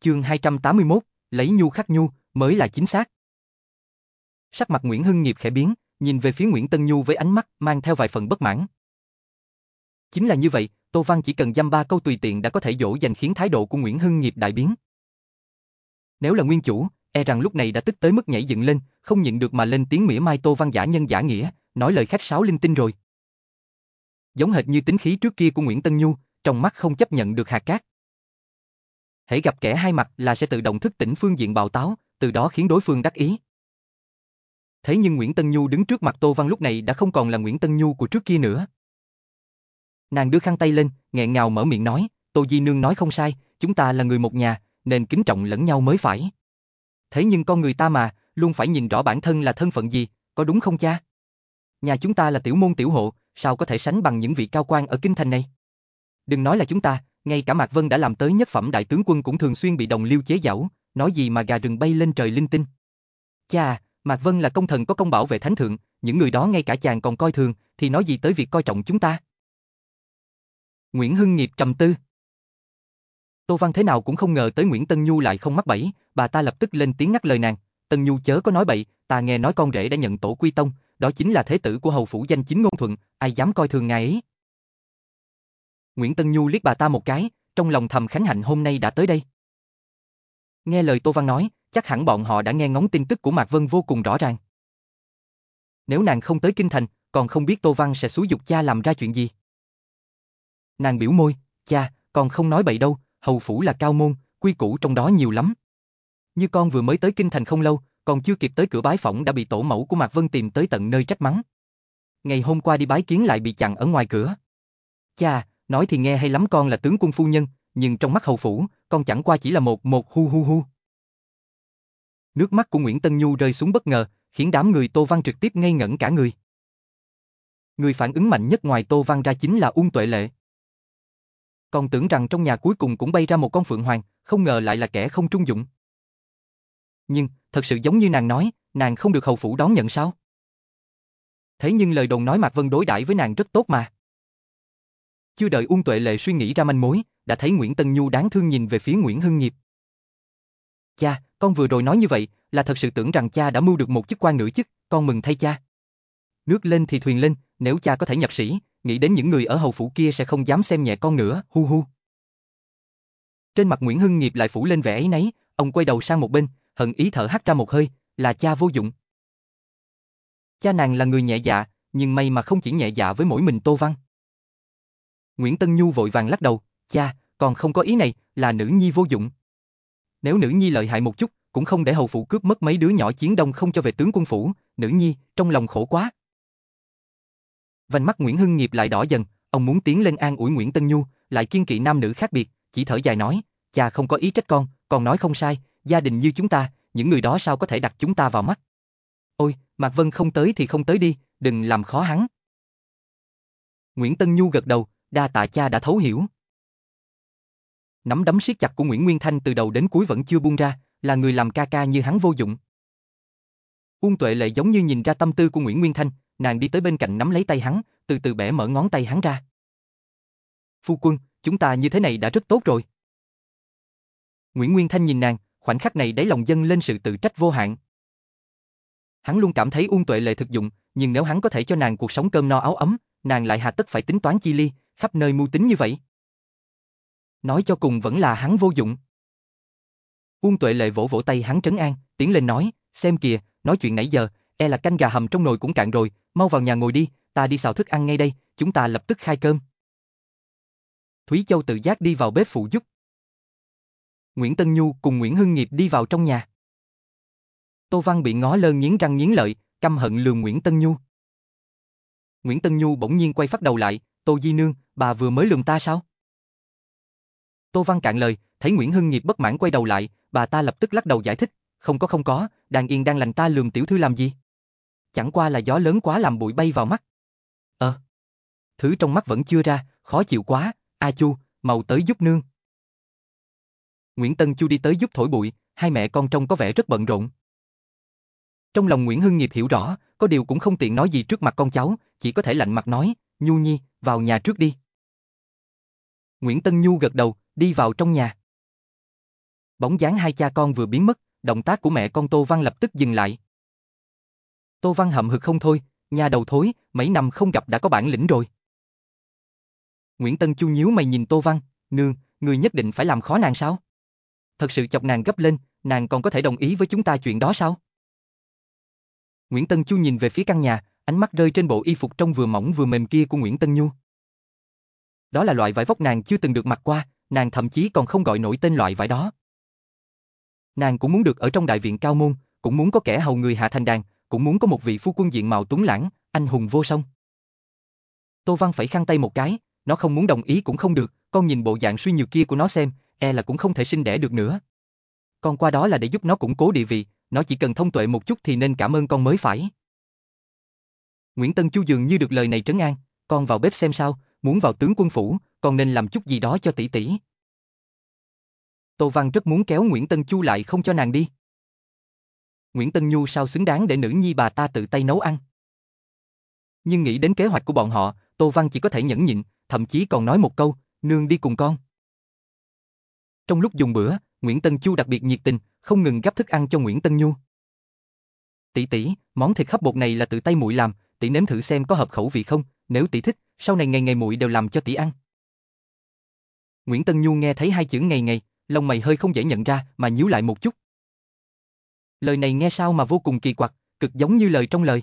Chương 281, lấy nhu khắc nhu, mới là chính xác. Sắc mặt Nguyễn Hưng Nghiệp khẽ biến, nhìn về phía Nguyễn Tân Nhu với ánh mắt mang theo vài phần bất mãn. Chính là như vậy, Tô Văn chỉ cần dăm ba câu tùy tiện đã có thể dỗ dành khiến thái độ của Nguyễn Hưng Nghiệp đại biến. Nếu là nguyên chủ, e rằng lúc này đã tức tới mức nhảy dựng lên, không nhịn được mà lên tiếng mỉa mai Tô Văn giả nhân giả nghĩa, nói lời khách sáo linh tinh rồi. Giống hệt như tính khí trước kia của Nguyễn Tân Nhu, trong mắt không chấp nhận được hạt cát. Hãy gặp kẻ hai mặt là sẽ tự động thức tỉnh phương diện bạo táo, từ đó khiến đối phương đắc ý. Thế nhưng Nguyễn Tân Nhu đứng trước mặt Tô Văn lúc này đã không còn là Nguyễn Tân Nhu của trước kia nữa. Nàng đưa khăn tay lên, nghẹn ngào mở miệng nói, Tô Di Nương nói không sai, chúng ta là người một nhà, nên kính trọng lẫn nhau mới phải. Thế nhưng con người ta mà, luôn phải nhìn rõ bản thân là thân phận gì, có đúng không cha? Nhà chúng ta là tiểu môn tiểu hộ, sao có thể sánh bằng những vị cao quan ở kinh thành này? Đừng nói là chúng ta, ngay cả Mạc Vân đã làm tới nhất phẩm đại tướng quân cũng thường xuyên bị đồng liêu chế giảo, nói gì mà gà rừng bay lên trời linh tinh. Cha, Mạc Vân là công thần có công bảo vệ thánh thượng, những người đó ngay cả chàng còn coi thường, thì nói gì tới việc coi trọng chúng ta. Nguyễn Hưng Nghiệp trầm tư. Tô Văn thế nào cũng không ngờ tới Nguyễn Tân Nhu lại không mắc bẫy, bà ta lập tức lên tiếng ngắt lời nàng. Tân Nhu chớ có nói bậy, ta nghe nói con rể đã nhận tổ quy tông, đó chính là thế tử của hầu phủ danh chính ngôn thuận, ai dám coi thường ngài ấy. Nguyễn Tân Nhu liếc bà ta một cái, trong lòng thầm khánh hạnh hôm nay đã tới đây. Nghe lời Tô Văn nói, chắc hẳn bọn họ đã nghe ngóng tin tức của Mạc Vân vô cùng rõ ràng. Nếu nàng không tới kinh thành, còn không biết Tô Văn sẽ xúi dục cha làm ra chuyện gì. Nàng biểu môi, cha, còn không nói bậy đâu, hầu phủ là cao môn, quy củ trong đó nhiều lắm. Như con vừa mới tới kinh thành không lâu, còn chưa kịp tới cửa bái phỏng đã bị tổ mẫu của Mạc Vân tìm tới tận nơi trách mắng. Ngày hôm qua đi bái kiến lại bị chặn ở ngoài cửa. Cha, nói thì nghe hay lắm con là tướng quân phu nhân, nhưng trong mắt hầu phủ, con chẳng qua chỉ là một một hu hu hu. Nước mắt của Nguyễn Tân Nhu rơi xuống bất ngờ, khiến đám người Tô Văn trực tiếp ngây ngẩn cả người. Người phản ứng mạnh nhất ngoài Tô Văn ra chính là Uông Tuệ Lệ. con tưởng rằng trong nhà cuối cùng cũng bay ra một con phượng hoàng, không ngờ lại là kẻ không trung dụng. Nhưng, thật sự giống như nàng nói, nàng không được hầu phủ đón nhận sao? Thế nhưng lời đồn nói Mạc Vân đối đãi với nàng rất tốt mà. Chưa đợi Uông Tuệ Lệ suy nghĩ ra manh mối, đã thấy Nguyễn Tân Nhu đáng thương nhìn về phía Nguyễn Hưng Nghiệp. Cha, con vừa rồi nói như vậy, là thật sự tưởng rằng cha đã mưu được một chức quan nữ chức, con mừng thay cha. Nước lên thì thuyền lên, nếu cha có thể nhập sĩ, nghĩ đến những người ở hầu phủ kia sẽ không dám xem nhẹ con nữa, hu hu. Trên mặt Nguyễn Hưng Nghiệp lại phủ lên vẻ ấy nấy, ông quay đầu sang một bên, hận ý thở hắt ra một hơi, là cha vô dụng. Cha nàng là người nhẹ dạ, nhưng may mà không chỉ nhẹ dạ với mỗi mình Tô Văn. Nguyễn Tân Nhu vội vàng lắc đầu, cha, còn không có ý này, là nữ nhi vô dụng. Nếu nữ nhi lợi hại một chút, cũng không để hầu phụ cướp mất mấy đứa nhỏ chiến đông không cho về tướng quân phủ, nữ nhi, trong lòng khổ quá. Vành mắt Nguyễn Hưng Nghiệp lại đỏ dần, ông muốn tiến lên an ủi Nguyễn Tân Nhu, lại kiên kỵ nam nữ khác biệt, chỉ thở dài nói, cha không có ý trách con, còn nói không sai, gia đình như chúng ta, những người đó sao có thể đặt chúng ta vào mắt. Ôi, Mạc Vân không tới thì không tới đi, đừng làm khó hắn. Nguyễn Tân Nhu gật đầu, đa tạ cha đã thấu hiểu. Nắm đấm siết chặt của Nguyễn Nguyên Thanh từ đầu đến cuối vẫn chưa buông ra, là người làm ca ca như hắn vô dụng. Uông Tuệ Lệ giống như nhìn ra tâm tư của Nguyễn Nguyên Thanh, nàng đi tới bên cạnh nắm lấy tay hắn, từ từ bẻ mở ngón tay hắn ra. Phu quân, chúng ta như thế này đã rất tốt rồi. Nguyễn Nguyên Thanh nhìn nàng, khoảnh khắc này đáy lòng dân lên sự tự trách vô hạn. Hắn luôn cảm thấy Uông Tuệ Lệ thực dụng, nhưng nếu hắn có thể cho nàng cuộc sống cơm no áo ấm, nàng lại hà tất phải tính toán chi ly, khắp nơi mưu tính như vậy. Nói cho cùng vẫn là hắn vô dụng. Uông Tuệ Lệ vỗ vỗ tay hắn trấn an, tiến lên nói, xem kìa, nói chuyện nãy giờ, e là canh gà hầm trong nồi cũng cạn rồi, mau vào nhà ngồi đi, ta đi xào thức ăn ngay đây, chúng ta lập tức khai cơm. Thúy Châu tự giác đi vào bếp phụ giúp. Nguyễn Tân Nhu cùng Nguyễn Hưng Nghiệp đi vào trong nhà. Tô Văn bị ngó lơ nghiến răng nghiến lợi, căm hận lườm Nguyễn Tân Nhu. Nguyễn Tân Nhu bỗng nhiên quay phát đầu lại, Tô Di Nương, bà vừa mới lườm ta sao? Tô Văn cạn lời, thấy Nguyễn Hưng Nghiệp bất mãn quay đầu lại, bà ta lập tức lắc đầu giải thích, không có không có, đang yên đang lành ta lườm tiểu thư làm gì? Chẳng qua là gió lớn quá làm bụi bay vào mắt. Ờ. Thứ trong mắt vẫn chưa ra, khó chịu quá, A Chu, màu tới giúp nương. Nguyễn Tân Chu đi tới giúp thổi bụi, hai mẹ con trông có vẻ rất bận rộn. Trong lòng Nguyễn Hưng Nghiệp hiểu rõ, có điều cũng không tiện nói gì trước mặt con cháu, chỉ có thể lạnh mặt nói, Nhu Nhi, vào nhà trước đi. Nguyễn Tân Nhu gật đầu, đi vào trong nhà. Bóng dáng hai cha con vừa biến mất, động tác của mẹ con Tô Văn lập tức dừng lại. Tô Văn hậm hực không thôi, nhà đầu thối, mấy năm không gặp đã có bản lĩnh rồi. Nguyễn Tân Chu nhíu mày nhìn Tô Văn, nương, người nhất định phải làm khó nàng sao? Thật sự chọc nàng gấp lên, nàng còn có thể đồng ý với chúng ta chuyện đó sao? Nguyễn Tân Chu nhìn về phía căn nhà, ánh mắt rơi trên bộ y phục trong vừa mỏng vừa mềm kia của Nguyễn Tân Nhu. Đó là loại vải vóc nàng chưa từng được mặc qua, nàng thậm chí còn không gọi nổi tên loại vải đó. Nàng cũng muốn được ở trong đại viện cao môn, cũng muốn có kẻ hầu người hạ thành đàn, cũng muốn có một vị phu quân diện mạo tuấn lãng, anh hùng vô song. Tô Văn phải khăn tay một cái, nó không muốn đồng ý cũng không được, con nhìn bộ dạng suy nhược kia của nó xem, e là cũng không thể sinh đẻ được nữa. Con qua đó là để giúp nó củng cố địa vị, nó chỉ cần thông tuệ một chút thì nên cảm ơn con mới phải. Nguyễn Tân Chu dường như được lời này trấn an, con vào bếp xem sao, muốn vào tướng quân phủ, con nên làm chút gì đó cho tỷ tỷ. Tô Văn rất muốn kéo Nguyễn Tân Chu lại không cho nàng đi. Nguyễn Tân Nhu sao xứng đáng để nữ nhi bà ta tự tay nấu ăn. Nhưng nghĩ đến kế hoạch của bọn họ, Tô Văn chỉ có thể nhẫn nhịn, thậm chí còn nói một câu, nương đi cùng con. Trong lúc dùng bữa, Nguyễn Tân Chu đặc biệt nhiệt tình, không ngừng gắp thức ăn cho Nguyễn Tân Nhu. Tỷ tỷ, món thịt hấp bột này là tự tay muội làm, tỷ nếm thử xem có hợp khẩu vị không, nếu tỷ thích, sau này ngày ngày muội đều làm cho tỷ ăn. Nguyễn Tân Nhu nghe thấy hai chữ ngày ngày, lông mày hơi không dễ nhận ra mà nhíu lại một chút. Lời này nghe sao mà vô cùng kỳ quặc, cực giống như lời trong lời.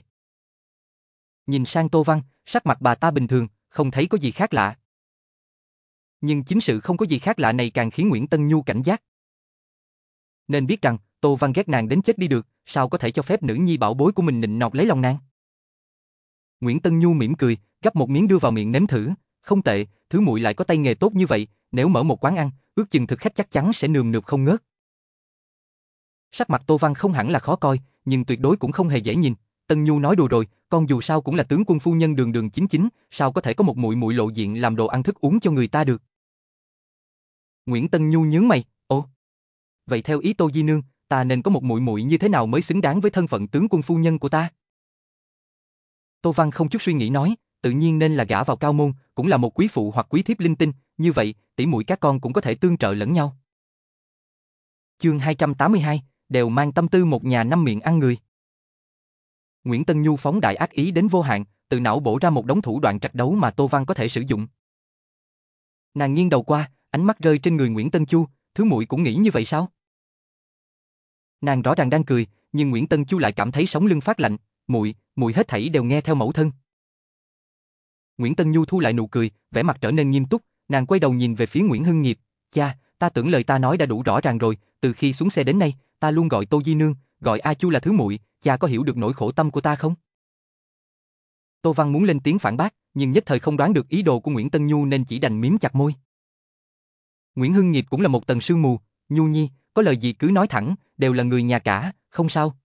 Nhìn sang Tô Văn, sắc mặt bà ta bình thường, không thấy có gì khác lạ. Nhưng chính sự không có gì khác lạ này càng khiến Nguyễn Tân Nhu cảnh giác. Nên biết rằng, Tô Văn ghét nàng đến chết đi được, sao có thể cho phép nữ nhi bảo bối của mình nịnh nọt lấy lòng nàng. Nguyễn Tân Nhu mỉm cười, gắp một miếng đưa vào miệng nếm thử, không tệ, thứ muội lại có tay nghề tốt như vậy, nếu mở một quán ăn, ước chừng thực khách chắc chắn sẽ nườm nượp không ngớt. Sắc mặt Tô Văn không hẳn là khó coi, nhưng tuyệt đối cũng không hề dễ nhìn. Tân Nhu nói đùa rồi, con dù sao cũng là tướng quân phu nhân đường đường chính chính, sao có thể có một muội muội lộ diện làm đồ ăn thức uống cho người ta được. Nguyễn Tân Nhu nhướng mày, "Ồ, vậy theo ý Tô Di nương, ta nên có một muội muội như thế nào mới xứng đáng với thân phận tướng quân phu nhân của ta?" Tô Văn không chút suy nghĩ nói, tự nhiên nên là gả vào cao môn, cũng là một quý phụ hoặc quý thiếp linh tinh, như vậy, tỷ muội các con cũng có thể tương trợ lẫn nhau. Chương 282, đều mang tâm tư một nhà năm miệng ăn người. Nguyễn Tân Nhu phóng đại ác ý đến vô hạn, từ não bổ ra một đống thủ đoạn trạch đấu mà Tô Văn có thể sử dụng. Nàng nghiêng đầu qua, ánh mắt rơi trên người Nguyễn Tân Chu, thứ muội cũng nghĩ như vậy sao? Nàng rõ ràng đang cười, nhưng Nguyễn Tân Chu lại cảm thấy sống lưng phát lạnh, muội, muội hết thảy đều nghe theo mẫu thân. Nguyễn Tân Nhu thu lại nụ cười, vẻ mặt trở nên nghiêm túc, nàng quay đầu nhìn về phía Nguyễn Hưng Nghiệp, "Cha, ta tưởng lời ta nói đã đủ rõ ràng rồi, từ khi xuống xe đến nay, ta luôn gọi Tô Di Nương, gọi A Chu là thứ muội, cha có hiểu được nỗi khổ tâm của ta không? Tô Văn muốn lên tiếng phản bác, nhưng nhất thời không đoán được ý đồ của Nguyễn Tân Nhu nên chỉ đành miếm chặt môi. Nguyễn Hưng Nghiệp cũng là một tầng sương mù, Nhu Nhi, có lời gì cứ nói thẳng, đều là người nhà cả, không sao.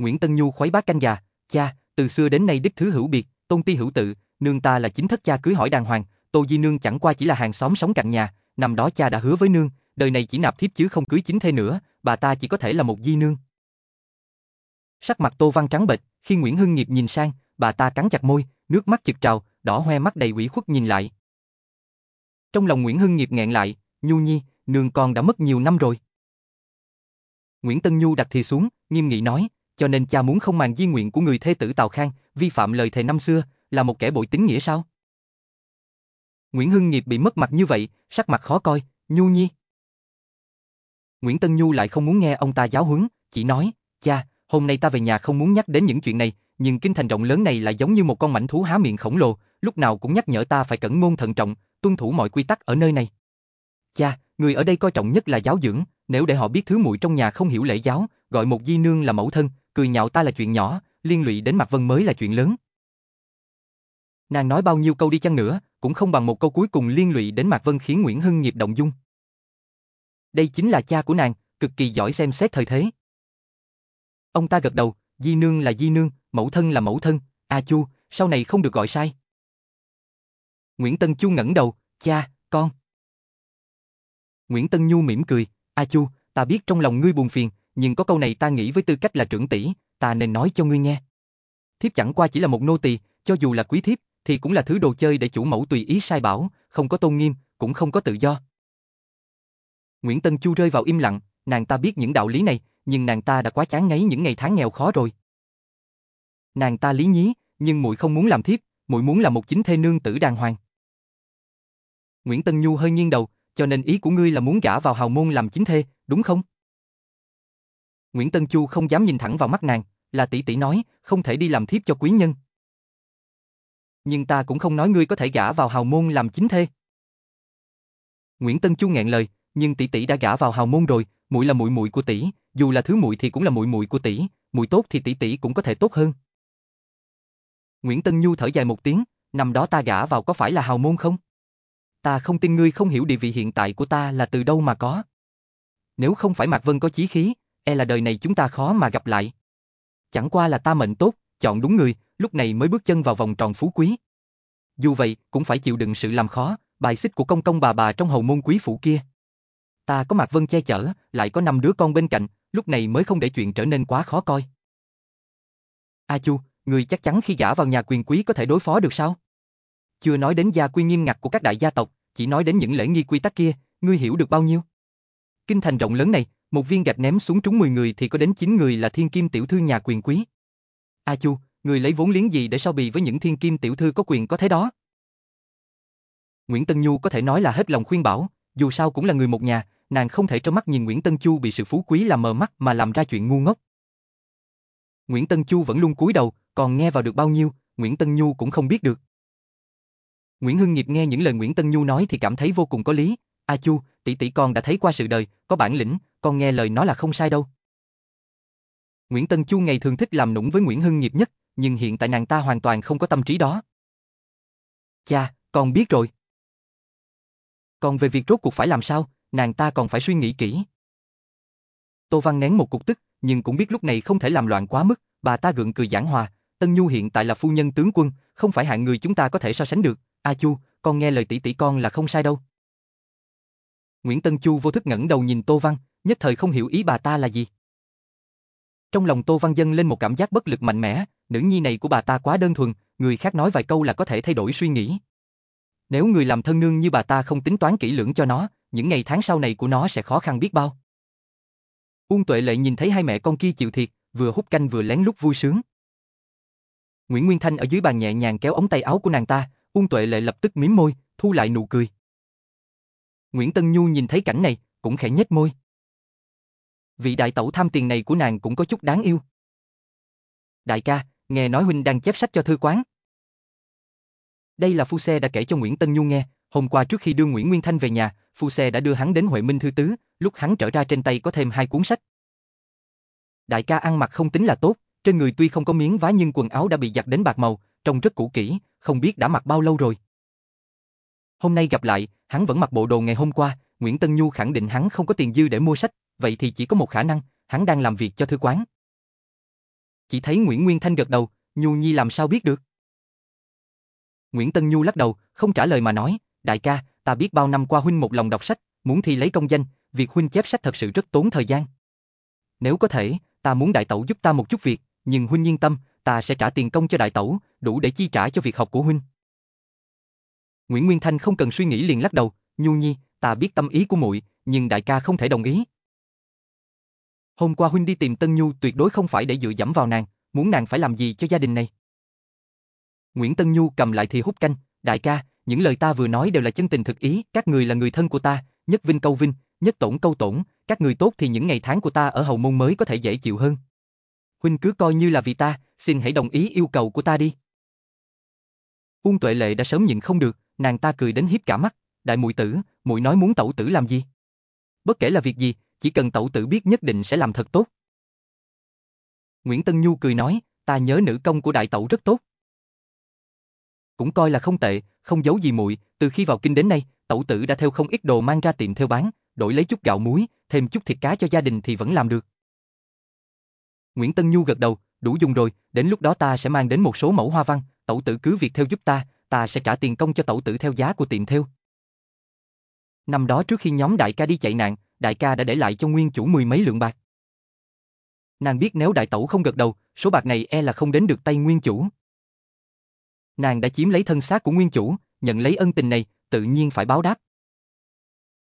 Nguyễn Tân Nhu khuấy bát canh gà, cha, từ xưa đến nay đích thứ hữu biệt, tôn ti hữu tự, nương ta là chính thất cha cưới hỏi đàng hoàng, Tô Di Nương chẳng qua chỉ là hàng xóm sống cạnh nhà, năm đó cha đã hứa với nương, đời này chỉ nạp thiếp chứ không cưới chính thê nữa, bà ta chỉ có thể là một di nương. Sắc mặt Tô Văn trắng bệch, khi Nguyễn Hưng Nghiệp nhìn sang, bà ta cắn chặt môi, nước mắt chực trào, đỏ hoe mắt đầy ủy khuất nhìn lại. Trong lòng Nguyễn Hưng Nghiệp nghẹn lại, Nhu Nhi, nương con đã mất nhiều năm rồi. Nguyễn Tân Nhu đặt thì xuống, nghiêm nghị nói, cho nên cha muốn không màng di nguyện của người thê tử Tào Khang, vi phạm lời thề năm xưa, là một kẻ bội tín nghĩa sao? Nguyễn Hưng Nghiệp bị mất mặt như vậy, sắc mặt khó coi, Nhu Nhi. Nguyễn Tân Nhu lại không muốn nghe ông ta giáo huấn, chỉ nói, cha, hôm nay ta về nhà không muốn nhắc đến những chuyện này, nhưng kinh thành rộng lớn này lại giống như một con mảnh thú há miệng khổng lồ, lúc nào cũng nhắc nhở ta phải cẩn ngôn thận trọng, tuân thủ mọi quy tắc ở nơi này. Cha, người ở đây coi trọng nhất là giáo dưỡng, nếu để họ biết thứ muội trong nhà không hiểu lễ giáo, gọi một di nương là mẫu thân, cười nhạo ta là chuyện nhỏ, liên lụy đến Mạc Vân mới là chuyện lớn. Nàng nói bao nhiêu câu đi chăng nữa, cũng không bằng một câu cuối cùng liên lụy đến Mạc Vân khiến Nguyễn Hưng nghiệp động dung. Đây chính là cha của nàng, cực kỳ giỏi xem xét thời thế. Ông ta gật đầu, Di Nương là Di Nương, mẫu thân là mẫu thân, A Chu, sau này không được gọi sai. Nguyễn Tân Chu ngẩng đầu, cha, con. Nguyễn Tân Nhu mỉm cười, A Chu, ta biết trong lòng ngươi buồn phiền, nhưng có câu này ta nghĩ với tư cách là trưởng tỷ, ta nên nói cho ngươi nghe. Thiếp chẳng qua chỉ là một nô tỳ, cho dù là quý thiếp, thì cũng là thứ đồ chơi để chủ mẫu tùy ý sai bảo, không có tôn nghiêm, cũng không có tự do. Nguyễn Tân Chu rơi vào im lặng, nàng ta biết những đạo lý này, nhưng nàng ta đã quá chán ngấy những ngày tháng nghèo khó rồi. Nàng ta lý nhí, nhưng muội không muốn làm thiếp, muội muốn là một chính thê nương tử đàng hoàng. Nguyễn Tân Nhu hơi nghiêng đầu, cho nên ý của ngươi là muốn gả vào hào môn làm chính thê, đúng không? Nguyễn Tân Chu không dám nhìn thẳng vào mắt nàng, là tỷ tỷ nói, không thể đi làm thiếp cho quý nhân. Nhưng ta cũng không nói ngươi có thể gả vào hào môn làm chính thê. Nguyễn Tân Chu nghẹn lời, nhưng tỷ tỷ đã gả vào hào môn rồi, muội là muội muội của tỷ, dù là thứ muội thì cũng là muội muội của tỷ, muội tốt thì tỷ tỷ cũng có thể tốt hơn. Nguyễn Tân Nhu thở dài một tiếng, năm đó ta gả vào có phải là hào môn không? Ta không tin ngươi không hiểu địa vị hiện tại của ta là từ đâu mà có. Nếu không phải Mạc Vân có chí khí, e là đời này chúng ta khó mà gặp lại. Chẳng qua là ta mệnh tốt, chọn đúng người, lúc này mới bước chân vào vòng tròn phú quý. Dù vậy, cũng phải chịu đựng sự làm khó, bài xích của công công bà bà trong hầu môn quý phủ kia. Ta có Mạc Vân che chở, lại có năm đứa con bên cạnh, lúc này mới không để chuyện trở nên quá khó coi. A Chu, người chắc chắn khi gả vào nhà quyền quý có thể đối phó được sao? Chưa nói đến gia quy nghiêm ngặt của các đại gia tộc, chỉ nói đến những lễ nghi quy tắc kia, ngươi hiểu được bao nhiêu? Kinh thành rộng lớn này, một viên gạch ném xuống trúng 10 người thì có đến 9 người là thiên kim tiểu thư nhà quyền quý. A Chu, người lấy vốn liếng gì để so bì với những thiên kim tiểu thư có quyền có thế đó? Nguyễn Tân Nhu có thể nói là hết lòng khuyên bảo, dù sao cũng là người một nhà, nàng không thể trơ mắt nhìn Nguyễn Tân Chu bị sự phú quý làm mờ mắt mà làm ra chuyện ngu ngốc. Nguyễn Tân Chu vẫn luôn cúi đầu, còn nghe vào được bao nhiêu, Nguyễn Tân Nhu cũng không biết được. Nguyễn Hưng Nghiệp nghe những lời Nguyễn Tân Nhu nói thì cảm thấy vô cùng có lý. A Chu, tỷ tỷ con đã thấy qua sự đời, có bản lĩnh, con nghe lời nó là không sai đâu. Nguyễn Tân Chu ngày thường thích làm nũng với Nguyễn Hưng Nghiệp nhất, nhưng hiện tại nàng ta hoàn toàn không có tâm trí đó. Cha, con biết rồi. Còn về việc rốt cuộc phải làm sao, nàng ta còn phải suy nghĩ kỹ. Tô Văn nén một cục tức, nhưng cũng biết lúc này không thể làm loạn quá mức, bà ta gượng cười giảng hòa, Tân Nhu hiện tại là phu nhân tướng quân, không phải hạng người chúng ta có thể so sánh được, A Chu, con nghe lời tỷ tỷ con là không sai đâu. Nguyễn Tân Chu vô thức ngẩng đầu nhìn Tô Văn, nhất thời không hiểu ý bà ta là gì. Trong lòng Tô Văn Dân lên một cảm giác bất lực mạnh mẽ, nữ nhi này của bà ta quá đơn thuần, người khác nói vài câu là có thể thay đổi suy nghĩ. Nếu người làm thân nương như bà ta không tính toán kỹ lưỡng cho nó, những ngày tháng sau này của nó sẽ khó khăn biết bao. Uông Tuệ Lệ nhìn thấy hai mẹ con kia chịu thiệt, vừa hút canh vừa lén lút vui sướng. Nguyễn Nguyên Thanh ở dưới bàn nhẹ nhàng kéo ống tay áo của nàng ta, Uông Tuệ Lệ lập tức mím môi, thu lại nụ cười. Nguyễn Tân Nhu nhìn thấy cảnh này, cũng khẽ nhếch môi. Vị đại tẩu tham tiền này của nàng cũng có chút đáng yêu. Đại ca, nghe nói huynh đang chép sách cho thư quán. Đây là Phu Xe đã kể cho Nguyễn Tân Nhu nghe, hôm qua trước khi đưa Nguyễn Nguyên Thanh về nhà, Phu Xe đã đưa hắn đến Huệ Minh Thư Tứ, lúc hắn trở ra trên tay có thêm hai cuốn sách. Đại ca ăn mặc không tính là tốt, trên người tuy không có miếng vá nhưng quần áo đã bị giặt đến bạc màu, trông rất cũ kỹ, không biết đã mặc bao lâu rồi. Hôm nay gặp lại, hắn vẫn mặc bộ đồ ngày hôm qua, Nguyễn Tân Nhu khẳng định hắn không có tiền dư để mua sách, vậy thì chỉ có một khả năng, hắn đang làm việc cho thư quán. Chỉ thấy Nguyễn Nguyên Thanh gật đầu, Nhu Nhi làm sao biết được. Nguyễn Tân Nhu lắc đầu, không trả lời mà nói, đại ca, ta biết bao năm qua huynh một lòng đọc sách, muốn thi lấy công danh, việc huynh chép sách thật sự rất tốn thời gian. Nếu có thể, ta muốn đại tẩu giúp ta một chút việc, nhưng huynh yên tâm, ta sẽ trả tiền công cho đại tẩu, đủ để chi trả cho việc học của huynh. Nguyễn Nguyên Thanh không cần suy nghĩ liền lắc đầu, Nhu Nhi, ta biết tâm ý của muội, nhưng đại ca không thể đồng ý. Hôm qua huynh đi tìm Tân Nhu tuyệt đối không phải để dựa dẫm vào nàng, muốn nàng phải làm gì cho gia đình này. Nguyễn Tân Nhu cầm lại thì hút canh, đại ca, những lời ta vừa nói đều là chân tình thực ý, các người là người thân của ta, nhất vinh câu vinh, nhất tổn câu tổn, các người tốt thì những ngày tháng của ta ở hầu môn mới có thể dễ chịu hơn. Huynh cứ coi như là vì ta, xin hãy đồng ý yêu cầu của ta đi. Uông Tuệ Lệ đã sớm nhịn không được, nàng ta cười đến hiếp cả mắt, đại muội tử, muội nói muốn tẩu tử làm gì? Bất kể là việc gì, chỉ cần tẩu tử biết nhất định sẽ làm thật tốt. Nguyễn Tân Nhu cười nói, ta nhớ nữ công của đại tẩu rất tốt. Cũng coi là không tệ, không giấu gì muội, từ khi vào kinh đến nay, tẩu tử đã theo không ít đồ mang ra tiệm theo bán, đổi lấy chút gạo muối, thêm chút thịt cá cho gia đình thì vẫn làm được. Nguyễn Tân Nhu gật đầu, đủ dùng rồi, đến lúc đó ta sẽ mang đến một số mẫu hoa văn, tẩu tử cứ việc theo giúp ta, ta sẽ trả tiền công cho tẩu tử theo giá của tiệm theo. Năm đó trước khi nhóm đại ca đi chạy nạn, đại ca đã để lại cho nguyên chủ mười mấy lượng bạc. Nàng biết nếu đại tẩu không gật đầu, số bạc này e là không đến được tay nguyên chủ. Nàng đã chiếm lấy thân xác của nguyên chủ, nhận lấy ân tình này, tự nhiên phải báo đáp.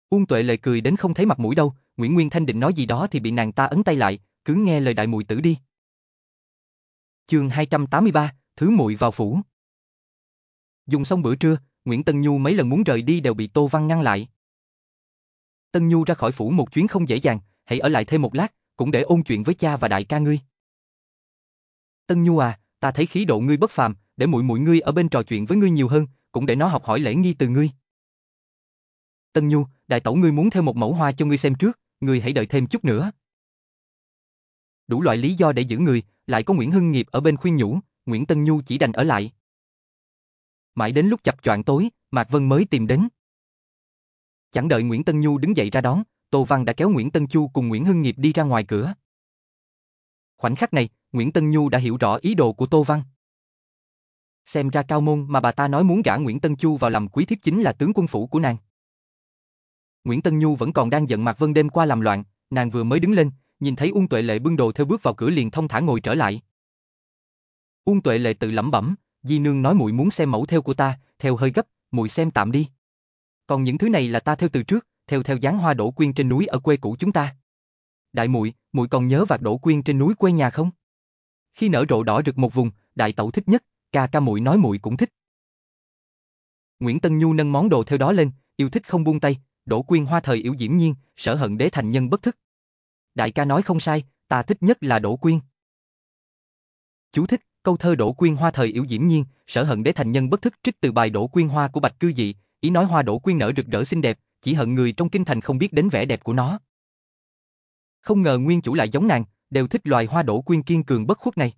Uông Tuệ lời cười đến không thấy mặt mũi đâu, Nguyễn Nguyên Thanh định nói gì đó thì bị nàng ta ấn tay lại, cứ nghe lời đại muội tử đi. Chương 283, thứ muội vào phủ. Dùng xong bữa trưa, Nguyễn Tân Nhu mấy lần muốn rời đi đều bị Tô Văn ngăn lại. Tân Nhu ra khỏi phủ một chuyến không dễ dàng, hãy ở lại thêm một lát, cũng để ôn chuyện với cha và đại ca ngươi. Tân Nhu à, ta thấy khí độ ngươi bất phàm, để muội muội ngươi ở bên trò chuyện với ngươi nhiều hơn, cũng để nó học hỏi lễ nghi từ ngươi. Tân Nhu, đại tẩu ngươi muốn theo một mẫu hoa cho ngươi xem trước, ngươi hãy đợi thêm chút nữa. Đủ loại lý do để giữ người, lại có Nguyễn Hưng Nghiệp ở bên khuyên nhủ, Nguyễn Tân Nhu chỉ đành ở lại. Mãi đến lúc chập choạng tối, Mạc Vân mới tìm đến. Chẳng đợi Nguyễn Tân Nhu đứng dậy ra đón, Tô Văn đã kéo Nguyễn Tân Chu cùng Nguyễn Hưng Nghiệp đi ra ngoài cửa. Khoảnh khắc này, Nguyễn Tân Nhu đã hiểu rõ ý đồ của Tô Văn. Xem ra cao môn mà bà ta nói muốn gả Nguyễn Tân Chu vào làm quý thiếp chính là tướng quân phủ của nàng. Nguyễn Tân Nhu vẫn còn đang giận Mạc Vân đêm qua làm loạn, nàng vừa mới đứng lên, nhìn thấy Uông Tuệ Lệ bưng đồ theo bước vào cửa liền thông thả ngồi trở lại. Uông Tuệ Lệ tự lẩm bẩm, Di nương nói muội muốn xem mẫu theo của ta, theo hơi gấp, muội xem tạm đi. Còn những thứ này là ta theo từ trước, theo theo dáng hoa đổ quyên trên núi ở quê cũ chúng ta. Đại muội, muội còn nhớ vạt đổ quyên trên núi quê nhà không? Khi nở rộ đỏ rực một vùng, đại tẩu thích nhất, ca ca muội nói muội cũng thích. Nguyễn Tân Nhu nâng món đồ theo đó lên, yêu thích không buông tay, đổ quyên hoa thời yếu diễm nhiên, sở hận đế thành nhân bất thức. Đại ca nói không sai, ta thích nhất là đổ quyên. Chú thích, câu thơ đổ quyên hoa thời yếu diễm nhiên, sở hận đế thành nhân bất thức trích từ bài đổ quyên hoa của Bạch Cư Dị, ý nói hoa đổ quyên nở rực rỡ xinh đẹp, chỉ hận người trong kinh thành không biết đến vẻ đẹp của nó. Không ngờ nguyên chủ lại giống nàng, đều thích loài hoa đổ quyên kiên cường bất khuất này.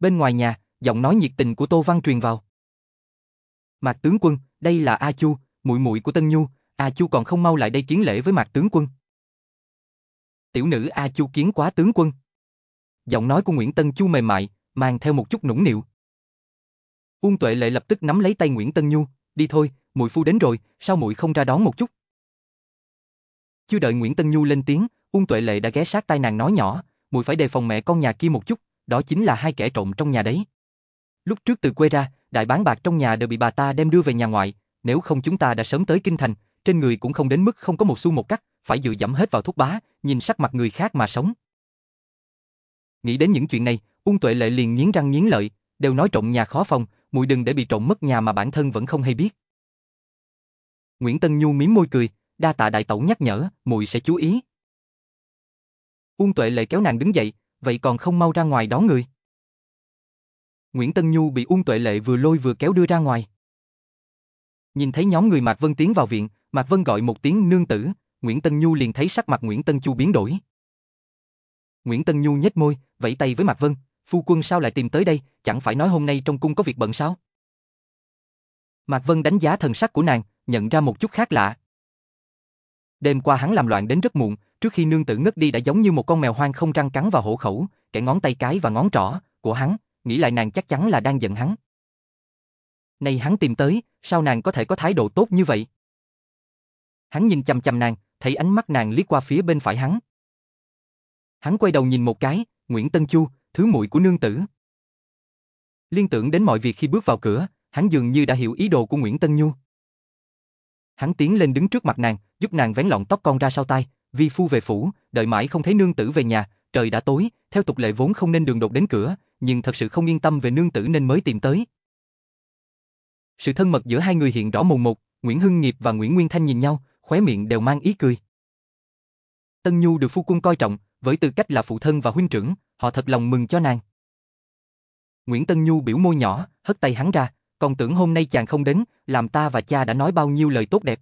Bên ngoài nhà, giọng nói nhiệt tình của Tô Văn truyền vào. Mạc tướng quân, đây là A Chu, muội muội của Tân Nhu, A Chu còn không mau lại đây kiến lễ với Mạc tướng quân. Tiểu nữ A Chu kiến quá tướng quân. Giọng nói của Nguyễn Tân Chu mềm mại, mang theo một chút nũng nịu. Uông Tuệ Lệ lập tức nắm lấy tay Nguyễn Tân Nhu, đi thôi, muội phu đến rồi, sao muội không ra đón một chút? Chưa đợi Nguyễn Tân Nhu lên tiếng, Uông Tuệ Lệ đã ghé sát tai nàng nói nhỏ, muội phải đề phòng mẹ con nhà kia một chút, đó chính là hai kẻ trộm trong nhà đấy. Lúc trước từ quê ra, đại bán bạc trong nhà đều bị bà ta đem đưa về nhà ngoại, nếu không chúng ta đã sớm tới kinh thành, trên người cũng không đến mức không có một xu một cắt, phải dựa dẫm hết vào thuốc bá, nhìn sắc mặt người khác mà sống. Nghĩ đến những chuyện này, Uông Tuệ Lệ liền nghiến răng nghiến lợi, đều nói trộm nhà khó phòng, muội đừng để bị trộm mất nhà mà bản thân vẫn không hay biết. Nguyễn Tân Nhu mím môi cười, đa tạ đại tẩu nhắc nhở, muội sẽ chú ý. Uông Tuệ Lệ kéo nàng đứng dậy, vậy còn không mau ra ngoài đón người. Nguyễn Tân Nhu bị Uông Tuệ Lệ vừa lôi vừa kéo đưa ra ngoài. Nhìn thấy nhóm người Mạc Vân tiến vào viện, Mạc Vân gọi một tiếng nương tử, Nguyễn Tân Nhu liền thấy sắc mặt Nguyễn Tân Chu biến đổi. Nguyễn Tân Nhu nhếch môi, vẫy tay với Mạc Vân, phu quân sao lại tìm tới đây, chẳng phải nói hôm nay trong cung có việc bận sao? Mạc Vân đánh giá thần sắc của nàng, nhận ra một chút khác lạ. Đêm qua hắn làm loạn đến rất muộn, trước khi nương tử ngất đi đã giống như một con mèo hoang không răng cắn vào hổ khẩu, kẻ ngón tay cái và ngón trỏ của hắn, nghĩ lại nàng chắc chắn là đang giận hắn. Nay hắn tìm tới, sao nàng có thể có thái độ tốt như vậy? Hắn nhìn chăm chăm nàng, thấy ánh mắt nàng liếc qua phía bên phải hắn. Hắn quay đầu nhìn một cái, Nguyễn Tân Chu, thứ muội của nương tử. Liên tưởng đến mọi việc khi bước vào cửa, hắn dường như đã hiểu ý đồ của Nguyễn Tân Nhu. Hắn tiến lên đứng trước mặt nàng, giúp nàng vén lọn tóc con ra sau tai, vi phu về phủ, đợi mãi không thấy nương tử về nhà, trời đã tối, theo tục lệ vốn không nên đường đột đến cửa, nhưng thật sự không yên tâm về nương tử nên mới tìm tới. Sự thân mật giữa hai người hiện rõ mồn một, Nguyễn Hưng Nghiệp và Nguyễn Nguyên Thanh nhìn nhau, khóe miệng đều mang ý cười. Tân Nhu được phu quân coi trọng, với tư cách là phụ thân và huynh trưởng, họ thật lòng mừng cho nàng. Nguyễn Tân Nhu biểu môi nhỏ, hất tay hắn ra, còn tưởng hôm nay chàng không đến, làm ta và cha đã nói bao nhiêu lời tốt đẹp.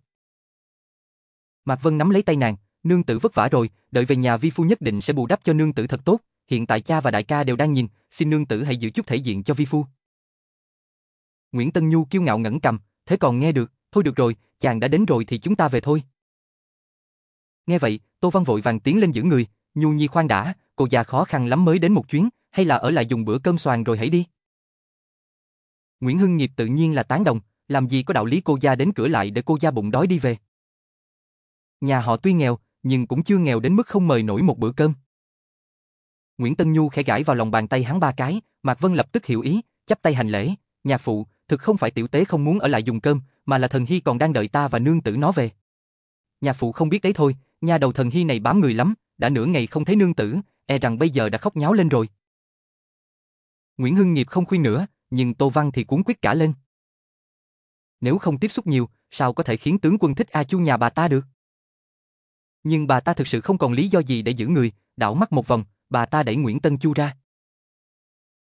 Mạc Vân nắm lấy tay nàng, nương tử vất vả rồi, đợi về nhà vi phu nhất định sẽ bù đắp cho nương tử thật tốt, hiện tại cha và đại ca đều đang nhìn, xin nương tử hãy giữ chút thể diện cho vi phu. Nguyễn Tân Nhu kiêu ngạo ngẩng cầm, thế còn nghe được, thôi được rồi, chàng đã đến rồi thì chúng ta về thôi. Nghe vậy, Tô Văn vội vàng tiến lên giữ người, Nhu Nhi khoan đã, cô già khó khăn lắm mới đến một chuyến, hay là ở lại dùng bữa cơm xoàn rồi hãy đi. Nguyễn Hưng Nghiệp tự nhiên là tán đồng, làm gì có đạo lý cô gia đến cửa lại để cô gia bụng đói đi về. Nhà họ tuy nghèo, nhưng cũng chưa nghèo đến mức không mời nổi một bữa cơm. Nguyễn Tân Nhu khẽ gãi vào lòng bàn tay hắn ba cái, Mạc Vân lập tức hiểu ý, chắp tay hành lễ, nhạc phụ, thực không phải tiểu tế không muốn ở lại dùng cơm, mà là thần hy còn đang đợi ta và nương tử nó về. nhà phụ không biết đấy thôi, nhà đầu thần hy này bám người lắm, đã nửa ngày không thấy nương tử, e rằng bây giờ đã khóc nháo lên rồi. Nguyễn Hưng Nghiệp không khuyên nữa, nhưng Tô Văn thì cuốn quyết cả lên. Nếu không tiếp xúc nhiều, sao có thể khiến tướng quân thích A Chu nhà bà ta được? Nhưng bà ta thực sự không còn lý do gì để giữ người, đảo mắt một vòng, bà ta đẩy Nguyễn Tân Chu ra.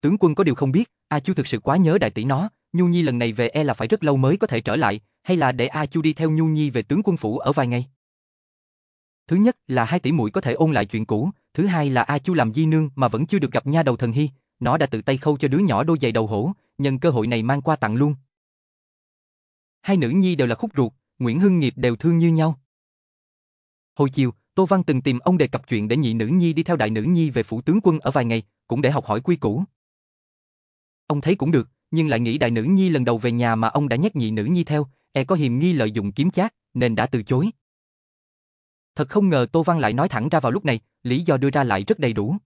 Tướng quân có điều không biết, A Chu thực sự quá nhớ đại tỷ nó, Nhu Nhi lần này về e là phải rất lâu mới có thể trở lại, hay là để A Chu đi theo Nhu Nhi về tướng quân phủ ở vài ngày. Thứ nhất là hai tỷ muội có thể ôn lại chuyện cũ, thứ hai là A Chu làm di nương mà vẫn chưa được gặp nha đầu thần hy, nó đã tự tay khâu cho đứa nhỏ đôi giày đầu hổ, nhân cơ hội này mang qua tặng luôn. Hai nữ nhi đều là khúc ruột, Nguyễn Hưng Nghiệp đều thương như nhau. Hồi chiều, Tô Văn từng tìm ông đề cập chuyện để nhị nữ nhi đi theo đại nữ nhi về phủ tướng quân ở vài ngày, cũng để học hỏi quy củ. Ông thấy cũng được, nhưng lại nghĩ đại nữ nhi lần đầu về nhà mà ông đã nhắc nhị nữ nhi theo, e có hiềm nghi lợi dụng kiếm chát, nên đã từ chối. Thật không ngờ Tô Văn lại nói thẳng ra vào lúc này, lý do đưa ra lại rất đầy đủ.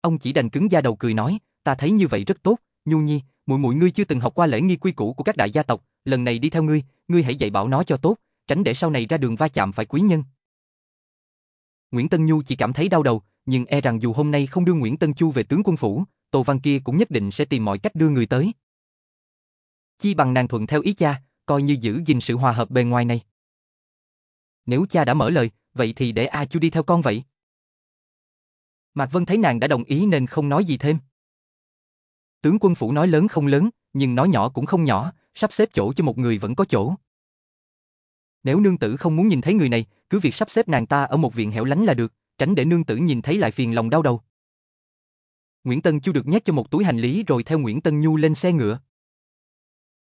Ông chỉ đành cứng da đầu cười nói, ta thấy như vậy rất tốt, Nhu Nhi, muội muội ngươi chưa từng học qua lễ nghi quy củ của các đại gia tộc, lần này đi theo ngươi, ngươi hãy dạy bảo nó cho tốt, tránh để sau này ra đường va chạm phải quý nhân. Nguyễn Tân Nhu chỉ cảm thấy đau đầu, nhưng e rằng dù hôm nay không đưa Nguyễn Tân Chu về tướng quân phủ, Tô Văn kia cũng nhất định sẽ tìm mọi cách đưa người tới. Chi bằng nàng thuận theo ý cha, coi như giữ gìn sự hòa hợp bề ngoài này. Nếu cha đã mở lời, vậy thì để A Chu đi theo con vậy. Mạc Vân thấy nàng đã đồng ý nên không nói gì thêm. Tướng quân phủ nói lớn không lớn, nhưng nói nhỏ cũng không nhỏ, sắp xếp chỗ cho một người vẫn có chỗ. Nếu nương tử không muốn nhìn thấy người này, cứ việc sắp xếp nàng ta ở một viện hẻo lánh là được, tránh để nương tử nhìn thấy lại phiền lòng đau đầu. Nguyễn Tân Chu được nhét cho một túi hành lý rồi theo Nguyễn Tân Nhu lên xe ngựa.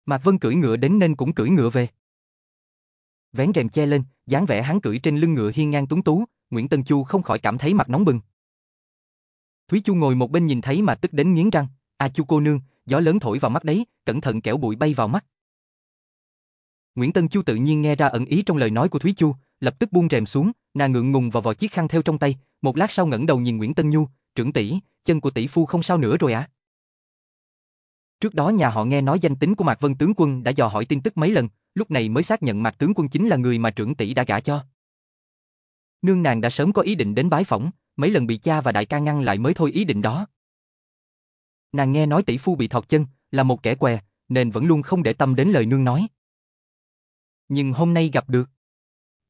Mạc Vân cưỡi ngựa đến nên cũng cưỡi ngựa về. Vén rèm che lên, dáng vẻ hắn cưỡi trên lưng ngựa hiên ngang tuấn tú, Nguyễn Tân Chu không khỏi cảm thấy mặt nóng bừng. Thúy Chu ngồi một bên nhìn thấy mà tức đến nghiến răng, "A Chu cô nương, gió lớn thổi vào mắt đấy, cẩn thận kẻo bụi bay vào mắt." Nguyễn Tân Chu tự nhiên nghe ra ẩn ý trong lời nói của Thúy Chu, lập tức buông rèm xuống, nàng ngượng ngùng vào vò chiếc khăn theo trong tay, một lát sau ngẩng đầu nhìn Nguyễn Tân Nhu, "Trưởng tỷ, chân của tỷ phu không sao nữa rồi à?" Trước đó nhà họ nghe nói danh tính của Mạc Vân tướng quân đã dò hỏi tin tức mấy lần, lúc này mới xác nhận mặt tướng quân chính là người mà trưởng tỷ đã gả cho. Nương nàng đã sớm có ý định đến bái phỏng, mấy lần bị cha và đại ca ngăn lại mới thôi ý định đó. Nàng nghe nói tỷ phu bị thọt chân, là một kẻ què, nên vẫn luôn không để tâm đến lời nương nói. Nhưng hôm nay gặp được.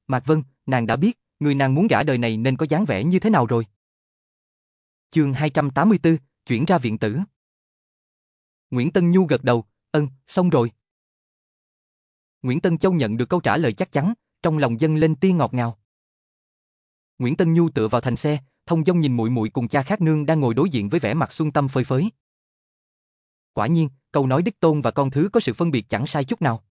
Mạc Vân, nàng đã biết, người nàng muốn gả đời này nên có dáng vẻ như thế nào rồi. Chương 284, chuyển ra viện tử. Nguyễn Tân Nhu gật đầu, ân, xong rồi. Nguyễn Tân Châu nhận được câu trả lời chắc chắn, trong lòng dâng lên tia ngọt ngào. Nguyễn Tân Nhu tựa vào thành xe, thông dong nhìn muội muội cùng cha khác nương đang ngồi đối diện với vẻ mặt xuân tâm phơi phới. Quả nhiên, câu nói đích tôn và con thứ có sự phân biệt chẳng sai chút nào.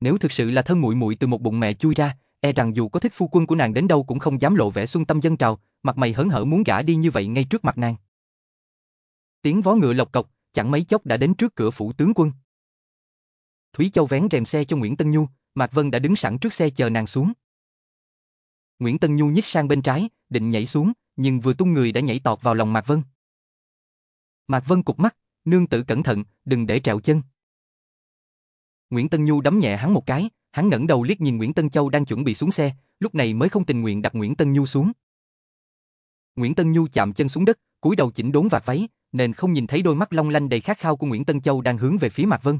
Nếu thực sự là thân muội muội từ một bụng mẹ chui ra, e rằng dù có thích phu quân của nàng đến đâu cũng không dám lộ vẻ xuân tâm dân trào, mặt mày hớn hở muốn gả đi như vậy ngay trước mặt nàng. Tiếng vó ngựa lộc cộc, chẳng mấy chốc đã đến trước cửa phủ tướng quân. Thúy Châu vén rèm xe cho Nguyễn Tân Nhu, Mạc Vân đã đứng sẵn trước xe chờ nàng xuống. Nguyễn Tân Nhu nhích sang bên trái, định nhảy xuống, nhưng vừa tung người đã nhảy tọt vào lòng Mạc Vân. Mạc Vân cụp mắt, nương tử cẩn thận, đừng để trẹo chân. Nguyễn Tân Nhu đấm nhẹ hắn một cái, hắn ngẩng đầu liếc nhìn Nguyễn Tân Châu đang chuẩn bị xuống xe, lúc này mới không tình nguyện đặt Nguyễn Tân Nhu xuống. Nguyễn Tân Nhu chạm chân xuống đất, cúi đầu chỉnh đốn vạt váy, nên không nhìn thấy đôi mắt long lanh đầy khát khao của Nguyễn Tân Châu đang hướng về phía Mạc Vân.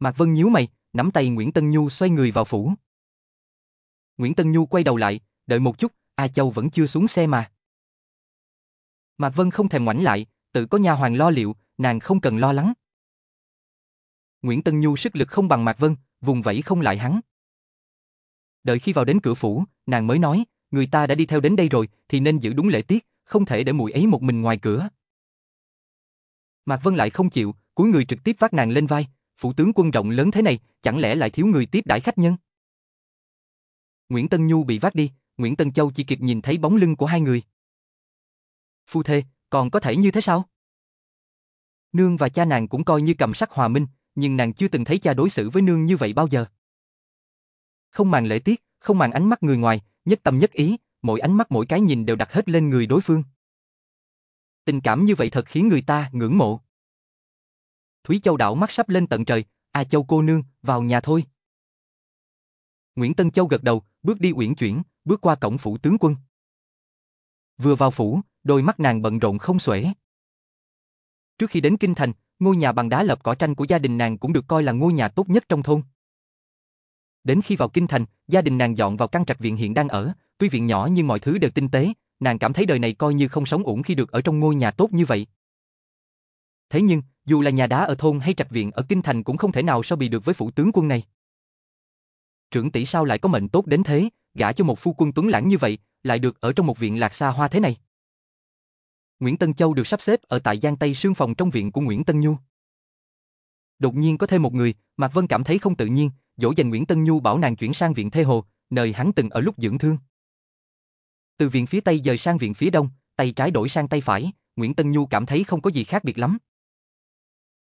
Mạc Vân nhíu mày, nắm tay Nguyễn Tân Nhu xoay người vào phủ. Nguyễn Tân Nhu quay đầu lại, đợi một chút, A Châu vẫn chưa xuống xe mà. Mạc Vân không thèm ngoảnh lại, tự có nha hoàng lo liệu, nàng không cần lo lắng. Nguyễn Tân Nhu sức lực không bằng Mạc Vân, vùng vẫy không lại hắn. Đợi khi vào đến cửa phủ, nàng mới nói, người ta đã đi theo đến đây rồi, thì nên giữ đúng lễ tiết, không thể để mùi ấy một mình ngoài cửa. Mạc Vân lại không chịu, cúi người trực tiếp vác nàng lên vai, phủ tướng quân rộng lớn thế này, chẳng lẽ lại thiếu người tiếp đãi khách nhân? Nguyễn Tân Nhu bị vác đi, Nguyễn Tân Châu chỉ kịp nhìn thấy bóng lưng của hai người. Phu thê, còn có thể như thế sao? Nương và cha nàng cũng coi như cầm sắc hòa minh, nhưng nàng chưa từng thấy cha đối xử với nương như vậy bao giờ. Không màng lễ tiết, không màng ánh mắt người ngoài, nhất tâm nhất ý, mỗi ánh mắt mỗi cái nhìn đều đặt hết lên người đối phương. Tình cảm như vậy thật khiến người ta ngưỡng mộ. Thúy Châu đảo mắt sắp lên tận trời, A Châu cô nương, vào nhà thôi. Nguyễn Tân Châu gật đầu, bước đi uyển chuyển, bước qua cổng phủ tướng quân. Vừa vào phủ, đôi mắt nàng bận rộn không xuể. Trước khi đến kinh thành, ngôi nhà bằng đá lập cỏ tranh của gia đình nàng cũng được coi là ngôi nhà tốt nhất trong thôn. Đến khi vào kinh thành, gia đình nàng dọn vào căn trạch viện hiện đang ở, tuy viện nhỏ nhưng mọi thứ đều tinh tế, nàng cảm thấy đời này coi như không sống ổn khi được ở trong ngôi nhà tốt như vậy. Thế nhưng, dù là nhà đá ở thôn hay trạch viện ở kinh thành cũng không thể nào so bì được với phủ tướng quân này. Trưởng tỷ sao lại có mệnh tốt đến thế, gả cho một phu quân tuấn lãng như vậy, lại được ở trong một viện lạc xa hoa thế này. Nguyễn Tân Châu được sắp xếp ở tại Giang Tây sương phòng trong viện của Nguyễn Tân Nhu. Đột nhiên có thêm một người, Mạc Vân cảm thấy không tự nhiên, dỗ dành Nguyễn Tân Nhu bảo nàng chuyển sang viện Thê Hồ, nơi hắn từng ở lúc dưỡng thương. Từ viện phía Tây dời sang viện phía Đông, tay trái đổi sang tay phải, Nguyễn Tân Nhu cảm thấy không có gì khác biệt lắm.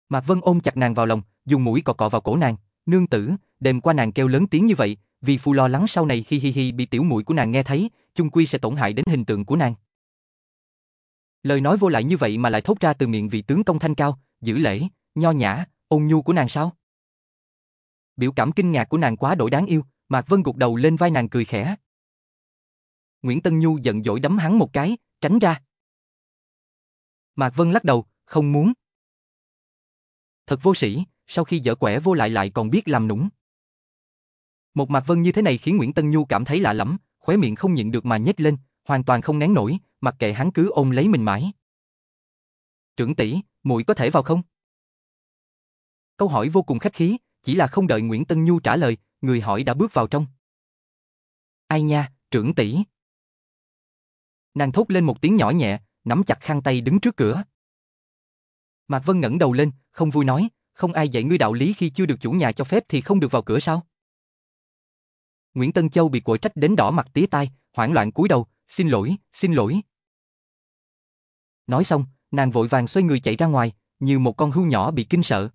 Mạc Vân ôm chặt nàng vào lòng, dùng mũi cọ cọ vào cổ nàng, nương tử, đêm qua nàng kêu lớn tiếng như vậy, vì phu lo lắng sau này hi hi hi bị tiểu mũi của nàng nghe thấy, chung quy sẽ tổn hại đến hình tượng của nàng. Lời nói vô lại như vậy mà lại thốt ra từ miệng vị tướng công thanh cao, giữ lễ, nho nhã, ôn nhu của nàng sao? Biểu cảm kinh ngạc của nàng quá đổi đáng yêu, Mạc Vân gục đầu lên vai nàng cười khẽ. Nguyễn Tân Nhu giận dỗi đấm hắn một cái, tránh ra. Mạc Vân lắc đầu, không muốn. Thật vô sĩ, sau khi dở quẻ vô lại lại còn biết làm nũng. Một mặt Vân như thế này khiến Nguyễn Tân Nhu cảm thấy lạ lắm, khóe miệng không nhịn được mà nhếch lên, hoàn toàn không nén nổi, mặc kệ hắn cứ ôm lấy mình mãi. Trưởng tỷ, muội có thể vào không? Câu hỏi vô cùng khách khí, chỉ là không đợi Nguyễn Tân Nhu trả lời, người hỏi đã bước vào trong. Ai nha, trưởng tỷ. Nàng thốt lên một tiếng nhỏ nhẹ, nắm chặt khăn tay đứng trước cửa. Mạc Vân ngẩng đầu lên, không vui nói, không ai dạy ngươi đạo lý khi chưa được chủ nhà cho phép thì không được vào cửa sao? Nguyễn Tân Châu bị quội trách đến đỏ mặt tía tai, hoảng loạn cúi đầu, xin lỗi, xin lỗi. Nói xong, nàng vội vàng xoay người chạy ra ngoài, như một con hưu nhỏ bị kinh sợ.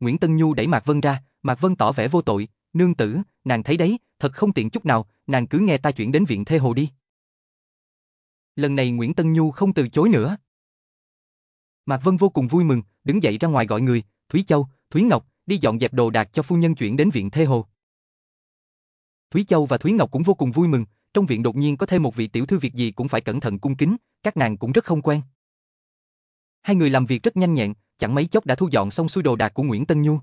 Nguyễn Tân Nhu đẩy Mạc Vân ra, Mạc Vân tỏ vẻ vô tội, nương tử, nàng thấy đấy, thật không tiện chút nào, nàng cứ nghe ta chuyển đến viện thê hồ đi. Lần này Nguyễn Tân Nhu không từ chối nữa. Mạc Vân vô cùng vui mừng, đứng dậy ra ngoài gọi người, Thúy Châu, Thúy Ngọc, đi dọn dẹp đồ đạc cho phu nhân chuyển đến viện thê hồ. Thúy Châu và Thúy Ngọc cũng vô cùng vui mừng, trong viện đột nhiên có thêm một vị tiểu thư việc gì cũng phải cẩn thận cung kính, các nàng cũng rất không quen. Hai người làm việc rất nhanh nhẹn, chẳng mấy chốc đã thu dọn xong xuôi đồ đạc của Nguyễn Tân Nhu.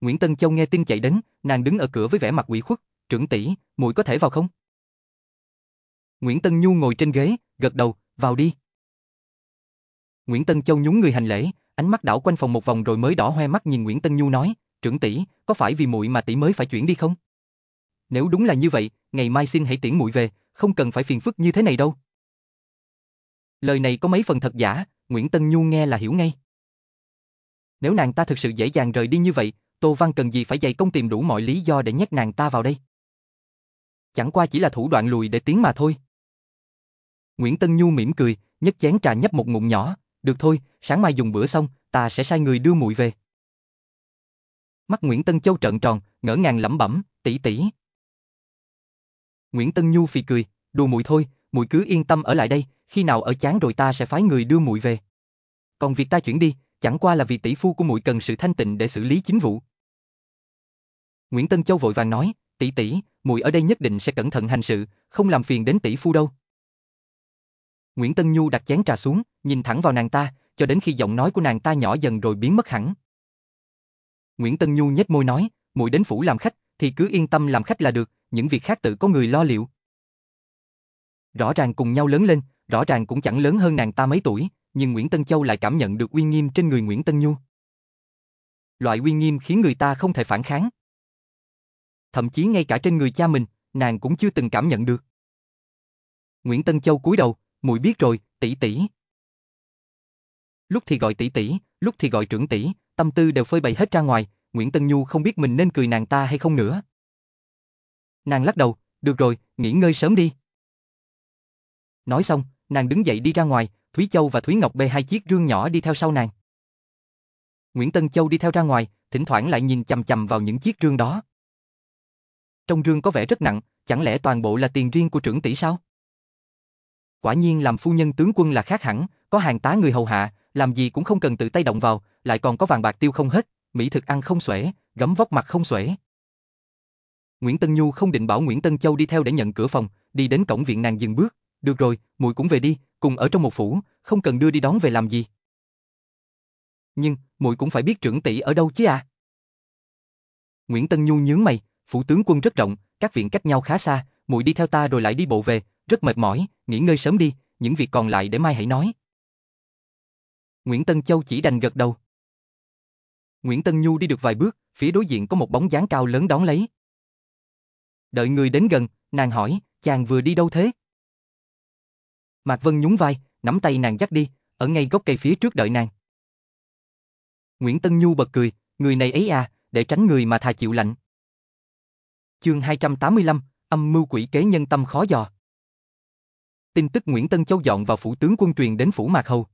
Nguyễn Tân Châu nghe tin chạy đến, nàng đứng ở cửa với vẻ mặt ủy khuất, "Trưởng tỷ, muội có thể vào không?" Nguyễn Tân Nhu ngồi trên ghế, gật đầu, "Vào đi." Nguyễn Tân Châu nhún người hành lễ, ánh mắt đảo quanh phòng một vòng rồi mới đỏ hoe mắt nhìn Nguyễn Tân Nhu nói, "Trưởng tỷ, có phải vì muội mà tỷ mới phải chuyển đi không?" Nếu đúng là như vậy, ngày mai xin hãy tiễn muội về, không cần phải phiền phức như thế này đâu. Lời này có mấy phần thật giả, Nguyễn Tân Nhu nghe là hiểu ngay. Nếu nàng ta thực sự dễ dàng rời đi như vậy, Tô Văn cần gì phải dày công tìm đủ mọi lý do để nhét nàng ta vào đây. Chẳng qua chỉ là thủ đoạn lùi để tiến mà thôi. Nguyễn Tân Nhu mỉm cười, nhấc chén trà nhấp một ngụm nhỏ, được thôi, sáng mai dùng bữa xong, ta sẽ sai người đưa muội về. Mắt Nguyễn Tân Châu trợn tròn, ngỡ ngàng lẩm bẩm, tỷ tỷ. Nguyễn Tân Nhu phì cười, đùa muội thôi, muội cứ yên tâm ở lại đây, khi nào ở chán rồi ta sẽ phái người đưa muội về. Còn việc ta chuyển đi, chẳng qua là vì tỷ phu của muội cần sự thanh tịnh để xử lý chính vụ. Nguyễn Tân Châu vội vàng nói, tỷ tỷ, muội ở đây nhất định sẽ cẩn thận hành sự, không làm phiền đến tỷ phu đâu. Nguyễn Tân Nhu đặt chén trà xuống, nhìn thẳng vào nàng ta, cho đến khi giọng nói của nàng ta nhỏ dần rồi biến mất hẳn. Nguyễn Tân Nhu nhếch môi nói, muội đến phủ làm khách, thì cứ yên tâm làm khách là được, những việc khác tự có người lo liệu. Rõ ràng cùng nhau lớn lên, rõ ràng cũng chẳng lớn hơn nàng ta mấy tuổi, nhưng Nguyễn Tân Châu lại cảm nhận được uy nghiêm trên người Nguyễn Tân Nhu. Loại uy nghiêm khiến người ta không thể phản kháng. Thậm chí ngay cả trên người cha mình, nàng cũng chưa từng cảm nhận được. Nguyễn Tân Châu cúi đầu, muội biết rồi, tỷ tỷ. Lúc thì gọi tỷ tỷ, lúc thì gọi trưởng tỷ, tâm tư đều phơi bày hết ra ngoài, Nguyễn Tân Nhu không biết mình nên cười nàng ta hay không nữa. Nàng lắc đầu, được rồi, nghỉ ngơi sớm đi. Nói xong, nàng đứng dậy đi ra ngoài, Thúy Châu và Thúy Ngọc bê hai chiếc rương nhỏ đi theo sau nàng. Nguyễn Tân Châu đi theo ra ngoài, thỉnh thoảng lại nhìn chầm chầm vào những chiếc rương đó. Trong rương có vẻ rất nặng, chẳng lẽ toàn bộ là tiền riêng của trưởng tỷ sao? Quả nhiên làm phu nhân tướng quân là khác hẳn, có hàng tá người hầu hạ, làm gì cũng không cần tự tay động vào, lại còn có vàng bạc tiêu không hết, mỹ thực ăn không xuể, gấm vóc mặt không xuể. Nguyễn Tân Nhu không định bảo Nguyễn Tân Châu đi theo để nhận cửa phòng, đi đến cổng viện nàng dừng bước, "Được rồi, muội cũng về đi, cùng ở trong một phủ, không cần đưa đi đón về làm gì." Nhưng, muội cũng phải biết trưởng tỷ ở đâu chứ à? Nguyễn Tân Nhu nhướng mày, phủ tướng quân rất rộng, các viện cách nhau khá xa, muội đi theo ta rồi lại đi bộ về, rất mệt mỏi, nghỉ ngơi sớm đi, những việc còn lại để mai hãy nói. Nguyễn Tân Châu chỉ đành gật đầu. Nguyễn Tân Nhu đi được vài bước, phía đối diện có một bóng dáng cao lớn đón lấy. Đợi người đến gần, nàng hỏi, chàng vừa đi đâu thế? Mạc Vân nhún vai, nắm tay nàng dắt đi, ở ngay gốc cây phía trước đợi nàng. Nguyễn Tân Nhu bật cười, người này ấy à, để tránh người mà thà chịu lạnh. Chương 285, âm mưu quỷ kế nhân tâm khó dò. Tin tức Nguyễn Tân Châu dọn vào phủ tướng quân truyền đến phủ Mạc Hầu.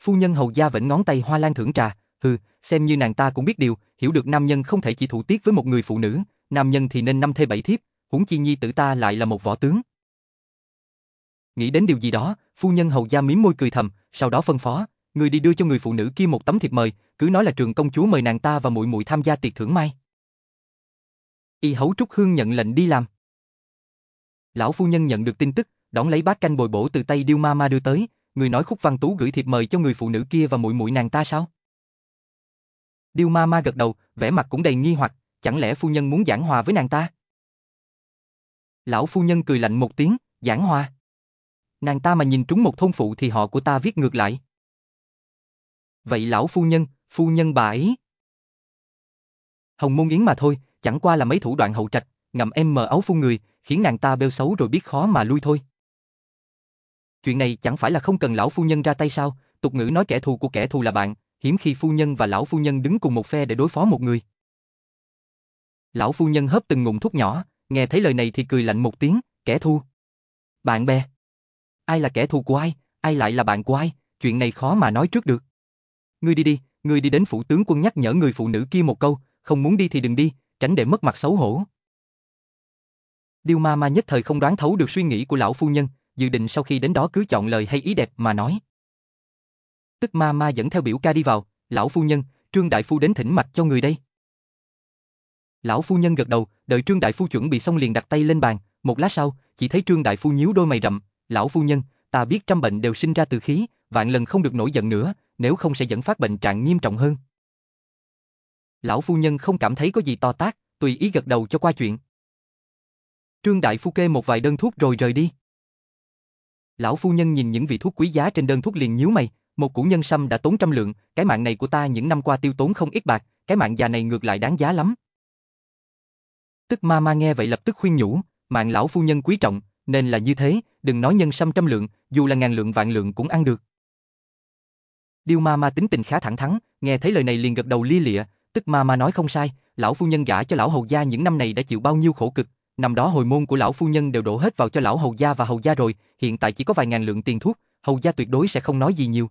Phu nhân hầu gia vẫn ngón tay hoa lan thưởng trà, hừ, xem như nàng ta cũng biết điều, hiểu được nam nhân không thể chỉ thủ tiết với một người phụ nữ, nam nhân thì nên năm thê bảy thiếp, huống chi nhi tử ta lại là một võ tướng. Nghĩ đến điều gì đó, phu nhân hầu gia mím môi cười thầm, sau đó phân phó, người đi đưa cho người phụ nữ kia một tấm thiệp mời, cứ nói là trường công chúa mời nàng ta và muội muội tham gia tiệc thưởng mai. Y hấu trúc hương nhận lệnh đi làm. Lão phu nhân nhận được tin tức, đón lấy bát canh bồi bổ từ tay Điêu Ma Ma đưa tới, người nói Khúc Văn Tú gửi thiệp mời cho người phụ nữ kia và muội muội nàng ta sao? Điêu Ma Ma gật đầu, vẻ mặt cũng đầy nghi hoặc, chẳng lẽ phu nhân muốn giảng hòa với nàng ta? Lão phu nhân cười lạnh một tiếng, giảng hòa. Nàng ta mà nhìn trúng một thôn phụ thì họ của ta viết ngược lại. Vậy lão phu nhân, phu nhân bà ấy. Hồng môn yến mà thôi, chẳng qua là mấy thủ đoạn hậu trạch, ngậm em mờ áo phu người, khiến nàng ta bêu xấu rồi biết khó mà lui thôi. Chuyện này chẳng phải là không cần lão phu nhân ra tay sao, tục ngữ nói kẻ thù của kẻ thù là bạn, hiếm khi phu nhân và lão phu nhân đứng cùng một phe để đối phó một người. Lão phu nhân hớp từng ngụm thuốc nhỏ, nghe thấy lời này thì cười lạnh một tiếng, kẻ thù. Bạn bè. Ai là kẻ thù của ai, ai lại là bạn của ai, chuyện này khó mà nói trước được. Ngươi đi đi, ngươi đi đến phủ tướng quân nhắc nhở người phụ nữ kia một câu, không muốn đi thì đừng đi, tránh để mất mặt xấu hổ. Điêu ma ma nhất thời không đoán thấu được suy nghĩ của lão phu nhân, dự định sau khi đến đó cứ chọn lời hay ý đẹp mà nói. Tức ma ma dẫn theo biểu ca đi vào, lão phu nhân, trương đại phu đến thỉnh mạch cho người đây. Lão phu nhân gật đầu, đợi trương đại phu chuẩn bị xong liền đặt tay lên bàn, một lát sau, chỉ thấy trương đại phu nhíu đôi mày rậm, lão phu nhân, ta biết trăm bệnh đều sinh ra từ khí, vạn lần không được nổi giận nữa, nếu không sẽ dẫn phát bệnh trạng nghiêm trọng hơn. Lão phu nhân không cảm thấy có gì to tác, tùy ý gật đầu cho qua chuyện. Trương Đại Phu kê một vài đơn thuốc rồi rời đi. Lão phu nhân nhìn những vị thuốc quý giá trên đơn thuốc liền nhíu mày, một củ nhân sâm đã tốn trăm lượng, cái mạng này của ta những năm qua tiêu tốn không ít bạc, cái mạng già này ngược lại đáng giá lắm. Tức ma ma nghe vậy lập tức khuyên nhủ, mạng lão phu nhân quý trọng, nên là như thế, đừng nói nhân sâm trăm lượng, dù là ngàn lượng vạn lượng cũng ăn được. Điêu ma ma tính tình khá thẳng thắn, nghe thấy lời này liền gật đầu lia lịa, tức ma ma nói không sai, lão phu nhân gả cho lão hầu gia những năm này đã chịu bao nhiêu khổ cực, năm đó hồi môn của lão phu nhân đều đổ hết vào cho lão hầu gia và hầu gia rồi, hiện tại chỉ có vài ngàn lượng tiền thuốc, hầu gia tuyệt đối sẽ không nói gì nhiều.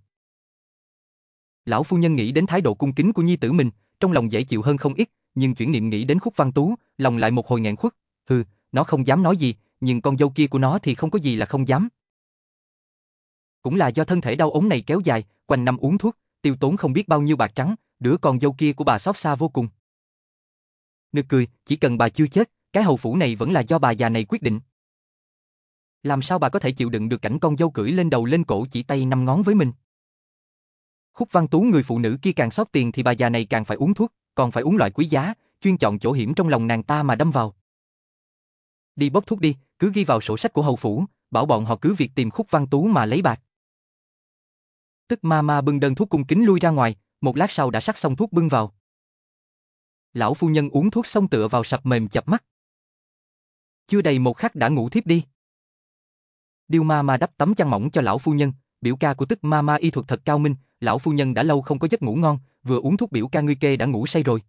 Lão phu nhân nghĩ đến thái độ cung kính của nhi tử mình, trong lòng dễ chịu hơn không ít, nhưng chuyển niệm nghĩ đến khúc văn tú, lòng lại một hồi nghẹn khuất, hừ, nó không dám nói gì, nhưng con dâu kia của nó thì không có gì là không dám. Cũng là do thân thể đau ốm này kéo dài, quanh năm uống thuốc, tiêu tốn không biết bao nhiêu bạc trắng, đứa con dâu kia của bà xót xa vô cùng. Nực cười, chỉ cần bà chưa chết, cái hầu phủ này vẫn là do bà già này quyết định. Làm sao bà có thể chịu đựng được cảnh con dâu cưỡi lên đầu lên cổ chỉ tay năm ngón với mình? Khúc văn tú người phụ nữ kia càng sót tiền thì bà già này càng phải uống thuốc, còn phải uống loại quý giá, chuyên chọn chỗ hiểm trong lòng nàng ta mà đâm vào. Đi bốc thuốc đi, cứ ghi vào sổ sách của hầu phủ, bảo bọn họ cứ việc tìm khúc văn tú mà lấy bạc. Tức ma ma bưng đơn thuốc cung kính lui ra ngoài, một lát sau đã sắc xong thuốc bưng vào. Lão phu nhân uống thuốc xong tựa vào sập mềm chập mắt. Chưa đầy một khắc đã ngủ thiếp đi. Điêu ma ma đắp tấm chăn mỏng cho lão phu nhân, biểu ca của tức ma ma y thuật thật cao minh, lão phu nhân đã lâu không có giấc ngủ ngon, vừa uống thuốc biểu ca ngươi kê đã ngủ say rồi.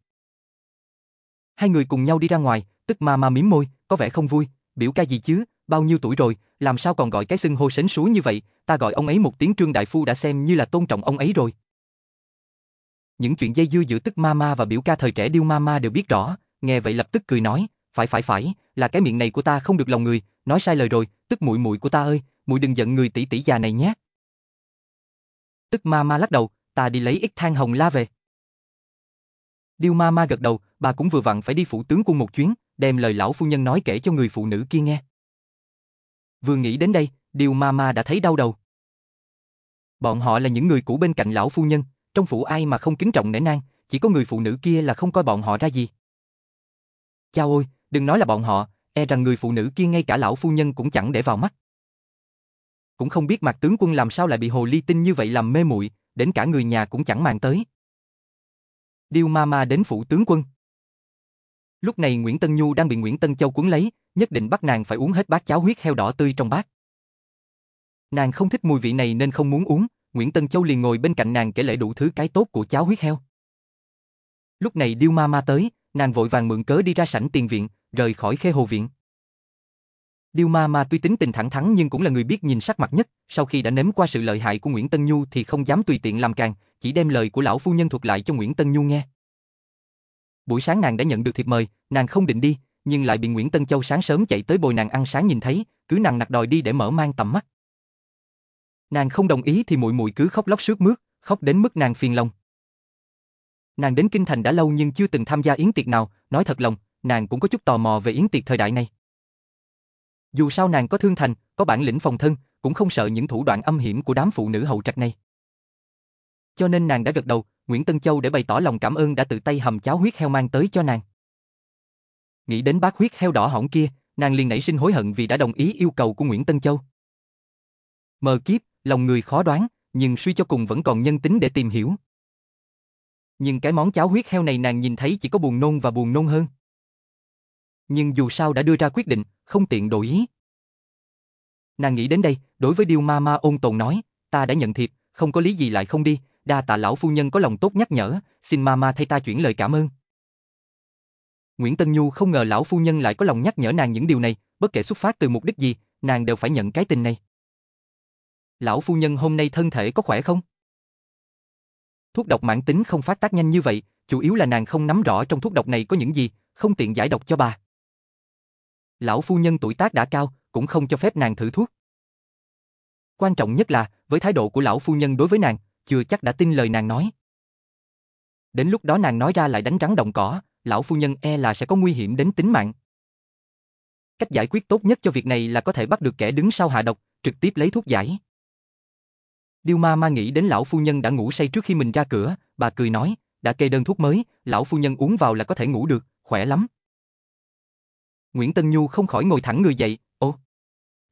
Hai người cùng nhau đi ra ngoài, tức ma ma mím môi, có vẻ không vui, biểu ca gì chứ, bao nhiêu tuổi rồi, làm sao còn gọi cái xưng hô sến súa như vậy, ta gọi ông ấy một tiếng trương đại phu đã xem như là tôn trọng ông ấy rồi. Những chuyện dây dưa giữa tức Ma Ma và biểu ca thời trẻ điêu Ma đều biết rõ, nghe vậy lập tức cười nói, phải phải phải, là cái miệng này của ta không được lòng người, nói sai lời rồi, tức muội muội của ta ơi, muội đừng giận người tỷ tỷ già này nhé. Tức ma ma lắc đầu, ta đi lấy ít than hồng la về. Điêu ma ma gật đầu, bà cũng vừa vặn phải đi phủ tướng quân một chuyến, đem lời lão phu nhân nói kể cho người phụ nữ kia nghe. Vừa nghĩ đến đây, Điêu ma ma đã thấy đau đầu. Bọn họ là những người cũ bên cạnh lão phu nhân, trong phủ ai mà không kính trọng nể nang, chỉ có người phụ nữ kia là không coi bọn họ ra gì. Chao ôi, đừng nói là bọn họ, e rằng người phụ nữ kia ngay cả lão phu nhân cũng chẳng để vào mắt. Cũng không biết mặt tướng quân làm sao lại bị hồ ly tinh như vậy làm mê muội, đến cả người nhà cũng chẳng màng tới. Điêu ma ma đến phủ tướng quân. Lúc này Nguyễn Tân Nhu đang bị Nguyễn Tân Châu cuốn lấy, nhất định bắt nàng phải uống hết bát cháo huyết heo đỏ tươi trong bát. Nàng không thích mùi vị này nên không muốn uống, Nguyễn Tân Châu liền ngồi bên cạnh nàng kể lể đủ thứ cái tốt của cháo huyết heo. Lúc này Điêu Ma Ma tới, nàng vội vàng mượn cớ đi ra sảnh tiền viện, rời khỏi khê hồ viện. Điêu Ma Ma tuy tính tình thẳng thắn nhưng cũng là người biết nhìn sắc mặt nhất, sau khi đã nếm qua sự lợi hại của Nguyễn Tân Nhu thì không dám tùy tiện làm càng, chỉ đem lời của lão phu nhân thuật lại cho Nguyễn Tân Nhu nghe. Buổi sáng nàng đã nhận được thiệp mời, nàng không định đi, nhưng lại bị Nguyễn Tân Châu sáng sớm chạy tới bồi nàng ăn sáng nhìn thấy, cứ nặng nặc đòi đi để mở mang tầm mắt. Nàng không đồng ý thì muội muội cứ khóc lóc sướt mướt, khóc đến mức nàng phiền lòng. Nàng đến kinh thành đã lâu nhưng chưa từng tham gia yến tiệc nào, nói thật lòng, nàng cũng có chút tò mò về yến tiệc thời đại này. Dù sao nàng có thương thành, có bản lĩnh phòng thân, cũng không sợ những thủ đoạn âm hiểm của đám phụ nữ hậu trạch này. Cho nên nàng đã gật đầu, Nguyễn Tân Châu để bày tỏ lòng cảm ơn đã tự tay hầm cháo huyết heo mang tới cho nàng. Nghĩ đến bát huyết heo đỏ hỏng kia, nàng liền nảy sinh hối hận vì đã đồng ý yêu cầu của Nguyễn Tân Châu. Mờ kiếp, lòng người khó đoán, nhưng suy cho cùng vẫn còn nhân tính để tìm hiểu. Nhưng cái món cháo huyết heo này nàng nhìn thấy chỉ có buồn nôn và buồn nôn hơn. Nhưng dù sao đã đưa ra quyết định, không tiện đổi ý. Nàng nghĩ đến đây, đối với Điêu Ma Ma ôn tồn nói, ta đã nhận thiệp, không có lý gì lại không đi, đa tạ lão phu nhân có lòng tốt nhắc nhở, xin Ma Ma thay ta chuyển lời cảm ơn. Nguyễn Tân Nhu không ngờ lão phu nhân lại có lòng nhắc nhở nàng những điều này, bất kể xuất phát từ mục đích gì, nàng đều phải nhận cái tình này. Lão phu nhân hôm nay thân thể có khỏe không? Thuốc độc mãn tính không phát tác nhanh như vậy, chủ yếu là nàng không nắm rõ trong thuốc độc này có những gì, không tiện giải độc cho bà. Lão phu nhân tuổi tác đã cao, cũng không cho phép nàng thử thuốc. Quan trọng nhất là, với thái độ của lão phu nhân đối với nàng, chưa chắc đã tin lời nàng nói. Đến lúc đó nàng nói ra lại đánh rắn động cỏ, lão phu nhân e là sẽ có nguy hiểm đến tính mạng. Cách giải quyết tốt nhất cho việc này là có thể bắt được kẻ đứng sau hạ độc, trực tiếp lấy thuốc giải. Điêu ma ma nghĩ đến lão phu nhân đã ngủ say trước khi mình ra cửa, bà cười nói, đã kê đơn thuốc mới, lão phu nhân uống vào là có thể ngủ được, khỏe lắm. Nguyễn Tân Nhu không khỏi ngồi thẳng người dậy, ồ,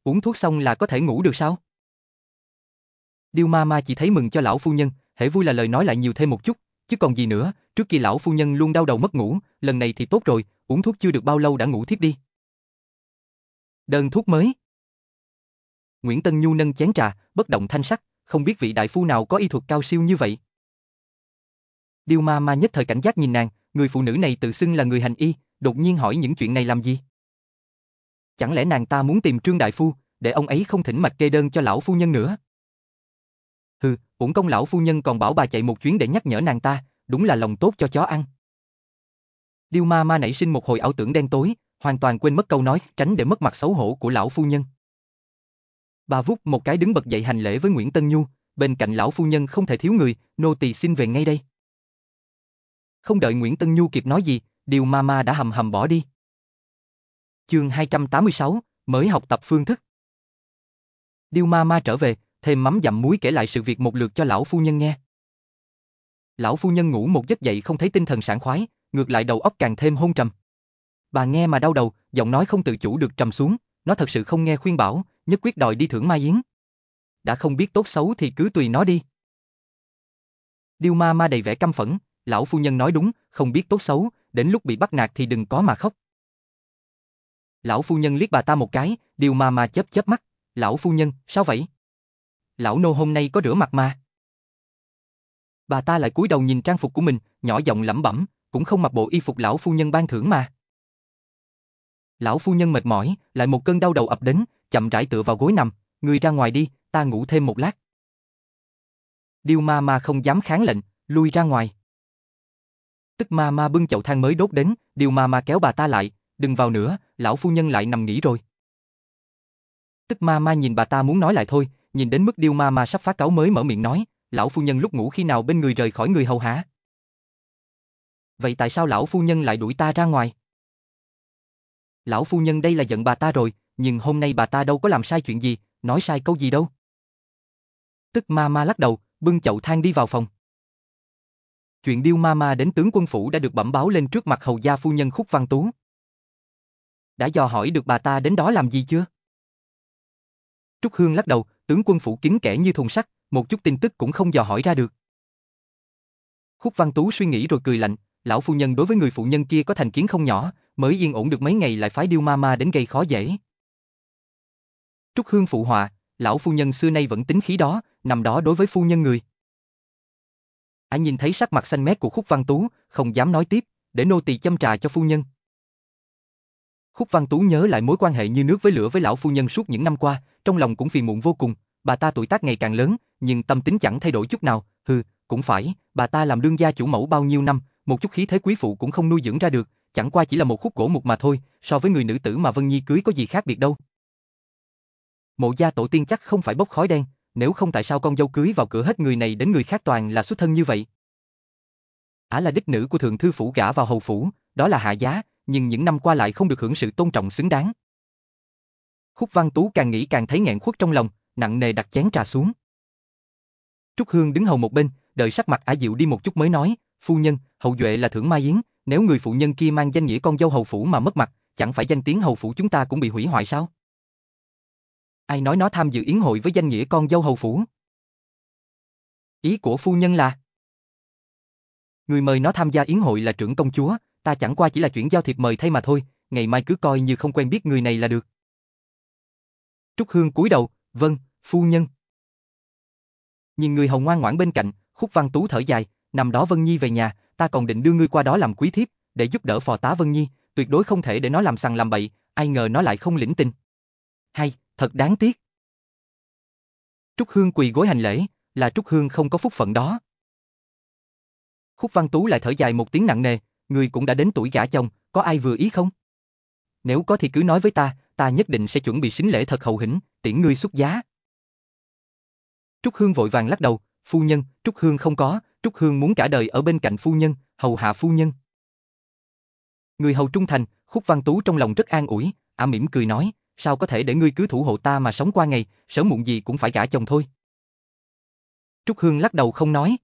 uống thuốc xong là có thể ngủ được sao? Điêu ma ma chỉ thấy mừng cho lão phu nhân, hễ vui là lời nói lại nhiều thêm một chút, chứ còn gì nữa, trước kia lão phu nhân luôn đau đầu mất ngủ, lần này thì tốt rồi, uống thuốc chưa được bao lâu đã ngủ thiếp đi. Đơn thuốc mới. Nguyễn Tân Nhu nâng chén trà, bất động thanh sắc, không biết vị đại phu nào có y thuật cao siêu như vậy. Điêu ma ma nhất thời cảnh giác nhìn nàng, người phụ nữ này tự xưng là người hành y, đột nhiên hỏi những chuyện này làm gì? Chẳng lẽ nàng ta muốn tìm Trương Đại Phu, để ông ấy không thỉnh mạch kê đơn cho lão phu nhân nữa? Hừ, uổng công lão phu nhân còn bảo bà chạy một chuyến để nhắc nhở nàng ta, đúng là lòng tốt cho chó ăn. Điêu ma ma nảy sinh một hồi ảo tưởng đen tối, hoàn toàn quên mất câu nói, tránh để mất mặt xấu hổ của lão phu nhân. Bà vút một cái đứng bật dậy hành lễ với Nguyễn Tân Nhu, bên cạnh lão phu nhân không thể thiếu người, nô tỳ xin về ngay đây. Không đợi Nguyễn Tân Nhu kịp nói gì, điều ma ma đã hầm hầm bỏ đi. Chương 286, mới học tập phương thức. Điều ma ma trở về, thêm mắm dặm muối kể lại sự việc một lượt cho lão phu nhân nghe. Lão phu nhân ngủ một giấc dậy không thấy tinh thần sảng khoái, ngược lại đầu óc càng thêm hôn trầm. Bà nghe mà đau đầu, giọng nói không tự chủ được trầm xuống, nó thật sự không nghe khuyên bảo, nhất quyết đòi đi thưởng Mai Yến. Đã không biết tốt xấu thì cứ tùy nó đi. Điêu ma ma đầy vẻ căm phẫn, lão phu nhân nói đúng, không biết tốt xấu, đến lúc bị bắt nạt thì đừng có mà khóc. Lão phu nhân liếc bà ta một cái, điêu ma ma chớp chớp mắt, lão phu nhân, sao vậy? Lão nô hôm nay có rửa mặt mà. Bà ta lại cúi đầu nhìn trang phục của mình, nhỏ giọng lẩm bẩm, cũng không mặc bộ y phục lão phu nhân ban thưởng mà. Lão phu nhân mệt mỏi, lại một cơn đau đầu ập đến, chậm rãi tựa vào gối nằm, người ra ngoài đi, ta ngủ thêm một lát. Điêu ma ma không dám kháng lệnh, lui ra ngoài. Tức ma ma bưng chậu than mới đốt đến, điêu ma ma kéo bà ta lại, đừng vào nữa, lão phu nhân lại nằm nghỉ rồi. Tức ma ma nhìn bà ta muốn nói lại thôi, nhìn đến mức điêu ma ma sắp phát cáo mới mở miệng nói, lão phu nhân lúc ngủ khi nào bên người rời khỏi người hầu hả? vậy tại sao lão phu nhân lại đuổi ta ra ngoài? Lão phu nhân đây là giận bà ta rồi, nhưng hôm nay bà ta đâu có làm sai chuyện gì, nói sai câu gì đâu. Tức ma ma lắc đầu, bưng chậu than đi vào phòng. Chuyện điêu ma ma đến tướng quân phủ đã được bẩm báo lên trước mặt hầu gia phu nhân Khúc Văn Tú. Đã dò hỏi được bà ta đến đó làm gì chưa? Trúc Hương lắc đầu, tướng quân phủ kín kẻ như thùng sắt, một chút tin tức cũng không dò hỏi ra được. Khúc Văn Tú suy nghĩ rồi cười lạnh, lão phu nhân đối với người phụ nhân kia có thành kiến không nhỏ, mới yên ổn được mấy ngày lại phái điêu ma ma đến gây khó dễ. Trúc Hương phụ họa, lão phu nhân xưa nay vẫn tính khí đó, nằm đó đối với phu nhân người. Anh nhìn thấy sắc mặt xanh mét của Khúc Văn Tú, không dám nói tiếp, để nô tỳ châm trà cho phu nhân. Khúc Văn Tú nhớ lại mối quan hệ như nước với lửa với lão phu nhân suốt những năm qua, trong lòng cũng phiền muộn vô cùng, bà ta tuổi tác ngày càng lớn, nhưng tâm tính chẳng thay đổi chút nào, hừ, cũng phải, bà ta làm đương gia chủ mẫu bao nhiêu năm, một chút khí thế quý phụ cũng không nuôi dưỡng ra được, chẳng qua chỉ là một khúc gỗ mục mà thôi, so với người nữ tử mà Vân Nhi cưới có gì khác biệt đâu. Mộ gia tổ tiên chắc không phải bốc khói đen, nếu không tại sao con dâu cưới vào cửa hết người này đến người khác toàn là xuất thân như vậy. Ả là đích nữ của thượng thư phủ gả vào hầu phủ, đó là hạ giá, nhưng những năm qua lại không được hưởng sự tôn trọng xứng đáng. Khúc Văn Tú càng nghĩ càng thấy nghẹn khuất trong lòng, nặng nề đặt chén trà xuống. Trúc Hương đứng hầu một bên, đợi sắc mặt Ả dịu đi một chút mới nói, phu nhân, hậu duệ là thưởng mai yến, nếu người phụ nhân kia mang danh nghĩa con dâu hầu phủ mà mất mặt, chẳng phải danh tiếng hầu phủ chúng ta cũng bị hủy hoại sao? Ai nói nó tham dự yến hội với danh nghĩa con dâu hầu phủ? Ý của phu nhân là Người mời nó tham gia yến hội là trưởng công chúa, ta chẳng qua chỉ là chuyển giao thiệp mời thay mà thôi, ngày mai cứ coi như không quen biết người này là được. Trúc Hương cúi đầu, vâng, phu nhân. Nhìn người hầu ngoan ngoãn bên cạnh, Khúc Văn Tú thở dài, năm đó Vân Nhi về nhà, ta còn định đưa ngươi qua đó làm quý thiếp, để giúp đỡ phò tá Vân Nhi, tuyệt đối không thể để nó làm sằng làm bậy, ai ngờ nó lại không lĩnh tình. Hay, thật đáng tiếc. Trúc Hương quỳ gối hành lễ, là Trúc Hương không có phúc phận đó. Khúc Văn Tú lại thở dài một tiếng nặng nề, người cũng đã đến tuổi gả chồng, có ai vừa ý không? Nếu có thì cứ nói với ta, ta nhất định sẽ chuẩn bị sính lễ thật hậu hĩnh, tiễn ngươi xuất giá. Trúc Hương vội vàng lắc đầu, phu nhân, Trúc Hương không có, Trúc Hương muốn cả đời ở bên cạnh phu nhân, hầu hạ phu nhân. Người hầu trung thành, Khúc Văn Tú trong lòng rất an ủi, ả mỉm cười nói, sao có thể để ngươi cứ thủ hộ ta mà sống qua ngày, sớm muộn gì cũng phải gả chồng thôi. Trúc Hương lắc đầu không nói.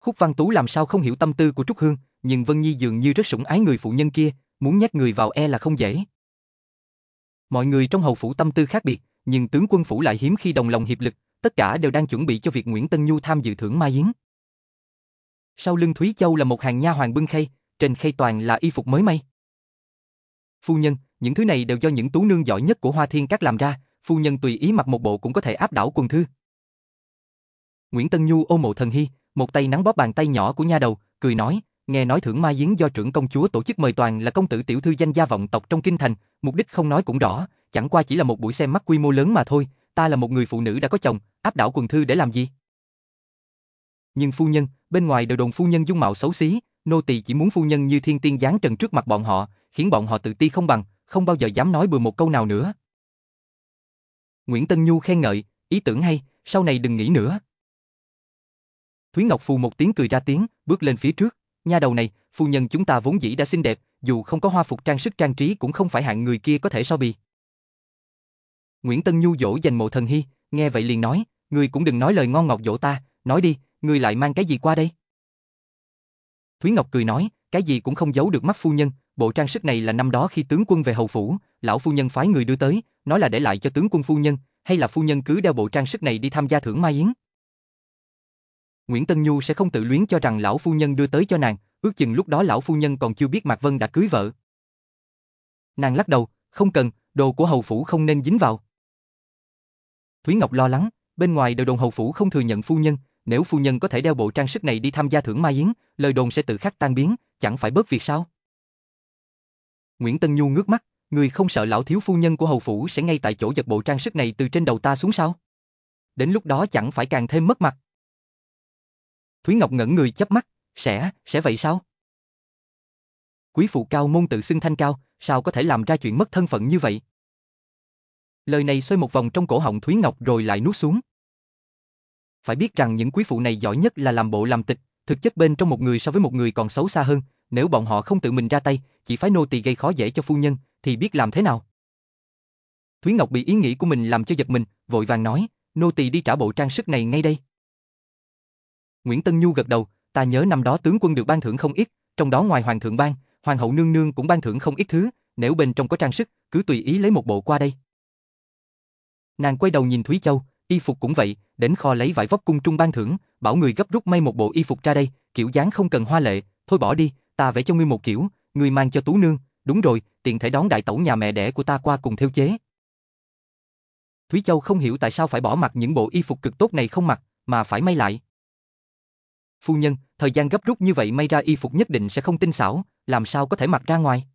Khúc Văn Tú làm sao không hiểu tâm tư của Trúc Hương, nhưng Vân Nhi dường như rất sủng ái người phụ nhân kia, muốn nhét người vào e là không dễ. Mọi người trong hầu phủ tâm tư khác biệt, nhưng tướng quân phủ lại hiếm khi đồng lòng hiệp lực, tất cả đều đang chuẩn bị cho việc Nguyễn Tân Nhu tham dự thưởng Mai Yến. Sau lưng Thúy Châu là một hàng nha hoàng bưng khay, trên khay toàn là y phục mới may. Phu nhân, những thứ này đều do những tú nương giỏi nhất của Hoa Thiên Các làm ra, phu nhân tùy ý mặc một bộ cũng có thể áp đảo quần thư. Nguyễn Tân Nhu ôm mộ thần hy, một tay nắng bóp bàn tay nhỏ của nha đầu, cười nói, nghe nói thưởng Mai Yến do trưởng công chúa tổ chức mời toàn là công tử tiểu thư danh gia vọng tộc trong kinh thành, mục đích không nói cũng rõ, chẳng qua chỉ là một buổi xem mắt quy mô lớn mà thôi, ta là một người phụ nữ đã có chồng, áp đảo quần thư để làm gì? Nhưng phu nhân, bên ngoài đều đồn phu nhân dung mạo xấu xí, nô tỳ chỉ muốn phu nhân như thiên tiên giáng trần trước mặt bọn họ, khiến bọn họ tự ti không bằng, không bao giờ dám nói bừa một câu nào nữa. Nguyễn Tân Nhu khen ngợi, ý tưởng hay, sau này đừng nghĩ nữa. Thúy Ngọc phù một tiếng cười ra tiếng, bước lên phía trước, nha đầu này, phu nhân chúng ta vốn dĩ đã xinh đẹp, dù không có hoa phục trang sức trang trí cũng không phải hạng người kia có thể so bì. Nguyễn Tân Nhu dỗ dành mộ thần hy, nghe vậy liền nói, ngươi cũng đừng nói lời ngon ngọt dỗ ta, nói đi, ngươi lại mang cái gì qua đây? Thúy Ngọc cười nói, cái gì cũng không giấu được mắt phu nhân, bộ trang sức này là năm đó khi tướng quân về hầu phủ, lão phu nhân phái người đưa tới, nói là để lại cho tướng quân phu nhân, hay là phu nhân cứ đeo bộ trang sức này đi tham gia thưởng mai yến. Nguyễn Tân Nhu sẽ không tự luyến cho rằng lão phu nhân đưa tới cho nàng, ước chừng lúc đó lão phu nhân còn chưa biết Mạc Vân đã cưới vợ. Nàng lắc đầu, không cần, đồ của hầu phủ không nên dính vào. Thúy Ngọc lo lắng, bên ngoài đều đồn hầu phủ không thừa nhận phu nhân, nếu phu nhân có thể đeo bộ trang sức này đi tham gia thưởng Mai Yến, lời đồn sẽ tự khắc tan biến, chẳng phải bớt việc sao? Nguyễn Tân Nhu ngước mắt, người không sợ lão thiếu phu nhân của hầu phủ sẽ ngay tại chỗ giật bộ trang sức này từ trên đầu ta xuống sao? Đến lúc đó chẳng phải càng thêm mất mặt. Thúy Ngọc ngẩn người chớp mắt, sẽ, sẽ vậy sao? Quý phụ cao môn tự xưng thanh cao, sao có thể làm ra chuyện mất thân phận như vậy? Lời này xoay một vòng trong cổ họng Thúy Ngọc rồi lại nuốt xuống. Phải biết rằng những quý phụ này giỏi nhất là làm bộ làm tịch, Thực chất bên trong một người so với một người còn xấu xa hơn, nếu bọn họ không tự mình ra tay, chỉ phái nô tỳ gây khó dễ cho phu nhân, thì biết làm thế nào. Thúy Ngọc bị ý nghĩ của mình làm cho giật mình, vội vàng nói, nô tỳ đi trả bộ trang sức này ngay đây. Nguyễn Tân Nhu gật đầu, ta nhớ năm đó tướng quân được ban thưởng không ít, trong đó ngoài hoàng thượng ban, hoàng hậu nương nương cũng ban thưởng không ít thứ, nếu bên trong có trang sức, cứ tùy ý lấy một bộ qua đây. Nàng quay đầu nhìn Thúy Châu, y phục cũng vậy, đến kho lấy vải vóc cung trung ban thưởng, bảo người gấp rút may một bộ y phục ra đây, kiểu dáng không cần hoa lệ, thôi bỏ đi, ta vẽ cho ngươi một kiểu, ngươi mang cho Tú nương, đúng rồi, tiện thể đón đại tẩu nhà mẹ đẻ của ta qua cùng theo chế. Thúy Châu không hiểu tại sao phải bỏ mặc những bộ y phục cực tốt này không mặc, mà phải may lại. Phu nhân, thời gian gấp rút như vậy may ra y phục nhất định sẽ không tinh xảo, làm sao có thể mặc ra ngoài.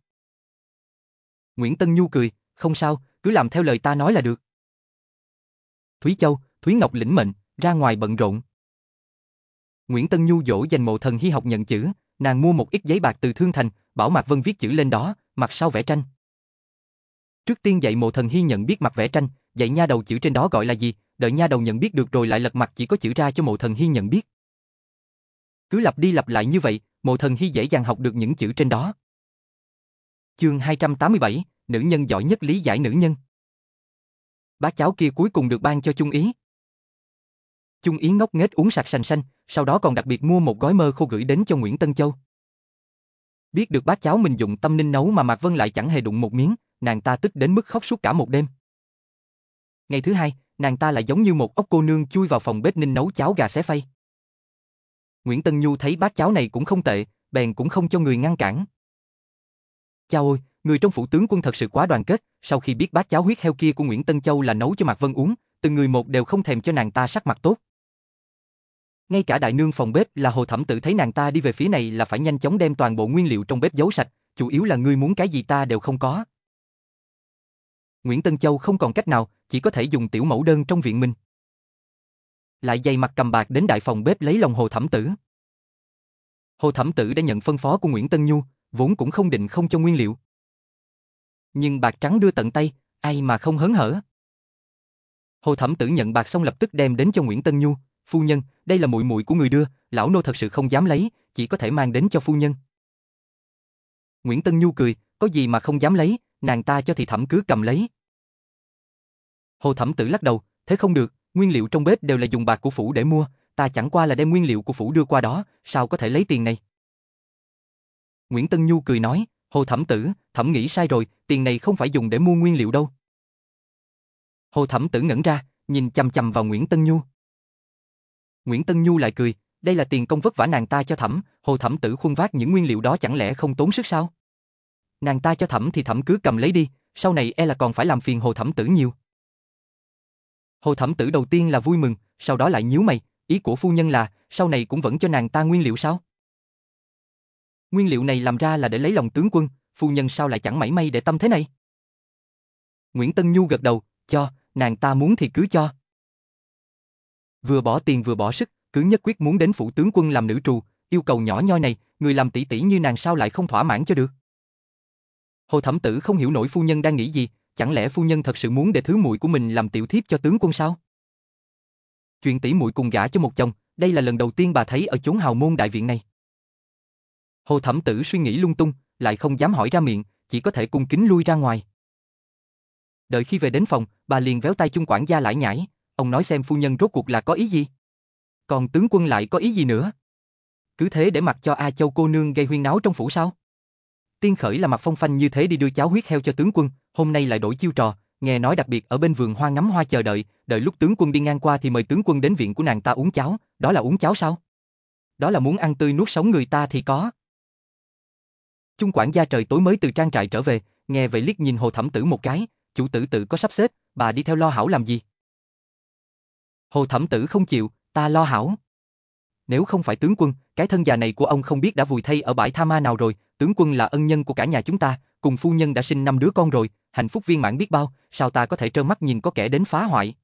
Nguyễn Tân Nhu cười, không sao, cứ làm theo lời ta nói là được. Thúy Châu, Thúy Ngọc lĩnh mệnh, ra ngoài bận rộn. Nguyễn Tân Nhu dỗ dành mộ thần hy học nhận chữ, nàng mua một ít giấy bạc từ Thương Thành, bảo Mạc Vân viết chữ lên đó, mặt sau vẽ tranh. Trước tiên dạy mộ thần hy nhận biết mặt vẽ tranh, dạy nha đầu chữ trên đó gọi là gì, đợi nha đầu nhận biết được rồi lại lật mặt chỉ có chữ ra cho mộ thần hy nhận biết. Cứ lặp đi lặp lại như vậy, mộ thần hy dễ dàng học được những chữ trên đó. Chương 287, nữ nhân giỏi nhất lý giải nữ nhân. Bác cháu kia cuối cùng được ban cho Trung Ý. Trung Ý ngốc nghếch uống sạch sành xanh, sau đó còn đặc biệt mua một gói mơ khô gửi đến cho Nguyễn Tân Châu. Biết được bác cháu mình dụng tâm ninh nấu mà Mạc Vân lại chẳng hề đụng một miếng, nàng ta tức đến mức khóc suốt cả một đêm. Ngày thứ hai, nàng ta lại giống như một ốc cô nương chui vào phòng bếp ninh nấu cháo gà xé phay. Nguyễn Tân Nhu thấy bác cháu này cũng không tệ, bèn cũng không cho người ngăn cản. Chao ôi, người trong phủ tướng quân thật sự quá đoàn kết, sau khi biết bát cháo huyết heo kia của Nguyễn Tân Châu là nấu cho Mạc Vân uống, từng người một đều không thèm cho nàng ta sắc mặt tốt. Ngay cả đại nương phòng bếp là Hồ Thẩm Tử thấy nàng ta đi về phía này là phải nhanh chóng đem toàn bộ nguyên liệu trong bếp giấu sạch, chủ yếu là ngươi muốn cái gì ta đều không có. Nguyễn Tân Châu không còn cách nào, chỉ có thể dùng tiểu mẫu đơn trong viện mình. Lại dày mặt cầm bạc đến đại phòng bếp lấy lòng Hồ Thẩm Tử. Hồ Thẩm Tử đã nhận phân phó của Nguyễn Tân Nhu, vốn cũng không định không cho nguyên liệu. Nhưng bạc trắng đưa tận tay, ai mà không hớn hở. Hồ Thẩm Tử nhận bạc xong lập tức đem đến cho Nguyễn Tân Nhu, "Phu nhân, đây là muội muội của người đưa, lão nô thật sự không dám lấy, chỉ có thể mang đến cho phu nhân." Nguyễn Tân Nhu cười, "Có gì mà không dám lấy, nàng ta cho thì Thẩm cứ cầm lấy." Hồ Thẩm Tử lắc đầu, "Thế không được, nguyên liệu trong bếp đều là dùng bạc của phủ để mua, ta chẳng qua là đem nguyên liệu của phủ đưa qua đó, sao có thể lấy tiền này?" Nguyễn Tân Nhu cười nói, Hồ Thẩm Tử, Thẩm nghĩ sai rồi, tiền này không phải dùng để mua nguyên liệu đâu. Hồ Thẩm Tử ngẩn ra, nhìn chầm chầm vào Nguyễn Tân Nhu. Nguyễn Tân Nhu lại cười, đây là tiền công vất vả nàng ta cho Thẩm, Hồ Thẩm Tử khuân vác những nguyên liệu đó chẳng lẽ không tốn sức sao? Nàng ta cho Thẩm thì Thẩm cứ cầm lấy đi, sau này e là còn phải làm phiền Hồ Thẩm Tử nhiều. Hồ Thẩm Tử đầu tiên là vui mừng, sau đó lại nhíu mày, ý của phu nhân là, sau này cũng vẫn cho nàng ta nguyên liệu sao? Nguyên liệu này làm ra là để lấy lòng tướng quân, phu nhân sao lại chẳng mảy may để tâm thế này? Nguyễn Tân Nhu gật đầu, cho, nàng ta muốn thì cứ cho. Vừa bỏ tiền vừa bỏ sức, cứ nhất quyết muốn đến phủ tướng quân làm nữ trù, yêu cầu nhỏ nhoi này, người làm tỷ tỷ như nàng sao lại không thỏa mãn cho được. Hồ Thẩm Tử không hiểu nổi phu nhân đang nghĩ gì, chẳng lẽ phu nhân thật sự muốn để thứ muội của mình làm tiểu thiếp cho tướng quân sao? Chuyện tỷ muội cùng gả cho một chồng, đây là lần đầu tiên bà thấy ở chốn hào môn đại viện này. Hồ Thẩm Tử suy nghĩ lung tung, lại không dám hỏi ra miệng, chỉ có thể cung kính lui ra ngoài. Đợi khi về đến phòng, bà liền véo tay chung quản gia lại nhảy, ông nói xem phu nhân rốt cuộc là có ý gì. Còn tướng quân lại có ý gì nữa? Cứ thế để mặc cho A Châu cô nương gây huyên náo trong phủ sao? Tiên khởi là mặt phong phanh như thế đi đưa cháo huyết heo cho tướng quân, hôm nay lại đổi chiêu trò, nghe nói đặc biệt ở bên vườn hoa ngắm hoa chờ đợi, đợi lúc tướng quân đi ngang qua thì mời tướng quân đến viện của nàng ta uống cháo, đó là uống cháo sao? Đó là muốn ăn tươi nuốt sống người ta thì có. Chung quản gia trời tối mới từ trang trại trở về, nghe vậy liếc nhìn Hồ Thẩm Tử một cái, chủ tử tự có sắp xếp, bà đi theo lo hảo làm gì? Hồ Thẩm Tử không chịu, ta lo hảo. Nếu không phải tướng quân, cái thân già này của ông không biết đã vùi thay ở bãi tha ma nào rồi, tướng quân là ân nhân của cả nhà chúng ta, cùng phu nhân đã sinh năm đứa con rồi, hạnh phúc viên mãn biết bao, sao ta có thể trơ mắt nhìn có kẻ đến phá hoại.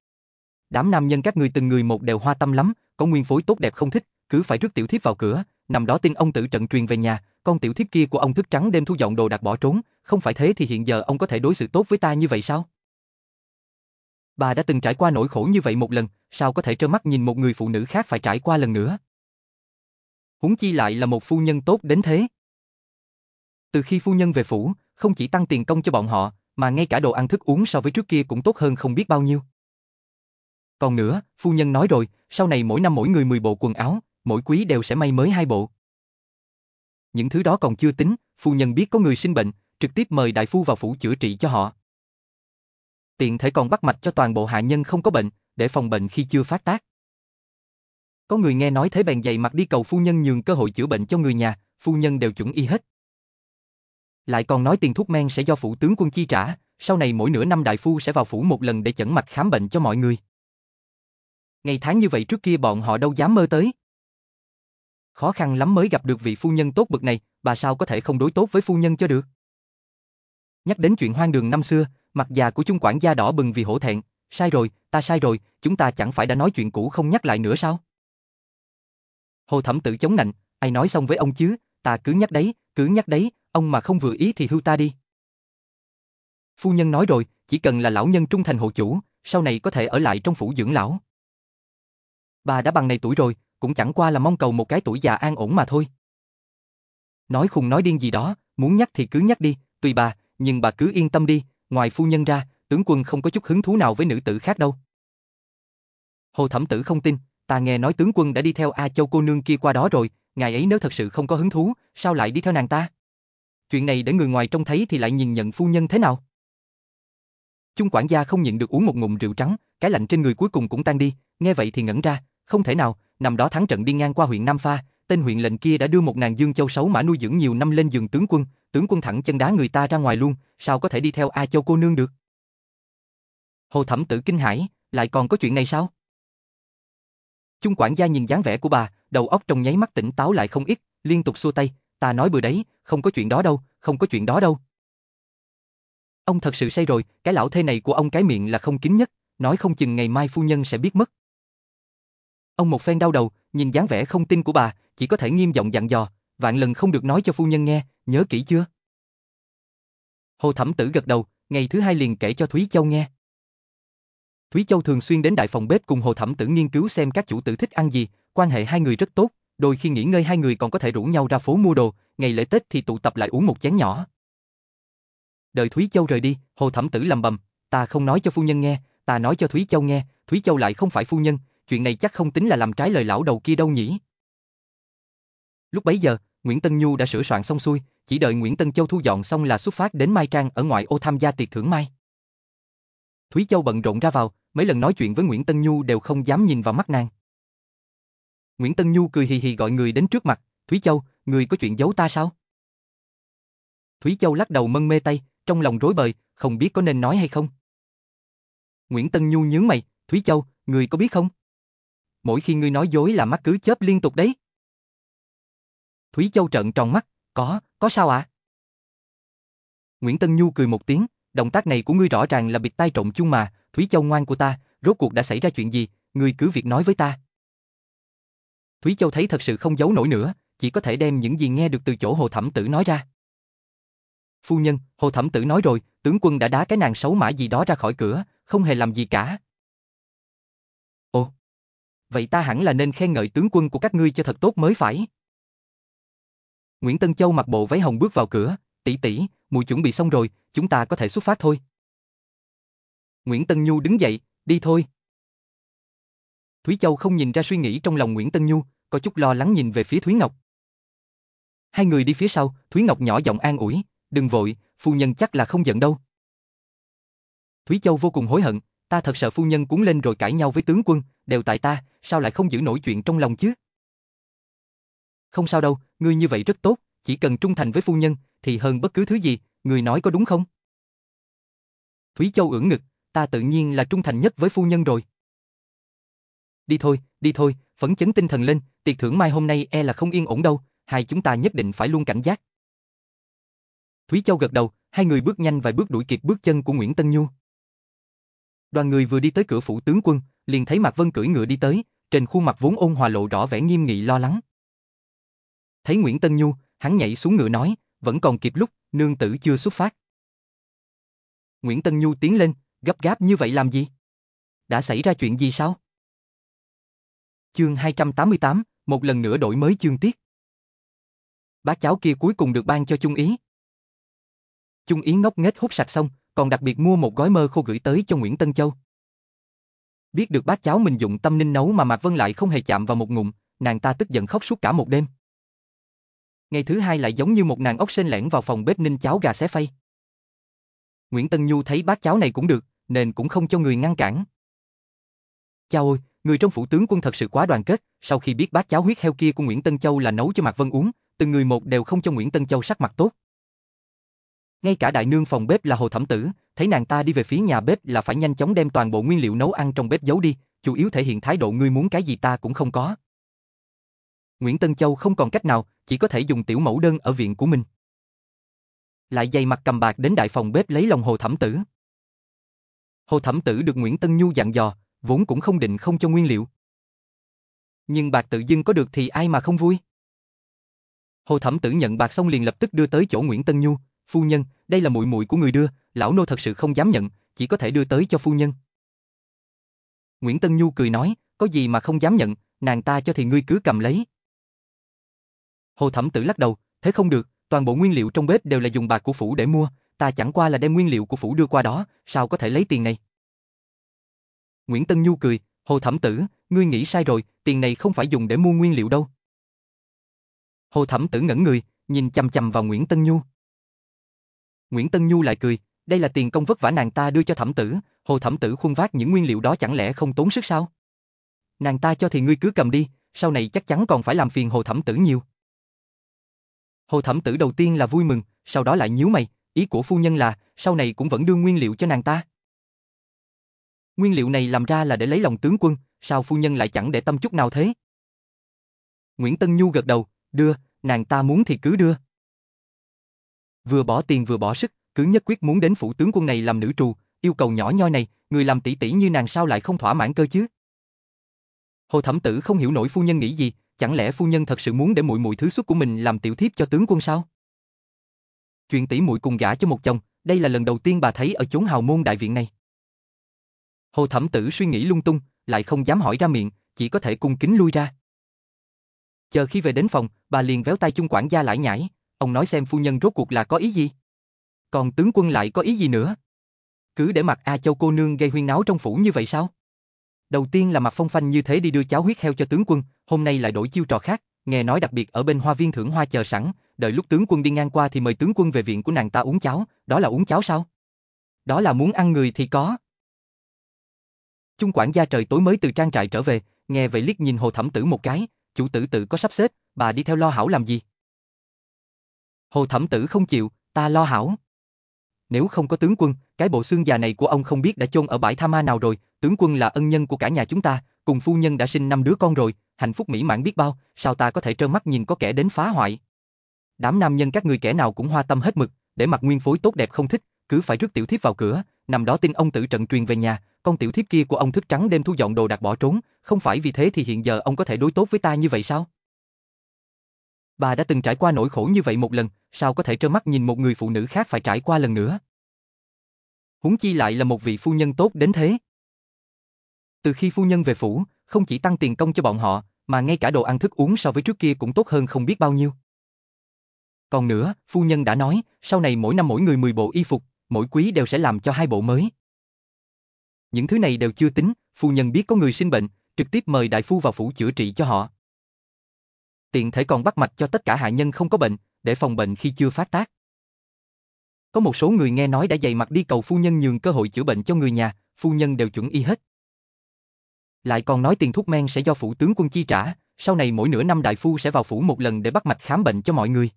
Đám nam nhân các người từng người một đều hoa tâm lắm, có nguyên phối tốt đẹp không thích, cứ phải rước tiểu thiếp vào cửa, nằm đó tin ông tự trận truyền về nhà, con tiểu thiếp kia của ông thức trắng đêm thu dọn đồ đạc bỏ trốn, không phải thế thì hiện giờ ông có thể đối xử tốt với ta như vậy sao? Bà đã từng trải qua nỗi khổ như vậy một lần, sao có thể trơ mắt nhìn một người phụ nữ khác phải trải qua lần nữa? Huống chi lại là một phu nhân tốt đến thế. Từ khi phu nhân về phủ, không chỉ tăng tiền công cho bọn họ, mà ngay cả đồ ăn thức uống so với trước kia cũng tốt hơn không biết bao nhiêu. Còn nữa, phu nhân nói rồi, sau này mỗi năm mỗi người 10 bộ quần áo, mỗi quý đều sẽ may mới hai bộ. Những thứ đó còn chưa tính, phu nhân biết có người sinh bệnh, trực tiếp mời đại phu vào phủ chữa trị cho họ. Tiện thể còn bắt mạch cho toàn bộ hạ nhân không có bệnh, để phòng bệnh khi chưa phát tác. Có người nghe nói thế bèn dày mặt đi cầu phu nhân nhường cơ hội chữa bệnh cho người nhà, phu nhân đều chuẩn y hết. Lại còn nói tiền thuốc men sẽ do phủ tướng quân chi trả, sau này mỗi nửa năm đại phu sẽ vào phủ một lần để chẩn mạch khám bệnh cho mọi người. Ngày tháng như vậy trước kia bọn họ đâu dám mơ tới. Khó khăn lắm mới gặp được vị phu nhân tốt bực này, bà sao có thể không đối tốt với phu nhân cho được. Nhắc đến chuyện hoang đường năm xưa, mặt già của chung quản gia đỏ bừng vì hổ thẹn, sai rồi, ta sai rồi, chúng ta chẳng phải đã nói chuyện cũ không nhắc lại nữa sao? Hồ Thẩm tự chống nạnh, ai nói xong với ông chứ, ta cứ nhắc đấy, cứ nhắc đấy, ông mà không vừa ý thì hưu ta đi. Phu nhân nói rồi, chỉ cần là lão nhân trung thành hộ chủ, sau này có thể ở lại trong phủ dưỡng lão. Bà đã bằng này tuổi rồi, cũng chẳng qua là mong cầu một cái tuổi già an ổn mà thôi. Nói khùng nói điên gì đó, muốn nhắc thì cứ nhắc đi, tùy bà, nhưng bà cứ yên tâm đi, ngoài phu nhân ra, tướng quân không có chút hứng thú nào với nữ tử khác đâu. Hồ Thẩm Tử không tin, ta nghe nói tướng quân đã đi theo A Châu cô nương kia qua đó rồi, ngài ấy nếu thật sự không có hứng thú, sao lại đi theo nàng ta? Chuyện này để người ngoài trông thấy thì lại nhìn nhận phu nhân thế nào? Chung quản gia không nhịn được uống một ngụm rượu trắng, cái lạnh trên người cuối cùng cũng tan đi, nghe vậy thì ngẩn ra, không thể nào, nằm đó thắng trận đi ngang qua huyện Nam Pha, tên huyện lệnh kia đã đưa một nàng dương châu xấu mã nuôi dưỡng nhiều năm lên giường tướng quân, tướng quân thẳng chân đá người ta ra ngoài luôn, sao có thể đi theo A Châu cô nương được? Hồ Thẩm Tử kinh hãi, lại còn có chuyện này sao? Chung quản gia nhìn dáng vẻ của bà, đầu óc trong nháy mắt tỉnh táo lại không ít, liên tục xua tay, ta nói bừa đấy, không có chuyện đó đâu, không có chuyện đó đâu. Ông thật sự say rồi, cái lão thê này của ông cái miệng là không kín nhất, nói không chừng ngày mai phu nhân sẽ biết mất. Ông một phen đau đầu, nhìn dáng vẻ không tin của bà, chỉ có thể nghiêm giọng dặn dò, vạn lần không được nói cho phu nhân nghe, nhớ kỹ chưa? Hồ Thẩm Tử gật đầu, ngày thứ hai liền kể cho Thúy Châu nghe. Thúy Châu thường xuyên đến đại phòng bếp cùng Hồ Thẩm Tử nghiên cứu xem các chủ tử thích ăn gì, quan hệ hai người rất tốt, đôi khi nghỉ ngơi hai người còn có thể rủ nhau ra phố mua đồ, ngày lễ Tết thì tụ tập lại uống một chén nhỏ. Đợi Thúy Châu rời đi, Hồ Thẩm Tử lầm bầm, ta không nói cho phu nhân nghe, ta nói cho Thúy Châu nghe, Thúy Châu lại không phải phu nhân, chuyện này chắc không tính là làm trái lời lão đầu kia đâu nhỉ. Lúc bấy giờ, Nguyễn Tân Nhu đã sửa soạn xong xuôi, chỉ đợi Nguyễn Tân Châu thu dọn xong là xuất phát đến Mai Trang ở ngoại ô tham gia tiệc thưởng mai. Thúy Châu bận rộn ra vào, mấy lần nói chuyện với Nguyễn Tân Nhu đều không dám nhìn vào mắt nàng. Nguyễn Tân Nhu cười hì hì gọi người đến trước mặt, Thúy Châu, người có chuyện giấu ta sao? Thúy Châu lắc đầu mân mê tay, trong lòng rối bời, không biết có nên nói hay không. Nguyễn Tân Nhu nhướng mày, Thúy Châu, người có biết không? Mỗi khi ngươi nói dối là mắt cứ chớp liên tục đấy. Thúy Châu trợn tròn mắt, có, có sao ạ? À? Nguyễn Tân Nhu cười một tiếng, động tác này của ngươi rõ ràng là bịt tai trộm chung mà, Thúy Châu ngoan của ta, rốt cuộc đã xảy ra chuyện gì, ngươi cứ việc nói với ta. Thúy Châu thấy thật sự không giấu nổi nữa, chỉ có thể đem những gì nghe được từ chỗ Hồ Thẩm Tử nói ra. Phu nhân, Hồ Thẩm Tử nói rồi, tướng quân đã đá cái nàng xấu mã gì đó ra khỏi cửa, không hề làm gì cả. Vậy ta hẳn là nên khen ngợi tướng quân của các ngươi cho thật tốt mới phải. Nguyễn Tân Châu mặc bộ váy hồng bước vào cửa, tỷ tỷ, mùi chuẩn bị xong rồi, chúng ta có thể xuất phát thôi. Nguyễn Tân Nhu đứng dậy, đi thôi. Thúy Châu không nhìn ra suy nghĩ trong lòng Nguyễn Tân Nhu, có chút lo lắng nhìn về phía Thúy Ngọc. Hai người đi phía sau, Thúy Ngọc nhỏ giọng an ủi, đừng vội, phu nhân chắc là không giận đâu. Thúy Châu vô cùng hối hận, ta thật sợ phu nhân cuốn lên rồi cãi nhau với tướng quân, đều tại ta, sao lại không giữ nổi chuyện trong lòng chứ? Không sao đâu, ngươi như vậy rất tốt, chỉ cần trung thành với phu nhân, thì hơn bất cứ thứ gì, người nói có đúng không? Thúy Châu ưỡn ngực, ta tự nhiên là trung thành nhất với phu nhân rồi. Đi thôi, đi thôi, phấn chấn tinh thần lên, tiệc thưởng mai hôm nay e là không yên ổn đâu, hai chúng ta nhất định phải luôn cảnh giác. Thúy Châu gật đầu, hai người bước nhanh vài bước đuổi kịp bước chân của Nguyễn Tân Nhu. Đoàn người vừa đi tới cửa phủ tướng quân, liền thấy Mạc Vân cưỡi ngựa đi tới, trên khuôn mặt vốn ôn hòa lộ rõ vẻ nghiêm nghị lo lắng. Thấy Nguyễn Tân Nhu, hắn nhảy xuống ngựa nói, vẫn còn kịp lúc, nương tử chưa xuất phát. Nguyễn Tân Nhu tiến lên, gấp gáp như vậy làm gì? Đã xảy ra chuyện gì sao? Chương 288, một lần nữa đổi mới chương tiết. Bác cháu kia cuối cùng được ban cho Chung Ý. Chung Ý ngốc nghếch hút sạch xong, còn đặc biệt mua một gói mơ khô gửi tới cho Nguyễn Tân Châu. Biết được bát cháo mình dụng tâm ninh nấu mà Mạc Vân lại không hề chạm vào một ngụm, nàng ta tức giận khóc suốt cả một đêm. Ngày thứ hai lại giống như một nàng ốc sên lẻn vào phòng bếp ninh cháo gà xé phay. Nguyễn Tân Nhu thấy bát cháo này cũng được, nên cũng không cho người ngăn cản. Chao ôi, người trong phủ tướng quân thật sự quá đoàn kết, sau khi biết bát cháo huyết heo kia của Nguyễn Tân Châu là nấu cho Mạc Vân uống, từng người một đều không cho Nguyễn Tân Châu sắc mặt tốt. Ngay cả đại nương phòng bếp là Hồ Thẩm Tử, thấy nàng ta đi về phía nhà bếp là phải nhanh chóng đem toàn bộ nguyên liệu nấu ăn trong bếp giấu đi, chủ yếu thể hiện thái độ ngươi muốn cái gì ta cũng không có. Nguyễn Tân Châu không còn cách nào, chỉ có thể dùng tiểu mẫu đơn ở viện của mình. Lại dày mặt cầm bạc đến đại phòng bếp lấy lòng Hồ Thẩm Tử. Hồ Thẩm Tử được Nguyễn Tân Nhu dặn dò, vốn cũng không định không cho nguyên liệu. Nhưng bạc tự dưng có được thì ai mà không vui. Hồ Thẩm Tử nhận bạc xong liền lập tức đưa tới chỗ Nguyễn Tân Nhu, "Phu nhân, đây là muội muội của người đưa, lão nô thật sự không dám nhận, chỉ có thể đưa tới cho phu nhân." Nguyễn Tân Nhu cười nói, "Có gì mà không dám nhận, nàng ta cho thì ngươi cứ cầm lấy." Hồ Thẩm Tử lắc đầu, "Thế không được, toàn bộ nguyên liệu trong bếp đều là dùng bạc của phủ để mua, ta chẳng qua là đem nguyên liệu của phủ đưa qua đó, sao có thể lấy tiền này?" Nguyễn Tân Nhu cười, Hồ Thẩm Tử, ngươi nghĩ sai rồi, tiền này không phải dùng để mua nguyên liệu đâu. Hồ Thẩm Tử ngẩn người, nhìn chầm chầm vào Nguyễn Tân Nhu. Nguyễn Tân Nhu lại cười, đây là tiền công vất vả nàng ta đưa cho Thẩm Tử, Hồ Thẩm Tử khuôn vác những nguyên liệu đó chẳng lẽ không tốn sức sao? Nàng ta cho thì ngươi cứ cầm đi, sau này chắc chắn còn phải làm phiền Hồ Thẩm Tử nhiều. Hồ Thẩm Tử đầu tiên là vui mừng, sau đó lại nhíu mày, ý của phu nhân là sau này cũng vẫn đưa nguyên liệu cho nàng ta. Nguyên liệu này làm ra là để lấy lòng tướng quân, sao phu nhân lại chẳng để tâm chút nào thế? Nguyễn Tân Nhu gật đầu, đưa, nàng ta muốn thì cứ đưa. Vừa bỏ tiền vừa bỏ sức, cứ nhất quyết muốn đến phủ tướng quân này làm nữ trù, yêu cầu nhỏ nhoi này, người làm tỷ tỷ như nàng sao lại không thỏa mãn cơ chứ? Hồ Thẩm Tử không hiểu nổi phu nhân nghĩ gì, chẳng lẽ phu nhân thật sự muốn để muội muội thứ xuất của mình làm tiểu thiếp cho tướng quân sao? Chuyện tỷ muội cùng gả cho một chồng, đây là lần đầu tiên bà thấy ở chốn hào môn đại viện này. Hồ Thẩm Tử suy nghĩ lung tung, lại không dám hỏi ra miệng, chỉ có thể cung kính lui ra. Chờ khi về đến phòng, bà liền véo tay chung quản gia lại nhảy, ông nói xem phu nhân rốt cuộc là có ý gì. Còn tướng quân lại có ý gì nữa? Cứ để mặt A Châu cô nương gây huyên náo trong phủ như vậy sao? Đầu tiên là mặt phong phanh như thế đi đưa cháo huyết heo cho tướng quân, hôm nay lại đổi chiêu trò khác, nghe nói đặc biệt ở bên hoa viên thưởng hoa chờ sẵn, đợi lúc tướng quân đi ngang qua thì mời tướng quân về viện của nàng ta uống cháo, đó là uống cháo sao? Đó là muốn ăn người thì có. Chung quản gia trời tối mới từ trang trại trở về, nghe vậy liếc nhìn Hồ Thẩm Tử một cái, chủ tử tự có sắp xếp, bà đi theo lo hảo làm gì? Hồ Thẩm Tử không chịu, ta lo hảo. Nếu không có tướng quân, cái bộ xương già này của ông không biết đã chôn ở bãi tha ma nào rồi, tướng quân là ân nhân của cả nhà chúng ta, cùng phu nhân đã sinh năm đứa con rồi, hạnh phúc mỹ mãn biết bao, sao ta có thể trơ mắt nhìn có kẻ đến phá hoại. Đám nam nhân các người kẻ nào cũng hoa tâm hết mực, để mặt nguyên phối tốt đẹp không thích, cứ phải rước tiểu thiếp vào cửa, nằm đó tin ông tự trận truyền về nhà, con tiểu thiếp kia của ông thức trắng đêm thu dọn đồ đạc bỏ trốn, không phải vì thế thì hiện giờ ông có thể đối tốt với ta như vậy sao? Bà đã từng trải qua nỗi khổ như vậy một lần, sao có thể trơ mắt nhìn một người phụ nữ khác phải trải qua lần nữa? Huống chi lại là một vị phu nhân tốt đến thế. Từ khi phu nhân về phủ, không chỉ tăng tiền công cho bọn họ, mà ngay cả đồ ăn thức uống so với trước kia cũng tốt hơn không biết bao nhiêu. Còn nữa, phu nhân đã nói, sau này mỗi năm mỗi người 10 bộ y phục, mỗi quý đều sẽ làm cho hai bộ mới. Những thứ này đều chưa tính, phu nhân biết có người sinh bệnh, trực tiếp mời đại phu vào phủ chữa trị cho họ. Tiện thể còn bắt mạch cho tất cả hạ nhân không có bệnh, để phòng bệnh khi chưa phát tác. Có một số người nghe nói đã dày mặt đi cầu phu nhân nhường cơ hội chữa bệnh cho người nhà, phu nhân đều chuẩn y hết. Lại còn nói tiền thuốc men sẽ do phủ tướng quân chi trả, sau này mỗi nửa năm đại phu sẽ vào phủ một lần để bắt mạch khám bệnh cho mọi người.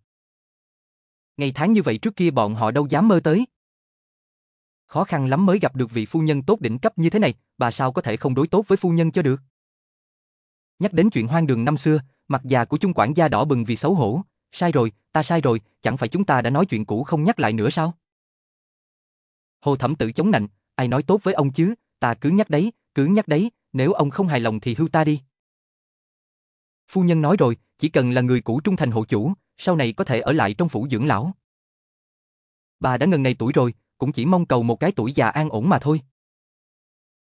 Ngày tháng như vậy trước kia bọn họ đâu dám mơ tới. Khó khăn lắm mới gặp được vị phu nhân tốt đỉnh cấp như thế này, bà sao có thể không đối tốt với phu nhân cho được. Nhắc đến chuyện hoang đường năm xưa, mặt già của chung quản gia đỏ bừng vì xấu hổ. Sai rồi, ta sai rồi, chẳng phải chúng ta đã nói chuyện cũ không nhắc lại nữa sao? Hồ Thẩm Tử chống nạnh, ai nói tốt với ông chứ, ta cứ nhắc đấy, cứ nhắc đấy, nếu ông không hài lòng thì hưu ta đi. Phu nhân nói rồi, chỉ cần là người cũ trung thành hộ chủ, sau này có thể ở lại trong phủ dưỡng lão. Bà đã ngần này tuổi rồi, cũng chỉ mong cầu một cái tuổi già an ổn mà thôi.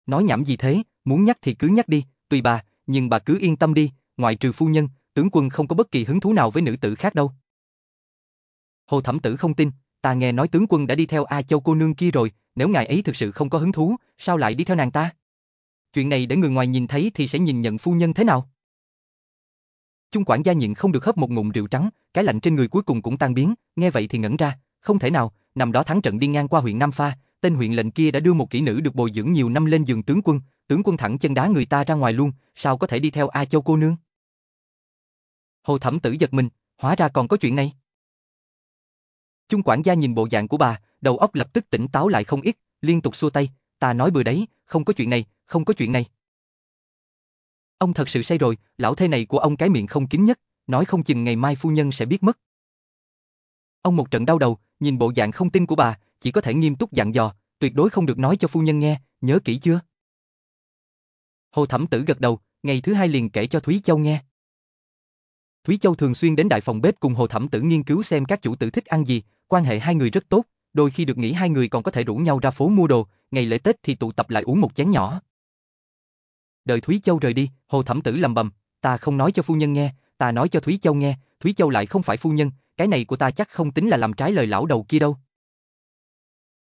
Nói nhảm gì thế, muốn nhắc thì cứ nhắc đi, tùy bà, nhưng bà cứ yên tâm đi, ngoại trừ phu nhân, tướng quân không có bất kỳ hứng thú nào với nữ tử khác đâu. Hồ Thẩm Tử không tin, ta nghe nói tướng quân đã đi theo A Châu cô nương kia rồi, nếu ngài ấy thực sự không có hứng thú, sao lại đi theo nàng ta? Chuyện này để người ngoài nhìn thấy thì sẽ nhìn nhận phu nhân thế nào? Trung quản gia nhịn không được hớp một ngụm rượu trắng, cái lạnh trên người cuối cùng cũng tan biến, nghe vậy thì ngẩn ra, không thể nào, nằm đó thắng trận đi ngang qua huyện Nam Pha, tên huyện lệnh kia đã đưa một kỹ nữ được bồi dưỡng nhiều năm lên giường tướng quân, tướng quân thẳng chân đá người ta ra ngoài luôn, sao có thể đi theo A Châu cô nương? Hồ Thẩm Tử giật mình, hóa ra còn có chuyện này. Trung quản gia nhìn bộ dạng của bà, đầu óc lập tức tỉnh táo lại không ít, liên tục xua tay, ta nói bừa đấy, không có chuyện này, không có chuyện này. Ông thật sự say rồi, lão thê này của ông cái miệng không kín nhất, nói không chừng ngày mai phu nhân sẽ biết mất. Ông một trận đau đầu, nhìn bộ dạng không tin của bà, chỉ có thể nghiêm túc dặn dò, tuyệt đối không được nói cho phu nhân nghe, nhớ kỹ chưa? Hồ Thẩm Tử gật đầu, ngày thứ hai liền kể cho Thúy Châu nghe. Thúy Châu thường xuyên đến đại phòng bếp cùng Hồ Thẩm Tử nghiên cứu xem các chủ tử thích ăn gì, quan hệ hai người rất tốt, đôi khi được nghỉ hai người còn có thể rủ nhau ra phố mua đồ, ngày lễ Tết thì tụ tập lại uống một chén nhỏ. Đợi Thúy Châu rời đi, Hồ Thẩm Tử lầm bầm, ta không nói cho phu nhân nghe, ta nói cho Thúy Châu nghe, Thúy Châu lại không phải phu nhân, cái này của ta chắc không tính là làm trái lời lão đầu kia đâu.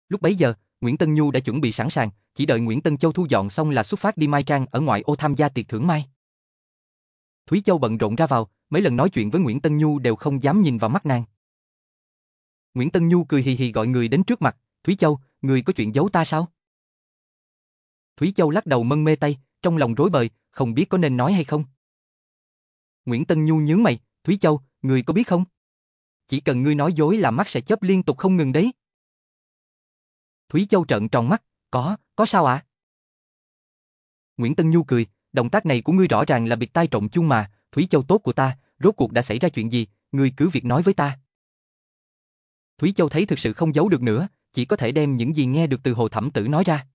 Lúc bấy giờ, Nguyễn Tân Nhu đã chuẩn bị sẵn sàng, chỉ đợi Nguyễn Tân Châu thu dọn xong là xuất phát đi Mai Trang ở ngoại ô tham gia tiệc thưởng Mai. Thúy Châu bận rộn ra vào, mấy lần nói chuyện với Nguyễn Tân Nhu đều không dám nhìn vào mắt nàng. Nguyễn Tân Nhu cười hì hì gọi người đến trước mặt, Thúy Châu, người có chuyện giấu ta sao? Thúy Châu lắc đầu mân mê tay, trong lòng rối bời, không biết có nên nói hay không. Nguyễn Tân Nhu nhướng mày, Thúy Châu, người có biết không? Chỉ cần ngươi nói dối là mắt sẽ chớp liên tục không ngừng đấy. Thúy Châu trợn tròn mắt, có, có sao ạ? À? Nguyễn Tân Nhu cười, động tác này của ngươi rõ ràng là biệt tai trọng chung mà, Thúy Châu tốt của ta, rốt cuộc đã xảy ra chuyện gì, ngươi cứ việc nói với ta. Thúy Châu thấy thực sự không giấu được nữa, chỉ có thể đem những gì nghe được từ Hồ Thẩm Tử nói ra.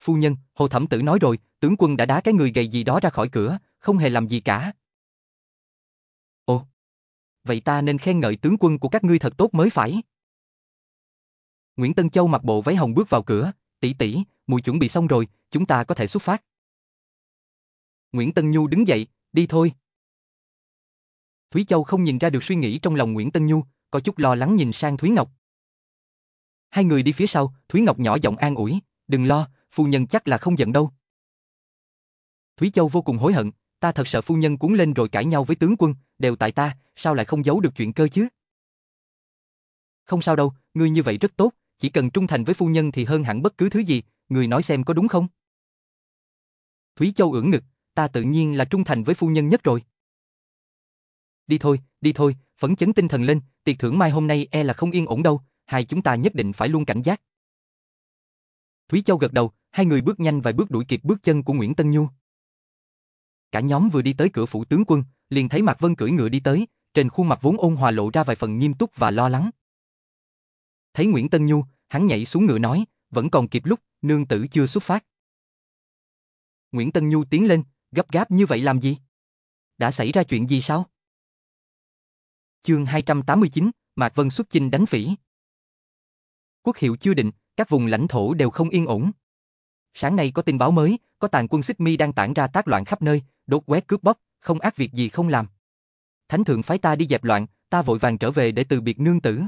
Phu nhân, Hồ Thẩm Tử nói rồi, tướng quân đã đá cái người gầy gì đó ra khỏi cửa, không hề làm gì cả. Ồ, vậy ta nên khen ngợi tướng quân của các ngươi thật tốt mới phải. Nguyễn Tân Châu mặc bộ váy hồng bước vào cửa, tỷ tỷ, mùi chuẩn bị xong rồi, chúng ta có thể xuất phát. Nguyễn Tân Nhu đứng dậy, đi thôi. Thúy Châu không nhìn ra được suy nghĩ trong lòng Nguyễn Tân Nhu, có chút lo lắng nhìn sang Thúy Ngọc. Hai người đi phía sau, Thúy Ngọc nhỏ giọng an ủi, đừng lo, phu nhân chắc là không giận đâu. Thúy Châu vô cùng hối hận, ta thật sợ phu nhân cuốn lên rồi cãi nhau với tướng quân, đều tại ta, sao lại không giấu được chuyện cơ chứ? Không sao đâu, ngươi như vậy rất tốt, chỉ cần trung thành với phu nhân thì hơn hẳn bất cứ thứ gì, người nói xem có đúng không? Thúy Châu ưỡn ngực, ta tự nhiên là trung thành với phu nhân nhất rồi. Đi thôi, đi thôi, phấn chấn tinh thần lên, tiệc thưởng mai hôm nay e là không yên ổn đâu, hai chúng ta nhất định phải luôn cảnh giác. Thúy Châu gật đầu, hai người bước nhanh vài bước đuổi kịp bước chân của Nguyễn Tân Nhu. Cả nhóm vừa đi tới cửa phủ tướng quân, liền thấy Mạc Vân cưỡi ngựa đi tới, trên khuôn mặt vốn ôn hòa lộ ra vài phần nghiêm túc và lo lắng. Thấy Nguyễn Tân Nhu, hắn nhảy xuống ngựa nói, vẫn còn kịp lúc, nương tử chưa xuất phát. Nguyễn Tân Nhu tiến lên, gấp gáp như vậy làm gì? Đã xảy ra chuyện gì sao? Chương 289, Mạc Vân xuất chinh đánh phỉ. Quốc hiệu chưa định, các vùng lãnh thổ đều không yên ổn. Sáng nay có tin báo mới, có tàn quân xích mi đang tản ra tác loạn khắp nơi, đốt quét cướp bóc, không ác việc gì không làm. Thánh thượng phái ta đi dẹp loạn, ta vội vàng trở về để từ biệt nương tử.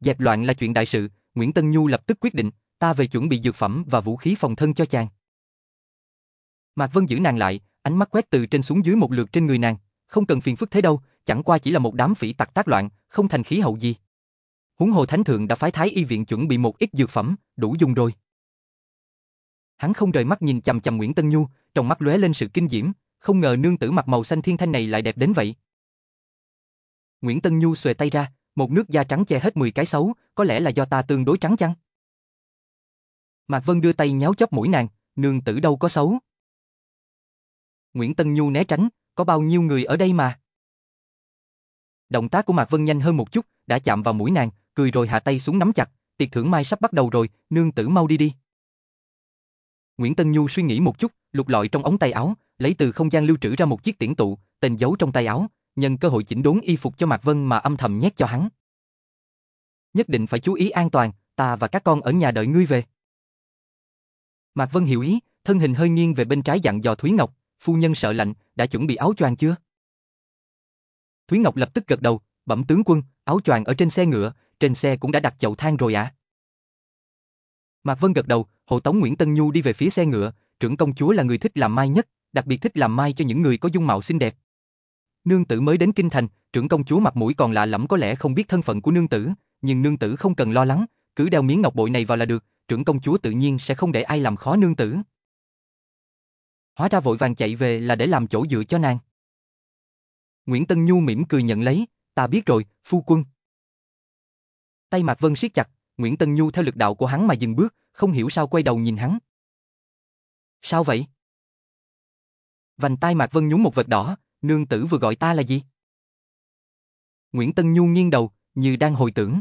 Dẹp loạn là chuyện đại sự, Nguyễn Tân Nhu lập tức quyết định, ta về chuẩn bị dược phẩm và vũ khí phòng thân cho chàng. Mạc Vân giữ nàng lại, ánh mắt quét từ trên xuống dưới một lượt trên người nàng, không cần phiền phức thế đâu, chẳng qua chỉ là một đám phỉ tặc tác loạn, không thành khí hậu gì. Huống hồ thánh thượng đã phái thái y viện chuẩn bị một ít dược phẩm, đủ dùng rồi. Hắn không rời mắt nhìn chằm chằm Nguyễn Tân Nhu, trong mắt lóe lên sự kinh diễm, không ngờ nương tử mặt màu xanh thiên thanh này lại đẹp đến vậy. Nguyễn Tân Nhu xuề tay ra, một nước da trắng che hết 10 cái xấu, có lẽ là do ta tương đối trắng chăng? Mạc Vân đưa tay nhéo chóp mũi nàng, nương tử đâu có xấu. Nguyễn Tân Nhu né tránh, có bao nhiêu người ở đây mà. Động tác của Mạc Vân nhanh hơn một chút, đã chạm vào mũi nàng, cười rồi hạ tay xuống nắm chặt, tiệc thưởng mai sắp bắt đầu rồi, nương tử mau đi đi. Nguyễn Tân Nhu suy nghĩ một chút, lục lọi trong ống tay áo, lấy từ không gian lưu trữ ra một chiếc tiễn tụ, tên giấu trong tay áo, nhân cơ hội chỉnh đốn y phục cho Mạc Vân mà âm thầm nhét cho hắn. Nhất định phải chú ý an toàn, ta và các con ở nhà đợi ngươi về. Mạc Vân hiểu ý, thân hình hơi nghiêng về bên trái dặn dò Thúy Ngọc, phu nhân sợ lạnh, đã chuẩn bị áo choàng chưa? Thúy Ngọc lập tức gật đầu, bẩm tướng quân, áo choàng ở trên xe ngựa, trên xe cũng đã đặt chậu than rồi ạ. À? Mạc Vân gật đầu, hộ tống Nguyễn Tân Nhu đi về phía xe ngựa, trưởng công chúa là người thích làm mai nhất, đặc biệt thích làm mai cho những người có dung mạo xinh đẹp. Nương tử mới đến kinh thành, trưởng công chúa mặt mũi còn lạ lẫm có lẽ không biết thân phận của nương tử, nhưng nương tử không cần lo lắng, cứ đeo miếng ngọc bội này vào là được, trưởng công chúa tự nhiên sẽ không để ai làm khó nương tử. Hóa ra vội vàng chạy về là để làm chỗ dựa cho nàng. Nguyễn Tân Nhu mỉm cười nhận lấy, ta biết rồi, phu quân. Tay Mạc Vân siết chặt, Nguyễn Tân Nhu theo lực đạo của hắn mà dừng bước, không hiểu sao quay đầu nhìn hắn. Sao vậy? Vành tay Mạc Vân nhúng một vật đỏ, nương tử vừa gọi ta là gì? Nguyễn Tân Nhu nghiêng đầu, như đang hồi tưởng.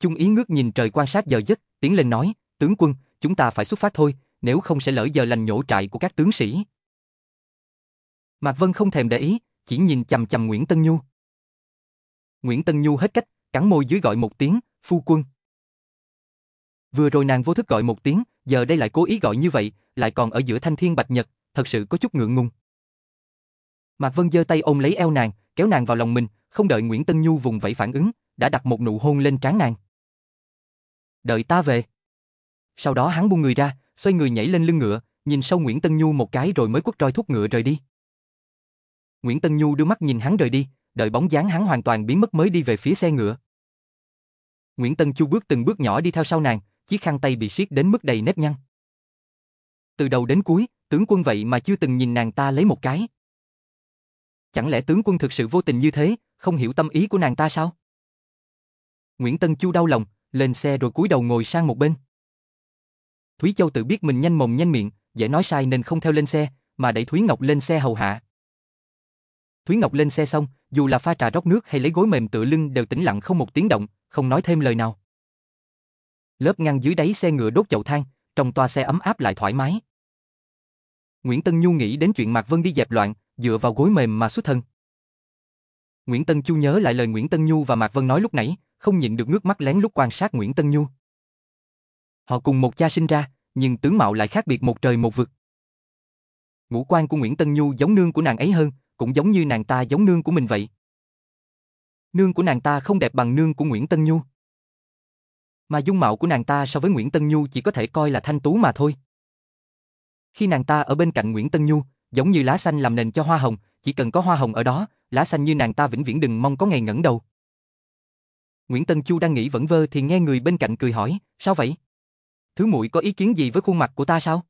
Trung ý ngước nhìn trời quan sát giờ giấc, tiến lên nói, tướng quân, chúng ta phải xuất phát thôi, nếu không sẽ lỡ giờ lành nhổ trại của các tướng sĩ. Mạc Vân không thèm để ý, chỉ nhìn chầm chầm Nguyễn Tân Nhu. Nguyễn Tân Nhu hết cách, cắn môi dưới gọi một tiếng, phu quân. Vừa rồi nàng vô thức gọi một tiếng, giờ đây lại cố ý gọi như vậy, lại còn ở giữa thanh thiên bạch nhật, thật sự có chút ngượng ngùng. Mạc Vân giơ tay ôm lấy eo nàng, kéo nàng vào lòng mình, không đợi Nguyễn Tân Nhu vùng vẫy phản ứng, đã đặt một nụ hôn lên trán nàng. Đợi ta về. Sau đó hắn buông người ra, xoay người nhảy lên lưng ngựa, nhìn sâu Nguyễn Tân Nhu một cái rồi mới quất roi thúc ngựa rời đi. Nguyễn Tân Nhu đưa mắt nhìn hắn rời đi, đợi bóng dáng hắn hoàn toàn biến mất mới đi về phía xe ngựa. Nguyễn Tân Chu bước từng bước nhỏ đi theo sau nàng, chiếc khăn tay bị siết đến mức đầy nếp nhăn. Từ đầu đến cuối, tướng quân vậy mà chưa từng nhìn nàng ta lấy một cái. Chẳng lẽ tướng quân thực sự vô tình như thế, không hiểu tâm ý của nàng ta sao? Nguyễn Tân Chu đau lòng, lên xe rồi cúi đầu ngồi sang một bên. Thúy Châu tự biết mình nhanh mồm nhanh miệng, dễ nói sai nên không theo lên xe, mà đẩy Thúy Ngọc lên xe hầu hạ. Thúy Ngọc lên xe xong, dù là pha trà rót nước hay lấy gối mềm tựa lưng đều tĩnh lặng không một tiếng động, không nói thêm lời nào. Lớp ngăn dưới đáy xe ngựa đốt chậu than, trong toa xe ấm áp lại thoải mái. Nguyễn Tân Nhu nghĩ đến chuyện Mạc Vân đi dẹp loạn, dựa vào gối mềm mà xuất thân. Nguyễn Tân Chu nhớ lại lời Nguyễn Tân Nhu và Mạc Vân nói lúc nãy, không nhịn được ngước mắt lén lút quan sát Nguyễn Tân Nhu. Họ cùng một cha sinh ra, nhưng tướng mạo lại khác biệt một trời một vực. Ngũ quan của Nguyễn Tân Nhu giống nương của nàng ấy hơn, cũng giống như nàng ta giống nương của mình vậy. Nương của nàng ta không đẹp bằng nương của Nguyễn Tân Nhu. Mà dung mạo của nàng ta so với Nguyễn Tân Nhu chỉ có thể coi là thanh tú mà thôi. Khi nàng ta ở bên cạnh Nguyễn Tân Nhu, giống như lá xanh làm nền cho hoa hồng, chỉ cần có hoa hồng ở đó, lá xanh như nàng ta vĩnh viễn đừng mong có ngày ngẩng đầu. Nguyễn Tân Chu đang nghĩ vẩn vơ thì nghe người bên cạnh cười hỏi, sao vậy? Thứ muội có ý kiến gì với khuôn mặt của ta sao?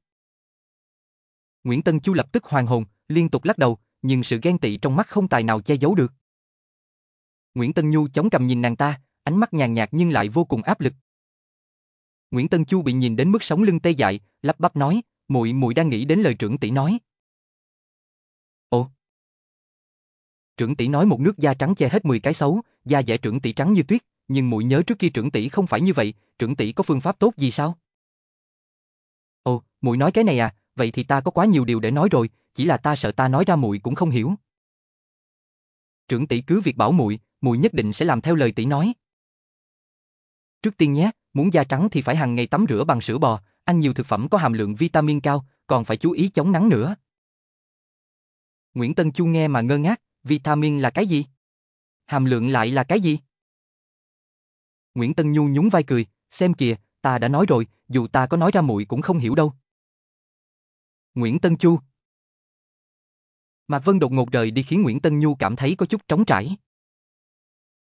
Nguyễn Tân Chu lập tức hoàng hồn, liên tục lắc đầu, nhưng sự ghen tị trong mắt không tài nào che giấu được. Nguyễn Tân Nhu chống cầm nhìn nàng ta, ánh mắt nhàn nhạt nhưng lại vô cùng áp lực. Nguyễn Tân Chu bị nhìn đến mức sống lưng tê dại, lắp bắp nói, muội muội đang nghĩ đến lời trưởng tỷ nói. Ồ. Trưởng tỷ nói một nước da trắng che hết 10 cái xấu, da dẻ trưởng tỷ trắng như tuyết, nhưng muội nhớ trước kia trưởng tỷ không phải như vậy, trưởng tỷ có phương pháp tốt gì sao? Ồ, muội nói cái này à, vậy thì ta có quá nhiều điều để nói rồi, chỉ là ta sợ ta nói ra muội cũng không hiểu. Trưởng tỷ cứ việc bảo muội, muội nhất định sẽ làm theo lời tỷ nói. Trước tiên nhé, muốn da trắng thì phải hàng ngày tắm rửa bằng sữa bò, ăn nhiều thực phẩm có hàm lượng vitamin cao, còn phải chú ý chống nắng nữa. Nguyễn Tân Chu nghe mà ngơ ngác, vitamin là cái gì? Hàm lượng lại là cái gì? Nguyễn Tân Nhu nhún vai cười, xem kìa, ta đã nói rồi, dù ta có nói ra muội cũng không hiểu đâu. Nguyễn Tân Chu Mạc Vân đột ngột rời đi khiến Nguyễn Tân Nhu cảm thấy có chút trống trải.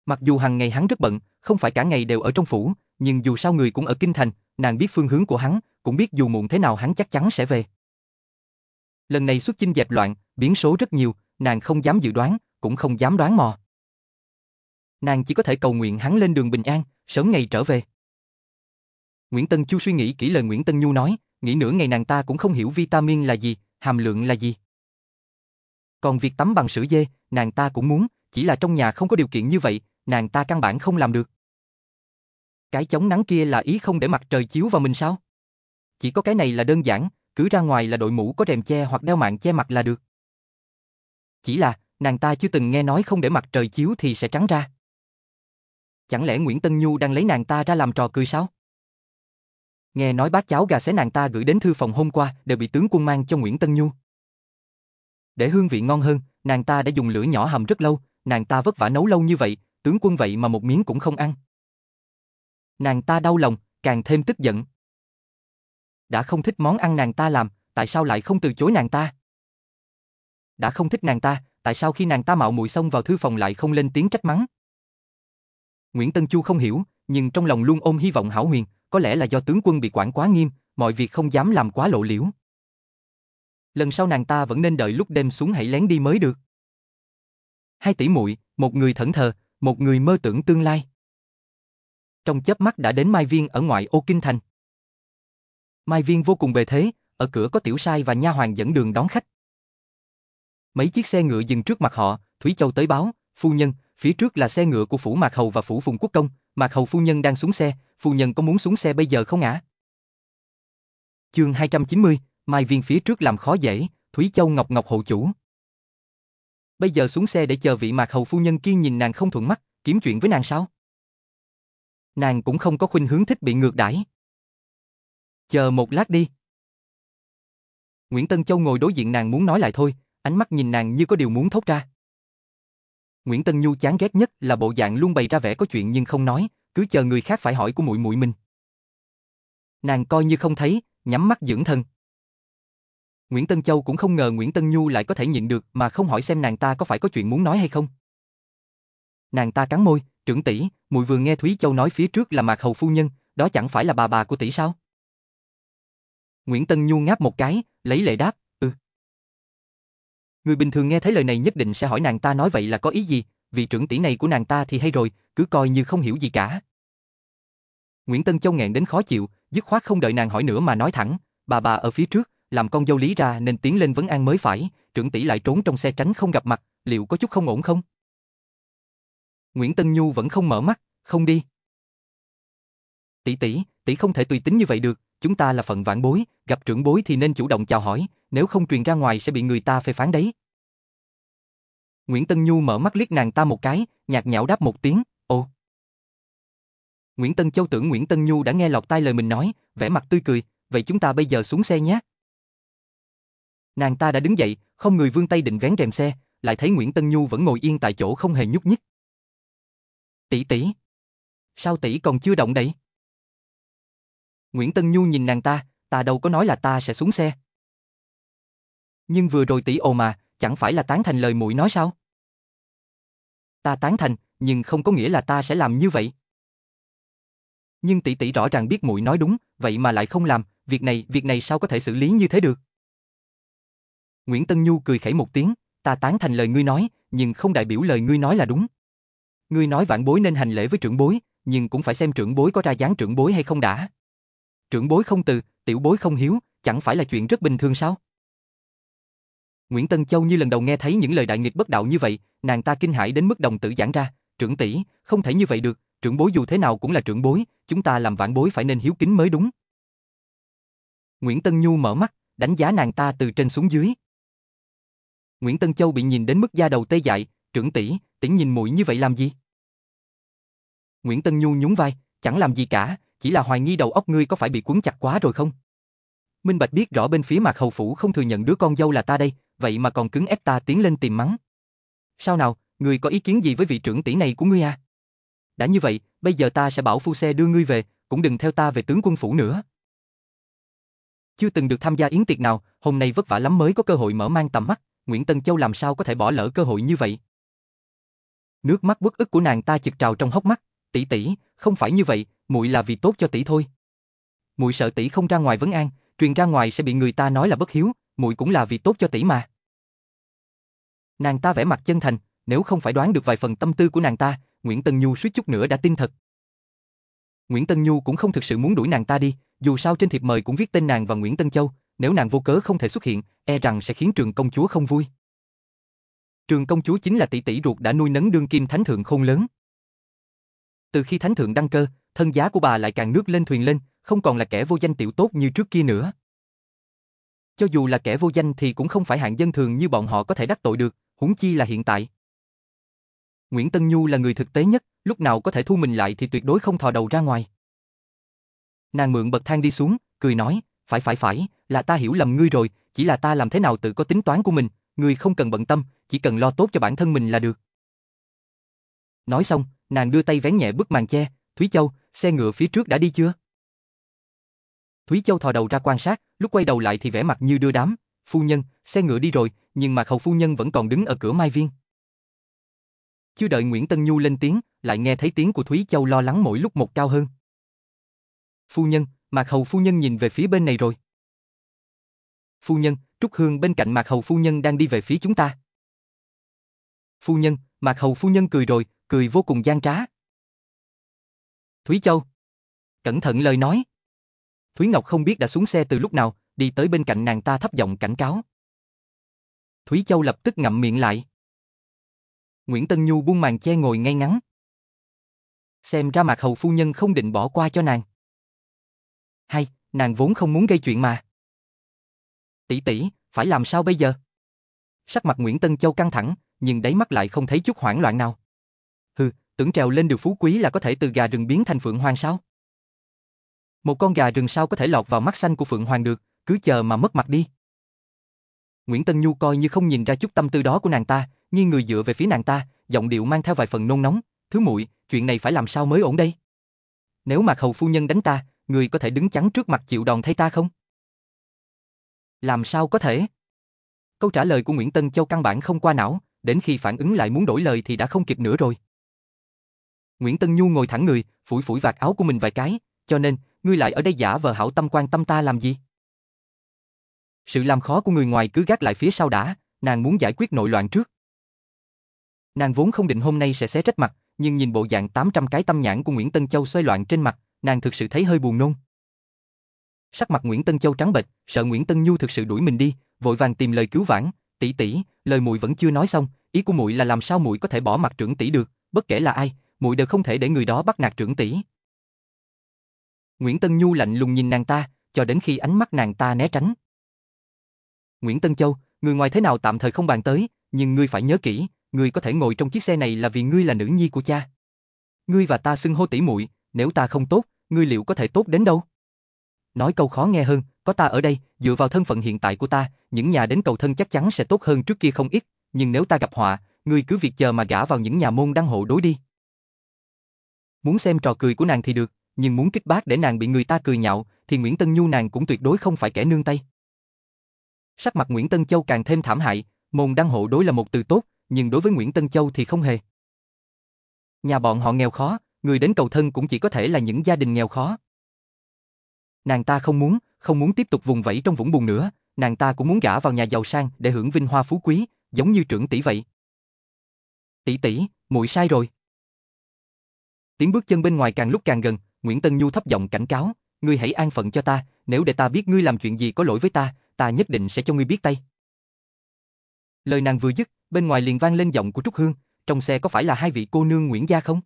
Mặc dù hàng ngày hắn rất bận, không phải cả ngày đều ở trong phủ, nhưng dù sao người cũng ở kinh thành, nàng biết phương hướng của hắn, cũng biết dù muộn thế nào hắn chắc chắn sẽ về. Lần này xuất chinh dẹp loạn, biến số rất nhiều, nàng không dám dự đoán, cũng không dám đoán mò. Nàng chỉ có thể cầu nguyện hắn lên đường bình an, sớm ngày trở về. Nguyễn Tân Chu suy nghĩ kỹ lời Nguyễn Tân Nhu nói, nghĩ nửa ngày nàng ta cũng không hiểu vitamin là gì, hàm lượng là gì. Còn việc tắm bằng sữa dê, nàng ta cũng muốn, chỉ là trong nhà không có điều kiện như vậy, nàng ta căn bản không làm được. Cái chống nắng kia là ý không để mặt trời chiếu vào mình sao? Chỉ có cái này là đơn giản, cứ ra ngoài là đội mũ có rèm che hoặc đeo mạng che mặt là được. Chỉ là, nàng ta chưa từng nghe nói không để mặt trời chiếu thì sẽ trắng ra. Chẳng lẽ Nguyễn Tân Nhu đang lấy nàng ta ra làm trò cười sao? Nghe nói bác cháu gà xé nàng ta gửi đến thư phòng hôm qua đều bị tướng quân mang cho Nguyễn Tân Nhu. Để hương vị ngon hơn, nàng ta đã dùng lửa nhỏ hầm rất lâu, nàng ta vất vả nấu lâu như vậy, tướng quân vậy mà một miếng cũng không ăn. Nàng ta đau lòng, càng thêm tức giận. Đã không thích món ăn nàng ta làm, tại sao lại không từ chối nàng ta? Đã không thích nàng ta, tại sao khi nàng ta mạo muội xông vào thư phòng lại không lên tiếng trách mắng? Nguyễn Tân Chu không hiểu, nhưng trong lòng luôn ôm hy vọng hảo huyền, có lẽ là do tướng quân bị quản quá nghiêm, mọi việc không dám làm quá lộ liễu. Lần sau nàng ta vẫn nên đợi lúc đêm xuống hãy lén đi mới được. Hai tỷ muội, một người thẫn thờ, một người mơ tưởng tương lai. Trong chớp mắt đã đến Mai Viên ở ngoại ô Kinh Thành. Mai Viên vô cùng bề thế, ở cửa có tiểu sai và nha hoàng dẫn đường đón khách. Mấy chiếc xe ngựa dừng trước mặt họ, Thúy Châu tới báo, phu nhân, phía trước là xe ngựa của phủ Mạc Hầu và phủ Phùng Quốc Công, Mạc Hầu phu nhân đang xuống xe, phu nhân có muốn xuống xe bây giờ không ạ? Chương 290, Mai Viên phía trước làm khó dễ, Thúy Châu ngọc ngọc hộ chủ. Bây giờ xuống xe để chờ vị Mạc Hầu phu nhân kia nhìn nàng không thuận mắt, kiếm chuyện với nàng sao? Nàng cũng không có khuynh hướng thích bị ngược đãi. Chờ một lát đi. Nguyễn Tân Châu ngồi đối diện nàng muốn nói lại thôi, ánh mắt nhìn nàng như có điều muốn thốt ra. Nguyễn Tân Nhu chán ghét nhất là bộ dạng luôn bày ra vẻ có chuyện nhưng không nói, cứ chờ người khác phải hỏi của muội muội mình. Nàng coi như không thấy, nhắm mắt dưỡng thân. Nguyễn Tân Châu cũng không ngờ Nguyễn Tân Nhu lại có thể nhịn được mà không hỏi xem nàng ta có phải có chuyện muốn nói hay không. Nàng ta cắn môi, trưởng tỷ, muội vừa nghe Thúy Châu nói phía trước là Mạc Hầu phu nhân, đó chẳng phải là bà bà của tỷ sao? Nguyễn Tân Nhu ngáp một cái, lấy lệ đáp, ừ. Người bình thường nghe thấy lời này nhất định sẽ hỏi nàng ta nói vậy là có ý gì, vì trưởng tỷ này của nàng ta thì hay rồi, cứ coi như không hiểu gì cả. Nguyễn Tân Châu nghẹn đến khó chịu, dứt khoát không đợi nàng hỏi nữa mà nói thẳng, bà bà ở phía trước, làm con dâu lý ra nên tiến lên vấn an mới phải, trưởng tỷ lại trốn trong xe tránh không gặp mặt, liệu có chút không ổn không? Nguyễn Tân Nhu vẫn không mở mắt, không đi. Tỷ tỷ, tỷ không thể tùy tính như vậy được, chúng ta là phận vạn bối, gặp trưởng bối thì nên chủ động chào hỏi, nếu không truyền ra ngoài sẽ bị người ta phê phán đấy. Nguyễn Tân Nhu mở mắt liếc nàng ta một cái, nhạt nhẽo đáp một tiếng, ồ. Nguyễn Tân Châu tưởng Nguyễn Tân Nhu đã nghe lọt tai lời mình nói, vẻ mặt tươi cười, vậy chúng ta bây giờ xuống xe nhé. Nàng ta đã đứng dậy, không người vươn tay định vén rèm xe, lại thấy Nguyễn Tân Nhu vẫn ngồi yên tại chỗ không hề nhúc nhích. Tỷ tỷ, sao tỷ còn chưa động đậy? Nguyễn Tân Nhu nhìn nàng ta, ta đâu có nói là ta sẽ xuống xe. Nhưng vừa rồi tỷ ồ mà, chẳng phải là tán thành lời muội nói sao? Ta tán thành, nhưng không có nghĩa là ta sẽ làm như vậy. Nhưng tỷ tỷ rõ ràng biết muội nói đúng, vậy mà lại không làm, việc này, việc này sao có thể xử lý như thế được? Nguyễn Tân Nhu cười khẩy một tiếng, ta tán thành lời ngươi nói, nhưng không đại biểu lời ngươi nói là đúng. Ngươi nói vãn bối nên hành lễ với trưởng bối, nhưng cũng phải xem trưởng bối có ra dáng trưởng bối hay không đã. Trưởng bối không từ, tiểu bối không hiếu, chẳng phải là chuyện rất bình thường sao? Nguyễn Tân Châu như lần đầu nghe thấy những lời đại nghịch bất đạo như vậy, nàng ta kinh hãi đến mức đồng tử giãn ra, trưởng tỷ, không thể như vậy được, trưởng bối dù thế nào cũng là trưởng bối, chúng ta làm vãn bối phải nên hiếu kính mới đúng. Nguyễn Tân Nhu mở mắt, đánh giá nàng ta từ trên xuống dưới. Nguyễn Tân Châu bị nhìn đến mức da đầu tê dại, trưởng tỷ, tỷ nhìn muội như vậy làm gì? Nguyễn Tân Nhu nhún vai, chẳng làm gì cả, chỉ là hoài nghi đầu óc ngươi có phải bị cuốn chặt quá rồi không? Minh Bạch biết rõ bên phía Mạc Hầu Phủ không thừa nhận đứa con dâu là ta đây, vậy mà còn cứng ép ta tiến lên tìm mắng. Sao nào, ngươi có ý kiến gì với vị trưởng tỷ này của ngươi à? Đã như vậy, bây giờ ta sẽ bảo phu xe đưa ngươi về, cũng đừng theo ta về tướng quân phủ nữa. Chưa từng được tham gia yến tiệc nào, hôm nay vất vả lắm mới có cơ hội mở mang tầm mắt, Nguyễn Tân Châu làm sao có thể bỏ lỡ cơ hội như vậy. Nước mắt bất ức của nàng ta chực trào trong hốc mắt, tỷ tỷ, không phải như vậy, muội là vì tốt cho tỷ thôi. Muội sợ tỷ không ra ngoài vấn an, truyền ra ngoài sẽ bị người ta nói là bất hiếu, muội cũng là vì tốt cho tỷ mà. Nàng ta vẻ mặt chân thành, nếu không phải đoán được vài phần tâm tư của nàng ta, Nguyễn Tân Nhu suýt chút nữa đã tin thật. Nguyễn Tân Nhu cũng không thực sự muốn đuổi nàng ta đi, dù sao trên thiệp mời cũng viết tên nàng và Nguyễn Tân Châu, nếu nàng vô cớ không thể xuất hiện, e rằng sẽ khiến trường công chúa không vui. Trường công chúa chính là tỷ tỷ ruột đã nuôi nấng đương kim thánh thượng khôn lớn. Từ khi thánh thượng đăng cơ, thân giá của bà lại càng nước lên thuyền lên, không còn là kẻ vô danh tiểu tốt như trước kia nữa. Cho dù là kẻ vô danh thì cũng không phải hạng dân thường như bọn họ có thể đắc tội được, huống chi là hiện tại. Nguyễn Tân Nhu là người thực tế nhất, lúc nào có thể thu mình lại thì tuyệt đối không thò đầu ra ngoài. Nàng mượn bậc thang đi xuống, cười nói, phải phải phải, là ta hiểu lầm ngươi rồi, chỉ là ta làm thế nào tự có tính toán của mình, ngươi không cần bận tâm, chỉ cần lo tốt cho bản thân mình là được. Nói xong, nàng đưa tay vén nhẹ bức màn che, Thúy Châu, xe ngựa phía trước đã đi chưa? Thúy Châu thò đầu ra quan sát, lúc quay đầu lại thì vẻ mặt như đưa đám, phu nhân, xe ngựa đi rồi, nhưng mà hầu phu nhân vẫn còn đứng ở cửa Mai Viên. Chưa đợi Nguyễn Tân Nhu lên tiếng, lại nghe thấy tiếng của Thúy Châu lo lắng mỗi lúc một cao hơn. Phu nhân, Mạc Hầu phu nhân nhìn về phía bên này rồi. Phu nhân, Trúc Hương bên cạnh Mạc Hầu phu nhân đang đi về phía chúng ta. Phu nhân, Mạc Hầu phu nhân cười rồi, cười vô cùng gian trá. Thúy Châu. Cẩn thận lời nói. Thúy Ngọc không biết đã xuống xe từ lúc nào, đi tới bên cạnh nàng ta thấp giọng cảnh cáo. Thúy Châu lập tức ngậm miệng lại. Nguyễn Tân Nhu buông màn che ngồi ngay ngắn. Xem ra mặt Hầu phu nhân không định bỏ qua cho nàng. Hay, nàng vốn không muốn gây chuyện mà. Tỷ tỷ, phải làm sao bây giờ? Sắc mặt Nguyễn Tân Châu căng thẳng, nhưng đáy mắt lại không thấy chút hoảng loạn nào. Hừ, tưởng trèo lên được phú quý là có thể từ gà rừng biến thành phượng hoàng sao? Một con gà rừng sao có thể lọt vào mắt xanh của phượng hoàng được, cứ chờ mà mất mặt đi. Nguyễn Tân Nhu coi như không nhìn ra chút tâm tư đó của nàng ta, nghiêng người dựa về phía nàng ta, giọng điệu mang theo vài phần nôn nóng, "Thứ muội, chuyện này phải làm sao mới ổn đây? Nếu mà hầu phu nhân đánh ta, người có thể đứng chắn trước mặt chịu đòn thay ta không?" Làm sao có thể? Câu trả lời của Nguyễn Tân Châu căn bản không qua não, đến khi phản ứng lại muốn đổi lời thì đã không kịp nữa rồi. Nguyễn Tân Nhu ngồi thẳng người, phủi phủi vạt áo của mình vài cái, cho nên, ngươi lại ở đây giả vờ hảo tâm quan tâm ta làm gì? Sự làm khó của người ngoài cứ gác lại phía sau đã, nàng muốn giải quyết nội loạn trước. Nàng vốn không định hôm nay sẽ xé trách mặt, nhưng nhìn bộ dạng 800 cái tâm nhãn của Nguyễn Tân Châu xoay loạn trên mặt, nàng thực sự thấy hơi buồn nôn. Sắc mặt Nguyễn Tân Châu trắng bệch, sợ Nguyễn Tân Nhu thực sự đuổi mình đi, vội vàng tìm lời cứu vãn, "Tỷ tỷ, lời muội vẫn chưa nói xong, ý của muội là làm sao muội có thể bỏ mặt trưởng tỷ được, bất kể là ai, muội đều không thể để người đó bắt nạt trưởng tỷ." Nguyễn Tân Nhu lạnh lùng nhìn nàng ta, cho đến khi ánh mắt nàng ta né tránh. Nguyễn Tân Châu, người ngoài thế nào tạm thời không bàn tới, nhưng ngươi phải nhớ kỹ, ngươi có thể ngồi trong chiếc xe này là vì ngươi là nữ nhi của cha. Ngươi và ta xưng hô tỷ muội, nếu ta không tốt, ngươi liệu có thể tốt đến đâu? Nói câu khó nghe hơn, có ta ở đây, dựa vào thân phận hiện tại của ta, những nhà đến cầu thân chắc chắn sẽ tốt hơn trước kia không ít, nhưng nếu ta gặp họa, ngươi cứ việc chờ mà gả vào những nhà môn đăng hộ đối đi. Muốn xem trò cười của nàng thì được, nhưng muốn kích bác để nàng bị người ta cười nhạo, thì Nguyễn Tân Nhu nàng cũng tuyệt đối không phải kẻ nương tay. Sắc mặt Nguyễn Tân Châu càng thêm thảm hại, môn đăng hộ đối là một từ tốt, nhưng đối với Nguyễn Tân Châu thì không hề. Nhà bọn họ nghèo khó, người đến cầu thân cũng chỉ có thể là những gia đình nghèo khó. Nàng ta không muốn, không muốn tiếp tục vùng vẫy trong vũng bùn nữa, nàng ta cũng muốn gả vào nhà giàu sang để hưởng vinh hoa phú quý, giống như trưởng tỷ vậy. Tỷ tỷ, muội sai rồi. Tiếng bước chân bên ngoài càng lúc càng gần, Nguyễn Tân Nhu thấp giọng cảnh cáo, ngươi hãy an phận cho ta, nếu để ta biết ngươi làm chuyện gì có lỗi với ta, ta nhất định sẽ cho ngươi biết tay. Lời nàng vừa dứt, bên ngoài liền vang lên giọng của Trúc Hương, trong xe có phải là hai vị cô nương Nguyễn gia không?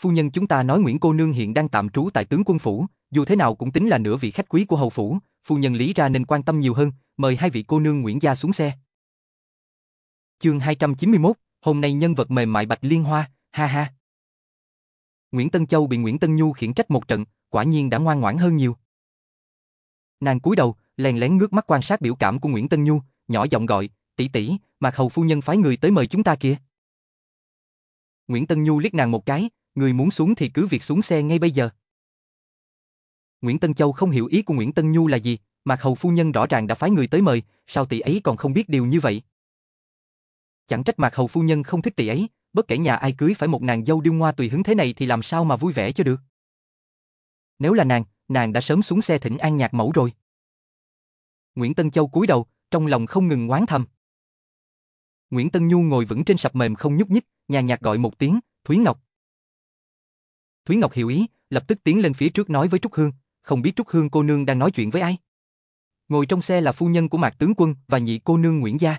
Phu nhân chúng ta nói Nguyễn cô nương hiện đang tạm trú tại tướng quân phủ, dù thế nào cũng tính là nửa vị khách quý của hầu phủ, phu nhân lý ra nên quan tâm nhiều hơn, mời hai vị cô nương Nguyễn gia xuống xe. Chương 291, hôm nay nhân vật mềm mại Bạch Liên Hoa, ha ha. Nguyễn Tân Châu bị Nguyễn Tân Nhu khiển trách một trận, quả nhiên đã ngoan ngoãn hơn nhiều. Nàng cúi đầu, lén lén ngước mắt quan sát biểu cảm của Nguyễn Tân Nhu, nhỏ giọng gọi, tỷ tỷ, Mạc Hầu phu nhân phái người tới mời chúng ta kìa. Nguyễn Tân Nhu liếc nàng một cái, người muốn xuống thì cứ việc xuống xe ngay bây giờ. Nguyễn Tân Châu không hiểu ý của Nguyễn Tân Nhu là gì, Mạc Hầu phu nhân rõ ràng đã phái người tới mời, sao tỷ ấy còn không biết điều như vậy? Chẳng trách Mạc Hầu phu nhân không thích tỷ ấy, bất kể nhà ai cưới phải một nàng dâu điêu ngoa tùy hứng thế này thì làm sao mà vui vẻ cho được. Nếu là nàng, nàng đã sớm xuống xe thỉnh an nhạc mẫu rồi. Nguyễn Tân Châu cúi đầu, trong lòng không ngừng oán thầm. Nguyễn Tân Nhu ngồi vững trên sập mềm không nhúc nhích, nhàn nhạt gọi một tiếng, Thúy Ngọc. Thúy Ngọc hiểu ý, lập tức tiến lên phía trước nói với Trúc Hương, không biết Trúc Hương cô nương đang nói chuyện với ai. Ngồi trong xe là phu nhân của Mạc tướng quân và nhị cô nương Nguyễn gia.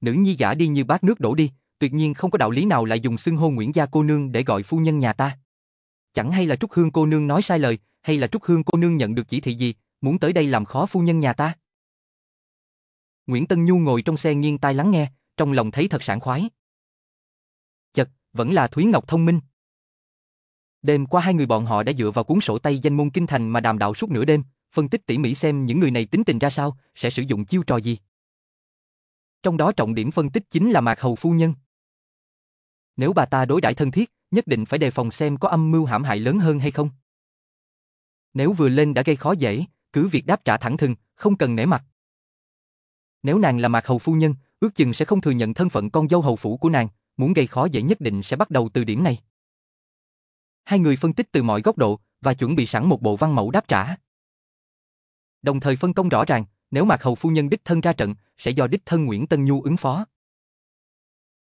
Nữ nhi giả đi như bát nước đổ đi, tuyệt nhiên không có đạo lý nào lại dùng xưng hô Nguyễn gia cô nương để gọi phu nhân nhà ta. Chẳng hay là Trúc Hương cô nương nói sai lời, hay là Trúc Hương cô nương nhận được chỉ thị gì, muốn tới đây làm khó phu nhân nhà ta. Nguyễn Tân Nhu ngồi trong xe nghiêng tai lắng nghe, trong lòng thấy thật sảng khoái. Chật, vẫn là Thúy Ngọc thông minh. Đêm qua hai người bọn họ đã dựa vào cuốn sổ tay danh môn kinh thành mà đàm đạo suốt nửa đêm, phân tích tỉ mỉ xem những người này tính tình ra sao, sẽ sử dụng chiêu trò gì. Trong đó trọng điểm phân tích chính là Mạc Hầu phu nhân. Nếu bà ta đối đãi thân thiết, nhất định phải đề phòng xem có âm mưu hãm hại lớn hơn hay không. Nếu vừa lên đã gây khó dễ, cứ việc đáp trả thẳng thừng, không cần nể mặt. Nếu nàng là Mạc Hầu phu nhân, ước chừng sẽ không thừa nhận thân phận con dâu hầu phủ của nàng, muốn gây khó dễ nhất định sẽ bắt đầu từ điểm này. Hai người phân tích từ mọi góc độ và chuẩn bị sẵn một bộ văn mẫu đáp trả. Đồng thời phân công rõ ràng, nếu Mạc Hầu phu nhân đích thân ra trận, sẽ do đích thân Nguyễn Tân Nhu ứng phó.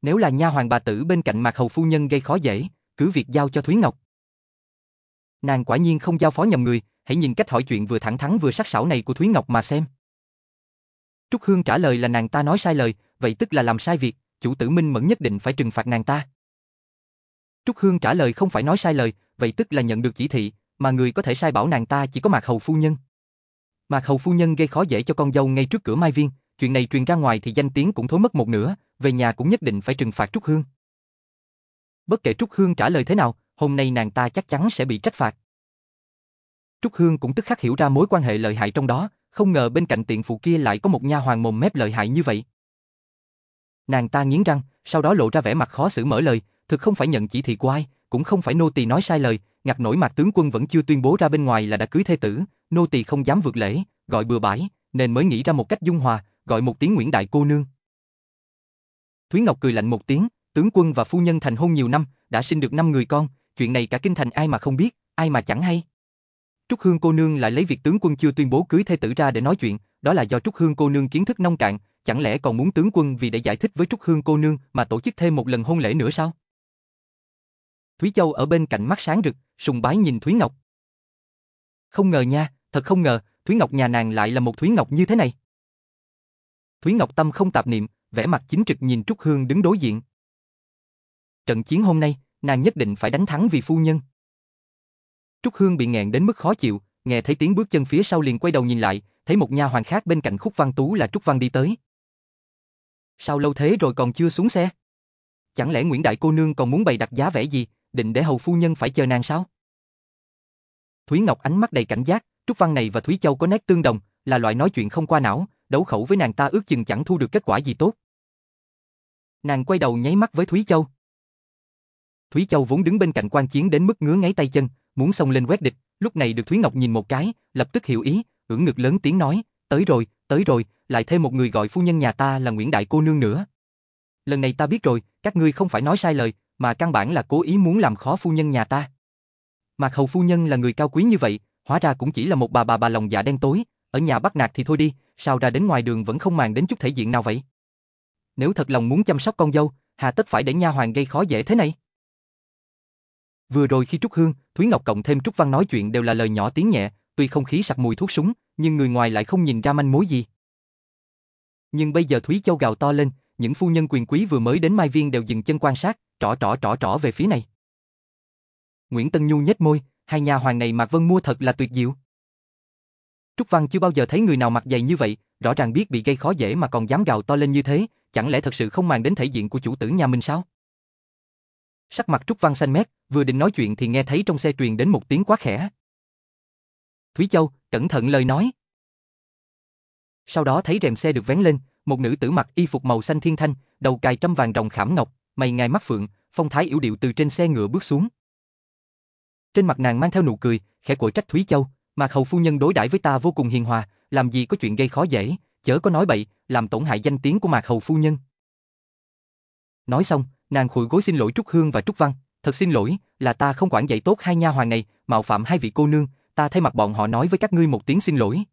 Nếu là nha hoàng bà tử bên cạnh Mạc Hầu phu nhân gây khó dễ, cứ việc giao cho Thúy Ngọc. Nàng quả nhiên không giao phó nhầm người, hãy nhìn cách hỏi chuyện vừa thẳng thắn vừa sắc sảo này của Thúy Ngọc mà xem. Trúc Hương trả lời là nàng ta nói sai lời, vậy tức là làm sai việc, chủ tử Minh Mẫn nhất định phải trừng phạt nàng ta. Trúc Hương trả lời không phải nói sai lời, vậy tức là nhận được chỉ thị, mà người có thể sai bảo nàng ta chỉ có Mạc Hầu phu nhân. Mạc Hầu phu nhân gây khó dễ cho con dâu ngay trước cửa Mai Viên, chuyện này truyền ra ngoài thì danh tiếng cũng thối mất một nửa, về nhà cũng nhất định phải trừng phạt Trúc Hương. Bất kể Trúc Hương trả lời thế nào, hôm nay nàng ta chắc chắn sẽ bị trách phạt. Trúc Hương cũng tức khắc hiểu ra mối quan hệ lợi hại trong đó, không ngờ bên cạnh tiện phụ kia lại có một nha hoàng mồm mép lợi hại như vậy. Nàng ta nghiến răng, sau đó lộ ra vẻ mặt khó xử mở lời, thực không phải nhận chỉ thị của ai, cũng không phải nô tỳ nói sai lời, ngặt nổi mặt tướng quân vẫn chưa tuyên bố ra bên ngoài là đã cưới thê tử, nô tỳ không dám vượt lễ, gọi bừa bãi, nên mới nghĩ ra một cách dung hòa, gọi một tiếng Nguyễn đại cô nương. Thúy Ngọc cười lạnh một tiếng, tướng quân và phu nhân thành hôn nhiều năm, đã sinh được năm người con, chuyện này cả kinh thành ai mà không biết, ai mà chẳng hay. Trúc Hương cô nương lại lấy việc tướng quân chưa tuyên bố cưới thê tử ra để nói chuyện, đó là do Trúc Hương cô nương kiến thức nông cạn, chẳng lẽ còn muốn tướng quân vì để giải thích với Trúc Hương cô nương mà tổ chức thêm một lần hôn lễ nữa sao? Thúy Châu ở bên cạnh mắt sáng rực, sùng bái nhìn Thúy Ngọc. Không ngờ nha, thật không ngờ, Thúy Ngọc nhà nàng lại là một Thúy Ngọc như thế này. Thúy Ngọc tâm không tạp niệm, vẻ mặt chính trực nhìn Trúc Hương đứng đối diện. Trận chiến hôm nay, nàng nhất định phải đánh thắng vì phu nhân. Trúc Hương bị nghẹn đến mức khó chịu, nghe thấy tiếng bước chân phía sau liền quay đầu nhìn lại, thấy một nha hoàng khác bên cạnh Khúc Văn Tú là Trúc Văn đi tới. Sao lâu thế rồi còn chưa xuống xe? Chẳng lẽ Nguyễn Đại cô nương còn muốn bày đặt giá vẻ gì, định để hầu phu nhân phải chờ nàng sao? Thúy Ngọc ánh mắt đầy cảnh giác, Trúc Văn này và Thúy Châu có nét tương đồng, là loại nói chuyện không qua não, đấu khẩu với nàng ta ước chừng chẳng thu được kết quả gì tốt. Nàng quay đầu nháy mắt với Thúy Châu. Thúy Châu vốn đứng bên cạnh quan chiến đến mức ngứa ngáy tay chân, muốn xông lên quét địch, lúc này được Thúy Ngọc nhìn một cái, lập tức hiểu ý, ưỡn ngực lớn tiếng nói, tới rồi, tới rồi, lại thêm một người gọi phu nhân nhà ta là Nguyễn Đại cô nương nữa. Lần này ta biết rồi, các ngươi không phải nói sai lời, mà căn bản là cố ý muốn làm khó phu nhân nhà ta. Mạc Hầu phu nhân là người cao quý như vậy, hóa ra cũng chỉ là một bà bà bà lòng dạ đen tối, ở nhà bắt nạt thì thôi đi, sao ra đến ngoài đường vẫn không màng đến chút thể diện nào vậy? Nếu thật lòng muốn chăm sóc con dâu, hà tất phải để nha hoàng gây khó dễ thế này? Vừa rồi khi Trúc Hương, Thúy Ngọc cộng thêm Trúc Văn nói chuyện đều là lời nhỏ tiếng nhẹ, tuy không khí sặc mùi thuốc súng, nhưng người ngoài lại không nhìn ra manh mối gì. Nhưng bây giờ Thúy Châu gào to lên, những phu nhân quyền quý vừa mới đến Mai Viên đều dừng chân quan sát, trỏ trỏ trỏ trỏ về phía này. Nguyễn Tân Nhu nhếch môi, hai nhà hoàng này Mạc Vân mua thật là tuyệt diệu. Trúc Văn chưa bao giờ thấy người nào mặc dày như vậy, rõ ràng biết bị gây khó dễ mà còn dám gào to lên như thế, chẳng lẽ thật sự không màng đến thể diện của chủ tử nhà mình sao? Sắc mặt Trúc Văn xanh mét, vừa định nói chuyện thì nghe thấy trong xe truyền đến một tiếng quá khẽ. Thúy Châu, cẩn thận lời nói. Sau đó thấy rèm xe được vén lên, một nữ tử mặc y phục màu xanh thiên thanh, đầu cài trăm vàng rồng khảm ngọc, mày ngài mắt phượng, phong thái yếu điệu từ trên xe ngựa bước xuống. Trên mặt nàng mang theo nụ cười, khẽ cội trách Thúy Châu, mà hầu phu nhân đối đãi với ta vô cùng hiền hòa, làm gì có chuyện gây khó dễ, chớ có nói bậy, làm tổn hại danh tiếng của Mạc hầu phu nhân. Nói xong, nàng khuỵu gối xin lỗi Trúc Hương và Trúc Văn, thật xin lỗi, là ta không quản dạy tốt hai nha hoàng này, mạo phạm hai vị cô nương, ta thay mặt bọn họ nói với các ngươi một tiếng xin lỗi.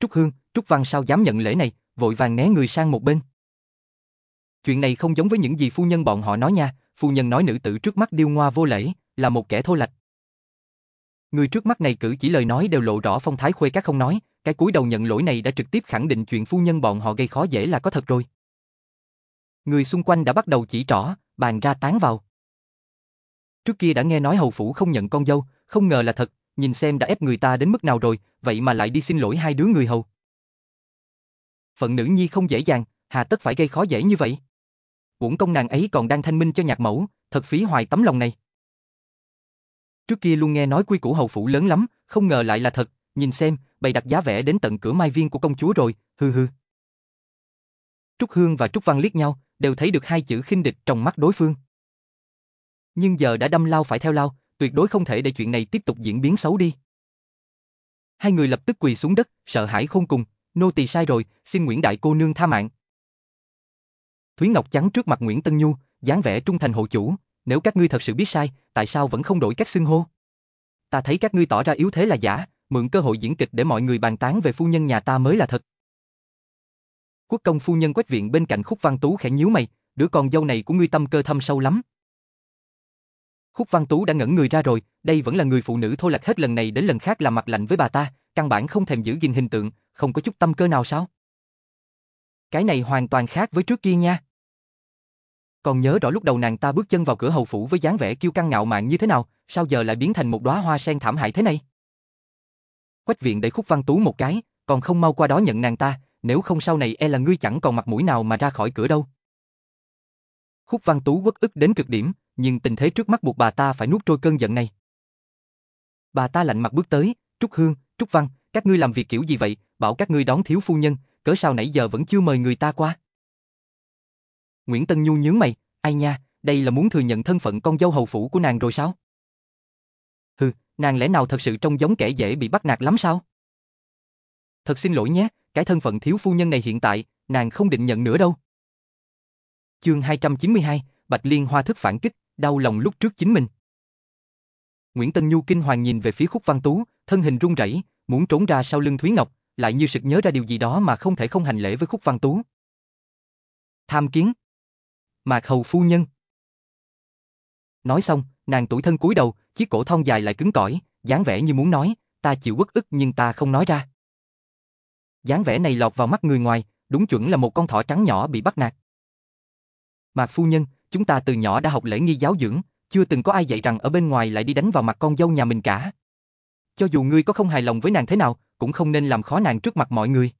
Trúc Hương, Trúc Văn sao dám nhận lễ này, vội vàng né người sang một bên. Chuyện này không giống với những gì phu nhân bọn họ nói nha, phu nhân nói nữ tử trước mắt điêu ngoa vô lễ, là một kẻ thô lạch. Người trước mắt này cử chỉ lời nói đều lộ rõ phong thái khuê các không nói, cái cúi đầu nhận lỗi này đã trực tiếp khẳng định chuyện phu nhân bọn họ gây khó dễ là có thật rồi. Người xung quanh đã bắt đầu chỉ trỏ, bàn ra tán vào. Trước kia đã nghe nói hầu phủ không nhận con dâu, không ngờ là thật, nhìn xem đã ép người ta đến mức nào rồi, vậy mà lại đi xin lỗi hai đứa người hầu. Phận nữ nhi không dễ dàng, hà tất phải gây khó dễ như vậy. Uổng công nàng ấy còn đang thanh minh cho nhạc mẫu, thật phí hoài tấm lòng này. Trước kia luôn nghe nói quy củ hầu phủ lớn lắm, không ngờ lại là thật, nhìn xem, bày đặt giá vẽ đến tận cửa mai viên của công chúa rồi, hư hư. Trúc Hương và Trúc Văn liếc nhau, đều thấy được hai chữ khinh địch trong mắt đối phương. Nhưng giờ đã đâm lao phải theo lao, tuyệt đối không thể để chuyện này tiếp tục diễn biến xấu đi. Hai người lập tức quỳ xuống đất, sợ hãi khôn cùng, nô tỳ sai rồi, xin Nguyễn đại cô nương tha mạng. Thúy Ngọc chắn trước mặt Nguyễn Tân Nhu, dáng vẻ trung thành hộ chủ, nếu các ngươi thật sự biết sai, tại sao vẫn không đổi cách xưng hô? Ta thấy các ngươi tỏ ra yếu thế là giả, mượn cơ hội diễn kịch để mọi người bàn tán về phu nhân nhà ta mới là thật. Quốc công phu nhân quét viện bên cạnh Khúc Văn Tú khẽ nhíu mày, đứa con dâu này của ngươi tâm cơ thâm sâu lắm. Khúc Văn Tú đã ngẩn người ra rồi, đây vẫn là người phụ nữ thô lạc hết lần này đến lần khác làm mặt lạnh với bà ta, căn bản không thèm giữ gìn hình tượng, không có chút tâm cơ nào sao? Cái này hoàn toàn khác với trước kia nha. Còn nhớ rõ lúc đầu nàng ta bước chân vào cửa hầu phủ với dáng vẻ kiêu căng ngạo mạn như thế nào, sao giờ lại biến thành một đóa hoa sen thảm hại thế này? Quách viện đẩy khúc văn tú một cái, còn không mau qua đó nhận nàng ta, nếu không sau này e là ngươi chẳng còn mặt mũi nào mà ra khỏi cửa đâu. Khúc văn tú quất ức đến cực điểm, nhưng tình thế trước mắt buộc bà ta phải nuốt trôi cơn giận này. Bà ta lạnh mặt bước tới, Trúc Hương, Trúc Văn, các ngươi làm việc kiểu gì vậy, bảo các ngươi đón thiếu phu nhân, cớ sao nãy giờ vẫn chưa mời người ta qua. Nguyễn Tân Nhu nhướng mày, ai nha, đây là muốn thừa nhận thân phận con dâu hầu phủ của nàng rồi sao? Hừ, nàng lẽ nào thật sự trông giống kẻ dễ bị bắt nạt lắm sao? Thật xin lỗi nhé, cái thân phận thiếu phu nhân này hiện tại, nàng không định nhận nữa đâu. Chương 292, Bạch Liên Hoa thức phản kích, đau lòng lúc trước chính mình. Nguyễn Tân Nhu kinh hoàng nhìn về phía Khúc Văn Tú, thân hình run rẩy, muốn trốn ra sau lưng Thúy Ngọc, lại như sực nhớ ra điều gì đó mà không thể không hành lễ với Khúc Văn Tú. Tham kiến. Mạc Hầu phu nhân. Nói xong, nàng tủi thân cúi đầu, chiếc cổ thon dài lại cứng cỏi, dáng vẻ như muốn nói, ta chịu bất ức nhưng ta không nói ra. dáng vẻ này lọt vào mắt người ngoài, đúng chuẩn là một con thỏ trắng nhỏ bị bắt nạt. Mạc phu nhân, chúng ta từ nhỏ đã học lễ nghi giáo dưỡng, chưa từng có ai dạy rằng ở bên ngoài lại đi đánh vào mặt con dâu nhà mình cả. Cho dù ngươi có không hài lòng với nàng thế nào, cũng không nên làm khó nàng trước mặt mọi người.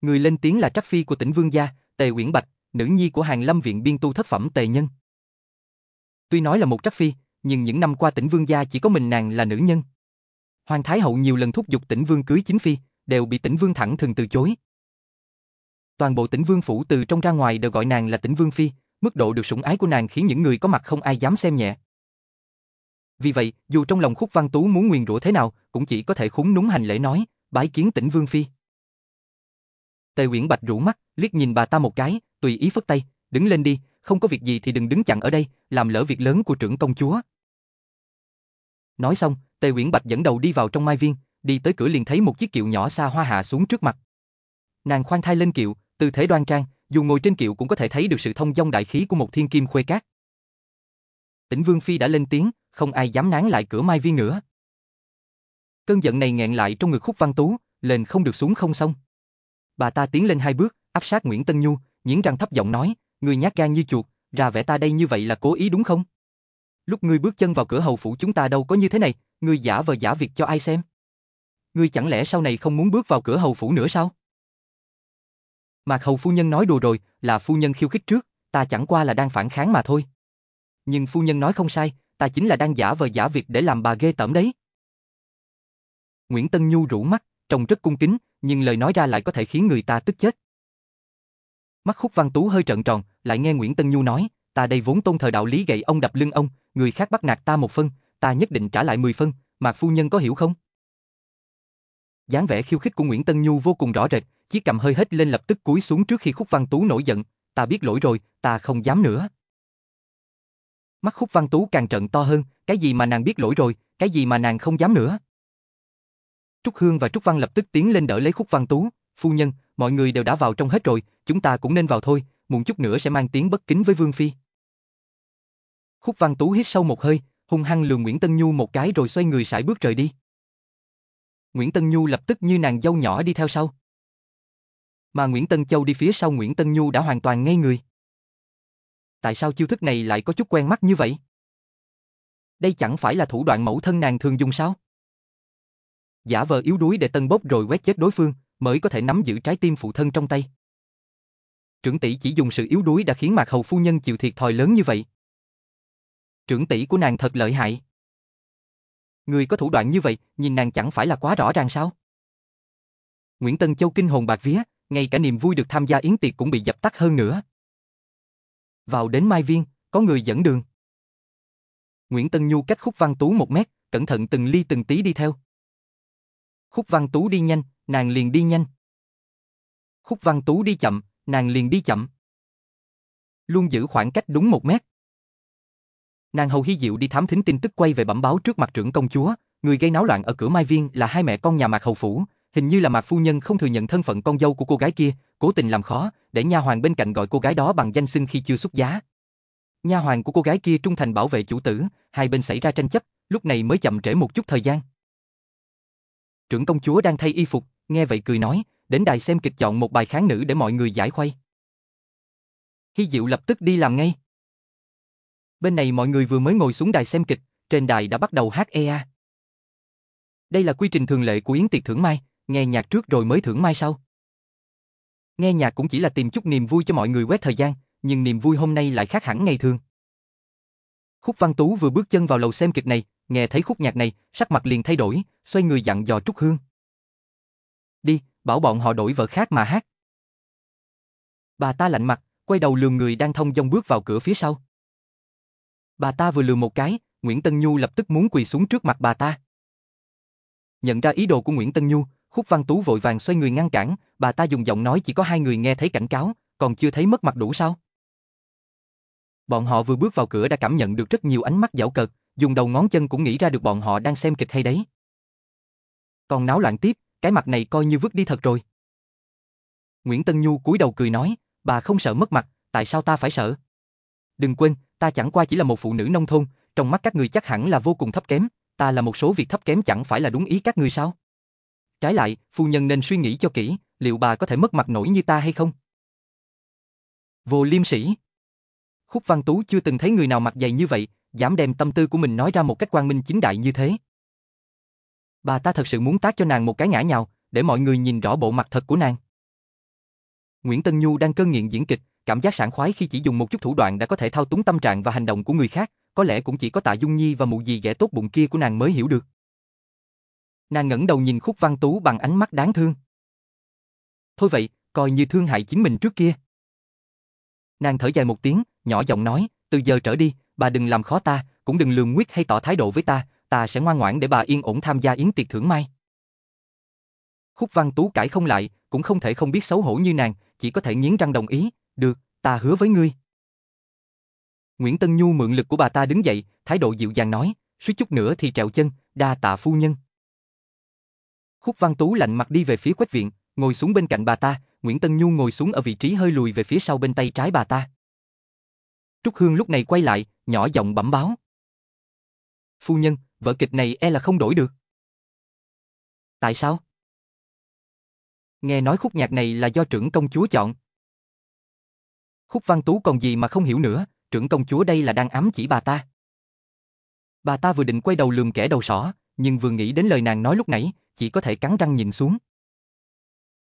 Người lên tiếng là trắc phi của tỉnh Vương Gia, Tề Uyển Bạch, nữ nhi của hàng lâm viện biên tu thất phẩm Tề Nhân. Tuy nói là một trắc phi, nhưng những năm qua tỉnh Vương Gia chỉ có mình nàng là nữ nhân. Hoàng Thái Hậu nhiều lần thúc giục tỉnh Vương cưới chính phi, đều bị tỉnh Vương thẳng thường từ chối. Toàn bộ tỉnh Vương Phủ từ trong ra ngoài đều gọi nàng là tỉnh Vương Phi, mức độ được sủng ái của nàng khiến những người có mặt không ai dám xem nhẹ. Vì vậy, dù trong lòng Khúc Văn Tú muốn nguyền rủa thế nào, cũng chỉ có thể khúng núng hành lễ nói, bái kiến tỉnh Vương Phi. Tề Uyển Bạch rũ mắt, liếc nhìn bà ta một cái, tùy ý phất tay, đứng lên đi, không có việc gì thì đừng đứng chặn ở đây, làm lỡ việc lớn của trưởng công chúa. Nói xong, Tề Uyển Bạch dẫn đầu đi vào trong mai viên, đi tới cửa liền thấy một chiếc kiệu nhỏ xa hoa hạ xuống trước mặt. Nàng khoan thai lên kiệu, tư thế đoan trang, dù ngồi trên kiệu cũng có thể thấy được sự thông dong đại khí của một thiên kim khuê cát. Tĩnh Vương Phi đã lên tiếng, không ai dám nán lại cửa Mai Viên nữa. Cơn giận này nghẹn lại trong ngực khúc văn tú, lên không được xuống không xong. Bà ta tiến lên hai bước, áp sát Nguyễn Tân Nhu, nghiến răng thấp giọng nói, người nhát gan như chuột, ra vẻ ta đây như vậy là cố ý đúng không? Lúc ngươi bước chân vào cửa hầu phủ chúng ta đâu có như thế này, ngươi giả vờ giả việc cho ai xem? Ngươi chẳng lẽ sau này không muốn bước vào cửa hầu phủ nữa sao? Mạc hầu phu nhân nói đùa rồi, là phu nhân khiêu khích trước, ta chẳng qua là đang phản kháng mà thôi. Nhưng phu nhân nói không sai, ta chính là đang giả vờ giả việc để làm bà ghê tởm đấy. Nguyễn Tân Nhu rủ mắt, trông rất cung kính, nhưng lời nói ra lại có thể khiến người ta tức chết. Mắt khúc văn tú hơi trợn tròn, lại nghe Nguyễn Tân Nhu nói, ta đây vốn tôn thờ đạo lý gậy ông đập lưng ông, người khác bắt nạt ta một phân, ta nhất định trả lại 10 phân, Mạc phu nhân có hiểu không? dáng vẻ khiêu khích của Nguyễn Tân Nhu vô cùng rõ rệt, chiếc cầm hơi hết lên lập tức cúi xuống trước khi Khúc Văn Tú nổi giận, ta biết lỗi rồi, ta không dám nữa. Mắt Khúc Văn Tú càng trận to hơn, cái gì mà nàng biết lỗi rồi, cái gì mà nàng không dám nữa. Trúc Hương và Trúc Văn lập tức tiến lên đỡ lấy Khúc Văn Tú, phu nhân, mọi người đều đã vào trong hết rồi, chúng ta cũng nên vào thôi, muộn chút nữa sẽ mang tiếng bất kính với Vương Phi. Khúc Văn Tú hít sâu một hơi, hung hăng lườm Nguyễn Tân Nhu một cái rồi xoay người sải bước rời đi. Nguyễn Tân Nhu lập tức như nàng dâu nhỏ đi theo sau. Mà Nguyễn Tân Châu đi phía sau Nguyễn Tân Nhu đã hoàn toàn ngây người. Tại sao chiêu thức này lại có chút quen mắt như vậy? Đây chẳng phải là thủ đoạn mẫu thân nàng thường dùng sao? Giả vờ yếu đuối để tân bốc rồi quét chết đối phương, mới có thể nắm giữ trái tim phụ thân trong tay. Trưởng tỷ chỉ dùng sự yếu đuối đã khiến Mạc Hầu phu nhân chịu thiệt thòi lớn như vậy. Trưởng tỷ của nàng thật lợi hại. Người có thủ đoạn như vậy, nhìn nàng chẳng phải là quá rõ ràng sao? Nguyễn Tân Châu kinh hồn bạc vía, ngay cả niềm vui được tham gia yến tiệc cũng bị dập tắt hơn nữa. Vào đến Mai Viên, có người dẫn đường. Nguyễn Tân Nhu cách Khúc Văn Tú một mét, cẩn thận từng ly từng tí đi theo. Khúc Văn Tú đi nhanh, nàng liền đi nhanh. Khúc Văn Tú đi chậm, nàng liền đi chậm. Luôn giữ khoảng cách đúng một mét. Nàng hầu hy diệu đi thám thính tin tức quay về bẩm báo trước mặt trưởng công chúa, người gây náo loạn ở cửa Mai Viên là hai mẹ con nhà Mạc Hầu Phủ, hình như là Mạc Phu Nhân không thừa nhận thân phận con dâu của cô gái kia, cố tình làm khó, để nha hoàng bên cạnh gọi cô gái đó bằng danh xưng khi chưa xuất giá. Nha hoàng của cô gái kia trung thành bảo vệ chủ tử, hai bên xảy ra tranh chấp, lúc này mới chậm trễ một chút thời gian. Trưởng công chúa đang thay y phục, nghe vậy cười nói, đến đài xem kịch chọn một bài kháng nữ để mọi người giải khuây. Hy Diệu lập tức đi làm ngay. Bên này mọi người vừa mới ngồi xuống đài xem kịch, trên đài đã bắt đầu hát EA. Đây là quy trình thường lệ của yến tiệc thưởng mai, nghe nhạc trước rồi mới thưởng mai sau. Nghe nhạc cũng chỉ là tìm chút niềm vui cho mọi người quét thời gian, nhưng niềm vui hôm nay lại khác hẳn ngày thường. Khúc Văn Tú vừa bước chân vào lầu xem kịch này, nghe thấy khúc nhạc này, sắc mặt liền thay đổi, xoay người dặn dò Trúc Hương. Đi, bảo bọn họ đổi vợ khác mà hát. Bà ta lạnh mặt, quay đầu lườm người đang thông dong bước vào cửa phía sau. Bà ta vừa lườm một cái, Nguyễn Tân Nhu lập tức muốn quỳ xuống trước mặt bà ta. Nhận ra ý đồ của Nguyễn Tân Nhu, Khúc Văn Tú vội vàng xoay người ngăn cản, bà ta dùng giọng nói chỉ có hai người nghe thấy cảnh cáo, còn chưa thấy mất mặt đủ sao? Bọn họ vừa bước vào cửa đã cảm nhận được rất nhiều ánh mắt giảo cợt, dùng đầu ngón chân cũng nghĩ ra được bọn họ đang xem kịch hay đấy. Còn náo loạn tiếp, cái mặt này coi như vứt đi thật rồi. Nguyễn Tân Nhu cúi đầu cười nói, bà không sợ mất mặt, tại sao ta phải sợ? Đừng quên, ta chẳng qua chỉ là một phụ nữ nông thôn, trong mắt các người chắc hẳn là vô cùng thấp kém, ta là một số việc thấp kém chẳng phải là đúng ý các người sao? Trái lại, phu nhân nên suy nghĩ cho kỹ, liệu bà có thể mất mặt nổi như ta hay không? Vô liêm sĩ Khúc Văn Tú chưa từng thấy người nào mặt dày như vậy, dám đem tâm tư của mình nói ra một cách quang minh chính đại như thế. Bà ta thật sự muốn tác cho nàng một cái ngã nhào, để mọi người nhìn rõ bộ mặt thật của nàng. Nguyễn Tân Nhu đang cơn nghiện diễn kịch, cảm giác sảng khoái khi chỉ dùng một chút thủ đoạn đã có thể thao túng tâm trạng và hành động của người khác, có lẽ cũng chỉ có Tạ Dung Nhi và mụ gì ghẻ tốt bụng kia của nàng mới hiểu được. Nàng ngẩng đầu nhìn Khúc Văn Tú bằng ánh mắt đáng thương. Thôi vậy, coi như thương hại chính mình trước kia. Nàng thở dài một tiếng, nhỏ giọng nói, từ giờ trở đi, bà đừng làm khó ta, cũng đừng lường nguyết hay tỏ thái độ với ta, ta sẽ ngoan ngoãn để bà yên ổn tham gia yến tiệc thưởng mai. Khúc Văn Tú cãi không lại, cũng không thể không biết xấu hổ như nàng, chỉ có thể nghiến răng đồng ý, được, ta hứa với ngươi. Nguyễn Tân Nhu mượn lực của bà ta đứng dậy, thái độ dịu dàng nói, suýt chút nữa thì trèo chân, đa tạ phu nhân. Khúc Văn Tú lạnh mặt đi về phía quách viện, ngồi xuống bên cạnh bà ta, Nguyễn Tân Nhu ngồi xuống ở vị trí hơi lùi về phía sau bên tay trái bà ta. Trúc Hương lúc này quay lại, nhỏ giọng bẩm báo. Phu nhân, vở kịch này e là không đổi được. Tại sao? Nghe nói khúc nhạc này là do trưởng công chúa chọn. Khúc Văn Tú còn gì mà không hiểu nữa, trưởng công chúa đây là đang ám chỉ bà ta. Bà ta vừa định quay đầu lườm kẻ đầu sỏ, nhưng vừa nghĩ đến lời nàng nói lúc nãy, chỉ có thể cắn răng nhìn xuống.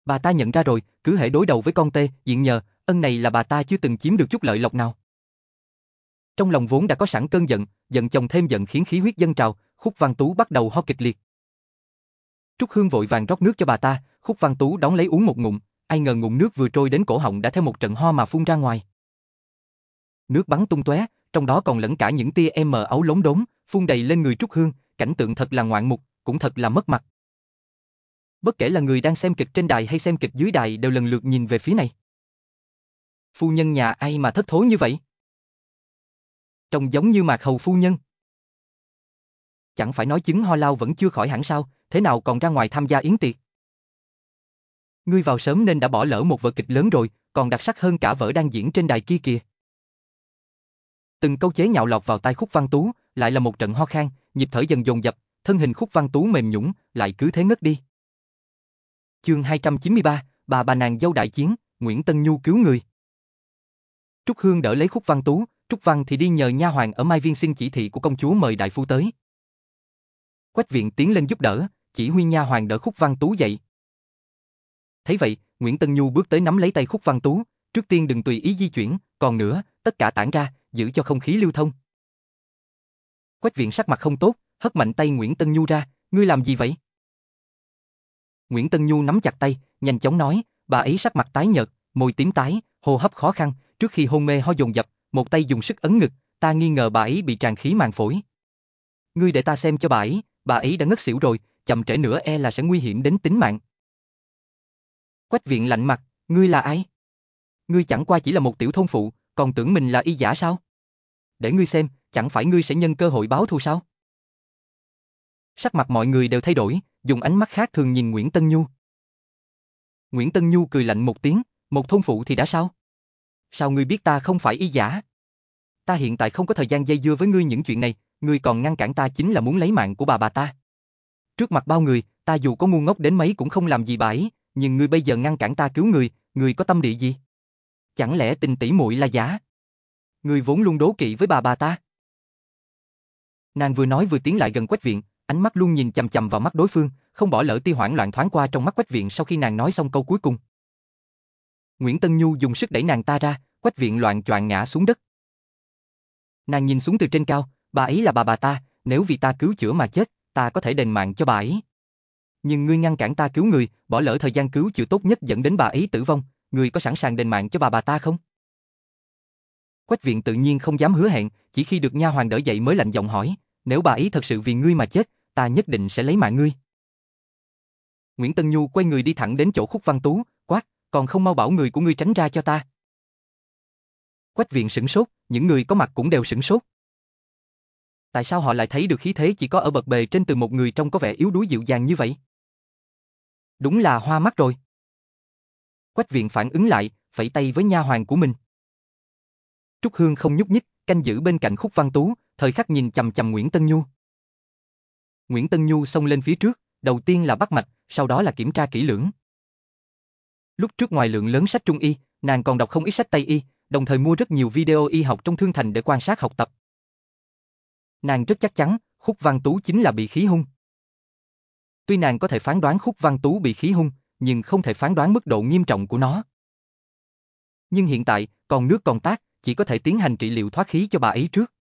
Bà ta nhận ra rồi, cứ hệ đối đầu với con tê, diện nhờ, ân này là bà ta chưa từng chiếm được chút lợi lộc nào. Trong lòng vốn đã có sẵn cơn giận, giận chồng thêm giận khiến khí huyết dân trào, Khúc Văn Tú bắt đầu ho kịch liệt. Trúc Hương vội vàng rót nước cho bà ta, Khúc Văn Tú đón lấy uống một ngụm, ai ngờ ngụm nước vừa trôi đến cổ họng đã theo một trận ho mà phun ra ngoài. Nước bắn tung tóe, trong đó còn lẫn cả những tia em mờ ấu lống đốm, phun đầy lên người Trúc Hương, cảnh tượng thật là ngoạn mục, cũng thật là mất mặt. Bất kể là người đang xem kịch trên đài hay xem kịch dưới đài đều lần lượt nhìn về phía này. Phu nhân nhà ai mà thất thố như vậy? Trông giống như mạc hầu phu nhân. Chẳng phải nói chứng ho lao vẫn chưa khỏi hẳn sao, thế nào còn ra ngoài tham gia yến tiệc? Ngươi vào sớm nên đã bỏ lỡ một vở kịch lớn rồi, còn đặc sắc hơn cả vở đang diễn trên đài kia kìa. Từng câu chế nhạo lọt vào tai Khúc Văn Tú, lại là một trận ho khan, nhịp thở dần dồn dập, thân hình Khúc Văn Tú mềm nhũn, lại cứ thế ngất đi. Chương 293, bà bà nàng dâu đại chiến, Nguyễn Tân Nhu cứu người. Trúc Hương đỡ lấy Khúc Văn Tú, Trúc Văn thì đi nhờ nha hoàng ở Mai Viên xin chỉ thị của công chúa mời đại phu tới. Quách viện tiến lên giúp đỡ, chỉ huy nha hoàng đỡ Khúc Văn Tú dậy. Thấy vậy, Nguyễn Tân Nhu bước tới nắm lấy tay Khúc Văn Tú, trước tiên đừng tùy ý di chuyển, còn nữa, tất cả tản ra, giữ cho không khí lưu thông. Quách viện sắc mặt không tốt, hất mạnh tay Nguyễn Tân Nhu ra, ngươi làm gì vậy? Nguyễn Tân Nhu nắm chặt tay, nhanh chóng nói, bà ấy sắc mặt tái nhợt, môi tím tái, hô hấp khó khăn, trước khi hôn mê ho dồn dập, một tay dùng sức ấn ngực, ta nghi ngờ bà ấy bị tràn khí màng phổi. Ngươi để ta xem cho bà ấy, bà ấy đã ngất xỉu rồi, chậm trễ nữa e là sẽ nguy hiểm đến tính mạng. Quách viện lạnh mặt, ngươi là ai? Ngươi chẳng qua chỉ là một tiểu thôn phụ, còn tưởng mình là y giả sao? Để ngươi xem, chẳng phải ngươi sẽ nhân cơ hội báo thù sao? Sắc mặt mọi người đều thay đổi, dùng ánh mắt khác thường nhìn Nguyễn Tân Nhu. Nguyễn Tân Nhu cười lạnh một tiếng, một thôn phụ thì đã sao? Sao ngươi biết ta không phải y giả? Ta hiện tại không có thời gian dây dưa với ngươi những chuyện này, ngươi còn ngăn cản ta chính là muốn lấy mạng của bà bà ta. Trước mặt bao người, ta dù có ngu ngốc đến mấy cũng không làm gì bà ấy, nhưng ngươi bây giờ ngăn cản ta cứu người, ngươi có tâm địa gì? Chẳng lẽ tình tỷ muội là giả? Ngươi vốn luôn đố kỵ với bà bà ta. Nàng vừa nói vừa tiến lại gần Quách Viện, ánh mắt luôn nhìn chằm chằm vào mắt đối phương, không bỏ lỡ tia hoảng loạn thoáng qua trong mắt Quách Viện sau khi nàng nói xong câu cuối cùng. Nguyễn Tân Nhu dùng sức đẩy nàng ta ra, Quách Viện loạn choạng ngã xuống đất. Nàng nhìn xuống từ trên cao, bà ấy là bà bà ta, nếu vì ta cứu chữa mà chết, ta có thể đền mạng cho bà ấy. Nhưng ngươi ngăn cản ta cứu người, bỏ lỡ thời gian cứu chữa tốt nhất dẫn đến bà ấy tử vong, ngươi có sẵn sàng đền mạng cho bà bà ta không? Quách viện tự nhiên không dám hứa hẹn, chỉ khi được nha hoàng đỡ dậy mới lạnh giọng hỏi, nếu bà ấy thật sự vì ngươi mà chết, ta nhất định sẽ lấy mạng ngươi. Nguyễn Tân Nhu quay người đi thẳng đến chỗ khúc văn tú, còn không mau bảo người của ngươi tránh ra cho ta. Quách viện sửng sốt, những người có mặt cũng đều sửng sốt. Tại sao họ lại thấy được khí thế chỉ có ở bậc bề trên từ một người trông có vẻ yếu đuối dịu dàng như vậy? Đúng là hoa mắt rồi. Quách viện phản ứng lại, phẩy tay với nha hoàng của mình. Trúc Hương không nhúc nhích, canh giữ bên cạnh khúc văn tú, thời khắc nhìn chầm chầm Nguyễn Tân Nhu. Nguyễn Tân Nhu xông lên phía trước, đầu tiên là bắt mạch, sau đó là kiểm tra kỹ lưỡng. Lúc trước ngoài lượng lớn sách trung y, nàng còn đọc không ít sách Tây y, đồng thời mua rất nhiều video y học trong thương thành để quan sát học tập. Nàng rất chắc chắn, Khúc Văn Tú chính là bị khí hung. Tuy nàng có thể phán đoán Khúc Văn Tú bị khí hung, nhưng không thể phán đoán mức độ nghiêm trọng của nó. Nhưng hiện tại, còn nước còn tác, chỉ có thể tiến hành trị liệu thoát khí cho bà ấy trước.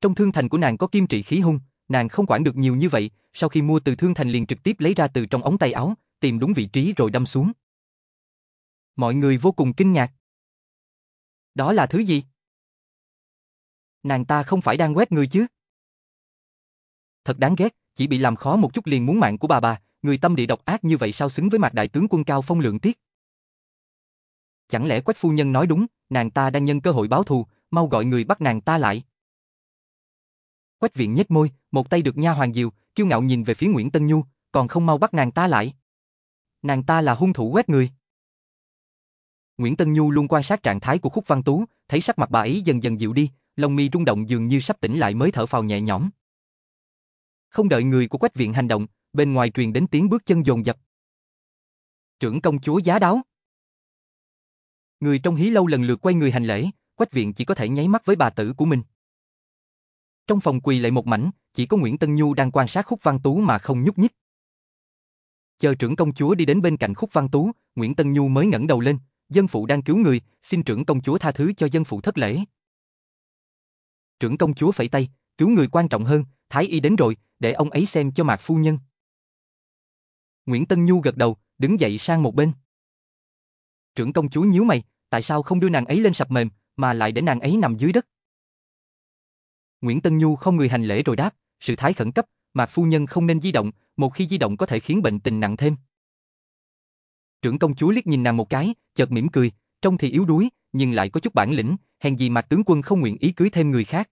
Trong thương thành của nàng có kim trị khí hung, nàng không quản được nhiều như vậy, sau khi mua từ thương thành liền trực tiếp lấy ra từ trong ống tay áo, tìm đúng vị trí rồi đâm xuống. Mọi người vô cùng kinh ngạc. Đó là thứ gì? Nàng ta không phải đang quét người chứ? Thật đáng ghét, chỉ bị làm khó một chút liền muốn mạng của bà bà, người tâm địa độc ác như vậy sao xứng với mặt đại tướng quân cao phong lượng tiết? Chẳng lẽ quách phu nhân nói đúng, nàng ta đang nhân cơ hội báo thù, mau gọi người bắt nàng ta lại. Quách viện nhếch môi, một tay được nha hoàng diều, kiêu ngạo nhìn về phía Nguyễn Tân Nhu, còn không mau bắt nàng ta lại. Nàng ta là hung thủ quét người. Nguyễn Tân Nhu luôn quan sát trạng thái của Khúc Văn Tú, thấy sắc mặt bà ấy dần dần dịu đi, lông mi rung động dường như sắp tỉnh lại mới thở phào nhẹ nhõm. Không đợi người của Quách viện hành động, bên ngoài truyền đến tiếng bước chân dồn dập. Trưởng công chúa giá đáo. Người trong hí lâu lần lượt quay người hành lễ, Quách viện chỉ có thể nháy mắt với bà tử của mình. Trong phòng quỳ lại một mảnh, chỉ có Nguyễn Tân Nhu đang quan sát Khúc Văn Tú mà không nhúc nhích. Chờ trưởng công chúa đi đến bên cạnh Khúc Văn Tú, Nguyễn Tân Nhu mới ngẩng đầu lên, dân phụ đang cứu người, xin trưởng công chúa tha thứ cho dân phụ thất lễ. Trưởng công chúa phẩy tay, cứu người quan trọng hơn, Thái y đến rồi, để ông ấy xem cho Mạc phu nhân. Nguyễn Tân Nhu gật đầu, đứng dậy sang một bên. Trưởng công chúa nhíu mày, tại sao không đưa nàng ấy lên sập mềm, mà lại để nàng ấy nằm dưới đất? Nguyễn Tân Nhu không người hành lễ rồi đáp, sự thái khẩn cấp, Mạc phu nhân không nên di động, một khi di động có thể khiến bệnh tình nặng thêm. Trưởng công chúa liếc nhìn nàng một cái, chợt mỉm cười, trông thì yếu đuối, nhưng lại có chút bản lĩnh, hèn gì Mạc tướng quân không nguyện ý cưới thêm người khác.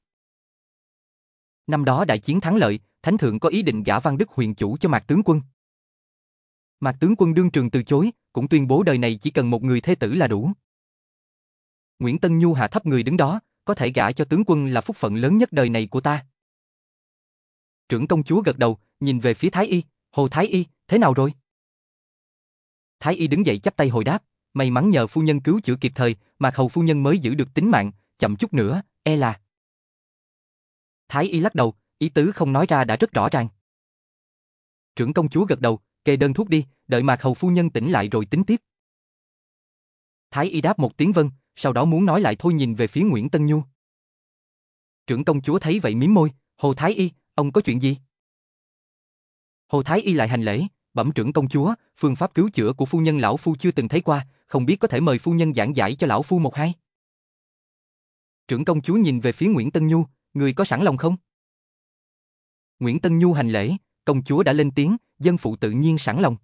Năm đó đại chiến thắng lợi, Thánh thượng có ý định gả Văn Đức huyền chủ cho Mạc tướng quân. Mạc tướng quân đương trường từ chối, cũng tuyên bố đời này chỉ cần một người thê tử là đủ. Nguyễn Tân Nhu hạ thấp người đứng đó, có thể gả cho tướng quân là phúc phận lớn nhất đời này của ta. Trưởng công chúa gật đầu, nhìn về phía Thái Y, Hồ Thái Y, thế nào rồi? Thái Y đứng dậy chắp tay hồi đáp, may mắn nhờ phu nhân cứu chữa kịp thời, mà hầu phu nhân mới giữ được tính mạng, chậm chút nữa, e là. Thái Y lắc đầu, ý tứ không nói ra đã rất rõ ràng. Trưởng công chúa gật đầu, kê đơn thuốc đi, đợi mà hầu phu nhân tỉnh lại rồi tính tiếp. Thái Y đáp một tiếng vâng, sau đó muốn nói lại thôi nhìn về phía Nguyễn Tân Nhu. Trưởng công chúa thấy vậy mím môi, Hồ Thái Y, ông có chuyện gì? Hồ Thái Y lại hành lễ, bẩm trưởng công chúa, phương pháp cứu chữa của phu nhân lão phu chưa từng thấy qua, không biết có thể mời phu nhân giảng giải cho lão phu một hai. Trưởng công chúa nhìn về phía Nguyễn Tân Nhu, người có sẵn lòng không? Nguyễn Tân Nhu hành lễ, công chúa đã lên tiếng, dân phụ tự nhiên sẵn lòng.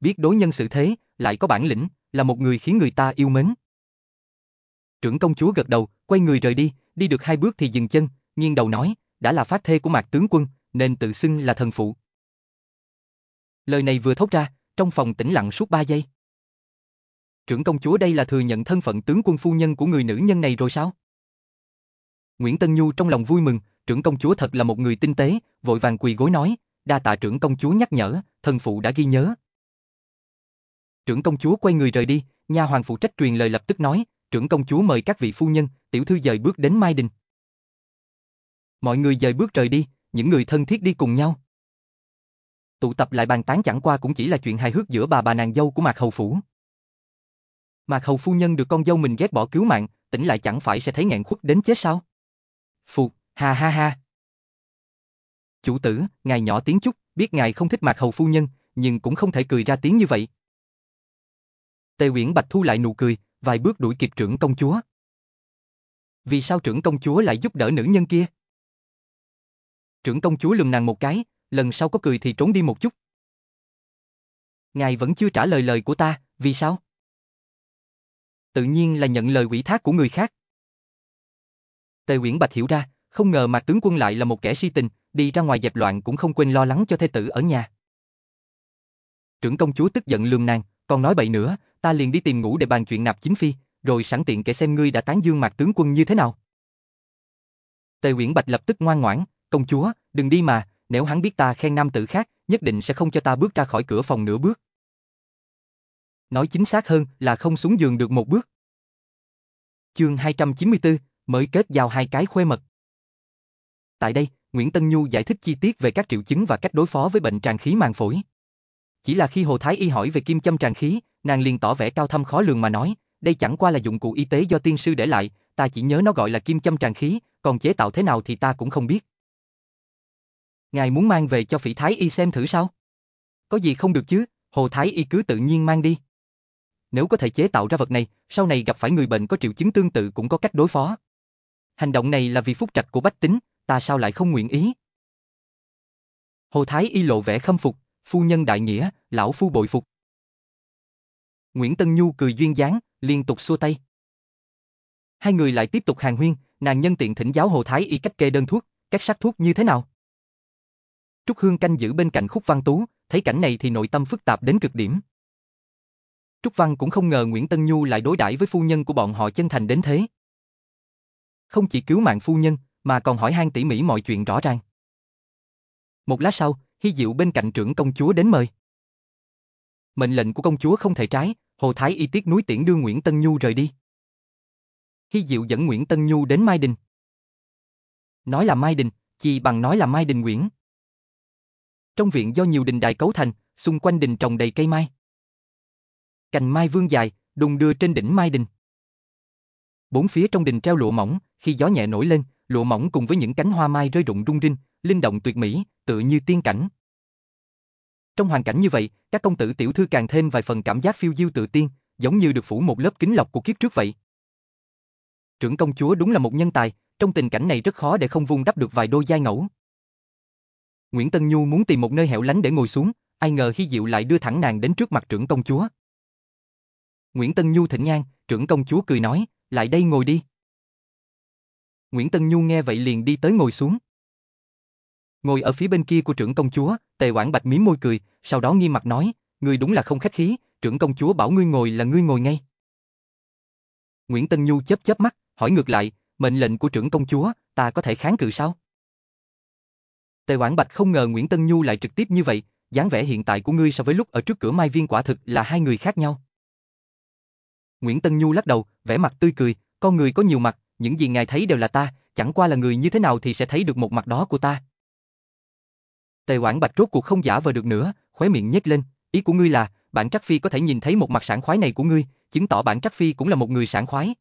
Biết đối nhân xử thế, lại có bản lĩnh, là một người khiến người ta yêu mến. Trưởng công chúa gật đầu, quay người rời đi, đi được hai bước thì dừng chân, nghiêng đầu nói, đã là phát thê của mạc tướng quân, nên tự xưng là thần phụ. Lời này vừa thốt ra, trong phòng tĩnh lặng suốt ba giây. Trưởng công chúa đây là thừa nhận thân phận tướng quân phu nhân của người nữ nhân này rồi sao? Nguyễn Tân Nhu trong lòng vui mừng, trưởng công chúa thật là một người tinh tế, vội vàng quỳ gối nói, đa tạ trưởng công chúa nhắc nhở, thần phụ đã ghi nhớ. Trưởng công chúa quay người rời đi, nha hoàng phụ trách truyền lời lập tức nói, trưởng công chúa mời các vị phu nhân, tiểu thư dời bước đến Mai Đình. Mọi người dời bước rời đi, những người thân thiết đi cùng nhau. Tụ tập lại bàn tán chẳng qua cũng chỉ là chuyện hài hước giữa bà bà nàng dâu của Mạc Hầu Phủ. Mạc Hầu Phu Nhân được con dâu mình ghét bỏ cứu mạng, tỉnh lại chẳng phải sẽ thấy nghẹn khuất đến chết sao? Phù, ha ha ha. Chủ tử, ngài nhỏ tiếng chút, biết ngài không thích Mạc Hầu Phu Nhân, nhưng cũng không thể cười ra tiếng như vậy. Tề Uyển Bạch thu lại nụ cười, vài bước đuổi kịp trưởng công chúa. Vì sao trưởng công chúa lại giúp đỡ nữ nhân kia? Trưởng công chúa lườm nàng một cái, lần sau có cười thì trốn đi một chút. Ngài vẫn chưa trả lời lời của ta, vì sao? Tự nhiên là nhận lời ủy thác của người khác. Tề Uyển Bạch hiểu ra, không ngờ Mạc tướng quân lại là một kẻ si tình, đi ra ngoài dẹp loạn cũng không quên lo lắng cho thê tử ở nhà. Trưởng công chúa tức giận lườm nàng, còn nói bậy nữa, ta liền đi tìm ngủ để bàn chuyện nạp chính phi, rồi sẵn tiện kể xem ngươi đã tán dương Mạc tướng quân như thế nào. Tề Uyển Bạch lập tức ngoan ngoãn, công chúa, đừng đi mà, nếu hắn biết ta khen nam tử khác, nhất định sẽ không cho ta bước ra khỏi cửa phòng nửa bước. Nói chính xác hơn là không xuống giường được một bước. Chương 294, mới kết giao hai cái khuê mật. Tại đây, Nguyễn Tân Nhu giải thích chi tiết về các triệu chứng và cách đối phó với bệnh tràn khí màng phổi. Chỉ là khi Hồ Thái Y hỏi về kim châm tràn khí, nàng liền tỏ vẻ cao thâm khó lường mà nói, đây chẳng qua là dụng cụ y tế do tiên sư để lại, ta chỉ nhớ nó gọi là kim châm tràn khí, còn chế tạo thế nào thì ta cũng không biết. Ngài muốn mang về cho phỉ Thái Y xem thử sao? Có gì không được chứ, Hồ Thái Y cứ tự nhiên mang đi. Nếu có thể chế tạo ra vật này, sau này gặp phải người bệnh có triệu chứng tương tự cũng có cách đối phó. Hành động này là vì phúc trạch của bách tính, ta sao lại không nguyện ý? Hồ Thái Y lộ vẻ khâm phục, phu nhân đại nghĩa, lão phu bội phục. Nguyễn Tân Nhu cười duyên dáng, liên tục xua tay. Hai người lại tiếp tục hàng huyên, nàng nhân tiện thỉnh giáo Hồ Thái Y cách kê đơn thuốc, cách sắc thuốc như thế nào. Trúc Hương canh giữ bên cạnh Khúc Văn Tú, thấy cảnh này thì nội tâm phức tạp đến cực điểm. Trúc Văn cũng không ngờ Nguyễn Tân Nhu lại đối đãi với phu nhân của bọn họ chân thành đến thế. Không chỉ cứu mạng phu nhân, mà còn hỏi han tỉ mỉ mọi chuyện rõ ràng. Một lát sau, Hy Diệu bên cạnh trưởng công chúa đến mời. Mệnh lệnh của công chúa không thể trái, Hồ Thái Y tiết núi tiễn đưa Nguyễn Tân Nhu rời đi. Hy Diệu dẫn Nguyễn Tân Nhu đến Mai Đình. Nói là Mai Đình, chỉ bằng nói là Mai Đình Nguyễn. Trong viện do nhiều đình đài cấu thành, xung quanh đình trồng đầy cây mai. Cành mai vương dài, đùng đưa trên đỉnh Mai Đình. Bốn phía trong đình treo lụa mỏng, khi gió nhẹ nổi lên, lụa mỏng cùng với những cánh hoa mai rơi rụng rung rinh, linh động tuyệt mỹ, tựa như tiên cảnh. Trong hoàn cảnh như vậy, các công tử tiểu thư càng thêm vài phần cảm giác phiêu diêu tự tiên, giống như được phủ một lớp kính lọc của kiếp trước vậy. Trưởng công chúa đúng là một nhân tài, trong tình cảnh này rất khó để không vung đắp được vài đôi giai ngẫu. Nguyễn Tân Nhu muốn tìm một nơi hẻo lánh để ngồi xuống, ai ngờ Hy Diệu lại đưa thẳng nàng đến trước mặt trưởng công chúa. Nguyễn Tân Nhu thỉnh ngang, trưởng công chúa cười nói, lại đây ngồi đi. Nguyễn Tân Nhu nghe vậy liền đi tới ngồi xuống. Ngồi ở phía bên kia của trưởng công chúa, Tề Quảng Bạch mím môi cười, sau đó nghiêm mặt nói, ngươi đúng là không khách khí, trưởng công chúa bảo ngươi ngồi là ngươi ngồi ngay. Nguyễn Tân Nhu chớp chớp mắt, hỏi ngược lại, mệnh lệnh của trưởng công chúa, ta có thể kháng cự sao? Tề Quảng Bạch không ngờ Nguyễn Tân Nhu lại trực tiếp như vậy, dáng vẻ hiện tại của ngươi so với lúc ở trước cửa Mai Viên quả thực là hai người khác nhau. Nguyễn Tân Nhu lắc đầu, vẻ mặt tươi cười, con người có nhiều mặt, những gì ngài thấy đều là ta, chẳng qua là người như thế nào thì sẽ thấy được một mặt đó của ta. Tề Quảng Bạch rốt cuộc không giả vờ được nữa, khóe miệng nhếch lên, ý của ngươi là, bản Trắc Phi có thể nhìn thấy một mặt sảng khoái này của ngươi, chứng tỏ bản Trắc Phi cũng là một người sảng khoái.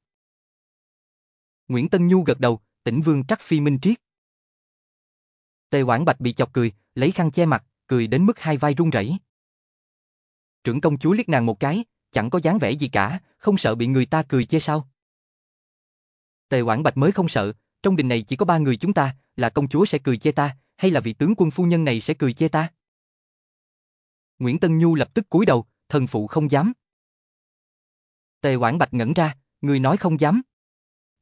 Nguyễn Tân Nhu gật đầu, tỉnh vương Trắc Phi minh triết. Tề Quảng Bạch bị chọc cười, lấy khăn che mặt, cười đến mức hai vai run rẩy. Trưởng công chúa liếc nàng một cái, chẳng có dáng vẻ gì cả, không sợ bị người ta cười chê sao. Tề Quảng Bạch mới không sợ, trong đình này chỉ có ba người chúng ta, là công chúa sẽ cười chê ta, hay là vị tướng quân phu nhân này sẽ cười chê ta? Nguyễn Tân Nhu lập tức cúi đầu, thần phụ không dám. Tề Quảng Bạch ngẩn ra, người nói không dám.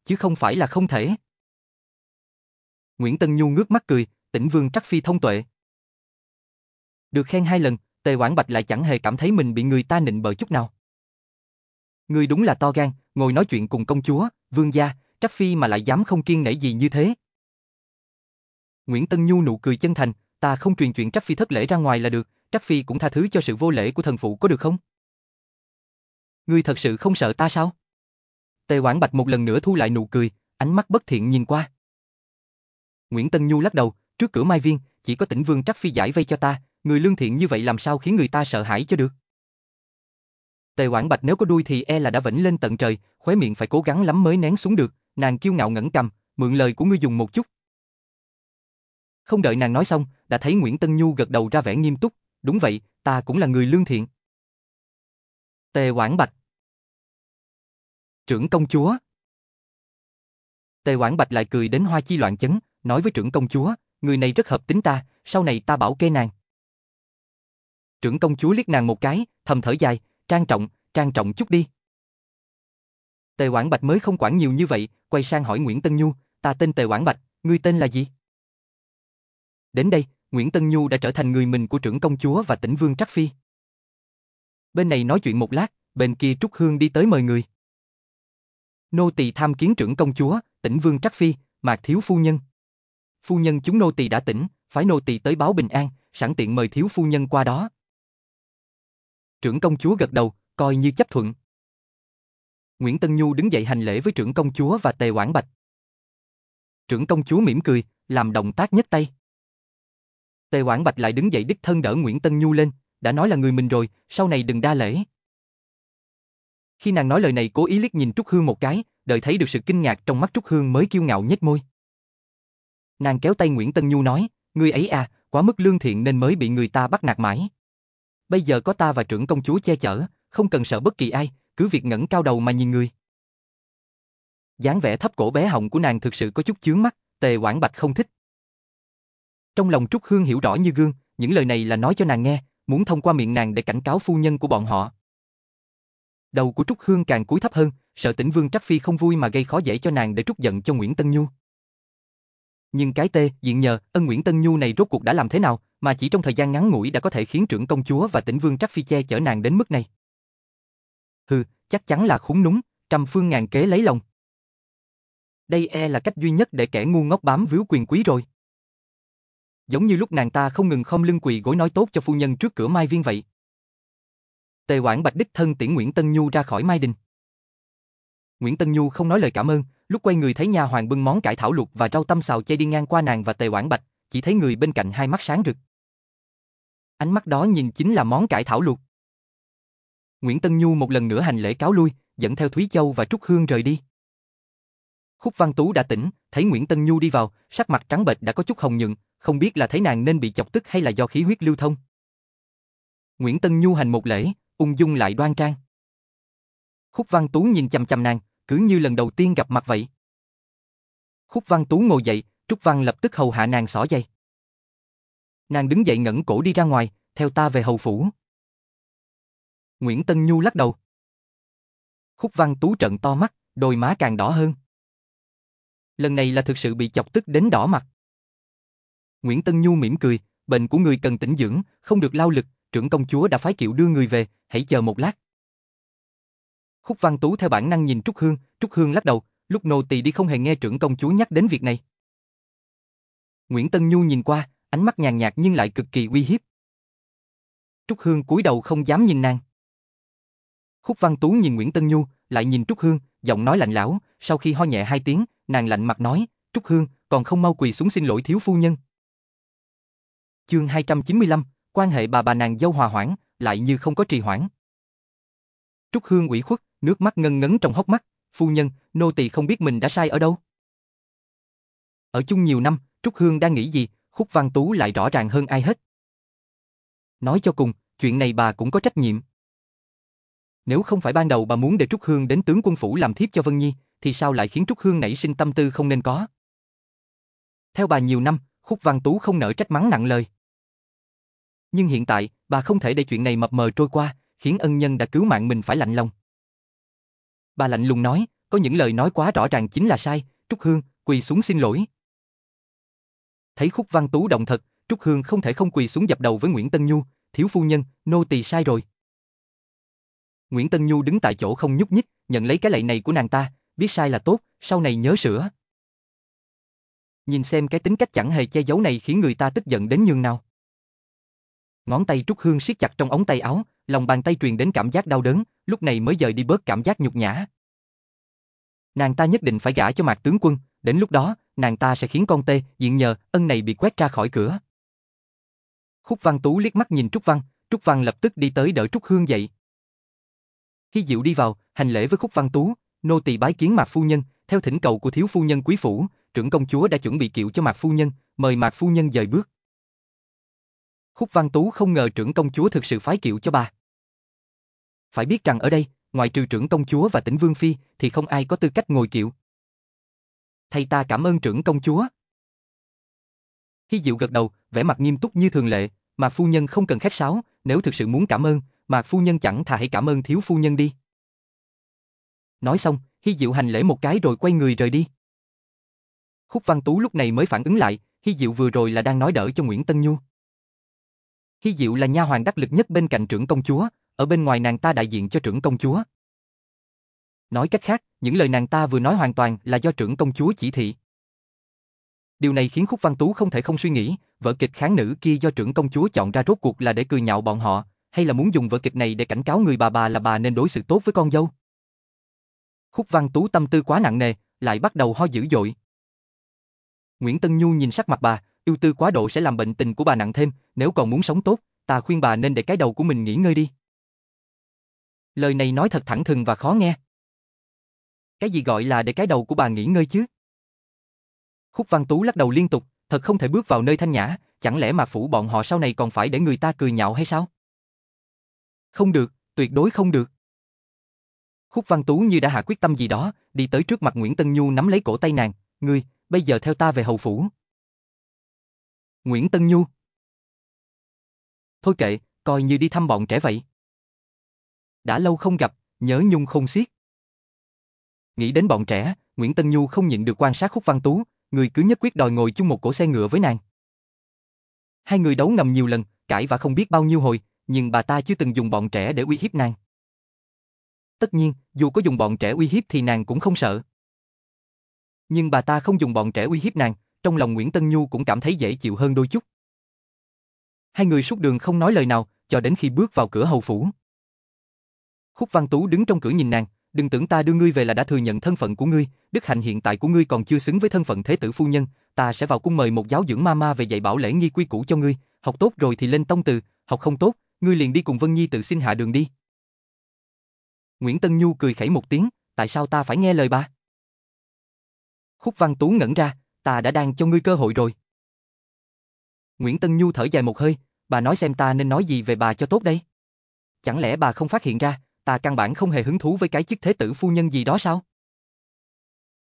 Chứ không phải là không thể. Nguyễn Tân Nhu ngước mắt cười, tỉnh vương trắc phi thông tuệ. Được khen hai lần, Tề Quảng Bạch lại chẳng hề cảm thấy mình bị người ta nịnh bợ chút nào. Người đúng là to gan, ngồi nói chuyện cùng công chúa, vương gia, trắc phi mà lại dám không kiên nể gì như thế. Nguyễn Tân Nhu nụ cười chân thành, ta không truyền chuyện trắc phi thất lễ ra ngoài là được, trắc phi cũng tha thứ cho sự vô lễ của thần phụ có được không? Ngươi thật sự không sợ ta sao? Tề Quảng Bạch một lần nữa thu lại nụ cười, ánh mắt bất thiện nhìn qua. Nguyễn Tân Nhu lắc đầu, trước cửa Mai Viên, chỉ có tỉnh Vương Trắc Phi giải vây cho ta, người lương thiện như vậy làm sao khiến người ta sợ hãi cho được. Tề Quảng Bạch nếu có đuôi thì e là đã vĩnh lên tận trời, khóe miệng phải cố gắng lắm mới nén xuống được, nàng kiêu ngạo ngẩng cầm, mượn lời của ngươi dùng một chút. Không đợi nàng nói xong, đã thấy Nguyễn Tân Nhu gật đầu ra vẻ nghiêm túc, đúng vậy, ta cũng là người lương thiện. Tề Quảng Bạch Trưởng công chúa Tề Quảng Bạch lại cười đến hoa chi loạn chấn, nói với trưởng công chúa, người này rất hợp tính ta, sau này ta bảo kê nàng. Trưởng công chúa liếc nàng một cái, thầm thở dài, trang trọng, trang trọng chút đi. Tề Quảng Bạch mới không quản nhiều như vậy, quay sang hỏi Nguyễn Tân Nhu, ta tên Tề Quảng Bạch, ngươi tên là gì? Đến đây, Nguyễn Tân Nhu đã trở thành người mình của trưởng công chúa và tỉnh vương Trắc Phi. Bên này nói chuyện một lát, bên kia Trúc Hương đi tới mời người. Nô tỳ tham kiến trưởng công chúa, tỉnh vương Trắc Phi, Mạc Thiếu Phu Nhân. Phu nhân chúng nô tỳ đã tỉnh, phải nô tỳ tới báo bình an, sẵn tiện mời thiếu phu nhân qua đó. Trưởng công chúa gật đầu, coi như chấp thuận. Nguyễn Tân Nhu đứng dậy hành lễ với trưởng công chúa và Tề Quảng Bạch. Trưởng công chúa mỉm cười, làm động tác nhất tay. Tề Quảng Bạch lại đứng dậy đích thân đỡ Nguyễn Tân Nhu lên, đã nói là người mình rồi, sau này đừng đa lễ. Khi nàng nói lời này cố ý liếc nhìn Trúc Hương một cái, đợi thấy được sự kinh ngạc trong mắt Trúc Hương mới kiêu ngạo nhếch môi. Nàng kéo tay Nguyễn Tân Nhu nói, ngươi ấy à, quá mức lương thiện nên mới bị người ta bắt nạt mãi. Bây giờ có ta và trưởng công chúa che chở, không cần sợ bất kỳ ai, cứ việc ngẩng cao đầu mà nhìn người. dáng vẻ thấp cổ bé họng của nàng thực sự có chút chướng mắt, Tề Quảng Bạch không thích. Trong lòng Trúc Hương hiểu rõ như gương, những lời này là nói cho nàng nghe, muốn thông qua miệng nàng để cảnh cáo phu nhân của bọn họ. Đầu của Trúc Hương càng cúi thấp hơn, sợ tỉnh Vương Trắc Phi không vui mà gây khó dễ cho nàng để trút giận cho Nguyễn Tân Nhu. Nhưng cái tê, diện nhờ, ân Nguyễn Tân Nhu này rốt cuộc đã làm thế nào, mà chỉ trong thời gian ngắn ngủi đã có thể khiến trưởng công chúa và tỉnh Vương Trắc Phi che chở nàng đến mức này. Hừ, chắc chắn là khúng núng, trăm phương ngàn kế lấy lòng. Đây e là cách duy nhất để kẻ ngu ngốc bám víu quyền quý rồi. Giống như lúc nàng ta không ngừng khom lưng quỳ gối nói tốt cho phu nhân trước cửa Mai Viên vậy. Tề Quảng Bạch đích thân tiễn Nguyễn Tân Nhu ra khỏi Mai Đình. Nguyễn Tân Nhu không nói lời cảm ơn, lúc quay người thấy nhà hoàng bưng món cải thảo luộc và rau tâm xào chay đi ngang qua nàng và Tề Quảng Bạch, chỉ thấy người bên cạnh hai mắt sáng rực. Ánh mắt đó nhìn chính là món cải thảo luộc. Nguyễn Tân Nhu một lần nữa hành lễ cáo lui, dẫn theo Thúy Châu và Trúc Hương rời đi. Khúc Văn Tú đã tỉnh, thấy Nguyễn Tân Nhu đi vào, sắc mặt trắng bệch đã có chút hồng nhuận, không biết là thấy nàng nên bị chọc tức hay là do khí huyết lưu thông. Nguyễn Tân Nhu hành một lễ, ung dung lại đoan trang. Khúc Văn Tú nhìn chằm chằm nàng, cứ như lần đầu tiên gặp mặt vậy. Khúc Văn Tú ngồi dậy, Trúc Văn lập tức hầu hạ nàng xỏ dây. Nàng đứng dậy ngẩng cổ đi ra ngoài, theo ta về hầu phủ. Nguyễn Tân Nhu lắc đầu. Khúc Văn Tú trận to mắt, đôi má càng đỏ hơn. Lần này là thực sự bị chọc tức đến đỏ mặt. Nguyễn Tân Nhu mỉm cười, bệnh của người cần tĩnh dưỡng, không được lao lực, trưởng công chúa đã phái kiệu đưa người về, hãy chờ một lát. Khúc Văn Tú theo bản năng nhìn Trúc Hương, Trúc Hương lắc đầu, lúc nô tỳ đi không hề nghe trưởng công chúa nhắc đến việc này. Nguyễn Tân Nhu nhìn qua, ánh mắt nhàn nhạt nhưng lại cực kỳ uy hiếp. Trúc Hương cúi đầu không dám nhìn nàng. Khúc Văn Tú nhìn Nguyễn Tân Nhu, lại nhìn Trúc Hương, giọng nói lạnh lẽo, sau khi ho nhẹ hai tiếng, nàng lạnh mặt nói, Trúc Hương, còn không mau quỳ xuống xin lỗi thiếu phu nhân. Chương 295, quan hệ bà bà nàng dâu hòa hoãn, lại như không có trì hoãn. Trúc Hương ủy khuất, nước mắt ngân ngấn trong hốc mắt, phu nhân, nô tỳ không biết mình đã sai ở đâu. Ở chung nhiều năm, Trúc Hương đang nghĩ gì, Khúc Văn Tú lại rõ ràng hơn ai hết. Nói cho cùng, chuyện này bà cũng có trách nhiệm. Nếu không phải ban đầu bà muốn để Trúc Hương đến tướng quân phủ làm thiếp cho Vân Nhi, thì sao lại khiến Trúc Hương nảy sinh tâm tư không nên có? Theo bà nhiều năm, Khúc Văn Tú không nỡ trách mắng nặng lời. Nhưng hiện tại, bà không thể để chuyện này mập mờ trôi qua, khiến ân nhân đã cứu mạng mình phải lạnh lòng. Bà lạnh lùng nói, có những lời nói quá rõ ràng chính là sai, Trúc Hương, quỳ xuống xin lỗi. Thấy Khúc Văn Tú động thật, Trúc Hương không thể không quỳ xuống dập đầu với Nguyễn Tân Nhu, thiếu phu nhân, nô tỳ sai rồi. Nguyễn Tân Nhu đứng tại chỗ không nhúc nhích, nhận lấy cái lạy này của nàng ta, biết sai là tốt, sau này nhớ sửa. Nhìn xem cái tính cách chẳng hề che giấu này khiến người ta tức giận đến nhường nào. Ngón tay Trúc Hương siết chặt trong ống tay áo, lòng bàn tay truyền đến cảm giác đau đớn, lúc này mới dời đi bớt cảm giác nhục nhã. Nàng ta nhất định phải gả cho mạc tướng quân, đến lúc đó, nàng ta sẽ khiến con tê, diện nhờ, ân này bị quét ra khỏi cửa. Khúc Văn Tú liếc mắt nhìn Trúc Văn, Trúc Văn lập tức đi tới đỡ Trúc Hương dậy. Hy Diệu đi vào, hành lễ với Khúc Văn Tú, nô tỳ bái kiến Mạc phu nhân, theo thỉnh cầu của thiếu phu nhân quý phủ, trưởng công chúa đã chuẩn bị kiệu cho Mạc phu nhân, mời Mạc phu nhân dời bước. Khúc Văn Tú không ngờ trưởng công chúa thực sự phái kiệu cho bà. Phải biết rằng ở đây, ngoài trừ trưởng công chúa và tỉnh vương phi, thì không ai có tư cách ngồi kiệu. Thầy ta cảm ơn trưởng công chúa. Hy Diệu gật đầu, vẻ mặt nghiêm túc như thường lệ, Mà phu nhân không cần khách sáo, nếu thực sự muốn cảm ơn, mà phu nhân chẳng thà hãy cảm ơn thiếu phu nhân đi. Nói xong, Hy Diệu hành lễ một cái rồi quay người rời đi. Khúc Văn Tú lúc này mới phản ứng lại, Hy Diệu vừa rồi là đang nói đỡ cho Nguyễn Tân Nhu. Hy Diệu là nha hoàn đắc lực nhất bên cạnh trưởng công chúa, ở bên ngoài nàng ta đại diện cho trưởng công chúa. Nói cách khác, những lời nàng ta vừa nói hoàn toàn là do trưởng công chúa chỉ thị. Điều này khiến Khúc Văn Tú không thể không suy nghĩ, vở kịch kháng nữ kia do trưởng công chúa chọn ra rốt cuộc là để cười nhạo bọn họ, hay là muốn dùng vở kịch này để cảnh cáo người bà bà là bà nên đối xử tốt với con dâu. Khúc Văn Tú tâm tư quá nặng nề, lại bắt đầu ho dữ dội. Nguyễn Tân Nhu nhìn sắc mặt bà, yêu tư quá độ sẽ làm bệnh tình của bà nặng thêm, nếu còn muốn sống tốt, ta khuyên bà nên để cái đầu của mình nghỉ ngơi đi. Lời này nói thật thẳng thừng và khó nghe. Cái gì gọi là để cái đầu của bà nghỉ ngơi chứ? Khúc Văn Tú lắc đầu liên tục, thật không thể bước vào nơi thanh nhã, chẳng lẽ mà phủ bọn họ sau này còn phải để người ta cười nhạo hay sao? Không được, tuyệt đối không được. Khúc Văn Tú như đã hạ quyết tâm gì đó, đi tới trước mặt Nguyễn Tân Nhu nắm lấy cổ tay nàng, ngươi, bây giờ theo ta về hầu phủ. Nguyễn Tân Nhu Thôi kệ, coi như đi thăm bọn trẻ vậy. Đã lâu không gặp, nhớ nhung không xiết. Nghĩ đến bọn trẻ, Nguyễn Tân Nhu không nhịn được quan sát Khúc Văn Tú, người cứ nhất quyết đòi ngồi chung một cổ xe ngựa với nàng. Hai người đấu ngầm nhiều lần, cãi và không biết bao nhiêu hồi, nhưng bà ta chưa từng dùng bọn trẻ để uy hiếp nàng. Tất nhiên, dù có dùng bọn trẻ uy hiếp thì nàng cũng không sợ. Nhưng bà ta không dùng bọn trẻ uy hiếp nàng, trong lòng Nguyễn Tân Nhu cũng cảm thấy dễ chịu hơn đôi chút. Hai người suốt đường không nói lời nào, cho đến khi bước vào cửa hầu phủ. Khúc Văn Tú đứng trong cửa nhìn nàng, đừng tưởng ta đưa ngươi về là đã thừa nhận thân phận của ngươi, đức hạnh hiện tại của ngươi còn chưa xứng với thân phận thế tử phu nhân, ta sẽ vào cung mời một giáo dưỡng ma ma về dạy bảo lễ nghi quy củ cho ngươi, học tốt rồi thì lên tông từ, học không tốt, ngươi liền đi cùng Vân Nhi tự xin hạ đường đi. Nguyễn Tân Nhu cười khẩy một tiếng, tại sao ta phải nghe lời bà? Khúc Văn Tú ngẩn ra, ta đã đang cho ngươi cơ hội rồi. Nguyễn Tân Nhu thở dài một hơi, bà nói xem ta nên nói gì về bà cho tốt đây? Chẳng lẽ bà không phát hiện ra, ta căn bản không hề hứng thú với cái chức thế tử phu nhân gì đó sao?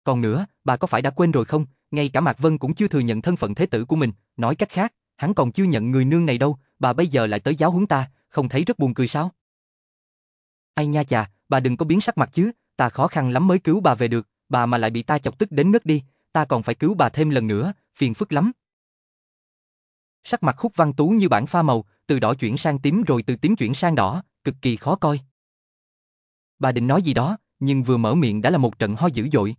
Còn nữa, bà có phải đã quên rồi không, ngay cả Mạc Vân cũng chưa thừa nhận thân phận thế tử của mình, nói cách khác, hắn còn chưa nhận người nương này đâu, bà bây giờ lại tới giáo huấn ta, không thấy rất buồn cười sao? Ai nha chà, bà đừng có biến sắc mặt chứ, ta khó khăn lắm mới cứu bà về được, bà mà lại bị ta chọc tức đến ngất đi, ta còn phải cứu bà thêm lần nữa, phiền phức lắm. Sắc mặt khúc văn tú như bản pha màu, từ đỏ chuyển sang tím rồi từ tím chuyển sang đỏ, cực kỳ khó coi. Bà định nói gì đó, nhưng vừa mở miệng đã là một trận ho dữ dội.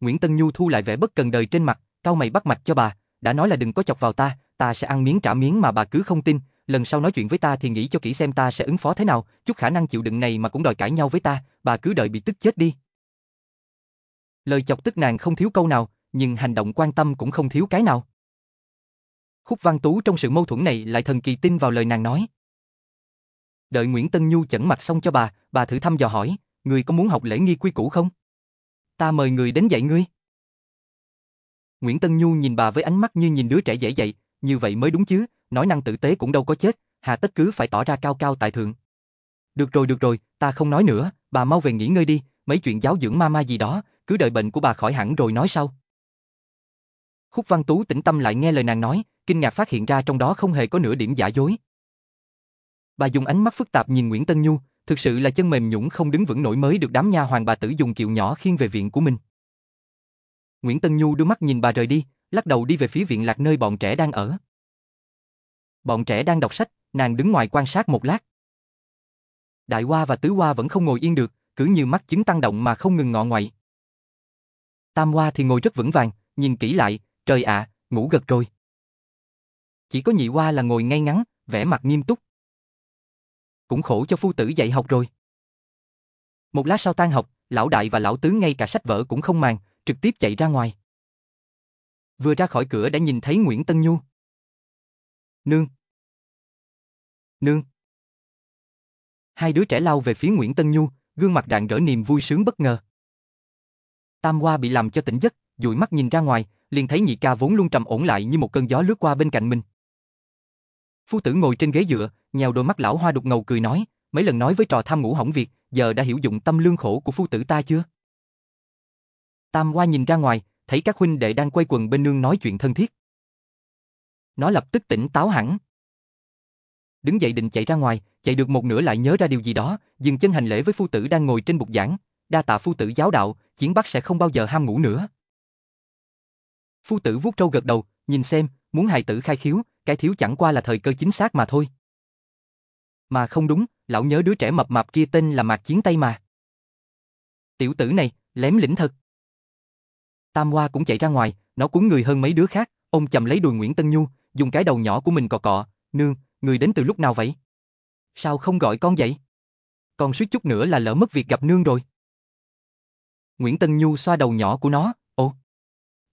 Nguyễn Tân Nhu thu lại vẻ bất cần đời trên mặt, cau mày bắt mạch cho bà, đã nói là đừng có chọc vào ta, ta sẽ ăn miếng trả miếng mà bà cứ không tin, lần sau nói chuyện với ta thì nghĩ cho kỹ xem ta sẽ ứng phó thế nào, chút khả năng chịu đựng này mà cũng đòi cãi nhau với ta, bà cứ đợi bị tức chết đi. Lời chọc tức nàng không thiếu câu nào, nhưng hành động quan tâm cũng không thiếu cái nào. Khúc Văn Tú trong sự mâu thuẫn này lại thần kỳ tin vào lời nàng nói. Đợi Nguyễn Tân Nhu chẩn mặt xong cho bà, bà thử thăm dò hỏi, người có muốn học lễ nghi quy củ không? Ta mời người đến dạy ngươi. Nguyễn Tân Nhu nhìn bà với ánh mắt như nhìn đứa trẻ dễ dạy, như vậy mới đúng chứ, nói năng tử tế cũng đâu có chết, hà tất cứ phải tỏ ra cao cao tại thượng. Được rồi được rồi, ta không nói nữa, bà mau về nghỉ ngơi đi, mấy chuyện giáo dưỡng ma ma gì đó, cứ đợi bệnh của bà khỏi hẳn rồi nói sau. Khúc Văn Tú tĩnh tâm lại nghe lời nàng nói, kinh ngạc phát hiện ra trong đó không hề có nửa điểm giả dối. Bà dùng ánh mắt phức tạp nhìn Nguyễn Tân Nhu, thực sự là chân mềm nhũn không đứng vững nổi mới được đám nha hoàng bà tử dùng kiệu nhỏ khiêng về viện của mình. Nguyễn Tân Nhu đưa mắt nhìn bà rời đi, lắc đầu đi về phía viện lạc nơi bọn trẻ đang ở. Bọn trẻ đang đọc sách, nàng đứng ngoài quan sát một lát. Đại Hoa và Tứ Hoa vẫn không ngồi yên được, cứ như mắt chứng tăng động mà không ngừng ngọ ngoại. Tam Hoa thì ngồi rất vững vàng, nhìn kỹ lại, trời ạ, ngủ gật rồi. Chỉ có nhị Hoa là ngồi ngay ngắn, vẻ mặt nghiêm túc. Cũng khổ cho phu tử dạy học rồi. Một lát sau tan học, lão đại và lão tứ ngay cả sách vở cũng không màng, trực tiếp chạy ra ngoài. Vừa ra khỏi cửa đã nhìn thấy Nguyễn Tân Nhu. Nương. Nương. Hai đứa trẻ lao về phía Nguyễn Tân Nhu, gương mặt rạng rỡ niềm vui sướng bất ngờ. Tam Hoa bị làm cho tỉnh giấc, dụi mắt nhìn ra ngoài, liền thấy nhị ca vốn luôn trầm ổn lại như một cơn gió lướt qua bên cạnh mình. Phu tử ngồi trên ghế dựa, nhào đôi mắt lão hoa đục ngầu cười nói, mấy lần nói với trò tham ngủ hỏng việc, giờ đã hiểu dụng tâm lương khổ của phu tử ta chưa? Tam Hoa nhìn ra ngoài, thấy các huynh đệ đang quay quần bên nương nói chuyện thân thiết. Nó lập tức tỉnh táo hẳn. Đứng dậy định chạy ra ngoài, chạy được một nửa lại nhớ ra điều gì đó, dừng chân hành lễ với phu tử đang ngồi trên bục giảng, đa tạ phu tử giáo đạo, chiến bắc sẽ không bao giờ ham ngủ nữa. Phu tử vuốt trâu gật đầu, nhìn xem, muốn hài tử khai khiếu, cái thiếu chẳng qua là thời cơ chính xác mà thôi. Mà không đúng, lão nhớ đứa trẻ mập mạp kia tên là Mạc Chiến Tây mà. Tiểu tử này, lém lĩnh thật. Tam Hoa cũng chạy ra ngoài, nó cuốn người hơn mấy đứa khác, ông chầm lấy đùi Nguyễn Tân Nhu, dùng cái đầu nhỏ của mình cọ cọ, nương, người đến từ lúc nào vậy? Sao không gọi con vậy? Con suýt chút nữa là lỡ mất việc gặp nương rồi. Nguyễn Tân Nhu xoa đầu nhỏ của nó, ồ,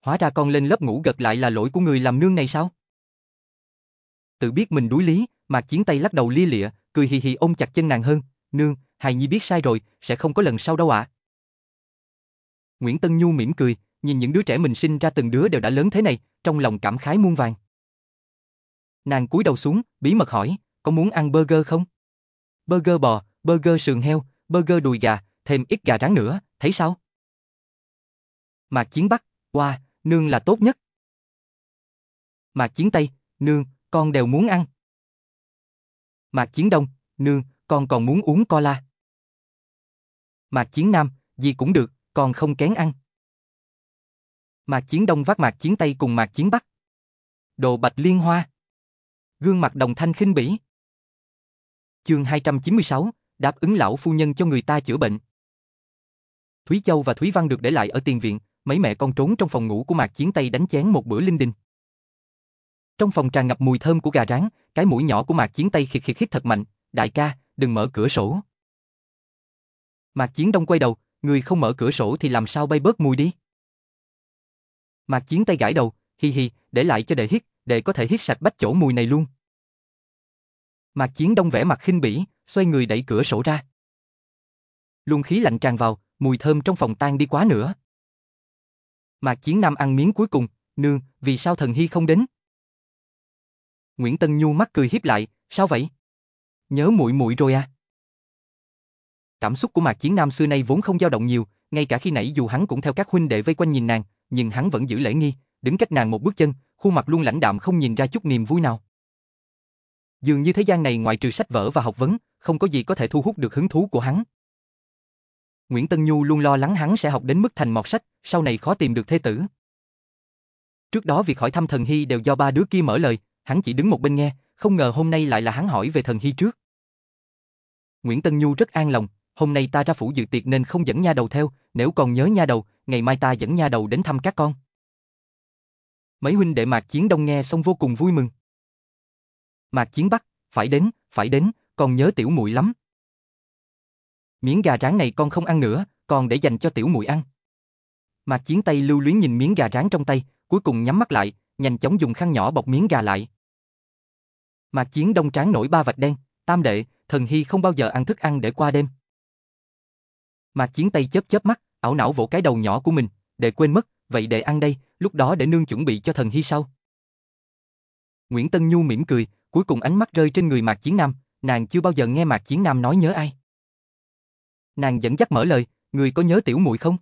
hóa ra con lên lớp ngủ gật lại là lỗi của người làm nương này sao? Tự biết mình đuối lý, Mạc Chiến tay lắc đầu lia lịa, cười hì hì ôm chặt chân nàng hơn, nương, hài nhi biết sai rồi, sẽ không có lần sau đâu ạ. Nguyễn Tân Nhu mỉm cười, nhìn những đứa trẻ mình sinh ra từng đứa đều đã lớn thế này, trong lòng cảm khái muôn vàng. Nàng cúi đầu xuống, bí mật hỏi, có muốn ăn burger không? Burger bò, burger sườn heo, burger đùi gà, thêm ít gà rán nữa, thấy sao? Mạc Chiến Bắc, qua, wow, nương là tốt nhất. Mạc Chiến Tây, nương, con đều muốn ăn. Mạc Chiến Đông, nương, con còn muốn uống cola. Mạc Chiến Nam, gì cũng được, con không kén ăn. Mạc Chiến Đông vác Mạc Chiến Tây cùng Mạc Chiến Bắc. Đồ bạch liên hoa. Gương mặt đồng thanh khinh bỉ. Chương 296, đáp ứng lão phu nhân cho người ta chữa bệnh. Thúy Châu và Thúy Văn được để lại ở tiền viện, mấy mẹ con trốn trong phòng ngủ của Mạc Chiến Tây đánh chén một bữa linh đình. Trong phòng tràn ngập mùi thơm của gà rán, cái mũi nhỏ của Mạc Chiến Tây khịt khịt khít thật mạnh, đại ca, đừng mở cửa sổ. Mạc Chiến Đông quay đầu, người không mở cửa sổ thì làm sao bay bớt mùi đi. Mạc Chiến Tây gãi đầu, hi hi, để lại cho đệ hít, đệ có thể hít sạch bách chỗ mùi này luôn. Mạc Chiến Đông vẻ mặt khinh bỉ, xoay người đẩy cửa sổ ra. Luồng khí lạnh tràn vào, mùi thơm trong phòng tan đi quá nữa. Mạc Chiến Nam ăn miếng cuối cùng, nương, vì sao thần hy không đến? Nguyễn Tân Nhu mắt cười hiếp lại, sao vậy? Nhớ muội muội rồi à? Cảm xúc của Mạc Chiến Nam xưa nay vốn không dao động nhiều, ngay cả khi nãy dù hắn cũng theo các huynh đệ vây quanh nhìn nàng, nhưng hắn vẫn giữ lễ nghi, đứng cách nàng một bước chân, khuôn mặt luôn lãnh đạm không nhìn ra chút niềm vui nào. Dường như thế gian này ngoại trừ sách vở và học vấn, không có gì có thể thu hút được hứng thú của hắn. Nguyễn Tân Nhu luôn lo lắng hắn sẽ học đến mức thành mọt sách, sau này khó tìm được thê tử. Trước đó việc hỏi thăm thần hy đều do ba đứa kia mở lời, hắn chỉ đứng một bên nghe, không ngờ hôm nay lại là hắn hỏi về thần hy trước. Nguyễn Tân Nhu rất an lòng, hôm nay ta ra phủ dự tiệc nên không dẫn nha đầu theo, nếu còn nhớ nha đầu, ngày mai ta dẫn nha đầu đến thăm các con. Mấy huynh đệ Mạc Chiến Đông nghe xong vô cùng vui mừng. Mạc Chiến Bắc, phải đến, phải đến, còn nhớ tiểu muội lắm. Miếng gà rán này con không ăn nữa, còn để dành cho tiểu muội ăn. Mạc Chiến Tây lưu luyến nhìn miếng gà rán trong tay, cuối cùng nhắm mắt lại, nhanh chóng dùng khăn nhỏ bọc miếng gà lại. Mạc Chiến Đông trán nổi ba vạch đen, tam đệ, thần hy không bao giờ ăn thức ăn để qua đêm. Mạc Chiến Tây chớp chớp mắt, ảo não vỗ cái đầu nhỏ của mình, để quên mất, vậy để ăn đây, lúc đó để nương chuẩn bị cho thần hy sau. Nguyễn Tân Nhu mỉm cười, cuối cùng ánh mắt rơi trên người Mạc Chiến Nam, nàng chưa bao giờ nghe Mạc Chiến Nam nói nhớ ai. Nàng dẫn dắt mở lời, người có nhớ tiểu muội không?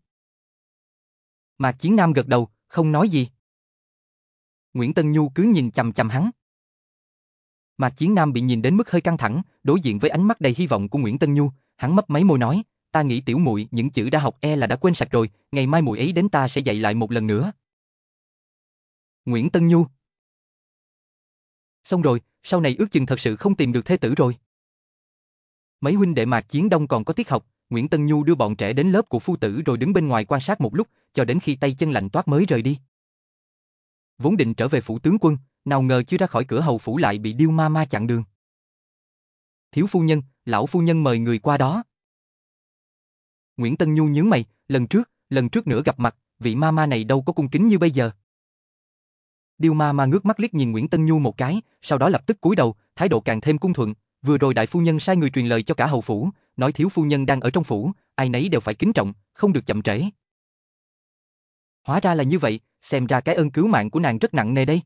Mạc Chiến Nam gật đầu, không nói gì. Nguyễn Tân Nhu cứ nhìn chằm chằm hắn. Mạc Chiến Nam bị nhìn đến mức hơi căng thẳng, đối diện với ánh mắt đầy hy vọng của Nguyễn Tân Nhu, hắn mấp máy môi nói, ta nghĩ tiểu muội những chữ đã học e là đã quên sạch rồi, ngày mai muội ấy đến ta sẽ dạy lại một lần nữa. Nguyễn Tân Nhu Xong rồi, sau này ước chừng thật sự không tìm được thế tử rồi. Mấy huynh đệ Mạc Chiến Đông còn có tiết học, Nguyễn Tân Nhu đưa bọn trẻ đến lớp của phu tử rồi đứng bên ngoài quan sát một lúc, cho đến khi tay chân lạnh toát mới rời đi. Vốn định trở về phủ tướng quân, nào ngờ chưa ra khỏi cửa hầu phủ lại bị điêu ma ma chặn đường. Thiếu phu nhân, lão phu nhân mời người qua đó. Nguyễn Tân Nhu nhướng mày, lần trước, lần trước nữa gặp mặt, vị ma ma này đâu có cung kính như bây giờ. Điêu ma ma ngước mắt liếc nhìn Nguyễn Tân Nhu một cái, sau đó lập tức cúi đầu, thái độ càng thêm cung thuận. Vừa rồi đại phu nhân sai người truyền lời cho cả hầu phủ, nói thiếu phu nhân đang ở trong phủ, ai nấy đều phải kính trọng, không được chậm trễ. Hóa ra là như vậy, xem ra cái ơn cứu mạng của nàng rất nặng nề đây.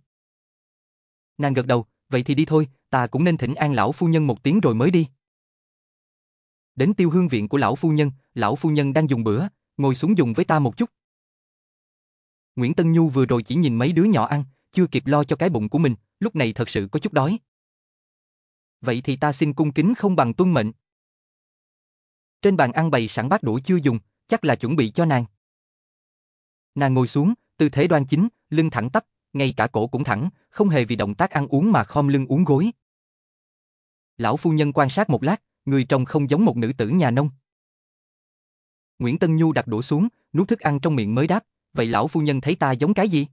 Nàng gật đầu, vậy thì đi thôi, ta cũng nên thỉnh an lão phu nhân một tiếng rồi mới đi. Đến tiêu hương viện của lão phu nhân, lão phu nhân đang dùng bữa, ngồi xuống dùng với ta một chút. Nguyễn Tân Nhu vừa rồi chỉ nhìn mấy đứa nhỏ ăn, chưa kịp lo cho cái bụng của mình, lúc này thật sự có chút đói. Vậy thì ta xin cung kính không bằng tuân mệnh. Trên bàn ăn bày sẵn bát đũa chưa dùng, chắc là chuẩn bị cho nàng. Nàng ngồi xuống, tư thế đoan chính, lưng thẳng tắp, ngay cả cổ cũng thẳng, không hề vì động tác ăn uống mà khom lưng uống gối. Lão phu nhân quan sát một lát, người trông không giống một nữ tử nhà nông. Nguyễn Tân Nhu đặt đũa xuống, nuốt thức ăn trong miệng mới đáp, vậy lão phu nhân thấy ta giống cái gì?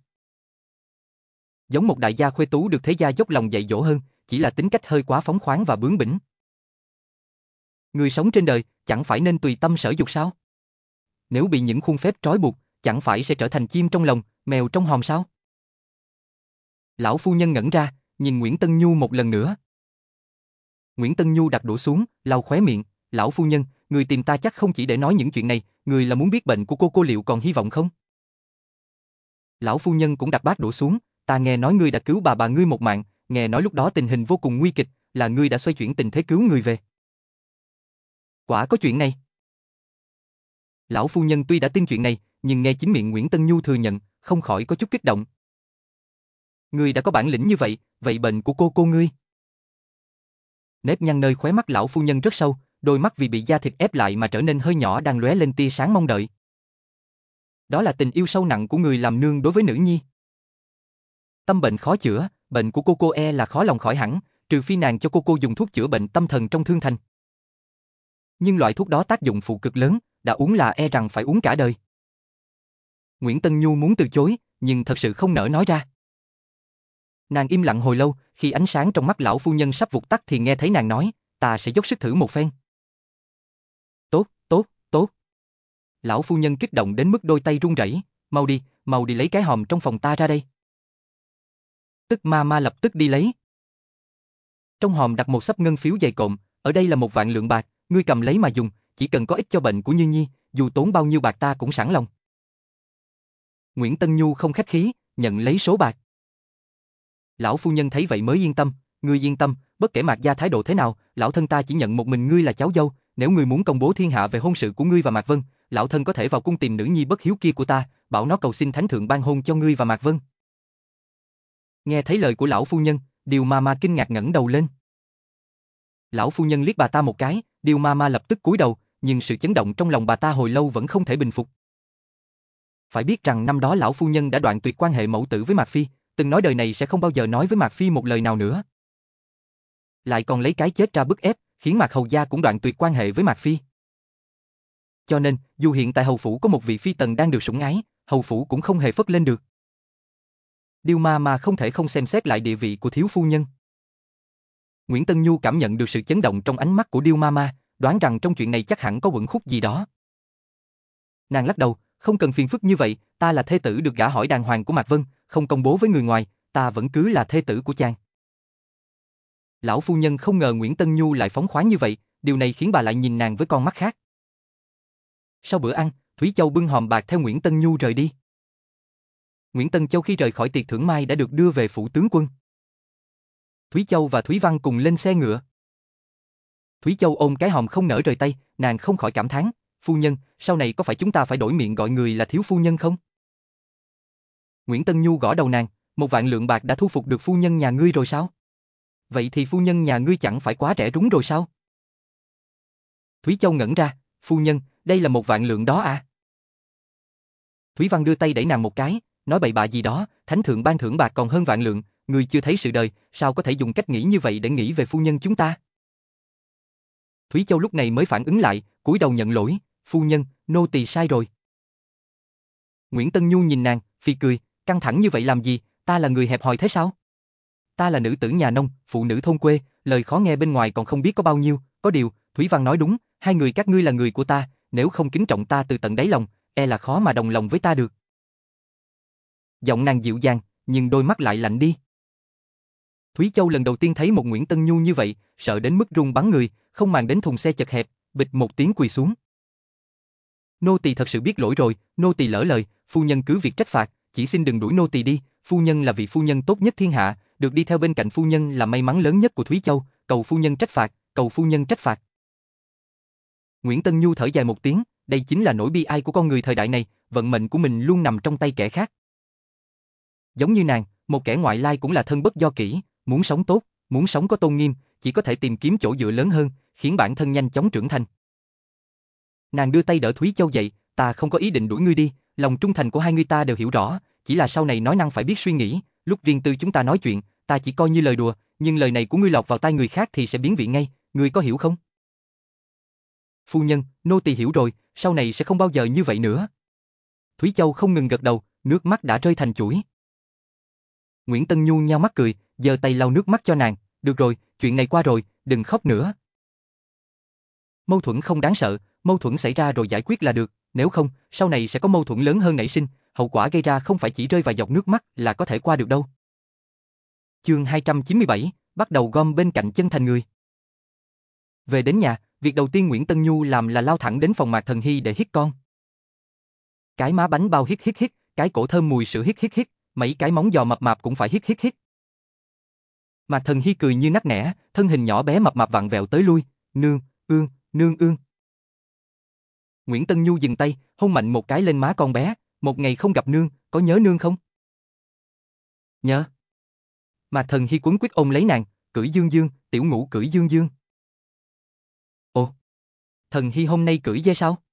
Giống một đại gia khuê tú được thế gia dốc lòng dạy dỗ hơn, chỉ là tính cách hơi quá phóng khoáng và bướng bỉnh. Người sống trên đời, chẳng phải nên tùy tâm sở dục sao? Nếu bị những khuôn phép trói buộc, chẳng phải sẽ trở thành chim trong lòng, mèo trong hòm sao? Lão phu nhân ngẩn ra, nhìn Nguyễn Tân Nhu một lần nữa. Nguyễn Tân Nhu đặt đũa xuống, lau khóe miệng, lão phu nhân, người tìm ta chắc không chỉ để nói những chuyện này, người là muốn biết bệnh của cô cô liệu còn hy vọng không? Lão phu nhân cũng đặt bát đũa xuống, ta nghe nói ngươi đã cứu bà bà ngươi một mạng, nghe nói lúc đó tình hình vô cùng nguy kịch, là ngươi đã xoay chuyển tình thế cứu người về. Quả có chuyện này. Lão phu nhân tuy đã tin chuyện này, nhưng nghe chính miệng Nguyễn Tân Nhu thừa nhận, không khỏi có chút kích động. Ngươi đã có bản lĩnh như vậy, vậy bệnh của cô cô ngươi? Nếp nhăn nơi khóe mắt lão phu nhân rất sâu, đôi mắt vì bị da thịt ép lại mà trở nên hơi nhỏ đang lóe lên tia sáng mong đợi. Đó là tình yêu sâu nặng của người làm nương đối với nữ nhi. Tâm bệnh khó chữa, bệnh của cô cô e là khó lòng khỏi hẳn, trừ phi nàng cho cô cô dùng thuốc chữa bệnh tâm thần trong thương thành. Nhưng loại thuốc đó tác dụng phụ cực lớn, đã uống là e rằng phải uống cả đời. Nguyễn Tân Nhu muốn từ chối, nhưng thật sự không nỡ nói ra. Nàng im lặng hồi lâu, khi ánh sáng trong mắt lão phu nhân sắp vụt tắt thì nghe thấy nàng nói, ta sẽ dốc sức thử một phen. Tốt, tốt, tốt. Lão phu nhân kích động đến mức đôi tay run rẩy, mau đi, mau đi lấy cái hòm trong phòng ta ra đây. Tức ma ma lập tức đi lấy. Trong hòm đặt một sấp ngân phiếu dày cộm, ở đây là một vạn lượng bạc, ngươi cầm lấy mà dùng, chỉ cần có ích cho bệnh của Như Nhi, dù tốn bao nhiêu bạc ta cũng sẵn lòng. Nguyễn Tân Nhu không khách khí, nhận lấy số bạc. Lão phu nhân thấy vậy mới yên tâm, ngươi yên tâm, bất kể Mạc gia thái độ thế nào, lão thân ta chỉ nhận một mình ngươi là cháu dâu, nếu ngươi muốn công bố thiên hạ về hôn sự của ngươi và Mạc Vân, lão thân có thể vào cung tìm nữ nhi bất hiếu kia của ta, bảo nó cầu xin thánh thượng ban hôn cho ngươi và Mạc Vân. Nghe thấy lời của lão phu nhân, Điều Ma Ma kinh ngạc ngẩng đầu lên. Lão phu nhân liếc bà ta một cái, Điều Ma Ma lập tức cúi đầu, nhưng sự chấn động trong lòng bà ta hồi lâu vẫn không thể bình phục. Phải biết rằng năm đó lão phu nhân đã đoạn tuyệt quan hệ mẫu tử với Mạc Phi, từng nói đời này sẽ không bao giờ nói với Mạc Phi một lời nào nữa. Lại còn lấy cái chết ra bức ép, khiến Mạc Hầu Gia cũng đoạn tuyệt quan hệ với Mạc Phi. Cho nên, dù hiện tại Hầu Phủ có một vị phi tần đang được sủng ái, Hầu Phủ cũng không hề phất lên được. Điều ma mà không thể không xem xét lại địa vị của thiếu phu nhân. Nguyễn Tân Nhu cảm nhận được sự chấn động trong ánh mắt của Điêu ma ma, đoán rằng trong chuyện này chắc hẳn có quẩn khúc gì đó. Nàng lắc đầu, không cần phiền phức như vậy, ta là thê tử được gả hỏi đàng hoàng của Mạc Vân, không công bố với người ngoài, ta vẫn cứ là thê tử của chàng. Lão phu nhân không ngờ Nguyễn Tân Nhu lại phóng khoáng như vậy, điều này khiến bà lại nhìn nàng với con mắt khác. Sau bữa ăn, Thúy Châu bưng hòm bạc theo Nguyễn Tân Nhu rời đi. Nguyễn Tân Châu khi rời khỏi tiệc thưởng mai đã được đưa về phủ tướng quân. Thúy Châu và Thúy Văn cùng lên xe ngựa. Thúy Châu ôm cái hòm không nở rời tay, nàng không khỏi cảm thán, phu nhân, sau này có phải chúng ta phải đổi miệng gọi người là thiếu phu nhân không? Nguyễn Tân Nhu gõ đầu nàng, một vạn lượng bạc đã thu phục được phu nhân nhà ngươi rồi sao? Vậy thì phu nhân nhà ngươi chẳng phải quá rẻ rúng rồi sao? Thúy Châu ngẩn ra, phu nhân, đây là một vạn lượng đó à? Thúy Văn đưa tay đẩy nàng một cái, nói bậy bạ gì đó, thánh thượng ban thưởng bạc còn hơn vạn lượng, người chưa thấy sự đời, sao có thể dùng cách nghĩ như vậy để nghĩ về phu nhân chúng ta? Thúy Châu lúc này mới phản ứng lại, cúi đầu nhận lỗi, phu nhân, nô tỳ sai rồi. Nguyễn Tân Nhu nhìn nàng, phi cười, căng thẳng như vậy làm gì, ta là người hẹp hòi thế sao? Ta là nữ tử nhà nông, phụ nữ thôn quê, lời khó nghe bên ngoài còn không biết có bao nhiêu, có điều, Thúy Văn nói đúng, hai người các ngươi là người của ta, nếu không kính trọng ta từ tận đáy lòng, e là khó mà đồng lòng với ta được. Giọng nàng dịu dàng, nhưng đôi mắt lại lạnh đi. Thúy Châu lần đầu tiên thấy một Nguyễn Tân Nhu như vậy, sợ đến mức run bắn người, không màng đến thùng xe chật hẹp, bịch một tiếng quỳ xuống. Nô tỳ thật sự biết lỗi rồi, nô tỳ lỡ lời, phu nhân cứ việc trách phạt, chỉ xin đừng đuổi nô tỳ đi, phu nhân là vị phu nhân tốt nhất thiên hạ, được đi theo bên cạnh phu nhân là may mắn lớn nhất của Thúy Châu, cầu phu nhân trách phạt, cầu phu nhân trách phạt. Nguyễn Tân Nhu thở dài một tiếng, đây chính là nỗi bi ai của con người thời đại này, vận mệnh của mình luôn nằm trong tay kẻ khác. Giống như nàng, một kẻ ngoại lai cũng là thân bất do kỹ, muốn sống tốt, muốn sống có tôn nghiêm, chỉ có thể tìm kiếm chỗ dựa lớn hơn, khiến bản thân nhanh chóng trưởng thành. Nàng đưa tay đỡ Thúy Châu dậy, ta không có ý định đuổi ngươi đi, lòng trung thành của hai người ta đều hiểu rõ, chỉ là sau này nói năng phải biết suy nghĩ, lúc riêng tư chúng ta nói chuyện, ta chỉ coi như lời đùa, nhưng lời này của ngươi lọt vào tai người khác thì sẽ biến vị ngay, ngươi có hiểu không? Phu nhân, nô tỳ hiểu rồi, sau này sẽ không bao giờ như vậy nữa. Thúy Châu không ngừng gật đầu, nước mắt đã rơi thành chuỗi. Nguyễn Tân Nhu nhao mắt cười, giơ tay lau nước mắt cho nàng, được rồi, chuyện này qua rồi, đừng khóc nữa. Mâu thuẫn không đáng sợ, mâu thuẫn xảy ra rồi giải quyết là được, nếu không, sau này sẽ có mâu thuẫn lớn hơn nảy sinh, hậu quả gây ra không phải chỉ rơi vài giọt nước mắt là có thể qua được đâu. Chương 297, bắt đầu gom bên cạnh chân thành người. Về đến nhà, việc đầu tiên Nguyễn Tân Nhu làm là lao thẳng đến phòng Mạc Thần Hy để hít con. Cái má bánh bao hít hít hít, cái cổ thơm mùi sữa hít hít hít, mấy cái móng giò mập mạp cũng phải hít hít hít. Mạc Thần Hy cười như nắc nẻ, thân hình nhỏ bé mập mạp vặn vẹo tới lui, nương, ương, nương ương. Nguyễn Tân Nhu dừng tay, hôn mạnh một cái lên má con bé, một ngày không gặp nương, có nhớ nương không? Nhớ. Mạc Thần Hy quấn quyết ôm lấy nàng, cưỡi dương dương, tiểu ngũ cưỡi dương dương. Ồ, Thần Hy hôm nay cưỡi dê sao?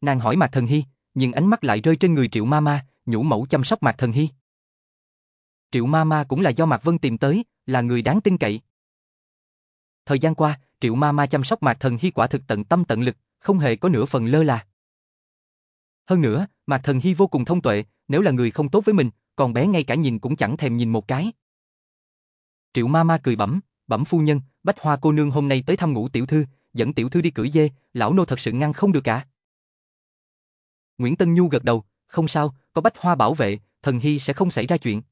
Nàng hỏi Mạc Thần Hy, nhưng ánh mắt lại rơi trên người Triệu Mama, nhũ mẫu chăm sóc Mạc Thần Hy. Triệu Mama cũng là do Mạc Vân tìm tới, là người đáng tin cậy. Thời gian qua, Triệu Mama chăm sóc Mạc Thần Hy quả thực tận tâm tận lực, không hề có nửa phần lơ là. Hơn nữa, Mạc Thần Hy vô cùng thông tuệ, nếu là người không tốt với mình, còn bé ngay cả nhìn cũng chẳng thèm nhìn một cái. Triệu Mama cười bẩm, bẩm phu nhân, Bách Hoa cô nương hôm nay tới thăm ngũ tiểu thư, dẫn tiểu thư đi cưỡi dê, lão nô thật sự ngăn không được cả. Nguyễn Tân Nhu gật đầu, không sao, có Bách Hoa bảo vệ, thần hy sẽ không xảy ra chuyện.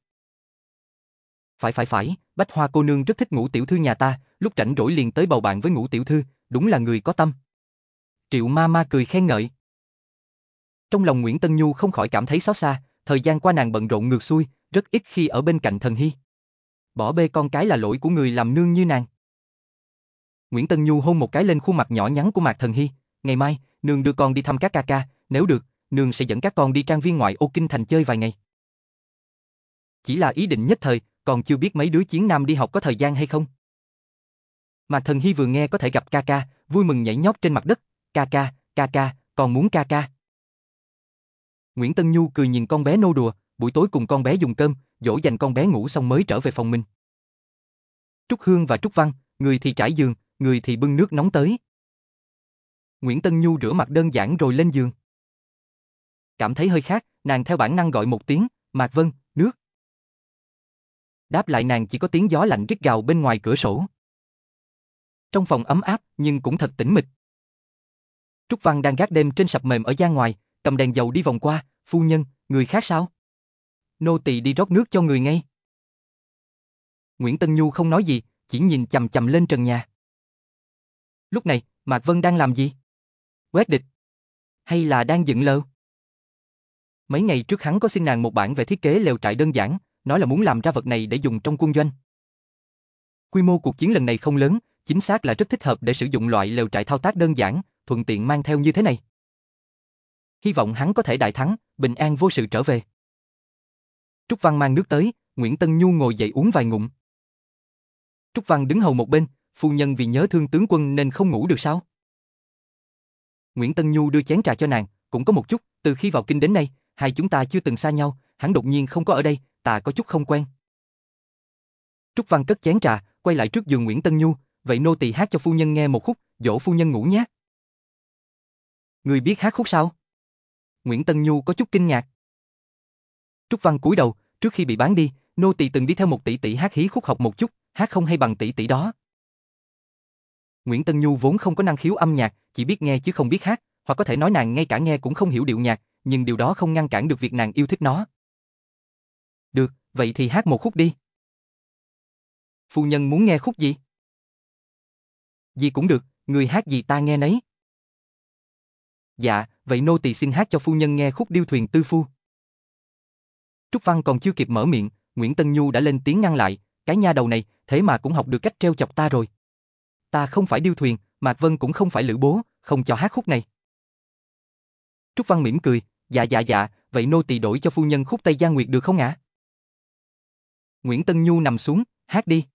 Phải phải phải, Bách Hoa cô nương rất thích ngũ tiểu thư nhà ta, lúc rảnh rỗi liền tới bầu bạn với ngũ tiểu thư, đúng là người có tâm. Triệu ma ma cười khen ngợi. Trong lòng Nguyễn Tân Nhu không khỏi cảm thấy xót xa, thời gian qua nàng bận rộn ngược xuôi, rất ít khi ở bên cạnh thần hy. Bỏ bê con cái là lỗi của người làm nương như nàng. Nguyễn Tân Nhu hôn một cái lên khuôn mặt nhỏ nhắn của Mạc Thần Hy, ngày mai, nương đưa con đi thăm các ca ca, nếu được, nương sẽ dẫn các con đi trang viên ngoại ô kinh thành chơi vài ngày. Chỉ là ý định nhất thời, còn chưa biết mấy đứa chiến nam đi học có thời gian hay không. mà Thần Hy vừa nghe có thể gặp ca ca, vui mừng nhảy nhót trên mặt đất, ca ca, ca ca, còn muốn ca ca. Nguyễn Tân Nhu cười nhìn con bé nô đùa, buổi tối cùng con bé dùng cơm, dỗ dành con bé ngủ xong mới trở về phòng mình. Trúc Hương và Trúc Văn, người thì trải giường, người thì bưng nước nóng tới. Nguyễn Tân Nhu rửa mặt đơn giản rồi lên giường. Cảm thấy hơi khát, nàng theo bản năng gọi một tiếng, Mạc Vân, nước. Đáp lại nàng chỉ có tiếng gió lạnh rít gào bên ngoài cửa sổ. Trong phòng ấm áp nhưng cũng thật tĩnh mịch. Trúc Văn đang gác đêm trên sập mềm ở gian ngoài, cầm đèn dầu đi vòng qua, phu nhân, người khác sao? Nô tỳ đi rót nước cho người ngay. Nguyễn Tân Nhu không nói gì, chỉ nhìn chầm chầm lên trần nhà. Lúc này, Mạc Vân đang làm gì? Quét địch? Hay là đang dựng lều Mấy ngày trước hắn có xin nàng một bản về thiết kế lều trại đơn giản, nói là muốn làm ra vật này để dùng trong quân doanh. Quy mô cuộc chiến lần này không lớn, chính xác là rất thích hợp để sử dụng loại lều trại thao tác đơn giản, thuận tiện mang theo như thế này. Hy vọng hắn có thể đại thắng, bình an vô sự trở về. Trúc Văn mang nước tới, Nguyễn Tân Nhu ngồi dậy uống vài ngụm. Trúc Văn đứng hầu một bên, phu nhân vì nhớ thương tướng quân nên không ngủ được sao? Nguyễn Tân Nhu đưa chén trà cho nàng, cũng có một chút, từ khi vào kinh đến nay, hai chúng ta chưa từng xa nhau, hắn đột nhiên không có ở đây, ta có chút không quen. Trúc Văn cất chén trà, quay lại trước giường Nguyễn Tân Nhu, vậy nô tỳ hát cho phu nhân nghe một khúc, dỗ phu nhân ngủ nhé. Người biết hát khúc sao? Nguyễn Tân Nhu có chút kinh ngạc. Trúc Văn cúi đầu, trước khi bị bán đi, nô tỳ từng đi theo một tỷ tỷ hát hí khúc học một chút, hát không hay bằng tỷ tỷ đó. Nguyễn Tân Nhu vốn không có năng khiếu âm nhạc, chỉ biết nghe chứ không biết hát, hoặc có thể nói nàng ngay cả nghe cũng không hiểu điệu nhạc, nhưng điều đó không ngăn cản được việc nàng yêu thích nó. Được, vậy thì hát một khúc đi. Phu nhân muốn nghe khúc gì? Gì cũng được, người hát gì ta nghe nấy. Dạ, vậy nô tỳ xin hát cho phu nhân nghe khúc điêu thuyền tư phu. Trúc Văn còn chưa kịp mở miệng, Nguyễn Tân Nhu đã lên tiếng ngăn lại, cái nha đầu này, thế mà cũng học được cách treo chọc ta rồi. Ta không phải điêu thuyền, Mạc Vân cũng không phải lữ bố, không cho hát khúc này. Trúc Văn mỉm cười, dạ dạ dạ, vậy nô tỳ đổi cho phu nhân khúc Tây Giang Nguyệt được không ạ? Nguyễn Tân Nhu nằm xuống, hát đi.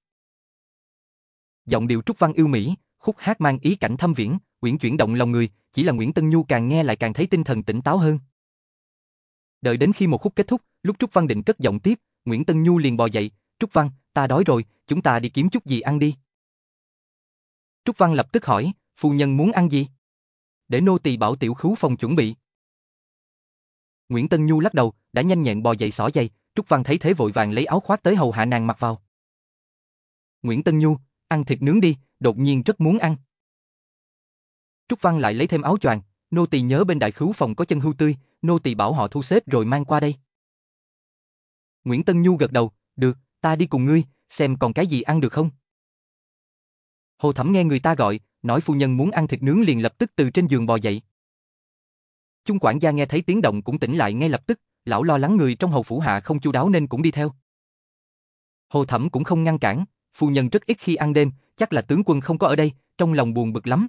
Giọng điệu Trúc Văn yêu mỹ, khúc hát mang ý cảnh thâm viễn, uyển chuyển động lòng người, chỉ là Nguyễn Tân Nhu càng nghe lại càng thấy tinh thần tỉnh táo hơn. Đợi đến khi một khúc kết thúc, lúc Trúc Văn định cất giọng tiếp, Nguyễn Tân Nhu liền bò dậy, "Trúc Văn, ta đói rồi, chúng ta đi kiếm chút gì ăn đi." Trúc Văn lập tức hỏi, "Phu nhân muốn ăn gì?" "Để nô tỳ bảo tiểu khứu phòng chuẩn bị." Nguyễn Tân Nhu lắc đầu, đã nhanh nhẹn bò dậy xỏ giày, Trúc Văn thấy thế vội vàng lấy áo khoác tới hầu hạ nàng mặc vào. Nguyễn Tân Nhu, ăn thịt nướng đi, đột nhiên rất muốn ăn. Trúc Văn lại lấy thêm áo choàng, nô tỳ nhớ bên đại khứu phòng có chân hưu tươi, nô tỳ bảo họ thu xếp rồi mang qua đây. Nguyễn Tân Nhu gật đầu, được, ta đi cùng ngươi, xem còn cái gì ăn được không. Hồ Thẩm nghe người ta gọi, nói phu nhân muốn ăn thịt nướng liền lập tức từ trên giường bò dậy. Trung quản gia nghe thấy tiếng động cũng tỉnh lại ngay lập tức, lão lo lắng người trong hầu phủ hạ không chu đáo nên cũng đi theo. Hồ Thẩm cũng không ngăn cản, phu nhân rất ít khi ăn đêm, chắc là tướng quân không có ở đây, trong lòng buồn bực lắm.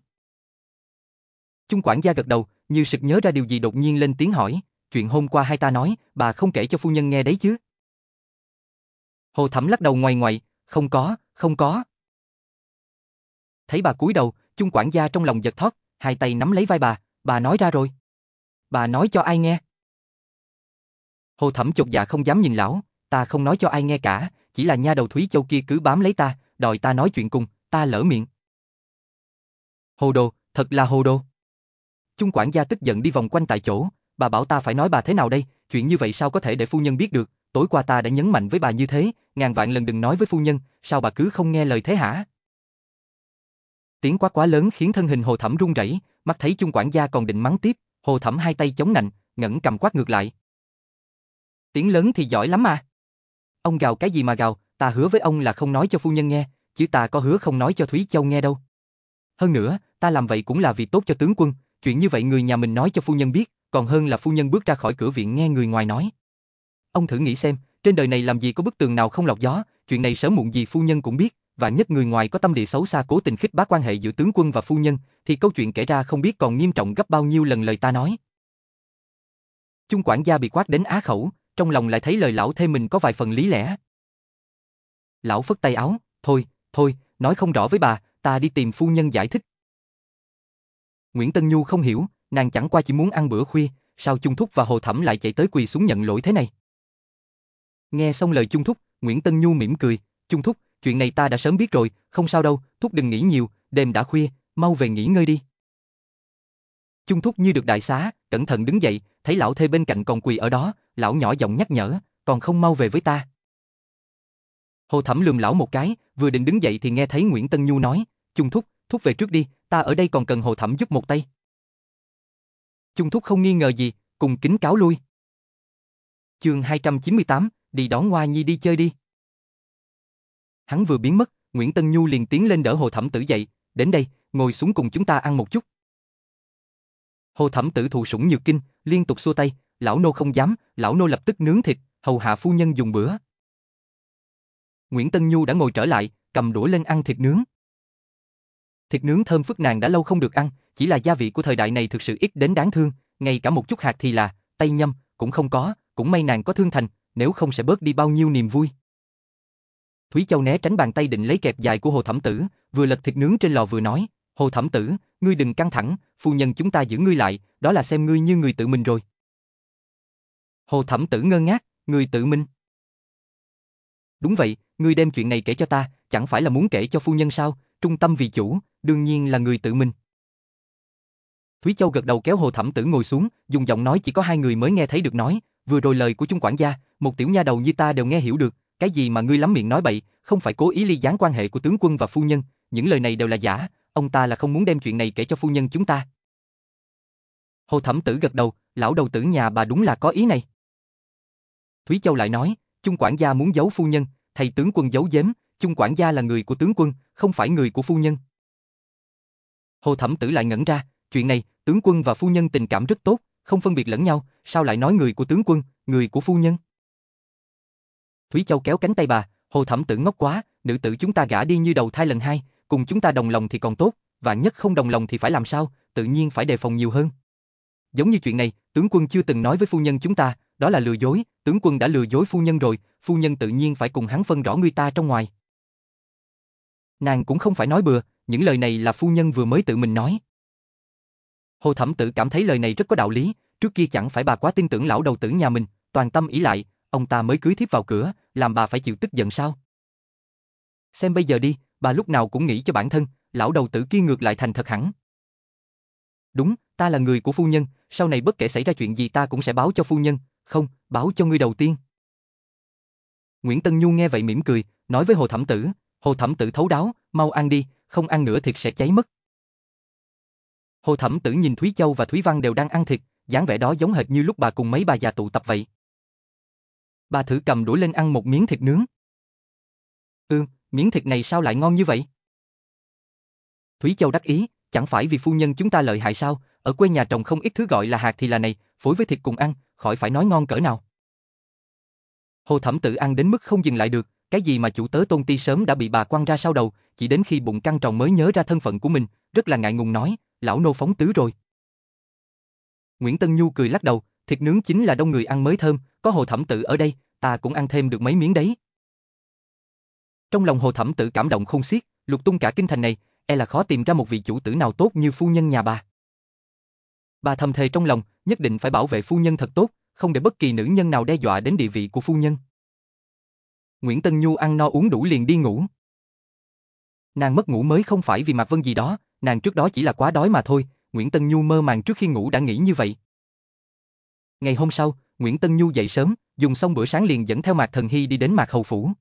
Trung quản gia gật đầu, như sực nhớ ra điều gì đột nhiên lên tiếng hỏi, chuyện hôm qua hai ta nói, bà không kể cho phu nhân nghe đấy chứ. Hồ Thẩm lắc đầu ngoài ngoài, không có, không có. Thấy bà cúi đầu, Trung quản gia trong lòng giật thót, hai tay nắm lấy vai bà, bà nói ra rồi. Bà nói cho ai nghe? Hồ Thẩm chột dạ không dám nhìn lão, ta không nói cho ai nghe cả, chỉ là nha đầu Thúy Châu kia cứ bám lấy ta, đòi ta nói chuyện cùng, ta lỡ miệng. Hồ đồ, thật là hồ đồ. chung quản gia tức giận đi vòng quanh tại chỗ, bà bảo ta phải nói bà thế nào đây, chuyện như vậy sao có thể để phu nhân biết được, tối qua ta đã nhấn mạnh với bà như thế, ngàn vạn lần đừng nói với phu nhân, sao bà cứ không nghe lời thế hả? Tiếng quá quá lớn khiến thân hình Hồ Thẩm run rẩy, mắt thấy chung quản gia còn định mắng tiếp, Hồ Thẩm hai tay chống nạnh, ngẩng cầm quát ngược lại. Tiếng lớn thì giỏi lắm mà. Ông gào cái gì mà gào, ta hứa với ông là không nói cho phu nhân nghe, chứ ta có hứa không nói cho Thúy Châu nghe đâu. Hơn nữa, ta làm vậy cũng là vì tốt cho tướng quân, chuyện như vậy người nhà mình nói cho phu nhân biết, còn hơn là phu nhân bước ra khỏi cửa viện nghe người ngoài nói. Ông thử nghĩ xem, trên đời này làm gì có bức tường nào không lọc gió, chuyện này sớm muộn gì phu nhân cũng biết, và nhất người ngoài có tâm địa xấu xa cố tình khích bá quan hệ giữa tướng quân và phu nhân, thì câu chuyện kể ra không biết còn nghiêm trọng gấp bao nhiêu lần lời ta nói. Trung quản gia bị quát đến á khẩu, trong lòng lại thấy lời lão thêm mình có vài phần lý lẽ. Lão phất tay áo, thôi, thôi, nói không rõ với bà, ta đi tìm phu nhân giải thích. Nguyễn Tân Nhu không hiểu, nàng chẳng qua chỉ muốn ăn bữa khuya, sao Trung Thúc và Hồ Thẩm lại chạy tới quỳ xuống nhận lỗi thế này. Nghe xong lời Trung Thúc, Nguyễn Tân Nhu mỉm cười, Trung Thúc, chuyện này ta đã sớm biết rồi, không sao đâu, Thúc đừng nghĩ nhiều, đêm đã khuya, mau về nghỉ ngơi đi. Trung Thúc như được đại xá, cẩn thận đứng dậy, thấy lão thê bên cạnh còn quỳ ở đó, lão nhỏ giọng nhắc nhở, còn không mau về với ta. Hồ Thẩm lườm lão một cái, vừa định đứng dậy thì nghe thấy Nguyễn Tân Nhu nói, Trung Thúc, Thúc về trước đi, ta ở đây còn cần Hồ Thẩm giúp một tay. Trung Thúc không nghi ngờ gì, cùng kính cáo lui. Chương 298, đi đón Hoa Nhi đi chơi đi. Hắn vừa biến mất, Nguyễn Tân Nhu liền tiến lên đỡ Hồ Thẩm Tử dậy, đến đây, ngồi xuống cùng chúng ta ăn một chút. Hồ Thẩm Tử thụ sủng nhược kinh, liên tục xua tay, lão nô không dám, lão nô lập tức nướng thịt, hầu hạ phu nhân dùng bữa. Nguyễn Tân Nhu đã ngồi trở lại, cầm đũa lên ăn thịt nướng. Thịt nướng thơm phức nàng đã lâu không được ăn, chỉ là gia vị của thời đại này thực sự ít đến đáng thương, ngay cả một chút hạt thì là, tay nhâm, cũng không có, cũng may nàng có thương thành, nếu không sẽ bớt đi bao nhiêu niềm vui. Thúy Châu né tránh bàn tay định lấy kẹp dài của Hồ Thẩm Tử, vừa lật thịt nướng trên lò vừa nói, Hồ Thẩm Tử, ngươi đừng căng thẳng, phu nhân chúng ta giữ ngươi lại, đó là xem ngươi như người tự mình rồi. Hồ Thẩm Tử ngơ ngác, người tự mình. Đúng vậy, ngươi đem chuyện này kể cho ta, chẳng phải là muốn kể cho phu nhân sao, trung tâm vì chủ, đương nhiên là người tự mình. Thúy Châu gật đầu kéo Hồ Thẩm Tử ngồi xuống, dùng giọng nói chỉ có hai người mới nghe thấy được nói, vừa rồi lời của Trung quản gia, một tiểu nha đầu như ta đều nghe hiểu được, cái gì mà ngươi lắm miệng nói bậy, không phải cố ý ly gián quan hệ của tướng quân và phu nhân, những lời này đều là giả, ông ta là không muốn đem chuyện này kể cho phu nhân chúng ta. Hồ Thẩm Tử gật đầu, lão đầu tử nhà bà đúng là có ý này. Thúy Châu lại nói, Trung quản gia muốn giấu phu nhân, thầy tướng quân giấu giếm, Trung quản gia là người của tướng quân, không phải người của phu nhân. Hồ Thẩm Tử lại ngẩn ra, chuyện này, tướng quân và phu nhân tình cảm rất tốt, không phân biệt lẫn nhau, sao lại nói người của tướng quân, người của phu nhân? Thúy Châu kéo cánh tay bà, Hồ Thẩm Tử ngốc quá, nữ tử chúng ta gả đi như đầu thai lần hai, cùng chúng ta đồng lòng thì còn tốt, và nhất không đồng lòng thì phải làm sao, tự nhiên phải đề phòng nhiều hơn. Giống như chuyện này, tướng quân chưa từng nói với phu nhân chúng ta, đó là lừa dối, tướng quân đã lừa dối phu nhân rồi, phu nhân tự nhiên phải cùng hắn phân rõ người ta trong ngoài. Nàng cũng không phải nói bừa, những lời này là phu nhân vừa mới tự mình nói. Hồ Thẩm Tử cảm thấy lời này rất có đạo lý, trước kia chẳng phải bà quá tin tưởng lão đầu tử nhà mình, toàn tâm ý lại, ông ta mới cưới thiếp vào cửa, làm bà phải chịu tức giận sao? Xem bây giờ đi, bà lúc nào cũng nghĩ cho bản thân, lão đầu tử kia ngược lại thành thật hẳn. Đúng, ta là người của phu nhân, sau này bất kể xảy ra chuyện gì ta cũng sẽ báo cho phu nhân, không, báo cho ngươi đầu tiên. Nguyễn Tân Nhu nghe vậy mỉm cười, nói với Hồ Thẩm Tử, Hồ Thẩm Tử thấu đáo, mau ăn đi, không ăn nữa thịt sẽ cháy mất. Hồ Thẩm Tử nhìn Thúy Châu và Thúy Văn đều đang ăn thịt, dáng vẻ đó giống hệt như lúc bà cùng mấy bà già tụ tập vậy. Bà thử cầm đũa lên ăn một miếng thịt nướng. Ừ, miếng thịt này sao lại ngon như vậy? Thúy Châu đắc ý, chẳng phải vì phu nhân chúng ta lợi hại sao, ở quê nhà trồng không ít thứ gọi là hạt thì là này, phối với thịt cùng ăn, khỏi phải nói ngon cỡ nào. Hồ Thẩm Tự ăn đến mức không dừng lại được, cái gì mà chủ tớ Tôn Ti sớm đã bị bà quăng ra sau đầu, chỉ đến khi bụng căng tròn mới nhớ ra thân phận của mình, rất là ngại ngùng nói, lão nô phóng tứ rồi. Nguyễn Tân Nhu cười lắc đầu, thịt nướng chính là đông người ăn mới thơm, có Hồ Thẩm Tự ở đây, ta cũng ăn thêm được mấy miếng đấy. Trong lòng Hồ Thẩm Tự cảm động không xiết, lục tung cả kinh thành này, e là khó tìm ra một vị chủ tử nào tốt như phu nhân nhà bà. Bà thầm thề trong lòng, nhất định phải bảo vệ phu nhân thật tốt, không để bất kỳ nữ nhân nào đe dọa đến địa vị của phu nhân. Nguyễn Tân Nhu ăn no uống đủ liền đi ngủ. Nàng mất ngủ mới không phải vì Mạc Vân gì đó, nàng trước đó chỉ là quá đói mà thôi, Nguyễn Tân Nhu mơ màng trước khi ngủ đã nghĩ như vậy. Ngày hôm sau, Nguyễn Tân Nhu dậy sớm, dùng xong bữa sáng liền dẫn theo Mạc Thần Hy đi đến Mạc Hầu Phủ.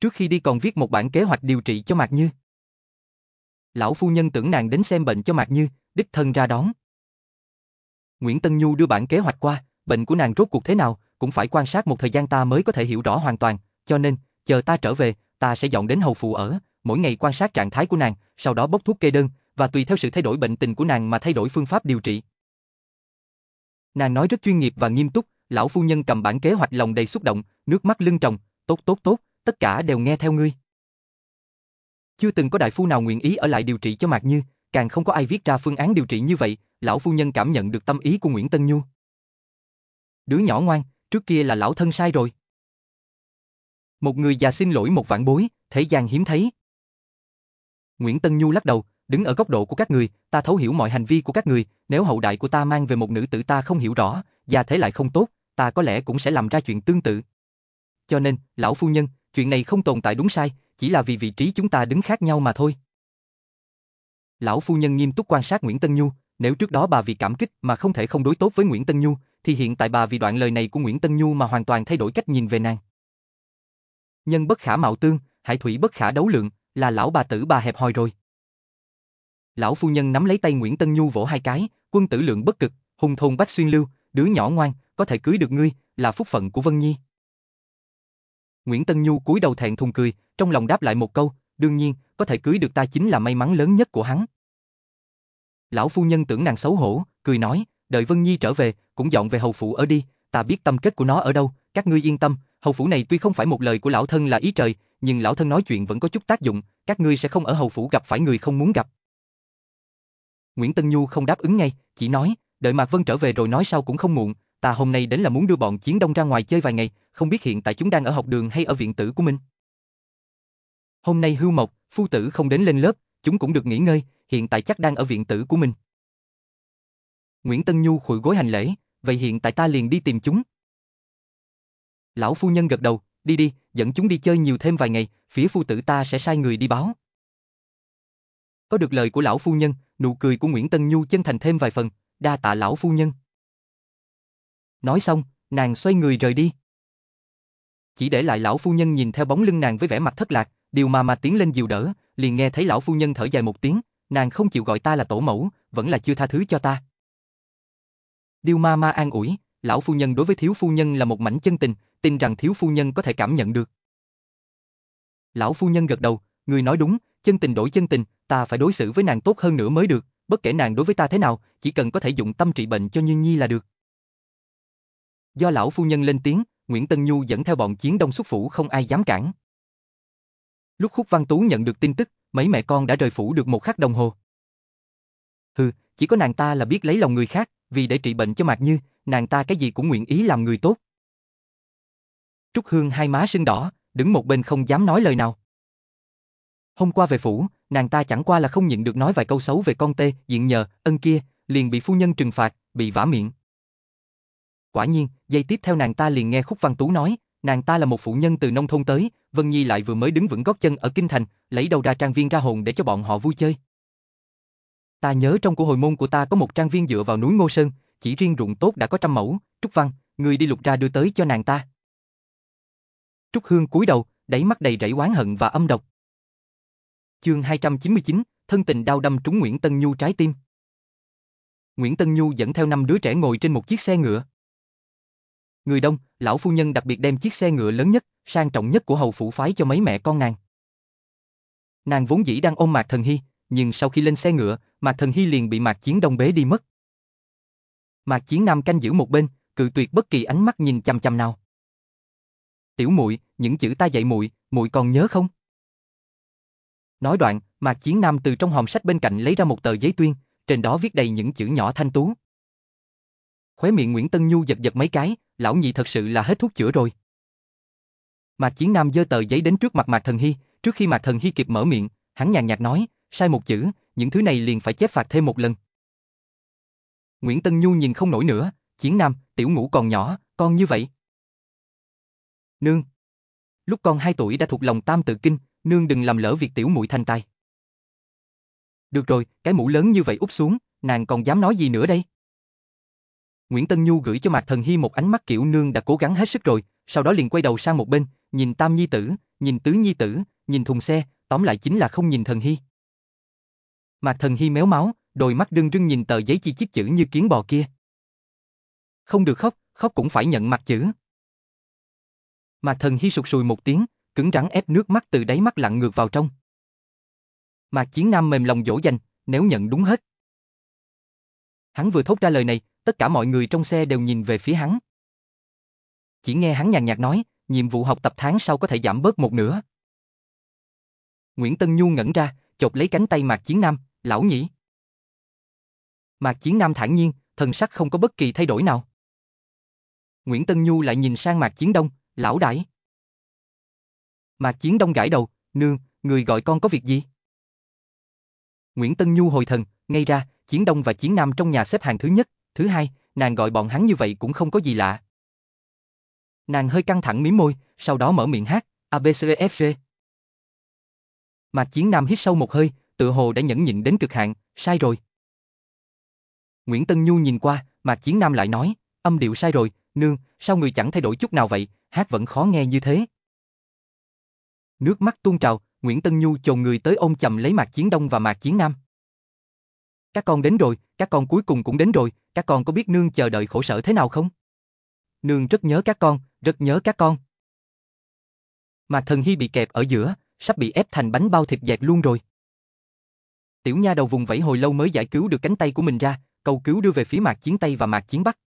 Trước khi đi còn viết một bản kế hoạch điều trị cho Mạc Như. Lão phu nhân tưởng nàng đến xem bệnh cho Mạc Như, đích thân ra đón. Nguyễn Tân Nhu đưa bản kế hoạch qua, bệnh của nàng rốt cuộc thế nào, cũng phải quan sát một thời gian ta mới có thể hiểu rõ hoàn toàn, cho nên, chờ ta trở về, ta sẽ dọn đến hầu phụ ở, mỗi ngày quan sát trạng thái của nàng, sau đó bốc thuốc kê đơn, và tùy theo sự thay đổi bệnh tình của nàng mà thay đổi phương pháp điều trị. Nàng nói rất chuyên nghiệp và nghiêm túc, lão phu nhân cầm bản kế hoạch lòng đầy xúc động, nước mắt lưng tròng, tốt tốt tốt, tất cả đều nghe theo ngươi. Chưa từng có đại phu nào nguyện ý ở lại điều trị cho Mạc Như, càng không có ai viết ra phương án điều trị như vậy, lão phu nhân cảm nhận được tâm ý của Nguyễn Tân Nhu. Đứa nhỏ ngoan, trước kia là lão thân sai rồi. Một người già xin lỗi một vạn bối, thế gian hiếm thấy. Nguyễn Tân Nhu lắc đầu, đứng ở góc độ của các người, ta thấu hiểu mọi hành vi của các người, nếu hậu đại của ta mang về một nữ tử ta không hiểu rõ, và thế lại không tốt, ta có lẽ cũng sẽ làm ra chuyện tương tự. Cho nên, lão phu nhân, chuyện này không tồn tại đúng sai, chỉ là vì vị trí chúng ta đứng khác nhau mà thôi. Lão phu nhân nghiêm túc quan sát Nguyễn Tân Nhu, nếu trước đó bà vì cảm kích mà không thể không đối tốt với Nguyễn Tân Nhu, thì hiện tại bà vì đoạn lời này của Nguyễn Tân Nhu mà hoàn toàn thay đổi cách nhìn về nàng. Nhân bất khả mạo tương, hải thủy bất khả đấu lượng, là lão bà tử bà hẹp hòi rồi. Lão phu nhân nắm lấy tay Nguyễn Tân Nhu vỗ hai cái, quân tử lượng bất cực, hùng thôn bách xuyên lưu, đứa nhỏ ngoan, có thể cưới được ngươi, là phúc phận của Vân Nhi. Nguyễn Tân Nhu cúi đầu thẹn thùng cười, trong lòng đáp lại một câu, đương nhiên, có thể cưới được ta chính là may mắn lớn nhất của hắn. Lão phu nhân tưởng nàng xấu hổ, cười nói, đợi Vân Nhi trở về, cũng dọn về hầu phủ ở đi, ta biết tâm kết của nó ở đâu, các ngươi yên tâm, hầu phủ này tuy không phải một lời của lão thân là ý trời, nhưng lão thân nói chuyện vẫn có chút tác dụng, các ngươi sẽ không ở hầu phủ gặp phải người không muốn gặp. Nguyễn Tân Nhu không đáp ứng ngay, chỉ nói, đợi Mạc Vân trở về rồi nói sau cũng không muộn, ta hôm nay đến là muốn đưa bọn chiến đông ra ngoài chơi vài ngày, không biết hiện tại chúng đang ở học đường hay ở viện tử của mình. Hôm nay hưu mộc, phu tử không đến lên lớp, chúng cũng được nghỉ ngơi, hiện tại chắc đang ở viện tử của mình. Nguyễn Tân Nhu khuỵu gối hành lễ, vậy hiện tại ta liền đi tìm chúng. Lão phu nhân gật đầu, đi đi, dẫn chúng đi chơi nhiều thêm vài ngày, phía phu tử ta sẽ sai người đi báo. Có được lời của lão phu nhân, nụ cười của Nguyễn Tân Nhu chân thành thêm vài phần, đa tạ lão phu nhân. Nói xong, nàng xoay người rời đi. Chỉ để lại lão phu nhân nhìn theo bóng lưng nàng với vẻ mặt thất lạc, điều mà mà tiến lên dìu đỡ, liền nghe thấy lão phu nhân thở dài một tiếng, nàng không chịu gọi ta là tổ mẫu, vẫn là chưa tha thứ cho ta. Điều ma ma an ủi, lão phu nhân đối với thiếu phu nhân là một mảnh chân tình, tin rằng thiếu phu nhân có thể cảm nhận được. Lão phu nhân gật đầu, người nói đúng, chân tình đổi chân tình, ta phải đối xử với nàng tốt hơn nữa mới được, bất kể nàng đối với ta thế nào, chỉ cần có thể dụng tâm trị bệnh cho Như Nhi là được. Do lão phu nhân lên tiếng, Nguyễn Tân Nhu dẫn theo bọn chiến đông xuất phủ không ai dám cản. Lúc Khúc Văn Tú nhận được tin tức, mấy mẹ con đã rời phủ được một khắc đồng hồ. Hừ, chỉ có nàng ta là biết lấy lòng người khác, vì để trị bệnh cho Mạc Như, nàng ta cái gì cũng nguyện ý làm người tốt. Trúc Hương hai má sưng đỏ, đứng một bên không dám nói lời nào. Hôm qua về phủ, nàng ta chẳng qua là không nhịn được nói vài câu xấu về con tê, diện nhờ, ân kia, liền bị phu nhân trừng phạt, bị vả miệng. Quả nhiên, giây tiếp theo nàng ta liền nghe Khúc Văn Tú nói, nàng ta là một phụ nhân từ nông thôn tới, Vân Nhi lại vừa mới đứng vững gót chân ở kinh thành, lấy đầu ra trang viên ra hồn để cho bọn họ vui chơi. Ta nhớ trong của hồi môn của ta có một trang viên dựa vào núi Ngô Sơn, chỉ riêng ruộng tốt đã có trăm mẫu, Trúc Văn, người đi lục ra đưa tới cho nàng ta. Trúc Hương cúi đầu, đáy mắt đầy rẫy oán hận và âm độc. Chương 299, thân tình đau đâm trúng Nguyễn Tân Nhu trái tim. Nguyễn Tân Nhu dẫn theo năm đứa trẻ ngồi trên một chiếc xe ngựa. Người đông, lão phu nhân đặc biệt đem chiếc xe ngựa lớn nhất, sang trọng nhất của hầu phủ phái cho mấy mẹ con nàng. Nàng vốn dĩ đang ôm Mạc Thần Hy, nhưng sau khi lên xe ngựa, Mạc Thần Hy liền bị Mạc Chiến Đông bế đi mất. Mạc Chiến Nam canh giữ một bên, cự tuyệt bất kỳ ánh mắt nhìn chăm chăm nào. "Tiểu muội, những chữ ta dạy muội, muội còn nhớ không?" Nói đoạn, Mạc Chiến Nam từ trong hòm sách bên cạnh lấy ra một tờ giấy tuyên, trên đó viết đầy những chữ nhỏ thanh tú. Khóe miệng Nguyễn Tân Nhu giật giật mấy cái, lão nhị thật sự là hết thuốc chữa rồi. Mạc Chiến Nam giơ tờ giấy đến trước mặt Mạc Thần Hy, trước khi Mạc Thần Hy kịp mở miệng, hắn nhàn nhạt nói, sai một chữ, những thứ này liền phải chép phạt thêm một lần. Nguyễn Tân Nhu nhìn không nổi nữa, Chiến Nam, tiểu ngũ còn nhỏ, con như vậy. Nương. Lúc con 2 tuổi đã thuộc lòng tam tự kinh, nương đừng làm lỡ việc tiểu muội thành tài. Được rồi, cái mũ lớn như vậy úp xuống, nàng còn dám nói gì nữa đây? Nguyễn Tân Nhu gửi cho Mạc Thần Hy một ánh mắt kiểu nương đã cố gắng hết sức rồi, sau đó liền quay đầu sang một bên, nhìn Tam Nhi Tử, nhìn Tứ Nhi Tử, nhìn thùng xe, tóm lại chính là không nhìn Thần Hy. Mạc Thần Hy méo máu, đôi mắt đưng rưng nhìn tờ giấy chi chít chữ như kiến bò kia. Không được khóc, khóc cũng phải nhận mặt chữ. Mạc Thần Hy sụt sùi một tiếng, cứng rắn ép nước mắt từ đáy mắt lặn ngược vào trong. Mạc Chiến Nam mềm lòng dỗ dành, nếu nhận đúng hết. Hắn vừa thốt ra lời này, tất cả mọi người trong xe đều nhìn về phía hắn. Chỉ nghe hắn nhàn nhạt nói, nhiệm vụ học tập tháng sau có thể giảm bớt một nửa. Nguyễn Tân Nhu ngẩn ra, chộp lấy cánh tay Mạc Chiến Nam, lão nhỉ. Mạc Chiến Nam thản nhiên, thần sắc không có bất kỳ thay đổi nào. Nguyễn Tân Nhu lại nhìn sang Mạc Chiến Đông, lão đại. Mạc Chiến Đông gãi đầu, nương, người gọi con có việc gì? Nguyễn Tân Nhu hồi thần, ngay ra, Chiến Đông và Chiến Nam trong nhà xếp hàng thứ nhất, thứ hai, nàng gọi bọn hắn như vậy cũng không có gì lạ. Nàng hơi căng thẳng mím môi, sau đó mở miệng hát, A B C D e F G. Mạc Chiến Nam hít sâu một hơi, tự hồ đã nhẫn nhịn đến cực hạn, sai rồi. Nguyễn Tân Nhu nhìn qua, Mạc Chiến Nam lại nói, âm điệu sai rồi, nương, sao người chẳng thay đổi chút nào vậy, hát vẫn khó nghe như thế. Nước mắt tuôn trào, Nguyễn Tân Nhu chồn người tới ôm chầm lấy Mạc Chiến Đông và Mạc Chiến Nam. Các con đến rồi, các con cuối cùng cũng đến rồi, các con có biết nương chờ đợi khổ sở thế nào không? Nương rất nhớ các con, rất nhớ các con. Mạc Thần Hy bị kẹp ở giữa, sắp bị ép thành bánh bao thịt dẹt luôn rồi. Tiểu nha đầu vùng vẫy hồi lâu mới giải cứu được cánh tay của mình ra, cầu cứu đưa về phía Mạc Chiến Tây và Mạc Chiến Bắc.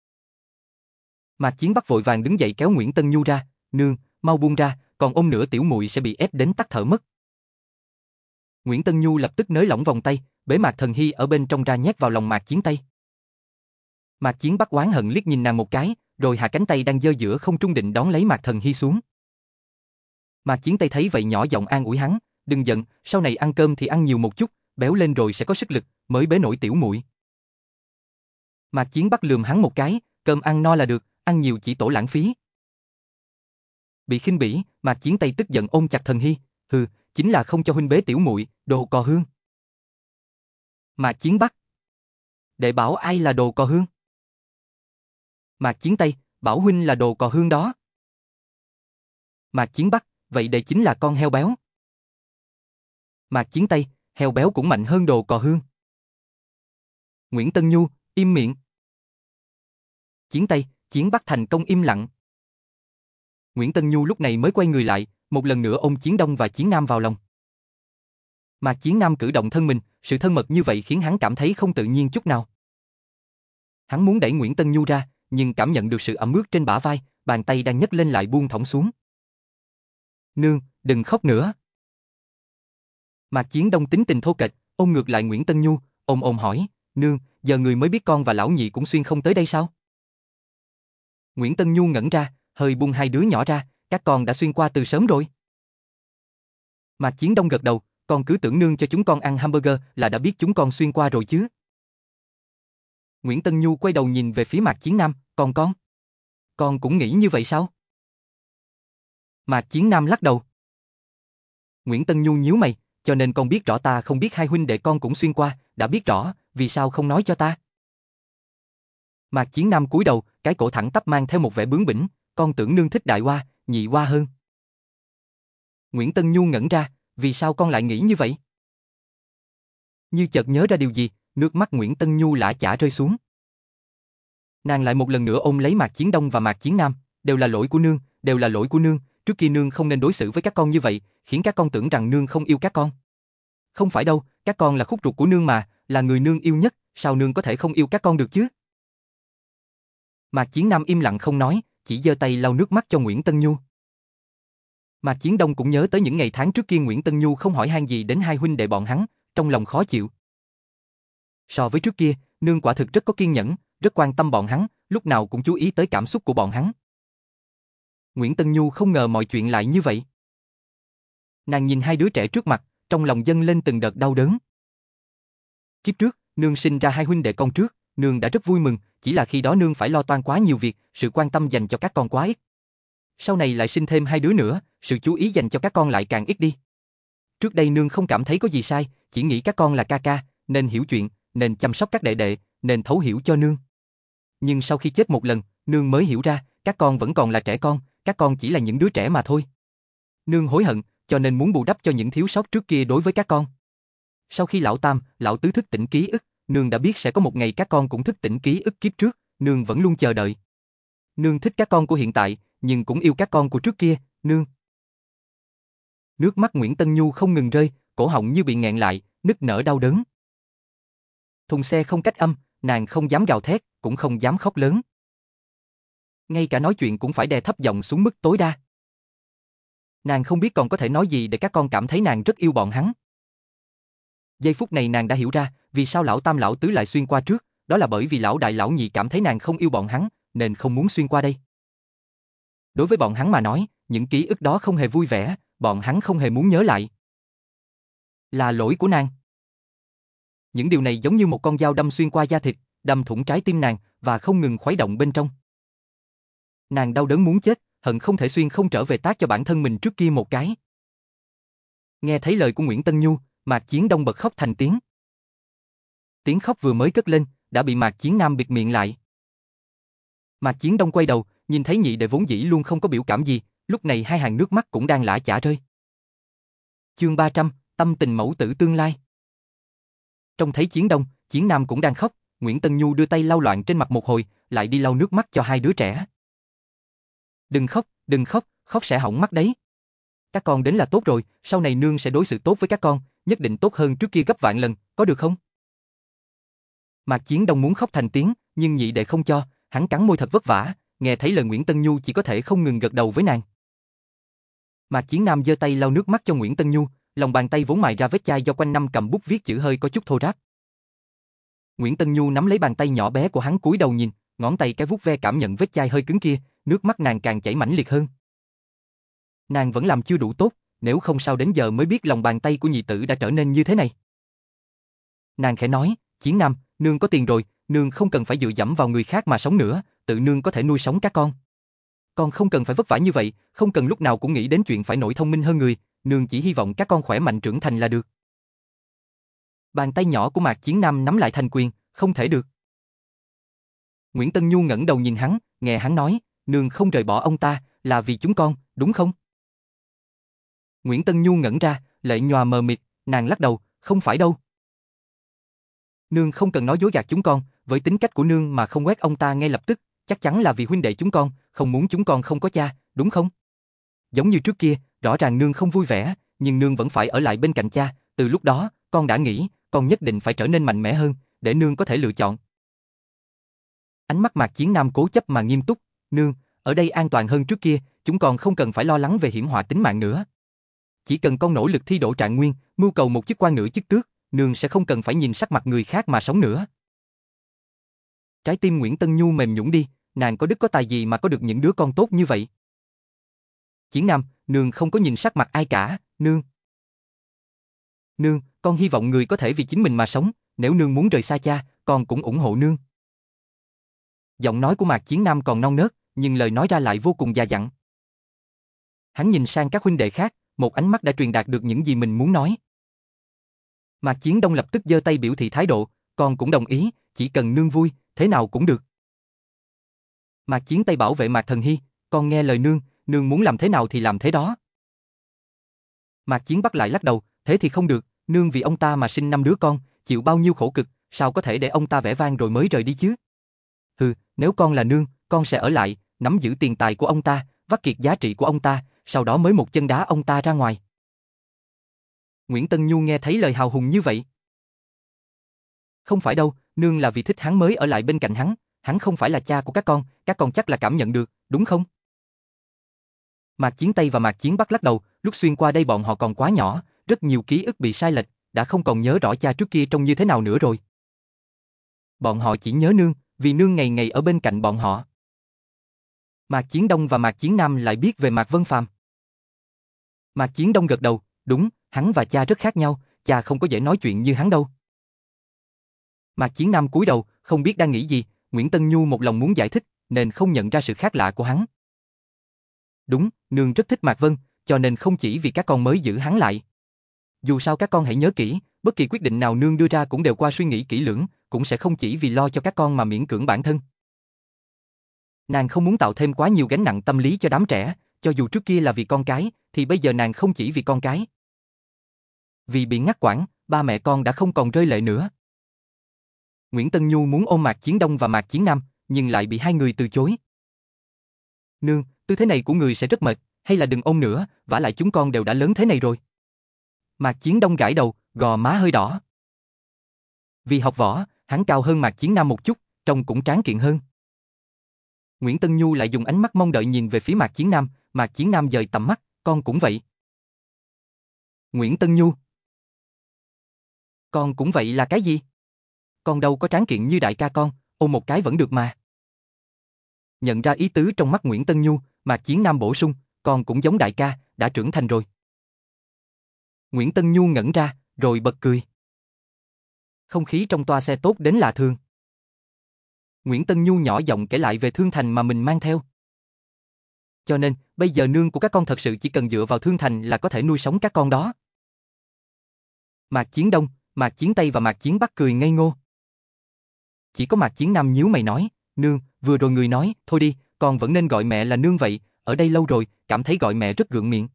Mạc Chiến Bắc vội vàng đứng dậy kéo Nguyễn Tân Nhu ra, nương, mau buông ra, còn ôm nữa tiểu muội sẽ bị ép đến tắt thở mất. Nguyễn Tân Nhu lập tức nới lỏng vòng tay, bế Mạc Thần Hy ở bên trong ra nhét vào lòng Mạc Chiến tay. Mạc Chiến bắt oán hận liếc nhìn nàng một cái, rồi hạ cánh tay đang dơ giữa không trung định đón lấy Mạc Thần Hy xuống. Mạc Chiến tay thấy vậy nhỏ giọng an ủi hắn, đừng giận, sau này ăn cơm thì ăn nhiều một chút, béo lên rồi sẽ có sức lực, mới bế nổi tiểu muội. Mạc Chiến bắt lườm hắn một cái, cơm ăn no là được, ăn nhiều chỉ tổ lãng phí. Bị khinh bỉ, Mạc Chiến tây tức giận ôm chặt Thần Hy, hừ, chính là không cho huynh bế tiểu muội, đồ cò hương. Mạc Chiến bắc Để bảo ai là đồ cò hương? Mạc Chiến tây bảo huynh là đồ cò hương đó. Mạc Chiến bắc vậy đệ chính là con heo béo. Mạc Chiến tây heo béo cũng mạnh hơn đồ cò hương. Nguyễn Tân Nhu, im miệng. Chiến tây chiến bắc thành công im lặng. Nguyễn Tân Nhu lúc này mới quay người lại, một lần nữa ôm Chiến Đông và Chiến Nam vào lòng. Mà Chiến Nam cử động thân mình, sự thân mật như vậy khiến hắn cảm thấy không tự nhiên chút nào. Hắn muốn đẩy Nguyễn Tân Nhu ra, nhưng cảm nhận được sự ẩm ướt trên bả vai, bàn tay đang nhấc lên lại buông thõng xuống. Nương, đừng khóc nữa. Mà Chiến Đông tính tình thô kệch, ôm ngược lại Nguyễn Tân Nhu, ôm ôm hỏi, nương, giờ người mới biết con và lão nhị cũng xuyên không tới đây sao? Nguyễn Tân Nhu ngẩn ra, hơi buông hai đứa nhỏ ra, các con đã xuyên qua từ sớm rồi. Mạc Chiến Đông gật đầu, con cứ tưởng nương cho chúng con ăn hamburger là đã biết chúng con xuyên qua rồi chứ. Nguyễn Tân Nhu quay đầu nhìn về phía Mạc Chiến Nam, còn con? Con cũng nghĩ như vậy sao? Mạc Chiến Nam lắc đầu. Nguyễn Tân Nhu nhíu mày, cho nên con biết rõ ta không biết hai huynh đệ con cũng xuyên qua, đã biết rõ, vì sao không nói cho ta? Mạc Chiến Nam cúi đầu, cái cổ thẳng tắp mang theo một vẻ bướng bỉnh, con tưởng nương thích đại hoa, nhị hoa hơn. Nguyễn Tân Nhu ngẩn ra, vì sao con lại nghĩ như vậy? Như chợt nhớ ra điều gì, nước mắt Nguyễn Tân Nhu lã chả rơi xuống. Nàng lại một lần nữa ôm lấy Mạc Chiến Đông và Mạc Chiến Nam, đều là lỗi của nương, đều là lỗi của nương, trước kia nương không nên đối xử với các con như vậy, khiến các con tưởng rằng nương không yêu các con. Không phải đâu, các con là khúc ruột của nương mà, là người nương yêu nhất, sao nương có thể không yêu các con được chứ? Mạc Chiến Nam im lặng không nói, chỉ giơ tay lau nước mắt cho Nguyễn Tân Nhu. mà Chiến Đông cũng nhớ tới những ngày tháng trước kia Nguyễn Tân Nhu không hỏi han gì đến hai huynh đệ bọn hắn, trong lòng khó chịu. So với trước kia, nương quả thực rất có kiên nhẫn, rất quan tâm bọn hắn, lúc nào cũng chú ý tới cảm xúc của bọn hắn. Nguyễn Tân Nhu không ngờ mọi chuyện lại như vậy. Nàng nhìn hai đứa trẻ trước mặt, trong lòng dâng lên từng đợt đau đớn. Kiếp trước, nương sinh ra hai huynh đệ con trước, nương đã rất vui mừng, chỉ là khi đó nương phải lo toan quá nhiều việc, sự quan tâm dành cho các con quá ít. Sau này lại sinh thêm hai đứa nữa, sự chú ý dành cho các con lại càng ít đi. Trước đây nương không cảm thấy có gì sai, chỉ nghĩ các con là ca ca, nên hiểu chuyện, nên chăm sóc các đệ đệ, nên thấu hiểu cho nương. Nhưng sau khi chết một lần, nương mới hiểu ra, các con vẫn còn là trẻ con, các con chỉ là những đứa trẻ mà thôi. Nương hối hận, cho nên muốn bù đắp cho những thiếu sót trước kia đối với các con. Sau khi lão Tam, lão Tứ thức tỉnh ký ức, nương đã biết sẽ có một ngày các con cũng thức tỉnh ký ức kiếp trước, nương vẫn luôn chờ đợi. Nương thích các con của hiện tại, nhưng cũng yêu các con của trước kia, nương. Nước mắt Nguyễn Tân Nhu không ngừng rơi, cổ họng như bị nghẹn lại, nức nở đau đớn. Thùng xe không cách âm, nàng không dám gào thét, cũng không dám khóc lớn. Ngay cả nói chuyện cũng phải đè thấp giọng xuống mức tối đa. Nàng không biết còn có thể nói gì để các con cảm thấy nàng rất yêu bọn hắn. Giây phút này nàng đã hiểu ra, vì sao lão tam lão tứ lại xuyên qua trước, đó là bởi vì lão đại lão nhị cảm thấy nàng không yêu bọn hắn, nên không muốn xuyên qua đây. Đối với bọn hắn mà nói, những ký ức đó không hề vui vẻ, bọn hắn không hề muốn nhớ lại. Là lỗi của nàng. Những điều này giống như một con dao đâm xuyên qua da thịt, đâm thủng trái tim nàng và không ngừng khuấy động bên trong. Nàng đau đớn muốn chết, hận không thể xuyên không trở về tác cho bản thân mình trước kia một cái. Nghe thấy lời của Nguyễn Tân Nhu, Mạc Chiến Đông bật khóc thành tiếng. Tiếng khóc vừa mới cất lên, đã bị Mạc Chiến Nam bịt miệng lại. Mạc Chiến Đông quay đầu, nhìn thấy nhị đệ vốn dĩ luôn không có biểu cảm gì, lúc này hai hàng nước mắt cũng đang lã chả rơi. Chương 300, tâm tình mẫu tử tương lai. Trong thấy Chiến Đông, Chiến Nam cũng đang khóc, Nguyễn Tân Nhu đưa tay lau loạn trên mặt một hồi, lại đi lau nước mắt cho hai đứa trẻ. Đừng khóc, đừng khóc, khóc sẽ hỏng mắt đấy. Các con đến là tốt rồi, sau này nương sẽ đối xử tốt với các con, nhất định tốt hơn trước kia gấp vạn lần, có được không? Mạc Chiến Đông muốn khóc thành tiếng, nhưng nhị đệ không cho, hắn cắn môi thật vất vả, nghe thấy lời Nguyễn Tân Nhu chỉ có thể không ngừng gật đầu với nàng. Mạc Chiến Nam giơ tay lau nước mắt cho Nguyễn Tân Nhu, lòng bàn tay vốn mài ra vết chai do quanh năm cầm bút viết chữ hơi có chút thô ráp. Nguyễn Tân Nhu nắm lấy bàn tay nhỏ bé của hắn cúi đầu nhìn, ngón tay cái vuốt ve cảm nhận vết chai hơi cứng kia, nước mắt nàng càng chảy mãnh liệt hơn. Nàng vẫn làm chưa đủ tốt, nếu không sao đến giờ mới biết lòng bàn tay của nhị tử đã trở nên như thế này. Nàng khẽ nói, Chiến Nam, nương có tiền rồi, nương không cần phải dựa dẫm vào người khác mà sống nữa, tự nương có thể nuôi sống các con. Con không cần phải vất vả như vậy, không cần lúc nào cũng nghĩ đến chuyện phải nổi thông minh hơn người, nương chỉ hy vọng các con khỏe mạnh trưởng thành là được. Bàn tay nhỏ của Mạc Chiến Nam nắm lại thành quyền, không thể được. Nguyễn Tân Nhu ngẩng đầu nhìn hắn, nghe hắn nói, nương không rời bỏ ông ta, là vì chúng con, đúng không? Nguyễn Tân Nhu ngẩn ra, lệ nhòa mờ mịt, nàng lắc đầu, không phải đâu. Nương không cần nói dối gạt chúng con, với tính cách của nương mà không quét ông ta ngay lập tức, chắc chắn là vì huynh đệ chúng con, không muốn chúng con không có cha, đúng không? Giống như trước kia, rõ ràng nương không vui vẻ, nhưng nương vẫn phải ở lại bên cạnh cha, từ lúc đó, con đã nghĩ, con nhất định phải trở nên mạnh mẽ hơn, để nương có thể lựa chọn. Ánh mắt Mạc Chiến Nam cố chấp mà nghiêm túc, nương, ở đây an toàn hơn trước kia, chúng con không cần phải lo lắng về hiểm họa tính mạng nữa. Chỉ cần con nỗ lực thi đỗ trạng nguyên, mưu cầu một chức quan nửa chức tước, nương sẽ không cần phải nhìn sắc mặt người khác mà sống nữa. Trái tim Nguyễn Tân Nhu mềm nhũn đi, nàng có đức có tài gì mà có được những đứa con tốt như vậy? Chiến Nam, nương không có nhìn sắc mặt ai cả, nương. Nương, con hy vọng người có thể vì chính mình mà sống, nếu nương muốn rời xa cha, con cũng ủng hộ nương. Giọng nói của Mạc Chiến Nam còn non nớt, nhưng lời nói ra lại vô cùng già dặn. Hắn nhìn sang các huynh đệ khác, một ánh mắt đã truyền đạt được những gì mình muốn nói. Mạc Chiến Đông lập tức giơ tay biểu thị thái độ, con cũng đồng ý, chỉ cần nương vui, thế nào cũng được. Mạc Chiến tay bảo vệ Mạc Thần Hy, con nghe lời nương, nương muốn làm thế nào thì làm thế đó. Mạc Chiến bắt lại lắc đầu, thế thì không được, nương vì ông ta mà sinh năm đứa con, chịu bao nhiêu khổ cực, sao có thể để ông ta vẽ vang rồi mới rời đi chứ? Hừ, nếu con là nương, con sẽ ở lại, nắm giữ tiền tài của ông ta, vắt kiệt giá trị của ông ta, sau đó mới một chân đá ông ta ra ngoài. Nguyễn Tân Nhu nghe thấy lời hào hùng như vậy. Không phải đâu, nương là vì thích hắn mới ở lại bên cạnh hắn, hắn không phải là cha của các con, các con chắc là cảm nhận được, đúng không? Mạc Chiến Tây và Mạc Chiến Bắc lắc đầu, lúc xuyên qua đây bọn họ còn quá nhỏ, rất nhiều ký ức bị sai lệch, đã không còn nhớ rõ cha trước kia trông như thế nào nữa rồi. Bọn họ chỉ nhớ nương, vì nương ngày ngày ở bên cạnh bọn họ. Mạc Chiến Đông và Mạc Chiến Nam lại biết về Mạc Vân Phàm. Mạc Chiến Đông gật đầu, đúng, hắn và cha rất khác nhau, cha không có dễ nói chuyện như hắn đâu. Mạc Chiến Nam cúi đầu, không biết đang nghĩ gì, Nguyễn Tân Nhu một lòng muốn giải thích, nên không nhận ra sự khác lạ của hắn. Đúng, nương rất thích Mạc Vân, cho nên không chỉ vì các con mới giữ hắn lại. Dù sao các con hãy nhớ kỹ, bất kỳ quyết định nào nương đưa ra cũng đều qua suy nghĩ kỹ lưỡng, cũng sẽ không chỉ vì lo cho các con mà miễn cưỡng bản thân. Nàng không muốn tạo thêm quá nhiều gánh nặng tâm lý cho đám trẻ, cho dù trước kia là vì con cái, thì bây giờ nàng không chỉ vì con cái. Vì bị ngắt quãng, ba mẹ con đã không còn rơi lệ nữa. Nguyễn Tân Nhu muốn ôm Mạc Chiến Đông và Mạc Chiến Nam, nhưng lại bị hai người từ chối. Nương, tư thế này của người sẽ rất mệt, hay là đừng ôm nữa, vả lại chúng con đều đã lớn thế này rồi. Mạc Chiến Đông gãi đầu, gò má hơi đỏ. Vì học võ, hắn cao hơn Mạc Chiến Nam một chút, trông cũng tráng kiện hơn. Nguyễn Tân Nhu lại dùng ánh mắt mong đợi nhìn về phía Mạc Chiến Nam, Mạc Chiến Nam dời tầm mắt, con cũng vậy. Nguyễn Tân Nhu Con cũng vậy là cái gì? Con đâu có tráng kiện như đại ca con, ôm một cái vẫn được mà. Nhận ra ý tứ trong mắt Nguyễn Tân Nhu, Mạc Chiến Nam bổ sung, con cũng giống đại ca, đã trưởng thành rồi. Nguyễn Tân Nhu ngẩn ra, rồi bật cười. Không khí trong toa xe tốt đến lạ thường. Nguyễn Tân Nhu nhỏ giọng kể lại về Thương Thành mà mình mang theo. Cho nên, bây giờ nương của các con thật sự chỉ cần dựa vào Thương Thành là có thể nuôi sống các con đó. Mạc Chiến Đông, Mạc Chiến Tây và Mạc Chiến Bắc cười ngây ngô. Chỉ có Mạc Chiến Nam nhíu mày nói, nương, vừa rồi người nói, thôi đi, con vẫn nên gọi mẹ là nương vậy, ở đây lâu rồi, cảm thấy gọi mẹ rất gượng miệng.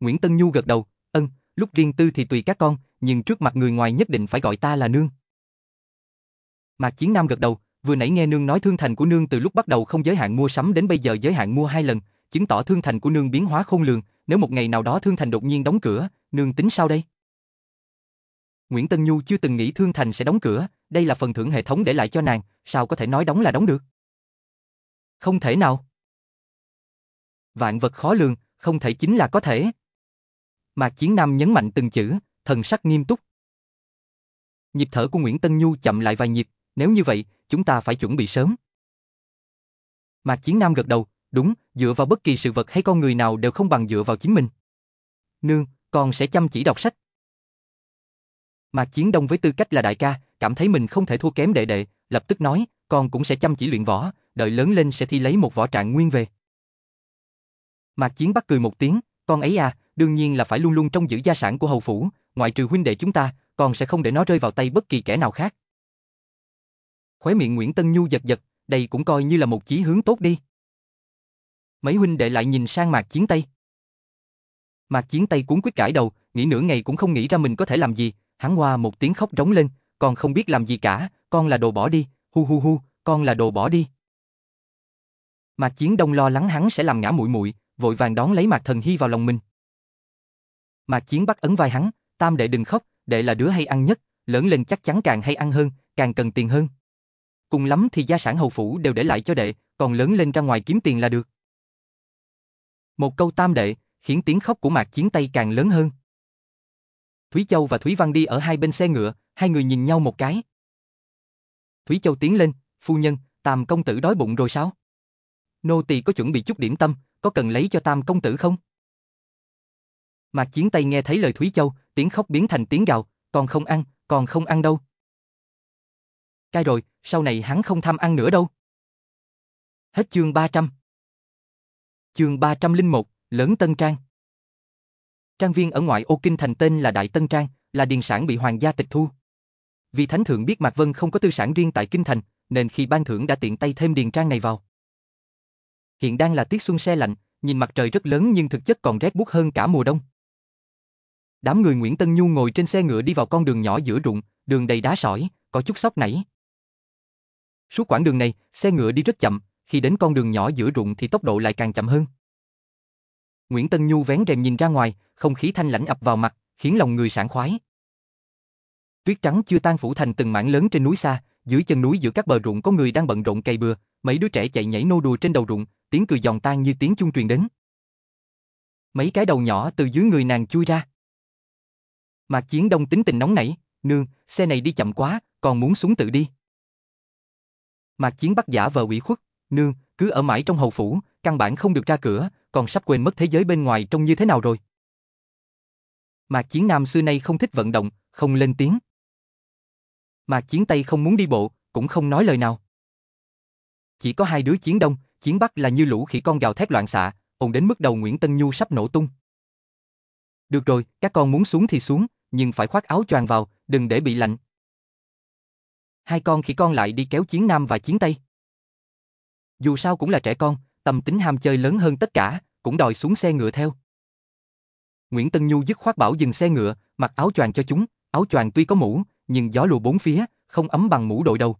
Nguyễn Tân Nhu gật đầu, ân, lúc riêng tư thì tùy các con, nhưng trước mặt người ngoài nhất định phải gọi ta là nương. Mạc Chiến Nam gật đầu, vừa nãy nghe nương nói thương thành của nương từ lúc bắt đầu không giới hạn mua sắm đến bây giờ giới hạn mua hai lần, chứng tỏ thương thành của nương biến hóa khôn lường, nếu một ngày nào đó thương thành đột nhiên đóng cửa, nương tính sao đây? Nguyễn Tân Nhu chưa từng nghĩ thương thành sẽ đóng cửa, đây là phần thưởng hệ thống để lại cho nàng, sao có thể nói đóng là đóng được? Không thể nào. Vạn vật khó lường, không thể chính là có thể. Mạc Chiến Nam nhấn mạnh từng chữ, thần sắc nghiêm túc. Nhịp thở của Nguyễn Tân Nhu chậm lại vài nhịp, nếu như vậy, chúng ta phải chuẩn bị sớm. Mạc Chiến Nam gật đầu, đúng, dựa vào bất kỳ sự vật hay con người nào đều không bằng dựa vào chính mình. Nương, con sẽ chăm chỉ đọc sách. Mạc Chiến Đông với tư cách là đại ca, cảm thấy mình không thể thua kém đệ đệ, lập tức nói, con cũng sẽ chăm chỉ luyện võ, đợi lớn lên sẽ thi lấy một võ trạng nguyên về. Mạc Chiến bắt cười một tiếng, con ấy à, đương nhiên là phải luôn luôn trong giữ gia sản của hầu phủ, ngoại trừ huynh đệ chúng ta, con sẽ không để nó rơi vào tay bất kỳ kẻ nào khác. Khóe miệng Nguyễn Tân Nhu giật giật, đây cũng coi như là một chí hướng tốt đi. Mấy huynh đệ lại nhìn sang Mạc Chiến Tây. Mạc Chiến Tây cuốn quyết cãi đầu, nghĩ nửa ngày cũng không nghĩ ra mình có thể làm gì, hắn hoa một tiếng khóc trống lên, con không biết làm gì cả, con là đồ bỏ đi, hu hu hu, con là đồ bỏ đi. Mạc Chiến Đông lo lắng hắn sẽ làm ngã muội muội, vội vàng đón lấy Mạc Thần Hy vào lòng mình. Mạc Chiến bắt ấn vai hắn, tam đệ đừng khóc, đệ là đứa hay ăn nhất, lớn lên chắc chắn càng hay ăn hơn, càng cần tiền hơn. Cùng lắm thì gia sản hầu phủ đều để lại cho đệ, còn lớn lên ra ngoài kiếm tiền là được. Một câu tam đệ, khiến tiếng khóc của Mạc Chiến Tây càng lớn hơn. Thúy Châu và Thúy Văn đi ở hai bên xe ngựa, hai người nhìn nhau một cái. Thúy Châu tiến lên, phu nhân, tam công tử đói bụng rồi sao? Nô tỳ có chuẩn bị chút điểm tâm, có cần lấy cho tam công tử không? Mạc Chiến Tây nghe thấy lời Thúy Châu, tiếng khóc biến thành tiếng gào, còn không ăn, còn không ăn đâu. Cai rồi, sau này hắn không tham ăn nữa đâu. Hết chương 300. Chương 301, Lớn Tân Trang. Trang viên ở ngoại ô kinh thành tên là Đại Tân Trang, là điền sản bị hoàng gia tịch thu. Vì thánh thượng biết Mạc Vân không có tư sản riêng tại kinh thành, nên khi ban thưởng đã tiện tay thêm điền trang này vào. Hiện đang là tiết xuân xe lạnh, nhìn mặt trời rất lớn nhưng thực chất còn rét buốt hơn cả mùa đông. Đám người Nguyễn Tân Nhu ngồi trên xe ngựa đi vào con đường nhỏ giữa ruộng, đường đầy đá sỏi, có chút sóc nảy. Suốt quãng đường này, xe ngựa đi rất chậm, khi đến con đường nhỏ giữa ruộng thì tốc độ lại càng chậm hơn. Nguyễn Tân Nhu vén rèm nhìn ra ngoài, không khí thanh lãnh ập vào mặt, khiến lòng người sảng khoái. Tuyết trắng chưa tan phủ thành từng mảng lớn trên núi xa, dưới chân núi giữa các bờ ruộng có người đang bận rộn cày bừa, mấy đứa trẻ chạy nhảy nô đùa trên đầu ruộng, tiếng cười giòn tan như tiếng chuông truyền đến. Mấy cái đầu nhỏ từ dưới người nàng chui ra. Mạc Chiến Đông tính tình nóng nảy, nương, xe này đi chậm quá, còn muốn xuống tự đi. Mạc Chiến bắt giả vờ ủy khuất, nương, cứ ở mãi trong hầu phủ, căn bản không được ra cửa, còn sắp quên mất thế giới bên ngoài trông như thế nào rồi. Mạc Chiến Nam xưa nay không thích vận động, không lên tiếng. Mạc Chiến Tây không muốn đi bộ, cũng không nói lời nào. Chỉ có hai đứa chiến đông, chiến bắc là như lũ khỉ con gào thét loạn xạ, ồn đến mức đầu Nguyễn Tân Nhu sắp nổ tung. Được rồi, các con muốn xuống thì xuống, nhưng phải khoác áo choàng vào, đừng để bị lạnh. Hai con khỉ con lại đi kéo chiến nam và chiến tây. Dù sao cũng là trẻ con, tâm tính ham chơi lớn hơn tất cả, cũng đòi xuống xe ngựa theo. Nguyễn Tân Nhu dứt khoát bảo dừng xe ngựa, mặc áo choàng cho chúng, áo choàng tuy có mũ, nhưng gió lùa bốn phía, không ấm bằng mũ đội đầu.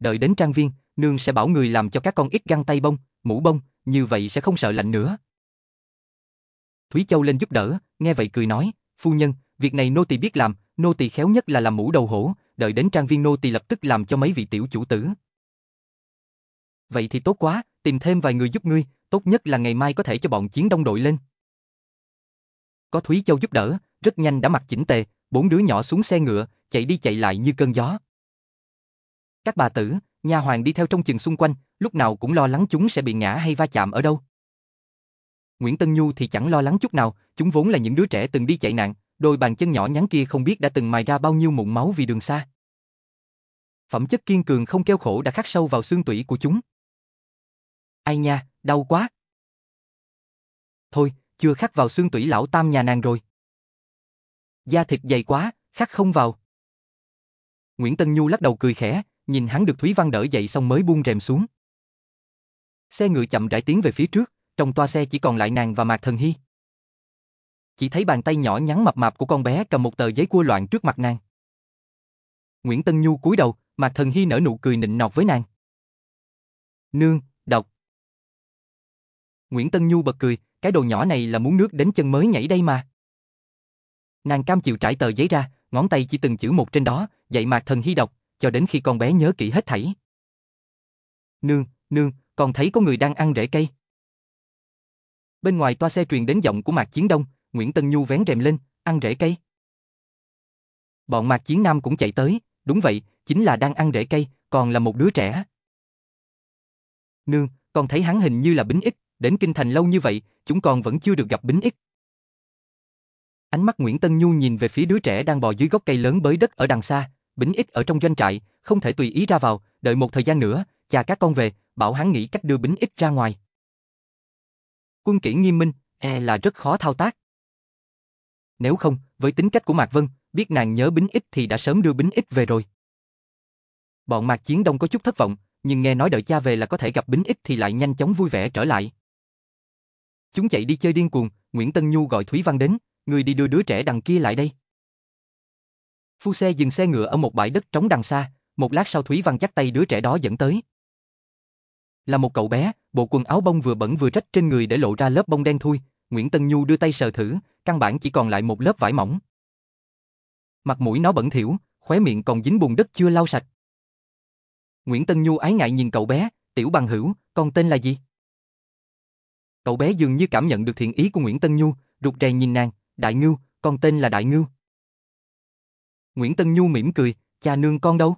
Đợi đến trang viên, nương sẽ bảo người làm cho các con ít găng tay bông, mũ bông, như vậy sẽ không sợ lạnh nữa. Thúy Châu lên giúp đỡ, nghe vậy cười nói, phu nhân, việc này nô tỳ biết làm, nô tỳ khéo nhất là làm mũ đầu hổ, đợi đến trang viên nô tỳ lập tức làm cho mấy vị tiểu chủ tử. Vậy thì tốt quá, tìm thêm vài người giúp ngươi, tốt nhất là ngày mai có thể cho bọn chiến đông đội lên. Có Thúy Châu giúp đỡ, rất nhanh đã mặc chỉnh tề, bốn đứa nhỏ xuống xe ngựa, chạy đi chạy lại như cơn gió. Các bà tử, nhà hoàng đi theo trong chừng xung quanh, lúc nào cũng lo lắng chúng sẽ bị ngã hay va chạm ở đâu. Nguyễn Tân Nhu thì chẳng lo lắng chút nào, chúng vốn là những đứa trẻ từng đi chạy nạn, đôi bàn chân nhỏ nhắn kia không biết đã từng mài ra bao nhiêu mụn máu vì đường xa. Phẩm chất kiên cường không kêu khổ đã khắc sâu vào xương tủy của chúng. Ai nha, đau quá. Thôi, chưa khắc vào xương tủy lão tam nhà nàng rồi. Da thịt dày quá, khắc không vào. Nguyễn Tân Nhu lắc đầu cười khẽ, nhìn hắn được Thúy Văn đỡ dậy xong mới buông rèm xuống. Xe ngựa chậm rãi tiến về phía trước, trong toa xe chỉ còn lại nàng và Mạc Thần Hy. Chỉ thấy bàn tay nhỏ nhắn mập mạp của con bé cầm một tờ giấy cua loạn trước mặt nàng. Nguyễn Tân Nhu cúi đầu, Mạc Thần Hy nở nụ cười nịnh nọt với nàng. Nương, đọc. Nguyễn Tân Nhu bật cười, cái đồ nhỏ này là muốn nước đến chân mới nhảy đây mà. Nàng cam chịu trải tờ giấy ra, ngón tay chỉ từng chữ một trên đó, dạy Mạc Thần Hy đọc, cho đến khi con bé nhớ kỹ hết thảy. Nương, nương, còn thấy có người đang ăn rễ cây. Bên ngoài toa xe truyền đến giọng của Mạc Chiến Đông, Nguyễn Tân Nhu vén rèm lên, ăn rễ cây. Bọn Mạc Chiến Nam cũng chạy tới, đúng vậy, chính là đang ăn rễ cây, còn là một đứa trẻ. Nương, con thấy hắn hình như là bính ích, đến kinh thành lâu như vậy, chúng con vẫn chưa được gặp bính ích. Ánh mắt Nguyễn Tân Nhu nhìn về phía đứa trẻ đang bò dưới gốc cây lớn bới đất ở đằng xa, bính ích ở trong doanh trại, không thể tùy ý ra vào, đợi một thời gian nữa, cha các con về, bảo hắn nghĩ cách đưa bính ích ra ngoài. Quân kỹ nghiêm minh, e là rất khó thao tác. Nếu không, với tính cách của Mạc Vân, biết nàng nhớ bính ích thì đã sớm đưa bính ích về rồi. Bọn Mạc Chiến Đông có chút thất vọng, nhưng nghe nói đợi cha về là có thể gặp bính ích thì lại nhanh chóng vui vẻ trở lại. Chúng chạy đi chơi điên cuồng, Nguyễn Tân Nhu gọi Thúy Văn đến, người đi đưa đứa trẻ đằng kia lại đây. Phu xe dừng xe ngựa ở một bãi đất trống đằng xa, một lát sau Thúy Văn chắc tay đứa trẻ đó dẫn tới. Là một cậu bé, bộ quần áo bông vừa bẩn vừa rách trên người để lộ ra lớp bông đen thui, Nguyễn Tân Nhu đưa tay sờ thử, căn bản chỉ còn lại một lớp vải mỏng. Mặt mũi nó bẩn thỉu, khóe miệng còn dính bùn đất chưa lau sạch. Nguyễn Tân Nhu ái ngại nhìn cậu bé, tiểu bằng hữu, con tên là gì? Cậu bé dường như cảm nhận được thiện ý của Nguyễn Tân Nhu, rụt rè nhìn nàng, Đại Ngưu, con tên là Đại Ngưu. Nguyễn Tân Nhu mỉm cười, cha nương con đâu?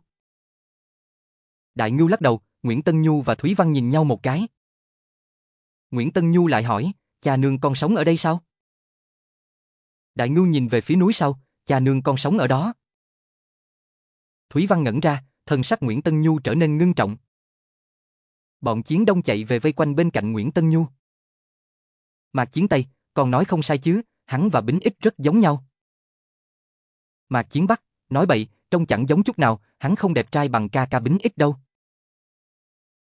Đại Ngưu lắc đầu, Nguyễn Tân Nhu và Thúy Văn nhìn nhau một cái. Nguyễn Tân Nhu lại hỏi, cha nương con sống ở đây sao? Đại Ngưu nhìn về phía núi sau, cha nương con sống ở đó. Thúy Văn ngẩn ra, thần sắc Nguyễn Tân Nhu trở nên ngưng trọng. Bọn chiến đông chạy về vây quanh bên cạnh Nguyễn Tân Nhu. Mạc Chiến Tây, còn nói không sai chứ, hắn và Bính Ích rất giống nhau. Mạc Chiến Bắc, nói bậy, trông chẳng giống chút nào, hắn không đẹp trai bằng ca ca Bính Ích đâu.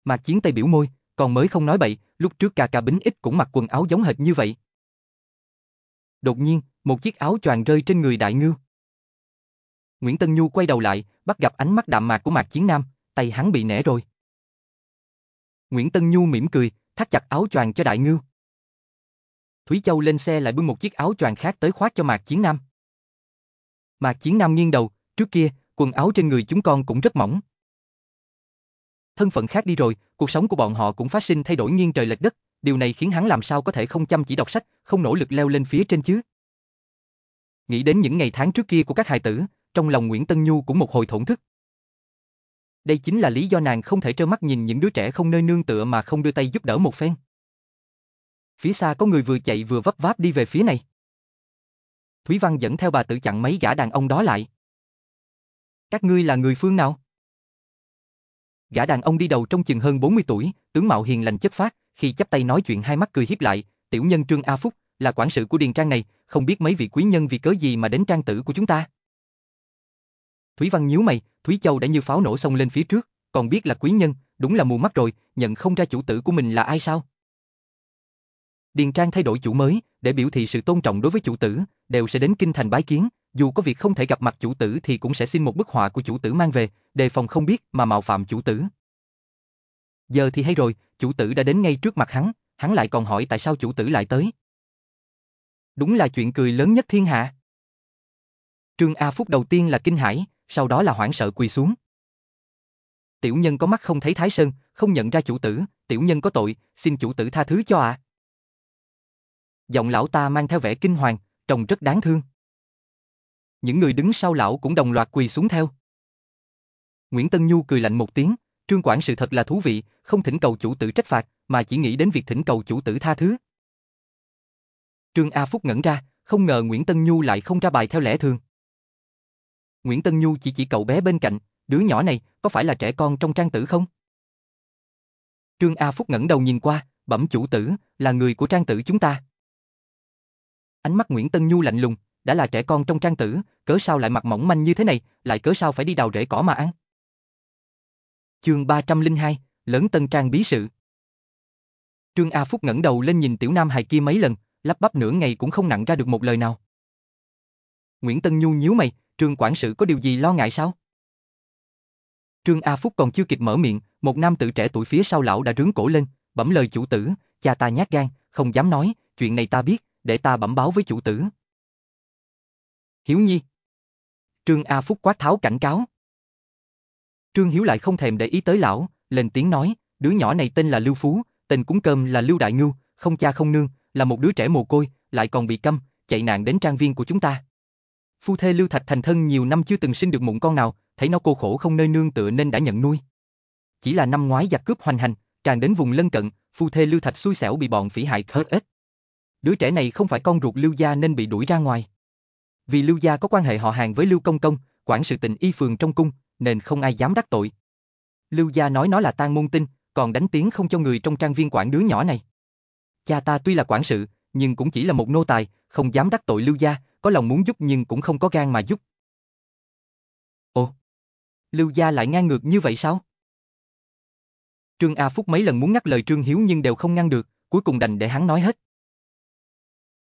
Mạc Chiến Tây biểu môi, còn mới không nói bậy, lúc trước ca ca Bính Ích cũng mặc quần áo giống hệt như vậy. Đột nhiên, một chiếc áo choàng rơi trên người Đại Ngưu. Nguyễn Tân Nhu quay đầu lại, bắt gặp ánh mắt đạm mạc của Mạc Chiến Nam, tay hắn bị nẻ rồi. Nguyễn Tân Nhu mỉm cười, thắt chặt áo choàng cho Đại Ngưu. Thúy Châu lên xe lại bưng một chiếc áo choàng khác tới khoác cho Mạc Chiến Nam. Mạc Chiến Nam nghiêng đầu, trước kia, quần áo trên người chúng con cũng rất mỏng. Thân phận khác đi rồi, cuộc sống của bọn họ cũng phát sinh thay đổi nghiêng trời lệch đất, điều này khiến hắn làm sao có thể không chăm chỉ đọc sách, không nỗ lực leo lên phía trên chứ. Nghĩ đến những ngày tháng trước kia của các hài tử, trong lòng Nguyễn Tân Nhu cũng một hồi thổn thức. Đây chính là lý do nàng không thể trơ mắt nhìn những đứa trẻ không nơi nương tựa mà không đưa tay giúp đỡ một phen. Phía xa có người vừa chạy vừa vấp váp đi về phía này. Thúy Văn dẫn theo bà tử chặn mấy gã đàn ông đó lại. Các ngươi là người phương nào? Gã đàn ông đi đầu trong chừng hơn 40 tuổi, tướng mạo hiền lành chất phát, khi chắp tay nói chuyện hai mắt cười hiếp lại, tiểu nhân Trương A Phúc, là quản sự của điền trang này, không biết mấy vị quý nhân vì cớ gì mà đến trang tử của chúng ta. Thúy Văn nhíu mày, Thúy Châu đã như pháo nổ xông lên phía trước, còn biết là quý nhân, đúng là mù mắt rồi, nhận không ra chủ tử của mình là ai sao? Điền Trang thay đổi chủ mới, để biểu thị sự tôn trọng đối với chủ tử, đều sẽ đến kinh thành bái kiến, dù có việc không thể gặp mặt chủ tử thì cũng sẽ xin một bức họa của chủ tử mang về, đề phòng không biết mà mạo phạm chủ tử. Giờ thì hay rồi, chủ tử đã đến ngay trước mặt hắn, hắn lại còn hỏi tại sao chủ tử lại tới. Đúng là chuyện cười lớn nhất thiên hạ. Trương A Phúc đầu tiên là kinh hãi, sau đó là hoảng sợ quỳ xuống. Tiểu nhân có mắt không thấy Thái Sơn, không nhận ra chủ tử, tiểu nhân có tội, xin chủ tử tha thứ cho ạ. À. Giọng lão ta mang theo vẻ kinh hoàng, trông rất đáng thương. Những người đứng sau lão cũng đồng loạt quỳ xuống theo. Nguyễn Tân Nhu cười lạnh một tiếng, trương quản sự thật là thú vị, không thỉnh cầu chủ tử trách phạt, mà chỉ nghĩ đến việc thỉnh cầu chủ tử tha thứ. Trương A Phúc ngẩn ra, không ngờ Nguyễn Tân Nhu lại không ra bài theo lẽ thường. Nguyễn Tân Nhu chỉ chỉ cậu bé bên cạnh, đứa nhỏ này có phải là trẻ con trong trang tử không? Trương A Phúc ngẩng đầu nhìn qua, bẩm chủ tử, là người của trang tử chúng ta. Ánh mắt Nguyễn Tân Nhu lạnh lùng, đã là trẻ con trong trang tử, cớ sao lại mặt mỏng manh như thế này, lại cớ sao phải đi đào rễ cỏ mà ăn. Chương 302, Lớn Tân Trang bí sự. Trương A Phúc ngẩng đầu lên nhìn tiểu nam hài kia mấy lần, lắp bắp nửa ngày cũng không nặng ra được một lời nào. Nguyễn Tân Nhu nhíu mày, Trương quản sự có điều gì lo ngại sao? Trương A Phúc còn chưa kịp mở miệng, một nam tử trẻ tuổi phía sau lão đã rướng cổ lên, bẩm lời chủ tử, cha ta nhát gan, không dám nói, chuyện này ta biết, để ta bẩm báo với chủ tử. Hiếu Nhi. Trương A Phúc quát tháo cảnh cáo. Trương Hiếu lại không thèm để ý tới lão, lên tiếng nói, đứa nhỏ này tên là Lưu Phú, tên cúng cơm là Lưu Đại Ngưu, không cha không nương, là một đứa trẻ mồ côi, lại còn bị câm, chạy nạn đến trang viên của chúng ta. Phu thê Lưu Thạch thành thân nhiều năm chưa từng sinh được mụn con nào, thấy nó cô khổ không nơi nương tựa nên đã nhận nuôi. Chỉ là năm ngoái giặc cướp hoành hành, tràn đến vùng lân cận, phu thê Lưu Thạch xui xẻo bị bọn phỉ hại khớt ếch. Đứa trẻ này không phải con ruột Lưu gia nên bị đuổi ra ngoài. Vì Lưu gia có quan hệ họ hàng với Lưu Công Công, quản sự tình y phường trong cung, nên không ai dám đắc tội. Lưu gia nói nó là tang môn tinh, còn đánh tiếng không cho người trong trang viên quản đứa nhỏ này. Cha ta tuy là quản sự, nhưng cũng chỉ là một nô tài, không dám đắc tội Lưu gia, có lòng muốn giúp nhưng cũng không có gan mà giúp. Ồ, Lưu gia lại ngang ngược như vậy sao? Trương A Phúc mấy lần muốn ngắt lời Trương Hiếu nhưng đều không ngăn được, cuối cùng đành để hắn nói hết.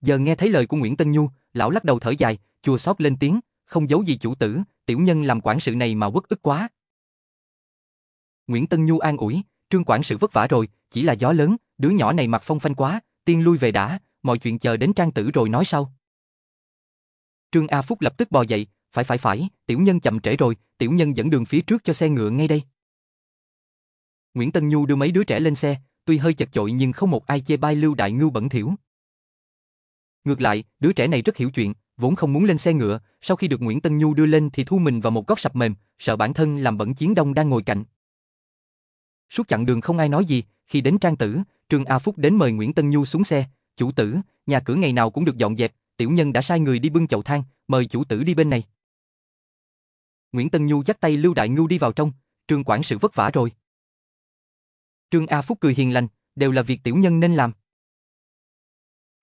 Giờ nghe thấy lời của Nguyễn Tân Nhu, lão lắc đầu thở dài, chua xót lên tiếng, không giấu gì chủ tử, tiểu nhân làm quản sự này mà quất ức quá. Nguyễn Tân Nhu an ủi, Trương quản sự vất vả rồi, chỉ là gió lớn, đứa nhỏ này mặt phong phanh quá, tiên lui về đã, mọi chuyện chờ đến trang tử rồi nói sau. Trương A Phúc lập tức bò dậy, phải phải phải, tiểu nhân chậm trễ rồi, tiểu nhân dẫn đường phía trước cho xe ngựa ngay đây. Nguyễn Tân Nhu đưa mấy đứa trẻ lên xe, tuy hơi chật chội nhưng không một ai chê bai Lưu Đại Ngưu bẩn thỉu. Ngược lại, đứa trẻ này rất hiểu chuyện, vốn không muốn lên xe ngựa, sau khi được Nguyễn Tân Nhu đưa lên thì thu mình vào một góc sập mềm, sợ bản thân làm bẩn chiến đông đang ngồi cạnh. Suốt chặng đường không ai nói gì, khi đến trang tử, Trương A Phúc đến mời Nguyễn Tân Nhu xuống xe, chủ tử, nhà cửa ngày nào cũng được dọn dẹp, tiểu nhân đã sai người đi bưng chậu than, mời chủ tử đi bên này. Nguyễn Tân Nhu dắt tay Lưu Đại Ngưu đi vào trong, Trương quản sự vất vả rồi. Trương A Phúc cười hiền lành, đều là việc tiểu nhân nên làm.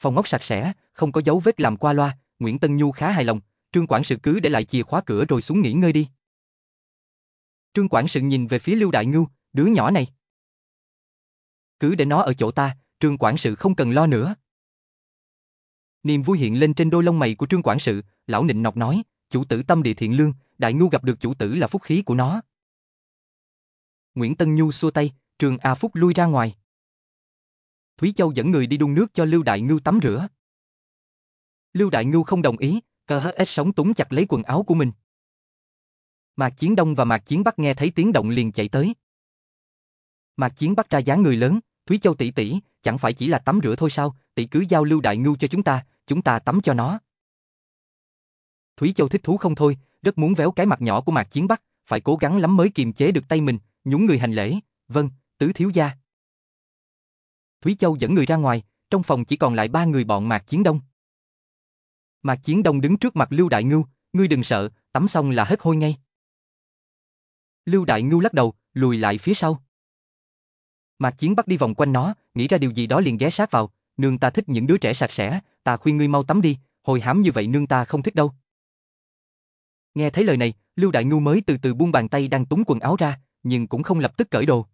Phòng ốc sạch sẽ, không có dấu vết làm qua loa, Nguyễn Tân Nhu khá hài lòng, Trương quản sự cứ để lại chìa khóa cửa rồi xuống nghỉ ngơi đi. Trương quản sự nhìn về phía Lưu Đại Ngưu, đứa nhỏ này. Cứ để nó ở chỗ ta, Trương quản sự không cần lo nữa. Niềm vui hiện lên trên đôi lông mày của Trương quản sự, lão nịnh nọc nói, chủ tử tâm địa thiện lương, Đại ngu gặp được chủ tử là phúc khí của nó. Nguyễn Tân Nhu xua tay, Trương A Phúc lui ra ngoài. Thúy Châu dẫn người đi đun nước cho Lưu Đại Ngưu tắm rửa. Lưu Đại Ngưu không đồng ý, cơ hết ếch sống túng chặt lấy quần áo của mình. Mạc Chiến Đông và Mạc Chiến Bắc nghe thấy tiếng động liền chạy tới. Mạc Chiến bắt ra dáng người lớn, Thúy Châu tỷ tỷ, chẳng phải chỉ là tắm rửa thôi sao, tỷ cứ giao Lưu Đại Ngưu cho chúng ta, chúng ta tắm cho nó. Thúy Châu thích thú không thôi, rất muốn véo cái mặt nhỏ của Mạc Chiến Bắc, phải cố gắng lắm mới kiềm chế được tay mình, nhún người hành lễ, vâng, tứ thiếu gia. Thúy Châu dẫn người ra ngoài, trong phòng chỉ còn lại ba người bọn Mạc Chiến Đông. Mạc Chiến Đông đứng trước mặt Lưu Đại Ngưu, ngươi đừng sợ, tắm xong là hết hôi ngay. Lưu Đại Ngưu lắc đầu, lùi lại phía sau. Mạc Chiến bắt đi vòng quanh nó, nghĩ ra điều gì đó liền ghé sát vào, nương ta thích những đứa trẻ sạch sẽ, ta khuyên ngươi mau tắm đi, hồi hám như vậy nương ta không thích đâu. Nghe thấy lời này, Lưu Đại Ngưu mới từ từ buông bàn tay đang túng quần áo ra, nhưng cũng không lập tức cởi đồ.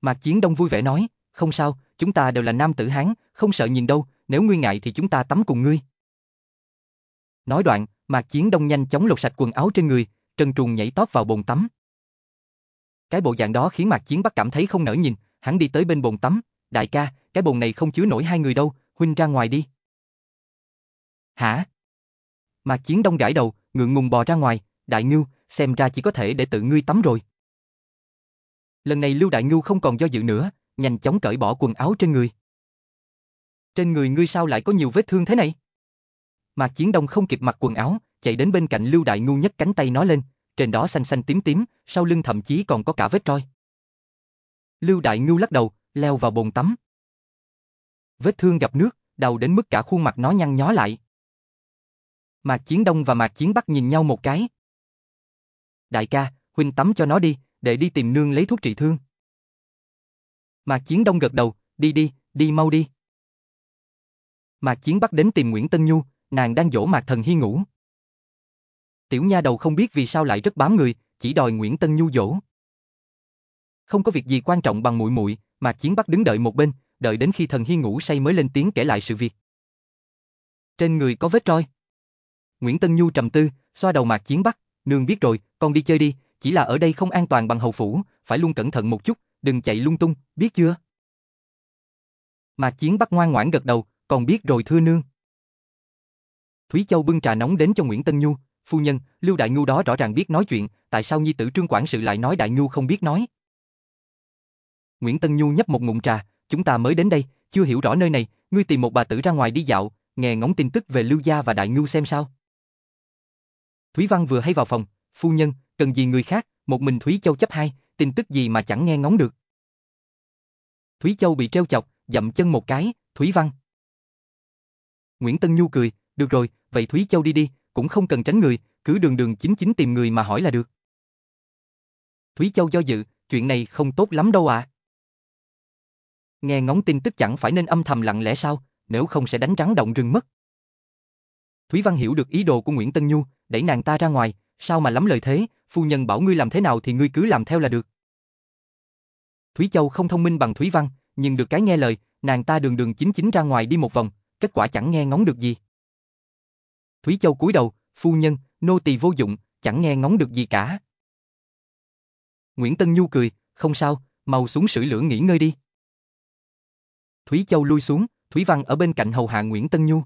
Mạc Chiến Đông vui vẻ nói, không sao, chúng ta đều là nam tử Hán, không sợ nhìn đâu, nếu ngươi ngại thì chúng ta tắm cùng ngươi. Nói đoạn, Mạc Chiến Đông nhanh chóng lột sạch quần áo trên người, trần truồng nhảy tót vào bồn tắm. Cái bộ dạng đó khiến Mạc Chiến Bắc cảm thấy không nỡ nhìn, hắn đi tới bên bồn tắm, đại ca, cái bồn này không chứa nổi hai người đâu, huynh ra ngoài đi. Hả? Mạc Chiến Đông gãi đầu, ngượng ngùng bò ra ngoài, đại ngưu, xem ra chỉ có thể để tự ngươi tắm rồi. Lần này Lưu Đại Ngưu không còn do dự nữa, nhanh chóng cởi bỏ quần áo trên người. Trên người ngươi sao lại có nhiều vết thương thế này? Mạc Chiến Đông không kịp mặc quần áo, chạy đến bên cạnh Lưu Đại Ngưu nhấc cánh tay nó lên, trên đó xanh xanh tím tím, sau lưng thậm chí còn có cả vết roi. Lưu Đại Ngưu lắc đầu, leo vào bồn tắm. Vết thương gặp nước, đầu đến mức cả khuôn mặt nó nhăn nhó lại. Mạc Chiến Đông và Mạc Chiến Bắc nhìn nhau một cái. Đại ca, huynh tắm cho nó đi, để đi tìm nương lấy thuốc trị thương. Mạc Chiến Đông gật đầu, đi đi, đi mau đi. Mạc Chiến Bắc đến tìm Nguyễn Tân Nhu, nàng đang dỗ Mạc Thần Hy ngủ. Tiểu nha đầu không biết vì sao lại rất bám người, chỉ đòi Nguyễn Tân Nhu dỗ. Không có việc gì quan trọng bằng muội muội, mà Chiến Bắc đứng đợi một bên, đợi đến khi Thần hi ngủ say mới lên tiếng kể lại sự việc. Trên người có vết roi. Nguyễn Tân Nhu trầm tư, xoa đầu Mạc Chiến Bắc, nương biết rồi, con đi chơi đi, chỉ là ở đây không an toàn bằng hầu phủ, phải luôn cẩn thận một chút, đừng chạy lung tung, biết chưa? Mạc Chiến Bắc ngoan ngoãn gật đầu, còn biết rồi thưa nương. Thúy Châu bưng trà nóng đến cho Nguyễn Tân Nhu, phu nhân, Lưu Đại Nhu đó rõ ràng biết nói chuyện, tại sao nhi tử Trương quản sự lại nói Đại Nhu không biết nói? Nguyễn Tân Nhu nhấp một ngụm trà, chúng ta mới đến đây, chưa hiểu rõ nơi này, ngươi tìm một bà tử ra ngoài đi dạo, nghe ngóng tin tức về Lưu Gia và Đại Ngưu xem sao. Thúy Văn vừa hay vào phòng, phu nhân, cần gì người khác, một mình Thúy Châu chấp hai, tin tức gì mà chẳng nghe ngóng được. Thúy Châu bị treo chọc, dậm chân một cái, Thúy Văn. Nguyễn Tân Nhu cười, được rồi, vậy Thúy Châu đi đi, cũng không cần tránh người, cứ đường đường chính chính tìm người mà hỏi là được. Thúy Châu do dự, chuyện này không tốt lắm đâu à. Nghe ngóng tin tức chẳng phải nên âm thầm lặng lẽ sao, nếu không sẽ đánh rắn động rừng mất. Thúy Văn hiểu được ý đồ của Nguyễn Tân Nhu, đẩy nàng ta ra ngoài, sao mà lắm lời thế, phu nhân bảo ngươi làm thế nào thì ngươi cứ làm theo là được. Thúy Châu không thông minh bằng Thúy Văn, nhưng được cái nghe lời, nàng ta đường đường chính chính ra ngoài đi một vòng, kết quả chẳng nghe ngóng được gì. Thúy Châu cúi đầu, phu nhân, nô tỳ vô dụng, chẳng nghe ngóng được gì cả. Nguyễn Tân Nhu cười, không sao, mau xuống sưởi lửa nghỉ ngơi đi. Thúy Châu lui xuống, Thúy Văn ở bên cạnh hầu hạ Nguyễn Tân Nhu.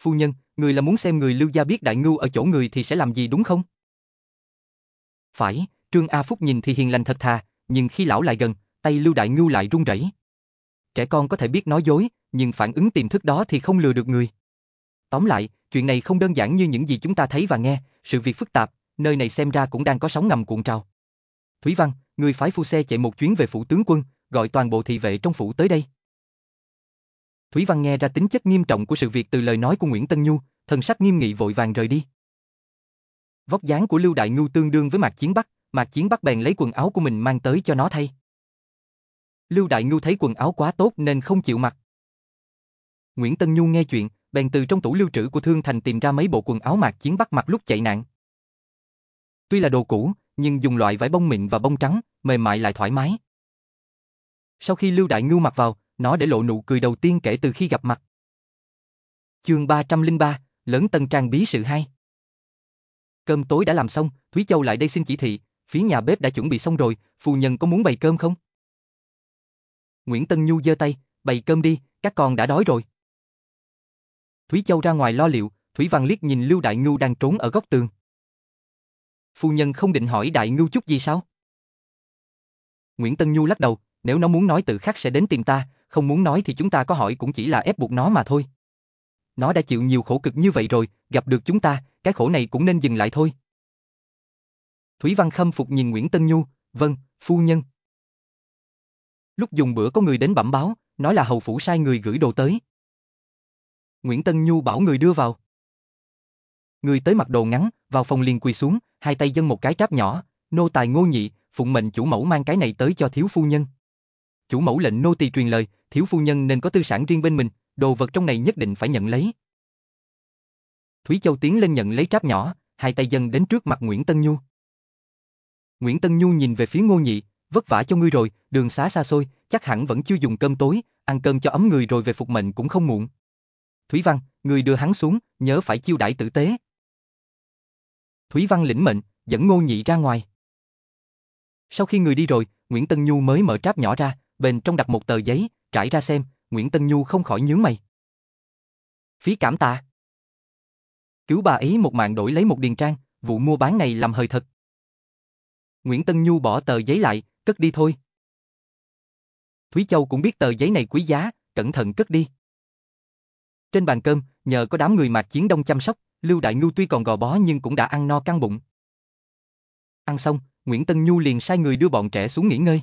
Phu nhân, người là muốn xem người lưu gia biết đại ngưu ở chỗ người thì sẽ làm gì đúng không? Phải, Trương A Phúc nhìn thì hiền lành thật thà, nhưng khi lão lại gần, tay lưu đại ngưu lại run rẩy. Trẻ con có thể biết nói dối, nhưng phản ứng tiềm thức đó thì không lừa được người. Tóm lại, chuyện này không đơn giản như những gì chúng ta thấy và nghe, sự việc phức tạp, nơi này xem ra cũng đang có sóng ngầm cuộn trào. Thúy Văn, người phái phu xe chạy một chuyến về phủ tướng quân, gọi toàn bộ thị vệ trong phủ tới đây. Thúy Văn nghe ra tính chất nghiêm trọng của sự việc từ lời nói của Nguyễn Tân Nhu, thần sắc nghiêm nghị vội vàng rời đi. Vóc dáng của Lưu Đại Ngưu tương đương với Mạc Chiến Bắc, Mạc Chiến Bắc bèn lấy quần áo của mình mang tới cho nó thay. Lưu Đại Ngưu thấy quần áo quá tốt nên không chịu mặc. Nguyễn Tân Nhu nghe chuyện, bèn từ trong tủ lưu trữ của Thương Thành tìm ra mấy bộ quần áo Mạc Chiến bắt mặc lúc chạy nạn. Tuy là đồ cũ, nhưng dùng loại vải bông mịn và bông trắng, mềm mại lại thoải mái. Sau khi Lưu Đại Ngưu mặc vào, nó để lộ nụ cười đầu tiên kể từ khi gặp mặt. Chương 303, lớn tân trang bí sự hai. Cơm tối đã làm xong, Thúy Châu lại đây xin chỉ thị, phía nhà bếp đã chuẩn bị xong rồi, phu nhân có muốn bày cơm không? Nguyễn Tân Nhu giơ tay, bày cơm đi, các con đã đói rồi. Thúy Châu ra ngoài lo liệu, Thúy Văn liếc nhìn Lưu Đại Ngưu đang trốn ở góc tường. Phu nhân không định hỏi Đại Ngưu chút gì sao? Nguyễn Tân Nhu lắc đầu, nếu nó muốn nói tự khắc sẽ đến tìm ta, không muốn nói thì chúng ta có hỏi cũng chỉ là ép buộc nó mà thôi. Nó đã chịu nhiều khổ cực như vậy rồi, gặp được chúng ta, cái khổ này cũng nên dừng lại thôi. Thúy Văn khâm phục nhìn Nguyễn Tân Nhu, vâng, phu nhân. Lúc dùng bữa có người đến bẩm báo, nói là hầu phủ sai người gửi đồ tới. Nguyễn Tân Nhu bảo người đưa vào. Người tới mặc đồ ngắn, vào phòng liền quỳ xuống, hai tay dâng một cái tráp nhỏ, nô tài ngô nhị, phụng mệnh chủ mẫu mang cái này tới cho thiếu phu nhân. Chủ mẫu lệnh nô tỳ truyền lời, thiếu phu nhân nên có tư sản riêng bên mình, đồ vật trong này nhất định phải nhận lấy. Thúy Châu tiến lên nhận lấy tráp nhỏ, hai tay dâng đến trước mặt Nguyễn Tân Nhu. Nguyễn Tân Nhu nhìn về phía Ngô Nhị, vất vả cho ngươi rồi, đường xá xa xôi, chắc hẳn vẫn chưa dùng cơm tối, ăn cơm cho ấm người rồi về phục mệnh cũng không muộn. Thúy Văn, người đưa hắn xuống, nhớ phải chiêu đãi tử tế. Thúy Văn lĩnh mệnh, dẫn Ngô Nhị ra ngoài. Sau khi người đi rồi, Nguyễn Tân Nhu mới mở tráp nhỏ ra, bên trong đặt một tờ giấy, trải ra xem, Nguyễn Tân Nhu không khỏi nhướng mày. Phí cảm tạ. Cứu bà ấy một mạng đổi lấy một điền trang, vụ mua bán này làm hơi thật. Nguyễn Tân Nhu bỏ tờ giấy lại, cất đi thôi. Thúy Châu cũng biết tờ giấy này quý giá, cẩn thận cất đi. Trên bàn cơm, nhờ có đám người mạc chiến đông chăm sóc, Lưu Đại Nhu tuy còn gò bó nhưng cũng đã ăn no căng bụng. Ăn xong, Nguyễn Tân Nhu liền sai người đưa bọn trẻ xuống nghỉ ngơi.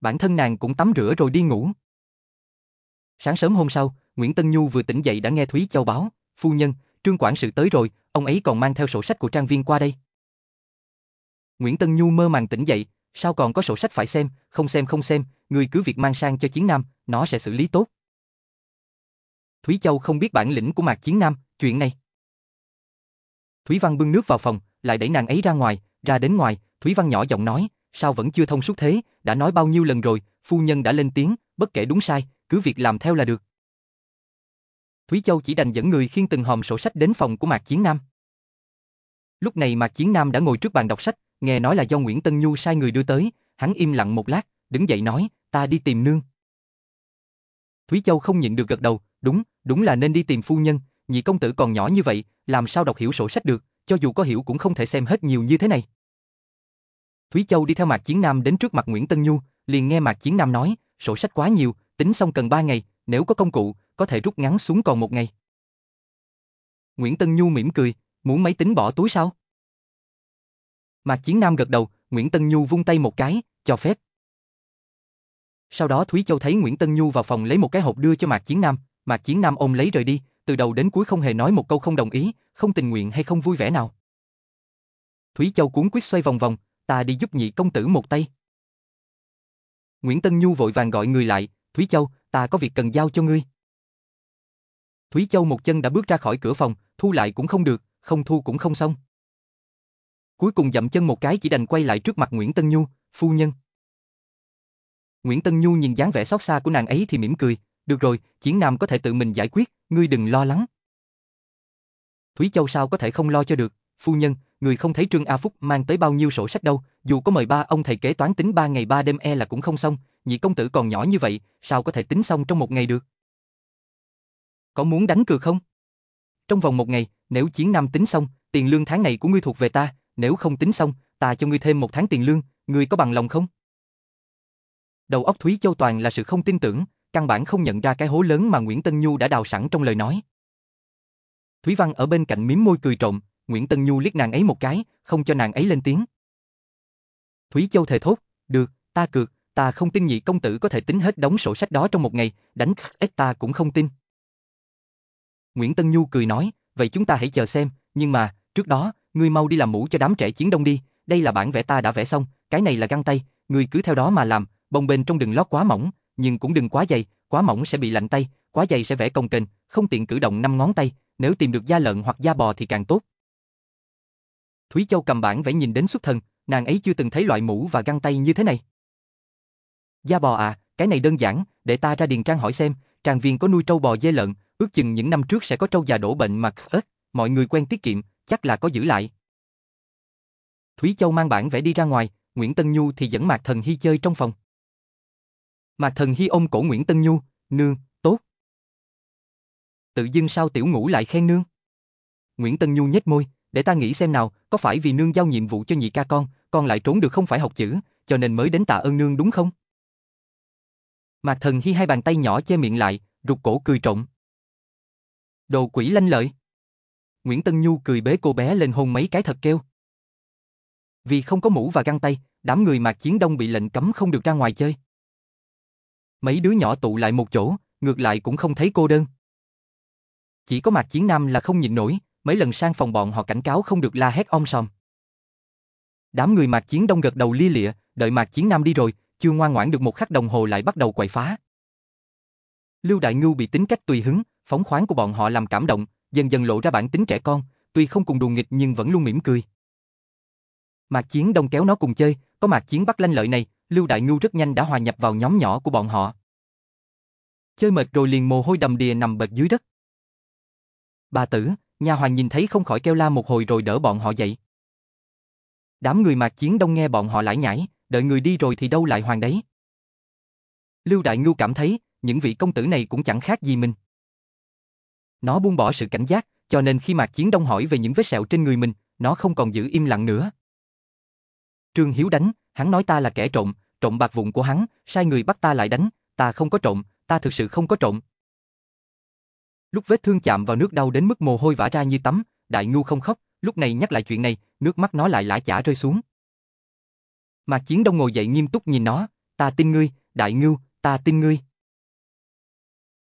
Bản thân nàng cũng tắm rửa rồi đi ngủ. Sáng sớm hôm sau, Nguyễn Tân Nhu vừa tỉnh dậy đã nghe Thúy Châu báo, phu nhân, trương quản sự tới rồi, ông ấy còn mang theo sổ sách của trang viên qua đây. Nguyễn Tân Nhu mơ màng tỉnh dậy, sao còn có sổ sách phải xem, không xem không xem, người cứ việc mang sang cho Chiến Nam, nó sẽ xử lý tốt. Thúy Châu không biết bản lĩnh của Mạc Chiến Nam, chuyện này. Thúy Văn bưng nước vào phòng, lại đẩy nàng ấy ra ngoài, ra đến ngoài, Thúy Văn nhỏ giọng nói, sao vẫn chưa thông suốt thế, đã nói bao nhiêu lần rồi, phu nhân đã lên tiếng, bất kể đúng sai, cứ việc làm theo là được. Thúy Châu chỉ đành dẫn người khiêng từng hòm sổ sách đến phòng của Mạc Chiến Nam. Lúc này Mạc Chiến Nam đã ngồi trước bàn đọc sách, nghe nói là do Nguyễn Tân Nhu sai người đưa tới, hắn im lặng một lát, đứng dậy nói, ta đi tìm nương. Thúy Châu không nhịn được gật đầu, đúng, đúng là nên đi tìm phu nhân, nhị công tử còn nhỏ như vậy, làm sao đọc hiểu sổ sách được, cho dù có hiểu cũng không thể xem hết nhiều như thế này. Thúy Châu đi theo Mạc Chiến Nam đến trước mặt Nguyễn Tân Nhu, liền nghe Mạc Chiến Nam nói, sổ sách quá nhiều, tính xong cần 3 ngày, nếu có công cụ, có thể rút ngắn xuống còn một ngày. Nguyễn Tân Nhu mỉm cười, muốn máy tính bỏ túi sao? Mạc Chiến Nam gật đầu, Nguyễn Tân Nhu vung tay một cái, cho phép. Sau đó Thúy Châu thấy Nguyễn Tân Nhu vào phòng lấy một cái hộp đưa cho Mạc Chiến Nam, Mạc Chiến Nam ôm lấy rời đi, từ đầu đến cuối không hề nói một câu không đồng ý, không tình nguyện hay không vui vẻ nào. Thúy Châu cuốn quyết xoay vòng vòng, ta đi giúp nhị công tử một tay. Nguyễn Tân Nhu vội vàng gọi người lại, Thúy Châu, ta có việc cần giao cho ngươi. Thúy Châu một chân đã bước ra khỏi cửa phòng, thu lại cũng không được, không thu cũng không xong. Cuối cùng dậm chân một cái chỉ đành quay lại trước mặt Nguyễn Tân Nhu, phu nhân. Nguyễn Tân Nhu nhìn dáng vẻ xót xa của nàng ấy thì mỉm cười, được rồi, Chiến Nam có thể tự mình giải quyết, ngươi đừng lo lắng. Thúy Châu sao có thể không lo cho được, phu nhân, người không thấy Trương A Phúc mang tới bao nhiêu sổ sách đâu, dù có mời ba ông thầy kế toán tính ba ngày ba đêm e là cũng không xong, nhị công tử còn nhỏ như vậy, sao có thể tính xong trong một ngày được? Có muốn đánh cược không? Trong vòng một ngày, nếu Chiến Nam tính xong, tiền lương tháng này của ngươi thuộc về ta, nếu không tính xong, ta cho ngươi thêm một tháng tiền lương, ngươi có bằng lòng không? Đầu óc Thúy Châu toàn là sự không tin tưởng, căn bản không nhận ra cái hố lớn mà Nguyễn Tân Nhu đã đào sẵn trong lời nói. Thúy Văn ở bên cạnh mím môi cười trộm, Nguyễn Tân Nhu liếc nàng ấy một cái, không cho nàng ấy lên tiếng. Thúy Châu thề thốt, được, ta cược, ta không tin nhị công tử có thể tính hết đống sổ sách đó trong một ngày, đánh ít ta cũng không tin. Nguyễn Tân Nhu cười nói, vậy chúng ta hãy chờ xem, nhưng mà, trước đó, ngươi mau đi làm mũ cho đám trẻ chiến đông đi, đây là bản vẽ ta đã vẽ xong, cái này là găng tay, ngươi cứ theo đó mà làm, bông bên trong đừng lót quá mỏng, nhưng cũng đừng quá dày, quá mỏng sẽ bị lạnh tay, quá dày sẽ vẽ công kênh, không tiện cử động năm ngón tay, nếu tìm được da lợn hoặc da bò thì càng tốt. Thúy Châu cầm bản vẽ nhìn đến xuất thần, nàng ấy chưa từng thấy loại mũ và găng tay như thế này. Da bò à, cái này đơn giản, để ta ra điền trang hỏi xem, trang viên có nuôi trâu bò dê lợn, ước chừng những năm trước sẽ có trâu già đổ bệnh mà ớt, mọi người quen tiết kiệm, chắc là có giữ lại. Thúy Châu mang bản vẽ đi ra ngoài, Nguyễn Tân Nhu thì dẫn Mạc Thần Hy chơi trong phòng mà Thần Hy ôm cổ Nguyễn Tân Nhu, nương, tốt. Tự dưng sao tiểu ngũ lại khen nương? Nguyễn Tân Nhu nhếch môi, để ta nghĩ xem nào, có phải vì nương giao nhiệm vụ cho nhị ca con, con lại trốn được không phải học chữ, cho nên mới đến tạ ơn nương đúng không? Mạc Thần Hy hai bàn tay nhỏ che miệng lại, rụt cổ cười trộm. Đồ quỷ lanh lợi. Nguyễn Tân Nhu cười bế cô bé lên hôn mấy cái thật kêu. Vì không có mũ và găng tay, đám người Mạc Chiến Đông bị lệnh cấm không được ra ngoài chơi. Mấy đứa nhỏ tụ lại một chỗ, ngược lại cũng không thấy cô đơn. Chỉ có Mạc Chiến Nam là không nhịn nổi, mấy lần sang phòng bọn họ cảnh cáo không được la hét om sòm. Đám người Mạc Chiến Đông gật đầu lia lịa, đợi Mạc Chiến Nam đi rồi, chưa ngoan ngoãn được một khắc đồng hồ lại bắt đầu quậy phá. Lưu Đại Ngưu bị tính cách tùy hứng, phóng khoáng của bọn họ làm cảm động, dần dần lộ ra bản tính trẻ con, tuy không cùng đùa nghịch nhưng vẫn luôn mỉm cười. Mạc Chiến Đông kéo nó cùng chơi, có Mạc Chiến bắt lanh lợi này, Lưu Đại Ngưu rất nhanh đã hòa nhập vào nhóm nhỏ của bọn họ. Chơi mệt rồi liền mồ hôi đầm đìa nằm bệt dưới đất. Bà tử, nhà hoàng nhìn thấy không khỏi kêu la một hồi rồi đỡ bọn họ dậy. Đám người Mạc Chiến Đông nghe bọn họ lải nhải, đợi người đi rồi thì đâu lại hoàng đấy. Lưu Đại Ngưu cảm thấy, những vị công tử này cũng chẳng khác gì mình. Nó buông bỏ sự cảnh giác, cho nên khi Mạc Chiến Đông hỏi về những vết sẹo trên người mình, nó không còn giữ im lặng nữa. Trương Hiếu đánh, hắn nói ta là kẻ trộm, trộm bạc vụn của hắn, sai người bắt ta lại đánh, ta không có trộm, ta thực sự không có trộm. Lúc vết thương chạm vào nước đau đến mức mồ hôi vã ra như tắm, đại ngu không khóc, lúc này nhắc lại chuyện này, nước mắt nó lại lã chả rơi xuống. Mạc Chiến Đông ngồi dậy nghiêm túc nhìn nó, ta tin ngươi, đại ngưu, ta tin ngươi.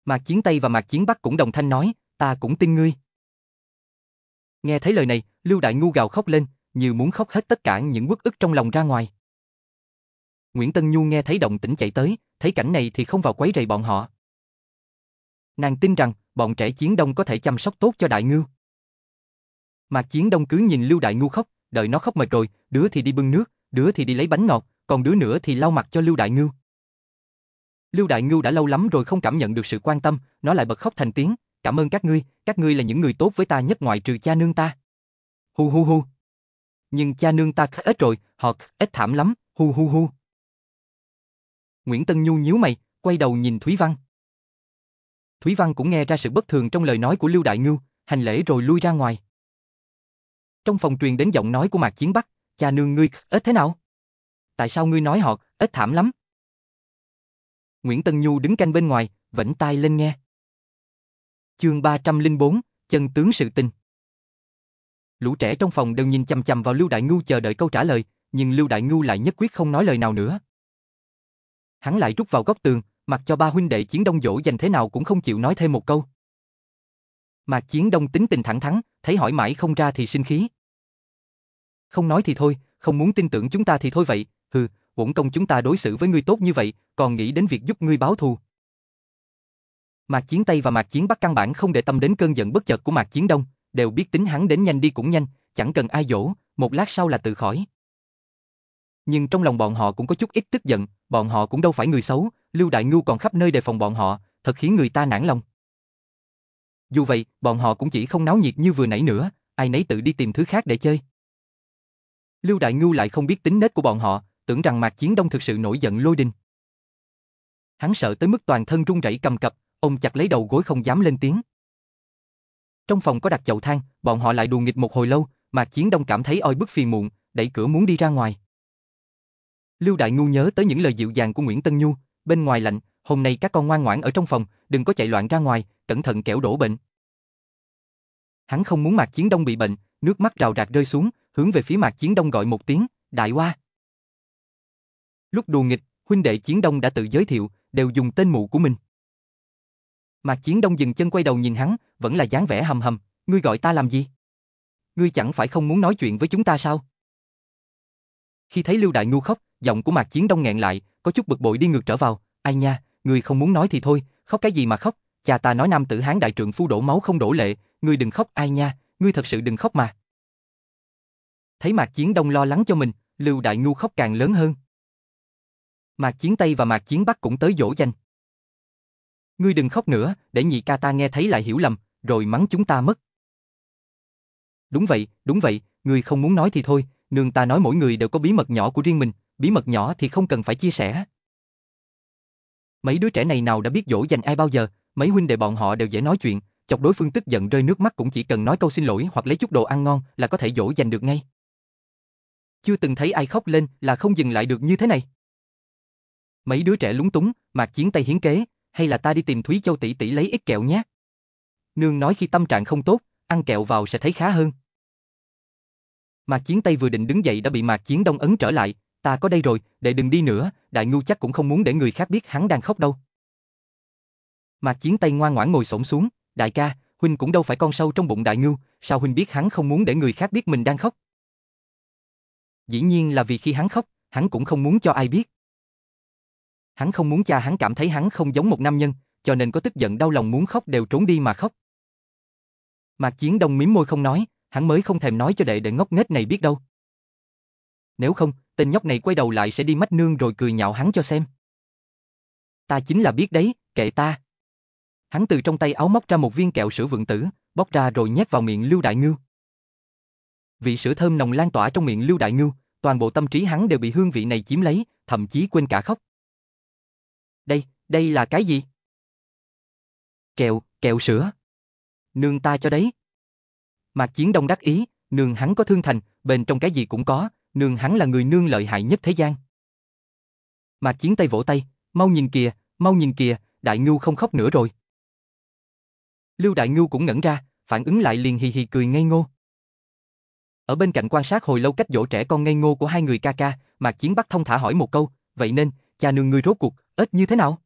Mạc Chiến Tây và Mạc Chiến Bắc cũng đồng thanh nói, ta cũng tin ngươi. Nghe thấy lời này, Lưu Đại Ngu gào khóc lên, như muốn khóc hết tất cả những bức ức trong lòng ra ngoài. Nguyễn Tân Nhu nghe thấy động tĩnh chạy tới, thấy cảnh này thì không vào quấy rầy bọn họ. Nàng tin rằng, bọn trẻ Chiến Đông có thể chăm sóc tốt cho Đại Ngưu. Mạc Chiến Đông cứ nhìn Lưu Đại Ngu khóc, đợi nó khóc mệt rồi, đứa thì đi bưng nước, đứa thì đi lấy bánh ngọt, còn đứa nữa thì lau mặt cho Lưu Đại Ngưu. Lưu Đại Ngưu đã lâu lắm rồi không cảm nhận được sự quan tâm, nó lại bật khóc thành tiếng, cảm ơn các ngươi, các ngươi là những người tốt với ta nhất ngoại trừ cha nương ta. Hu hu hu. Nhưng cha nương ta ít rồi, họ ít thảm lắm, hu hu hu. Nguyễn Tân Nhu nhíu mày, quay đầu nhìn Thúy Văn. Thúy Văn cũng nghe ra sự bất thường trong lời nói của Lưu Đại Ngưu, hành lễ rồi lui ra ngoài. Trong phòng truyền đến giọng nói của Mạc Chiến Bắc, cha nương ngươi ít thế nào? Tại sao ngươi nói họ ít thảm lắm? Nguyễn Tân Nhu đứng canh bên ngoài, vẫy tai lên nghe. Chương 304, chân tướng sự tình. Lũ trẻ trong phòng đều nhìn chằm chằm vào Lưu Đại Ngưu chờ đợi câu trả lời, nhưng Lưu Đại Ngưu lại nhất quyết không nói lời nào nữa. Hắn lại rút vào góc tường, mặc cho ba huynh đệ chiến đông dỗ dành thế nào cũng không chịu nói thêm một câu. Mạc Chiến Đông tính tình thẳng thắn, thấy hỏi mãi không ra thì sinh khí. Không nói thì thôi, không muốn tin tưởng chúng ta thì thôi vậy, hừ, uổng công chúng ta đối xử với ngươi tốt như vậy, còn nghĩ đến việc giúp ngươi báo thù. Mạc Chiến Tây và Mạc Chiến Bắc căn bản không để tâm đến cơn giận bất chợt của Mạc Chiến Đông, đều biết tính hắn đến nhanh đi cũng nhanh, chẳng cần ai dỗ, một lát sau là tự khỏi. Nhưng trong lòng bọn họ cũng có chút ít tức giận, bọn họ cũng đâu phải người xấu, Lưu Đại Ngưu còn khắp nơi đề phòng bọn họ, thật khiến người ta nản lòng. Dù vậy, bọn họ cũng chỉ không náo nhiệt như vừa nãy nữa, ai nấy tự đi tìm thứ khác để chơi. Lưu Đại Ngưu lại không biết tính nết của bọn họ, tưởng rằng Mạc Chiến Đông thực sự nổi giận lôi đình. Hắn sợ tới mức toàn thân run rẩy cầm cập, ông chặt lấy đầu gối không dám lên tiếng. Trong phòng có đặt chậu than, bọn họ lại đùa nghịch một hồi lâu, Mạc Chiến Đông cảm thấy oi bức phiền muộn, đẩy cửa muốn đi ra ngoài. Lưu Đại Ngu nhớ tới những lời dịu dàng của Nguyễn Tân Nhu, bên ngoài lạnh, hôm nay các con ngoan ngoãn ở trong phòng, đừng có chạy loạn ra ngoài, cẩn thận kẻo đổ bệnh. Hắn không muốn Mạc Chiến Đông bị bệnh, nước mắt rào rạc rơi xuống, hướng về phía Mạc Chiến Đông gọi một tiếng, đại hoa. Lúc đùa nghịch, huynh đệ Chiến Đông đã tự giới thiệu, đều dùng tên mụ của mình. Mạc Chiến Đông dừng chân quay đầu nhìn hắn, vẫn là dáng vẻ hầm hầm, ngươi gọi ta làm gì? Ngươi chẳng phải không muốn nói chuyện với chúng ta sao? Khi thấy Lưu Đại Ngu khóc, giọng của Mạc Chiến Đông nghẹn lại, có chút bực bội đi ngược trở vào, ai nha, ngươi không muốn nói thì thôi, khóc cái gì mà khóc, cha ta nói nam tử hán đại trượng phu đổ máu không đổ lệ, ngươi đừng khóc ai nha, ngươi thật sự đừng khóc mà. Thấy Mạc Chiến Đông lo lắng cho mình, Lưu Đại Ngu khóc càng lớn hơn. Mạc Chiến Tây và Mạc Chiến Bắc cũng tới dỗ danh. Ngươi đừng khóc nữa, để nhị ca ta nghe thấy lại hiểu lầm, rồi mắng chúng ta mất. Đúng vậy, đúng vậy, ngươi không muốn nói thì thôi, nương ta nói mỗi người đều có bí mật nhỏ của riêng mình, bí mật nhỏ thì không cần phải chia sẻ. Mấy đứa trẻ này nào đã biết dỗ dành ai bao giờ, mấy huynh đệ bọn họ đều dễ nói chuyện, chọc đối phương tức giận rơi nước mắt cũng chỉ cần nói câu xin lỗi hoặc lấy chút đồ ăn ngon là có thể dỗ dành được ngay. Chưa từng thấy ai khóc lên là không dừng lại được như thế này. Mấy đứa trẻ lúng túng, mạc chiến tay hiến kế, hay là ta đi tìm Thúy Châu tỷ tỷ lấy ít kẹo nhé. Nương nói khi tâm trạng không tốt, ăn kẹo vào sẽ thấy khá hơn. Mạc Chiến Tây vừa định đứng dậy đã bị Mạc Chiến Đông ấn trở lại, ta có đây rồi, để đừng đi nữa, đại ngu chắc cũng không muốn để người khác biết hắn đang khóc đâu. Mạc Chiến Tây ngoan ngoãn ngồi xổm xuống, đại ca, huynh cũng đâu phải con sâu trong bụng đại ngưu, sao huynh biết hắn không muốn để người khác biết mình đang khóc? Dĩ nhiên là vì khi hắn khóc, hắn cũng không muốn cho ai biết. Hắn không muốn cha hắn cảm thấy hắn không giống một nam nhân, cho nên có tức giận đau lòng muốn khóc đều trốn đi mà khóc. Mạc Chiến Đông mím môi không nói, hắn mới không thèm nói cho đệ đệ ngốc nghếch này biết đâu. Nếu không, tên nhóc này quay đầu lại sẽ đi mách nương rồi cười nhạo hắn cho xem. Ta chính là biết đấy, kệ ta. Hắn từ trong tay áo móc ra một viên kẹo sữa vượng tử, bóc ra rồi nhét vào miệng Lưu Đại Ngưu. Vị sữa thơm nồng lan tỏa trong miệng Lưu Đại Ngưu, toàn bộ tâm trí hắn đều bị hương vị này chiếm lấy, thậm chí quên cả khóc. Đây, đây là cái gì? Kẹo, kẹo sữa. Nương ta cho đấy. Mạc Chiến Đông đắc ý, nương hắn có thương thành, bên trong cái gì cũng có, nương hắn là người nương lợi hại nhất thế gian. Mạc Chiến tay vỗ tay, mau nhìn kìa, mau nhìn kìa, Đại Ngưu không khóc nữa rồi. Lưu Đại Ngưu cũng ngẩn ra, phản ứng lại liền hì hì cười ngây ngô. Ở bên cạnh quan sát hồi lâu cách dỗ trẻ con ngây ngô của hai người ca ca, Mạc Chiến bắt thông thả hỏi một câu, vậy nên, cha nương ngươi rốt cuộc, ếch như thế nào?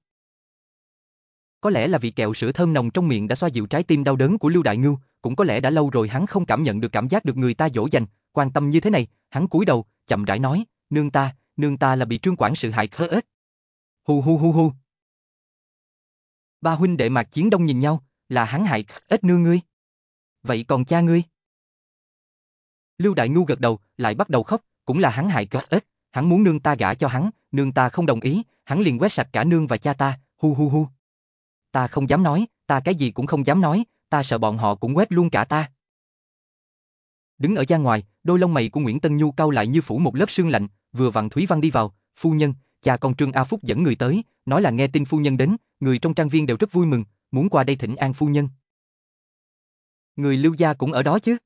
Có lẽ là vị kẹo sữa thơm nồng trong miệng đã xoa dịu trái tim đau đớn của Lưu Đại Ngưu, cũng có lẽ đã lâu rồi hắn không cảm nhận được cảm giác được người ta dỗ dành, quan tâm như thế này, hắn cúi đầu, chậm rãi nói, nương ta, nương ta là bị trương quản sự hại khớ ếch. Hu hu hu hu. Ba huynh đệ Mạc Chiến Đông nhìn nhau, là hắn hại ếch nương ngươi. Vậy còn cha ngươi? Lưu Đại Ngu gật đầu, lại bắt đầu khóc, cũng là hắn hại ếch, hắn muốn nương ta gả cho hắn, nương ta không đồng ý, hắn liền quét sạch cả nương và cha ta, hu hu hu. Ta không dám nói, ta cái gì cũng không dám nói, ta sợ bọn họ cũng quét luôn cả ta. Đứng ở gian ngoài, đôi lông mày của Nguyễn Tân Nhu cau lại như phủ một lớp sương lạnh, vừa vặn Thúy Văn đi vào, phu nhân, cha con Trương A Phúc dẫn người tới, nói là nghe tin phu nhân đến, người trong trang viên đều rất vui mừng, muốn qua đây thỉnh an phu nhân. Người Lưu gia cũng ở đó chứ?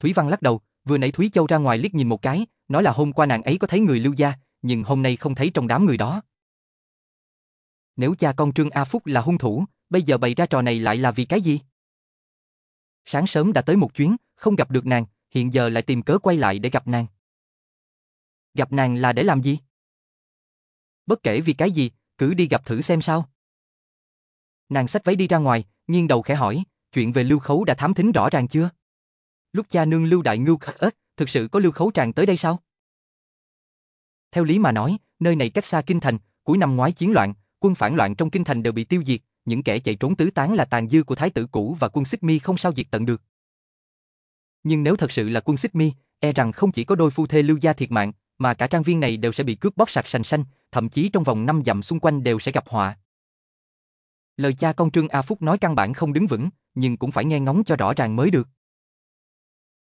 Thúy Văn lắc đầu, vừa nãy Thúy Châu ra ngoài liếc nhìn một cái, nói là hôm qua nàng ấy có thấy người Lưu gia, nhưng hôm nay không thấy trong đám người đó. Nếu cha con Trương A Phúc là hung thủ, bây giờ bày ra trò này lại là vì cái gì? Sáng sớm đã tới một chuyến, không gặp được nàng, hiện giờ lại tìm cớ quay lại để gặp nàng. Gặp nàng là để làm gì? Bất kể vì cái gì, cứ đi gặp thử xem sao. Nàng xách váy đi ra ngoài, nghiêng đầu khẽ hỏi, chuyện về lưu khấu đã thám thính rõ ràng chưa? Lúc cha nương lưu đại ngưu khắc ếch, thực sự có lưu khấu tràng tới đây sao? Theo lý mà nói, nơi này cách xa kinh thành, cuối năm ngoái chiến loạn, quân phản loạn trong kinh thành đều bị tiêu diệt, những kẻ chạy trốn tứ tán là tàn dư của thái tử cũ và quân xích mi không sao diệt tận được. Nhưng nếu thật sự là quân xích mi, e rằng không chỉ có đôi phu thê lưu gia thiệt mạng, mà cả trang viên này đều sẽ bị cướp bóc sạch sành xanh, thậm chí trong vòng năm dặm xung quanh đều sẽ gặp họa. Lời cha con Trương A Phúc nói căn bản không đứng vững, nhưng cũng phải nghe ngóng cho rõ ràng mới được.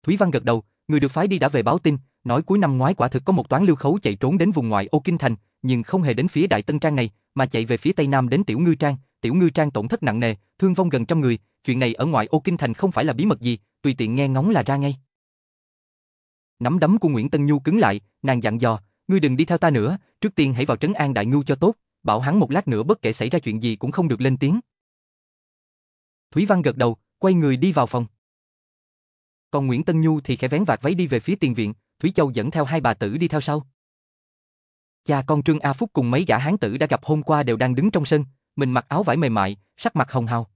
Thúy Văn gật đầu, người được phái đi đã về báo tin, nói cuối năm ngoái quả thực có một toán lưu khấu chạy trốn đến vùng ngoại ô kinh thành, nhưng không hề đến phía Đại Tân Trang này, mà chạy về phía Tây Nam đến Tiểu Ngư Trang, Tiểu Ngư Trang tổn thất nặng nề, thương vong gần trăm người, chuyện này ở ngoại ô kinh thành không phải là bí mật gì, tùy tiện nghe ngóng là ra ngay. Nắm đấm của Nguyễn Tân Nhu cứng lại, nàng dặn dò, ngươi đừng đi theo ta nữa, trước tiên hãy vào trấn an Đại Ngưu cho tốt, bảo hắn một lát nữa bất kể xảy ra chuyện gì cũng không được lên tiếng. Thúy Văn gật đầu, quay người đi vào phòng. Còn Nguyễn Tân Nhu thì khẽ vén vạt váy đi về phía tiền viện, Thúy Châu dẫn theo hai bà tử đi theo sau. Cha con Trương A Phúc cùng mấy gã hán tử đã gặp hôm qua đều đang đứng trong sân, mình mặc áo vải mềm mại, sắc mặt hồng hào.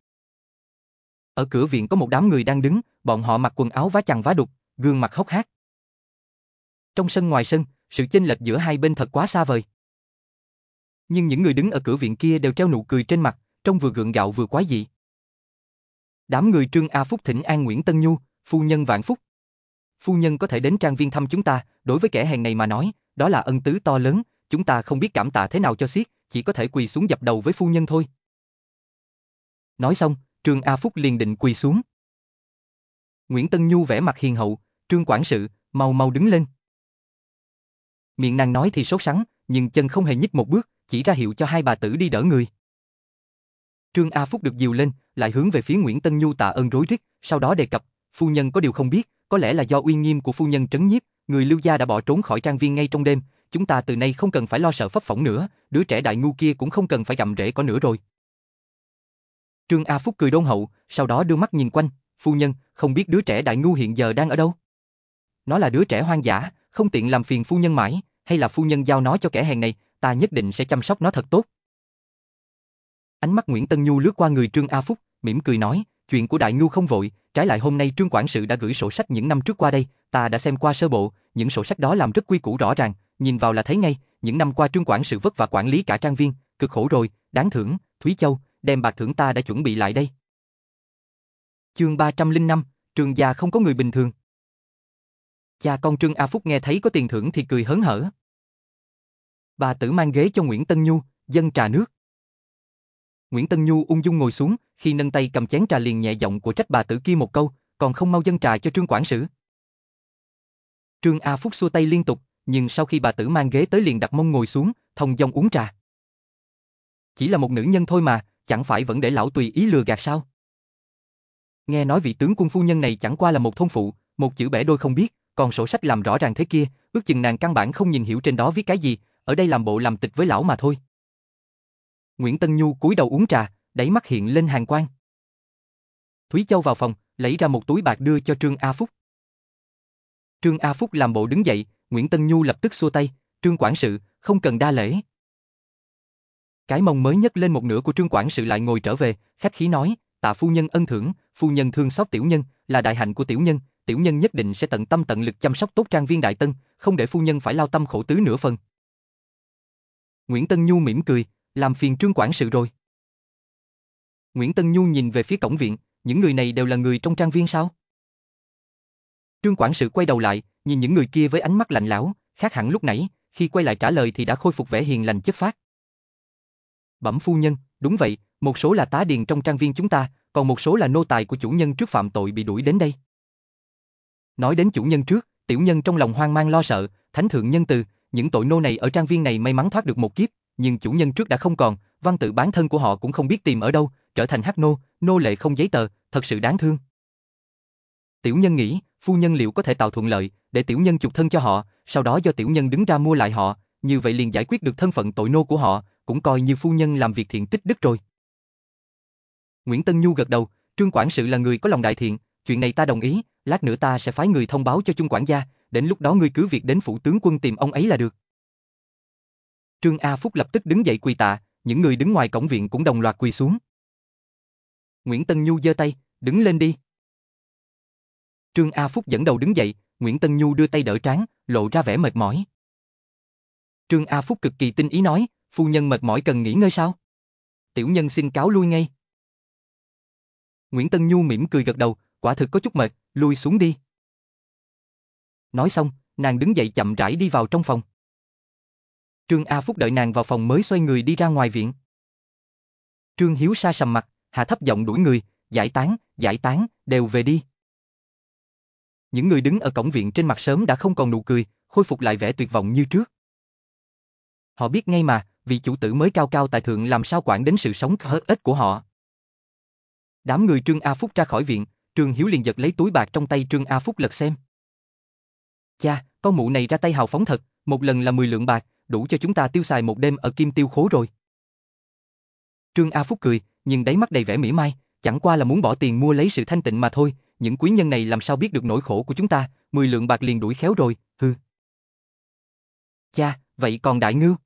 Ở cửa viện có một đám người đang đứng, bọn họ mặc quần áo vá chằng vá đục, gương mặt hốc hác. Trong sân ngoài sân, sự chênh lệch giữa hai bên thật quá xa vời. Nhưng những người đứng ở cửa viện kia đều treo nụ cười trên mặt, trông vừa gượng gạo vừa quái dị. Đám người Trương A Phúc thỉnh an Nguyễn Tân Nhu, phu nhân vạn phúc. Phu nhân có thể đến trang viên thăm chúng ta, đối với kẻ hèn này mà nói, đó là ân tứ to lớn, chúng ta không biết cảm tạ thế nào cho xiết, chỉ có thể quỳ xuống dập đầu với phu nhân thôi. Nói xong, Trương A Phúc liền định quỳ xuống. Nguyễn Tân Nhu vẻ mặt hiền hậu, Trương quản sự, mau mau đứng lên. Miệng nàng nói thì sốt sắng, nhưng chân không hề nhích một bước, chỉ ra hiệu cho hai bà tử đi đỡ người. Trương A Phúc được dìu lên, lại hướng về phía Nguyễn Tân Nhu tạ ơn rối rít, sau đó đề cập, phu nhân có điều không biết, có lẽ là do uy nghiêm của phu nhân trấn nhiếp, người lưu gia đã bỏ trốn khỏi trang viên ngay trong đêm, chúng ta từ nay không cần phải lo sợ pháp phỏng nữa, đứa trẻ đại ngu kia cũng không cần phải gặm rễ có nữa rồi. Trương A Phúc cười đôn hậu, sau đó đưa mắt nhìn quanh, phu nhân, không biết đứa trẻ đại ngu hiện giờ đang ở đâu? Nó là đứa trẻ hoang dã, không tiện làm phiền phu nhân mãi, hay là phu nhân giao nó cho kẻ hèn này, ta nhất định sẽ chăm sóc nó thật tốt. Ánh mắt Nguyễn Tân Nhu lướt qua người Trương A Phúc, mỉm cười nói, chuyện của Đại ngu không vội, trái lại hôm nay Trương quản sự đã gửi sổ sách những năm trước qua đây, ta đã xem qua sơ bộ, những sổ sách đó làm rất quy củ rõ ràng, nhìn vào là thấy ngay, những năm qua Trương quản sự vất vả quản lý cả trang viên, cực khổ rồi, đáng thưởng, Thúy Châu, đem bạc thưởng ta đã chuẩn bị lại đây. Chương 305, Trương gia không có người bình thường. Cha con Trương A Phúc nghe thấy có tiền thưởng thì cười hớn hở. Bà tử mang ghế cho Nguyễn Tân Nhu, dân trà nước. Nguyễn Tân Nhu ung dung ngồi xuống, khi nâng tay cầm chén trà liền nhẹ giọng của trách bà tử kia một câu, còn không mau dân trà cho Trương quản sự. Trương A Phúc xua tay liên tục, nhưng sau khi bà tử mang ghế tới liền đặt mông ngồi xuống, thông dong uống trà. Chỉ là một nữ nhân thôi mà, chẳng phải vẫn để lão tùy ý lừa gạt sao? Nghe nói vị tướng quân phu nhân này chẳng qua là một thôn phụ, một chữ bẻ đôi không biết, còn sổ sách làm rõ ràng thế kia, ước chừng nàng căn bản không nhìn hiểu trên đó viết cái gì, ở đây làm bộ làm tịch với lão mà thôi. Nguyễn Tân Nhu cúi đầu uống trà, đáy mắt hiện lên hàng quang. Thúy Châu vào phòng, lấy ra một túi bạc đưa cho Trương A Phúc. Trương A Phúc làm bộ đứng dậy, Nguyễn Tân Nhu lập tức xua tay, Trương quản sự, không cần đa lễ. Cái mông mới nhấc lên một nửa của Trương quản sự lại ngồi trở về, khách khí nói, tạ phu nhân ân thưởng, phu nhân thương xót tiểu nhân, là đại hạnh của tiểu nhân, tiểu nhân nhất định sẽ tận tâm tận lực chăm sóc tốt trang viên đại tân, không để phu nhân phải lao tâm khổ tứ nửa phần. Nguyễn Tân Nhu mỉm cười, làm phiền trương quản sự rồi. Nguyễn Tân Nhu nhìn về phía cổng viện, những người này đều là người trong trang viên sao? Trương quản sự quay đầu lại, nhìn những người kia với ánh mắt lạnh lão khác hẳn lúc nãy, khi quay lại trả lời thì đã khôi phục vẻ hiền lành chất phát. Bẩm phu nhân, đúng vậy, một số là tá điền trong trang viên chúng ta, còn một số là nô tài của chủ nhân trước phạm tội bị đuổi đến đây. Nói đến chủ nhân trước, tiểu nhân trong lòng hoang mang lo sợ, thánh thượng nhân từ, những tội nô này ở trang viên này may mắn thoát được một kiếp, nhưng chủ nhân trước đã không còn, văn tự bán thân của họ cũng không biết tìm ở đâu, trở thành hắc nô, nô lệ không giấy tờ, thật sự đáng thương. Tiểu nhân nghĩ, phu nhân liệu có thể tạo thuận lợi, để tiểu nhân chụp thân cho họ, sau đó do tiểu nhân đứng ra mua lại họ, như vậy liền giải quyết được thân phận tội nô của họ, cũng coi như phu nhân làm việc thiện tích đức rồi. Nguyễn Tân Nhu gật đầu, Trương quản sự là người có lòng đại thiện, chuyện này ta đồng ý, lát nữa ta sẽ phái người thông báo cho Trung quản gia, đến lúc đó ngươi cứ việc đến phủ tướng quân tìm ông ấy là được. Trương A Phúc lập tức đứng dậy quỳ tạ, những người đứng ngoài cổng viện cũng đồng loạt quỳ xuống. Nguyễn Tân Nhu giơ tay, đứng lên đi. Trương A Phúc dẫn đầu đứng dậy, Nguyễn Tân Nhu đưa tay đỡ trán, lộ ra vẻ mệt mỏi. Trương A Phúc cực kỳ tinh ý nói, phu nhân mệt mỏi cần nghỉ ngơi sao? Tiểu nhân xin cáo lui ngay. Nguyễn Tân Nhu mỉm cười gật đầu, quả thực có chút mệt, lui xuống đi. Nói xong, nàng đứng dậy chậm rãi đi vào trong phòng. Trương A Phúc đợi nàng vào phòng mới xoay người đi ra ngoài viện. Trương Hiếu sa sầm mặt, hạ thấp giọng đuổi người, giải tán, giải tán, đều về đi. Những người đứng ở cổng viện trên mặt sớm đã không còn nụ cười, khôi phục lại vẻ tuyệt vọng như trước. Họ biết ngay mà, vị chủ tử mới cao cao tại thượng làm sao quản đến sự sống hớt ếch của họ. Đám người Trương A Phúc ra khỏi viện, Trương Hiếu liền giật lấy túi bạc trong tay Trương A Phúc lật xem. Cha, con mụ này ra tay hào phóng thật, một lần là 10 lượng bạc, đủ cho chúng ta tiêu xài một đêm ở kim tiêu khố rồi. Trương A Phúc cười, nhưng đáy mắt đầy vẻ mỉa mai, chẳng qua là muốn bỏ tiền mua lấy sự thanh tịnh mà thôi, những quý nhân này làm sao biết được nỗi khổ của chúng ta, 10 lượng bạc liền đuổi khéo rồi, hư. Cha, vậy còn đại ngưu?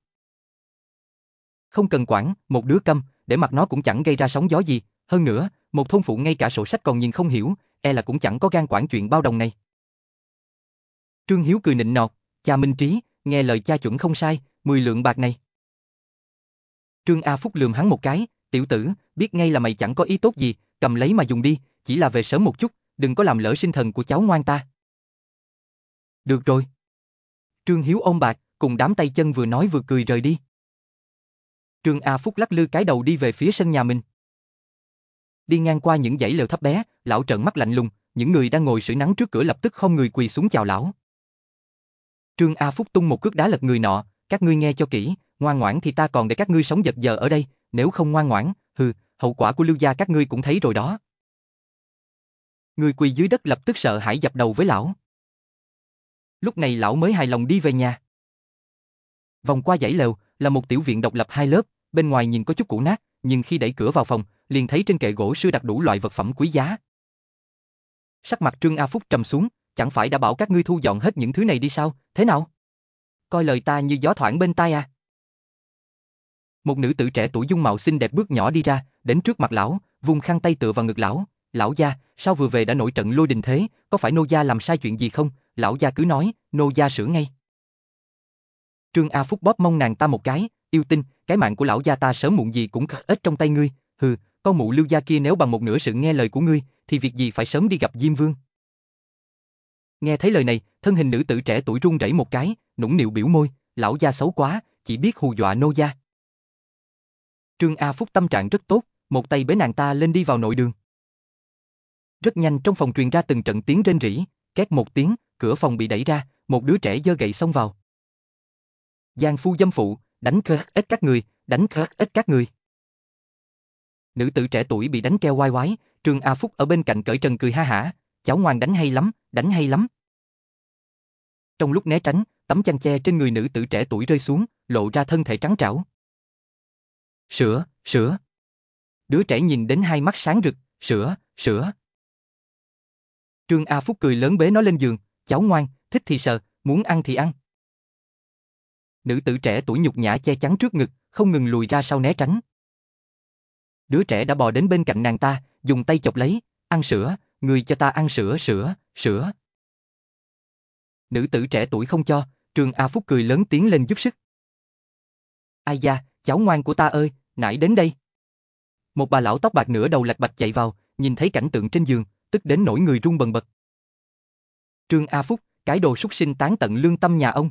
Không cần quản, một đứa câm, để mặt nó cũng chẳng gây ra sóng gió gì, hơn nữa, một thôn phụ ngay cả sổ sách còn nhìn không hiểu, e là cũng chẳng có gan quản chuyện bao đồng này. Trương Hiếu cười nịnh nọt, cha Minh Trí, nghe lời cha chuẩn không sai, 10 lượng bạc này. Trương A Phúc lườm hắn một cái, tiểu tử, biết ngay là mày chẳng có ý tốt gì, cầm lấy mà dùng đi, chỉ là về sớm một chút, đừng có làm lỡ sinh thần của cháu ngoan ta. Được rồi. Trương Hiếu ôm bạc, cùng đám tay chân vừa nói vừa cười rời đi. Trương A Phúc lắc lư cái đầu đi về phía sân nhà mình. Đi ngang qua những dãy lều thấp bé, lão trợn mắt lạnh lùng, những người đang ngồi sưởi nắng trước cửa lập tức không người quỳ xuống chào lão. Trương A Phúc tung một cước đá lật người nọ, các ngươi nghe cho kỹ, ngoan ngoãn thì ta còn để các ngươi sống giật giờ ở đây, nếu không ngoan ngoãn, hừ, hậu quả của lưu gia các ngươi cũng thấy rồi đó. Người quỳ dưới đất lập tức sợ hãi dập đầu với lão. Lúc này lão mới hài lòng đi về nhà. Vòng qua dãy lều là một tiểu viện độc lập hai lớp, bên ngoài nhìn có chút cũ nát, nhưng khi đẩy cửa vào phòng, liền thấy trên kệ gỗ sưa đặt đủ loại vật phẩm quý giá. Sắc mặt Trương A Phúc trầm xuống, chẳng phải đã bảo các ngươi thu dọn hết những thứ này đi sao, thế nào? Coi lời ta như gió thoảng bên tai à? Một nữ tử trẻ tuổi dung mạo xinh đẹp bước nhỏ đi ra, đến trước mặt lão, vùng khăn tay tựa vào ngực lão. Lão gia, sao vừa về đã nổi trận lôi đình thế, có phải nô gia làm sai chuyện gì không? Lão gia cứ nói, nô gia sửa ngay. Trương A Phúc bóp mông nàng ta một cái, yêu tinh, cái mạng của lão gia ta sớm muộn gì cũng ít trong tay ngươi, hừ, con mụ lưu gia kia nếu bằng một nửa sự nghe lời của ngươi, thì việc gì phải sớm đi gặp Diêm Vương. Nghe thấy lời này, thân hình nữ tử trẻ tuổi run rẩy một cái, nũng nịu biểu môi, lão gia xấu quá, chỉ biết hù dọa nô gia. Trương A Phúc tâm trạng rất tốt, một tay bế nàng ta lên đi vào nội đường. Rất nhanh trong phòng truyền ra từng trận tiếng rên rỉ, két một tiếng, cửa phòng bị đẩy ra, một đứa trẻ giơ gậy xông vào. Giang phu dâm phụ, đánh khơ ít các người, đánh khơ ít các người. Nữ tử trẻ tuổi bị đánh keo oai oái, Trương A Phúc ở bên cạnh cởi trần cười ha hả, cháu ngoan đánh hay lắm, đánh hay lắm. Trong lúc né tránh, tấm chăn che trên người nữ tử trẻ tuổi rơi xuống, lộ ra thân thể trắng trảo. Sữa, sữa. Đứa trẻ nhìn đến hai mắt sáng rực, sữa, sữa. Trương A Phúc cười lớn bế nó lên giường, cháu ngoan, thích thì sờ, muốn ăn thì ăn. Nữ tử trẻ tuổi nhục nhã che chắn trước ngực, không ngừng lùi ra sau né tránh. Đứa trẻ đã bò đến bên cạnh nàng ta, dùng tay chọc lấy, ăn sữa, người cho ta ăn sữa, sữa, sữa. Nữ tử trẻ tuổi không cho, Trương A Phúc cười lớn tiếng lên giúp sức. Ai da, cháu ngoan của ta ơi, nãy đến đây. Một bà lão tóc bạc nửa đầu lạch bạch chạy vào, nhìn thấy cảnh tượng trên giường, tức đến nỗi người run bần bật. Trương A Phúc, cái đồ súc sinh tán tận lương tâm nhà ông.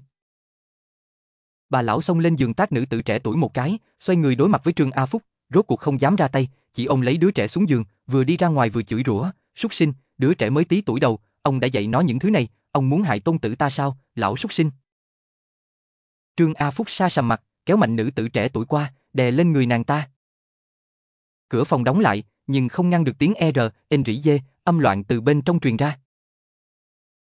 Bà lão xông lên giường tác nữ tử trẻ tuổi một cái, xoay người đối mặt với Trương A Phúc, rốt cuộc không dám ra tay, chỉ ông lấy đứa trẻ xuống giường, vừa đi ra ngoài vừa chửi rủa, súc sinh, đứa trẻ mới tí tuổi đầu, ông đã dạy nó những thứ này, ông muốn hại tôn tử ta sao, lão súc sinh. Trương A Phúc sa sầm mặt, kéo mạnh nữ tử trẻ tuổi qua, đè lên người nàng ta. Cửa phòng đóng lại, nhưng không ngăn được tiếng R, en rỉ dê, âm loạn từ bên trong truyền ra.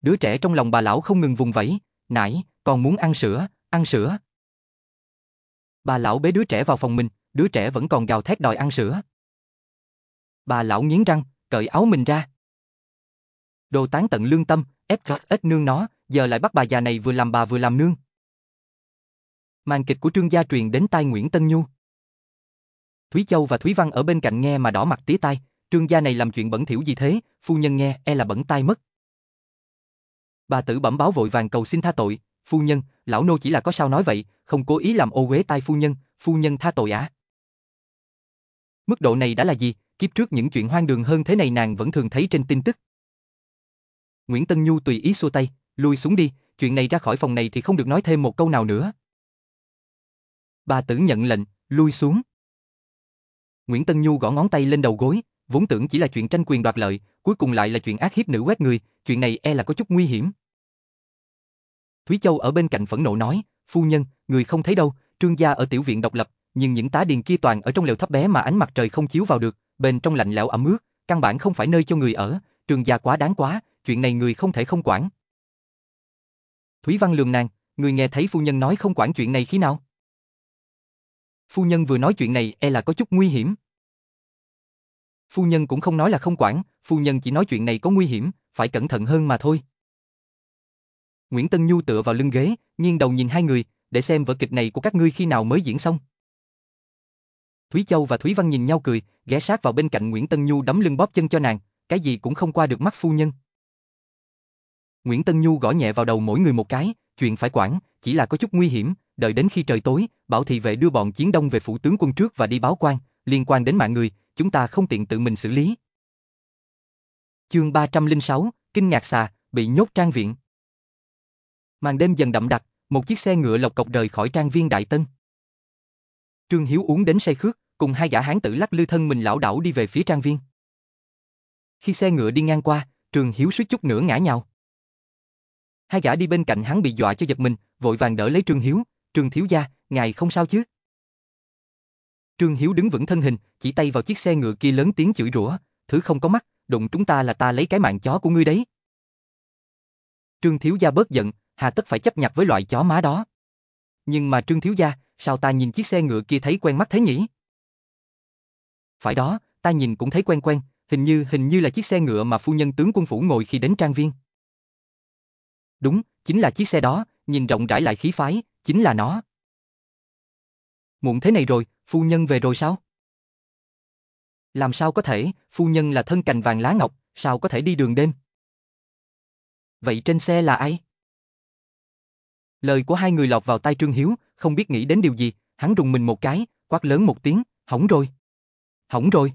Đứa trẻ trong lòng bà lão không ngừng vùng vẫy, nãy, còn muốn ăn sữa, ăn sữa. Bà lão bế đứa trẻ vào phòng mình, đứa trẻ vẫn còn gào thét đòi ăn sữa. Bà lão nghiến răng, cởi áo mình ra. Đồ tán tận lương tâm, ép ít nương nó, giờ lại bắt bà già này vừa làm bà vừa làm nương. Màn kịch của Trương gia truyền đến tai Nguyễn Tân Nhu. Thúy Châu và Thúy Văn ở bên cạnh nghe mà đỏ mặt tía tai, Trương gia này làm chuyện bẩn thỉu gì thế, phu nhân nghe e là bẩn tai mất. Bà tử bẩm báo vội vàng cầu xin tha tội, phu nhân, lão nô chỉ là có sao nói vậy, không cố ý làm ô uế tai phu nhân, phu nhân tha tội á. Mức độ này đã là gì, kiếp trước những chuyện hoang đường hơn thế này nàng vẫn thường thấy trên tin tức. Nguyễn Tân Nhu tùy ý xua tay, lui xuống đi, chuyện này ra khỏi phòng này thì không được nói thêm một câu nào nữa. Bà tử nhận lệnh, lui xuống. Nguyễn Tân Nhu gõ ngón tay lên đầu gối, vốn tưởng chỉ là chuyện tranh quyền đoạt lợi, cuối cùng lại là chuyện ác hiếp nữ quét người, chuyện này e là có chút nguy hiểm. Thúy Châu ở bên cạnh phẫn nộ nói, phu nhân, người không thấy đâu, trương gia ở tiểu viện độc lập, nhưng những tá điền kia toàn ở trong lều thấp bé mà ánh mặt trời không chiếu vào được, bên trong lạnh lẽo ẩm ướt, căn bản không phải nơi cho người ở, trương gia quá đáng quá, chuyện này người không thể không quản. Thúy Văn lườm nàng, người nghe thấy phu nhân nói không quản chuyện này khi nào? Phu nhân vừa nói chuyện này e là có chút nguy hiểm. Phu nhân cũng không nói là không quản, phu nhân chỉ nói chuyện này có nguy hiểm, phải cẩn thận hơn mà thôi. Nguyễn Tân Nhu tựa vào lưng ghế, nghiêng đầu nhìn hai người, để xem vở kịch này của các ngươi khi nào mới diễn xong. Thúy Châu và Thúy Văn nhìn nhau cười, ghé sát vào bên cạnh Nguyễn Tân Nhu đấm lưng bóp chân cho nàng, cái gì cũng không qua được mắt phu nhân. Nguyễn Tân Nhu gõ nhẹ vào đầu mỗi người một cái, chuyện phải quản, chỉ là có chút nguy hiểm, đợi đến khi trời tối, bảo thị vệ đưa bọn chiến đông về phủ tướng quân trước và đi báo quan, liên quan đến mạng người, chúng ta không tiện tự mình xử lý. Chương 306, Kinh ngạc xà, bị nhốt trang viện. Màn đêm dần đậm đặc, một chiếc xe ngựa lộc cộc rời khỏi trang viên Đại Tân. Trương Hiếu uống đến say khước, cùng hai gã hán tử lắc lư thân mình lão đảo đi về phía trang viên. Khi xe ngựa đi ngang qua, Trương Hiếu suýt chút nữa ngã nhào. Hai gã đi bên cạnh hắn bị dọa cho giật mình, vội vàng đỡ lấy Trương Hiếu, "Trương thiếu gia, ngài không sao chứ?" Trương Hiếu đứng vững thân hình, chỉ tay vào chiếc xe ngựa kia lớn tiếng chửi rủa, "Thứ không có mắt, đụng chúng ta là ta lấy cái mạng chó của ngươi đấy." Trương thiếu gia bớt giận, hà tất phải chấp nhặt với loại chó má đó. Nhưng mà Trương thiếu gia, sao ta nhìn chiếc xe ngựa kia thấy quen mắt thế nhỉ? Phải đó, ta nhìn cũng thấy quen quen, hình như hình như là chiếc xe ngựa mà phu nhân tướng quân phủ ngồi khi đến trang viên. Đúng, chính là chiếc xe đó, nhìn rộng rãi lại khí phái, chính là nó. Muộn thế này rồi, phu nhân về rồi sao? Làm sao có thể, phu nhân là thân cành vàng lá ngọc, sao có thể đi đường đêm? Vậy trên xe là ai? Lời của hai người lọt vào tai Trương Hiếu, không biết nghĩ đến điều gì, hắn rùng mình một cái, quát lớn một tiếng, hỏng rồi. Hỏng rồi.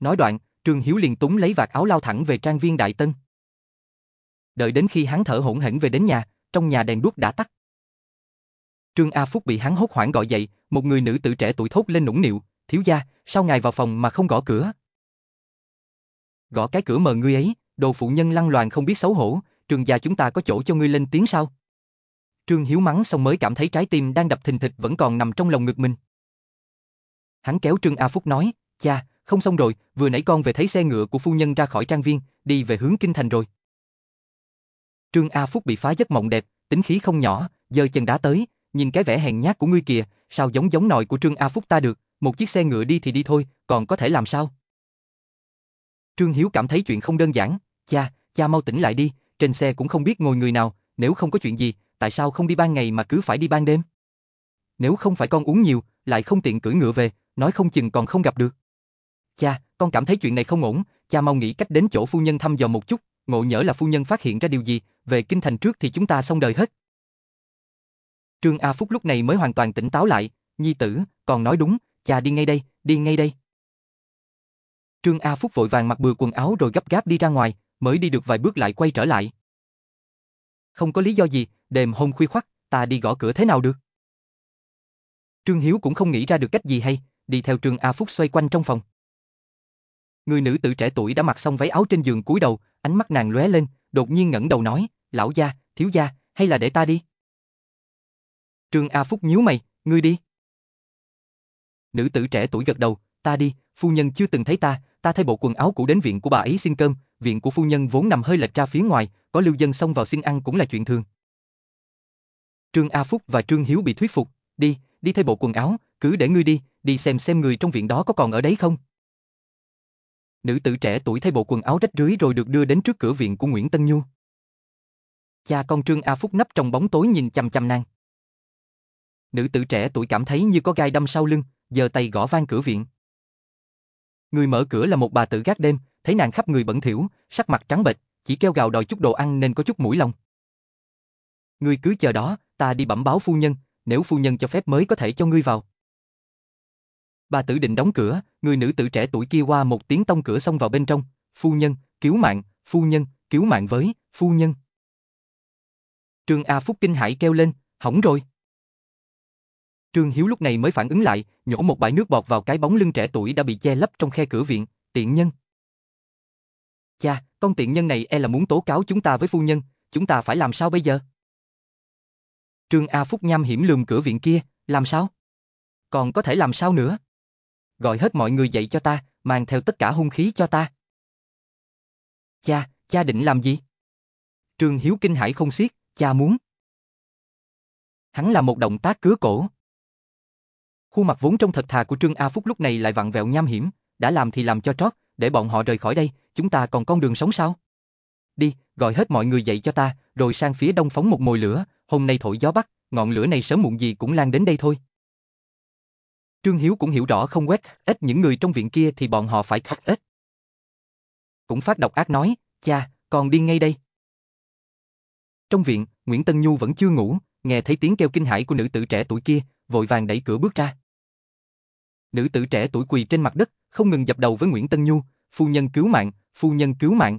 Nói đoạn, Trương Hiếu liền túng lấy vạt áo lao thẳng về trang viên Đại Tân. Đợi đến khi hắn thở hổn hển về đến nhà, trong nhà đèn đuốc đã tắt. Trương A Phúc bị hắn hốt hoảng gọi dậy, một người nữ tử trẻ tuổi thốt lên nũng nịu, thiếu gia, sao ngài vào phòng mà không gõ cửa? Gõ cái cửa mờ ngươi ấy, đồ phụ nhân lăng loàn không biết xấu hổ, Trường gia chúng ta có chỗ cho ngươi lên tiếng sao? Trương Hiếu mắng xong mới cảm thấy trái tim đang đập thình thịch vẫn còn nằm trong lòng ngực mình. Hắn kéo Trương A Phúc nói, cha, không xong rồi, vừa nãy con về thấy xe ngựa của phu nhân ra khỏi trang viên, đi về hướng kinh thành rồi. Trương A Phúc bị phá giấc mộng đẹp, tính khí không nhỏ, giơ chân đá tới, nhìn cái vẻ hèn nhát của ngươi kìa, sao giống giống nòi của Trương A Phúc ta được, một chiếc xe ngựa đi thì đi thôi, còn có thể làm sao? Trương Hiếu cảm thấy chuyện không đơn giản, cha, cha mau tỉnh lại đi, trên xe cũng không biết ngồi người nào, nếu không có chuyện gì, tại sao không đi ban ngày mà cứ phải đi ban đêm? Nếu không phải con uống nhiều, lại không tiện cưỡi ngựa về, nói không chừng còn không gặp được. Cha, con cảm thấy chuyện này không ổn, cha mau nghĩ cách đến chỗ phu nhân thăm dò một chút, ngộ nhỡ là phu nhân phát hiện ra điều gì, về kinh thành trước thì chúng ta xong đời hết. Trương A Phúc lúc này mới hoàn toàn tỉnh táo lại, nhi tử, còn nói đúng, cha đi ngay đây, đi ngay đây. Trương A Phúc vội vàng mặc bừa quần áo rồi gấp gáp đi ra ngoài, mới đi được vài bước lại quay trở lại. Không có lý do gì, đêm hôm khuya khoắt, ta đi gõ cửa thế nào được? Trương Hiếu cũng không nghĩ ra được cách gì hay, đi theo Trương A Phúc xoay quanh trong phòng. Người nữ tử trẻ tuổi đã mặc xong váy áo trên giường cúi đầu, ánh mắt nàng lóe lên, đột nhiên ngẩng đầu nói, lão gia, thiếu gia, hay là để ta đi? Trương A Phúc nhíu mày, ngươi đi. Nữ tử trẻ tuổi gật đầu, ta đi, phu nhân chưa từng thấy ta, ta thay bộ quần áo cũ đến viện của bà ấy xin cơm, viện của phu nhân vốn nằm hơi lệch ra phía ngoài, có lưu dân xông vào xin ăn cũng là chuyện thường. Trương A Phúc và Trương Hiếu bị thuyết phục, đi, đi thay bộ quần áo, cứ để ngươi đi, đi xem xem người trong viện đó có còn ở đấy không. Nữ tử trẻ tuổi thay bộ quần áo rách rưới rồi được đưa đến trước cửa viện của Nguyễn Tân Nhu. Cha con Trương A Phúc nấp trong bóng tối nhìn chăm chăm nàng. Nữ tử trẻ tuổi cảm thấy như có gai đâm sau lưng, giơ tay gõ vang cửa viện. Người mở cửa là một bà tử gác đêm, thấy nàng khắp người bẩn thỉu, sắc mặt trắng bệch, chỉ kêu gào đòi chút đồ ăn nên có chút mũi lòng. Ngươi cứ chờ đó, ta đi bẩm báo phu nhân, nếu phu nhân cho phép mới có thể cho ngươi vào. Bà tử định đóng cửa, người nữ tử trẻ tuổi kia qua một tiếng tông cửa xông vào bên trong, phu nhân, cứu mạng, phu nhân, cứu mạng với, phu nhân. Trương A Phúc kinh hãi kêu lên, hỏng rồi. Trương Hiếu lúc này mới phản ứng lại, nhổ một bãi nước bọt vào cái bóng lưng trẻ tuổi đã bị che lấp trong khe cửa viện, tiện nhân. Cha, con tiện nhân này e là muốn tố cáo chúng ta với phu nhân, chúng ta phải làm sao bây giờ? Trương A Phúc nham hiểm lườm cửa viện kia, làm sao? Còn có thể làm sao nữa? Gọi hết mọi người dậy cho ta, mang theo tất cả hung khí cho ta. Cha, cha định làm gì? Trương Hiếu kinh hãi không xiết, cha muốn. Hắn là một động tác cứa cổ. Khuôn mặt vốn trong thật thà của Trương A Phúc lúc này lại vặn vẹo nham hiểm, đã làm thì làm cho trót, để bọn họ rời khỏi đây, chúng ta còn con đường sống sao? Đi, gọi hết mọi người dậy cho ta, rồi sang phía đông phóng một mồi lửa, hôm nay thổi gió bắc, ngọn lửa này sớm muộn gì cũng lan đến đây thôi. Trương Hiếu cũng hiểu rõ không quét ít những người trong viện kia thì bọn họ phải khắc ít. Cũng phát độc ác nói, cha, còn đi ngay đây. Trong viện, Nguyễn Tân Nhu vẫn chưa ngủ, nghe thấy tiếng kêu kinh hãi của nữ tử trẻ tuổi kia, vội vàng đẩy cửa bước ra. Nữ tử trẻ tuổi quỳ trên mặt đất, không ngừng dập đầu với Nguyễn Tân Nhu, phu nhân cứu mạng, phu nhân cứu mạng.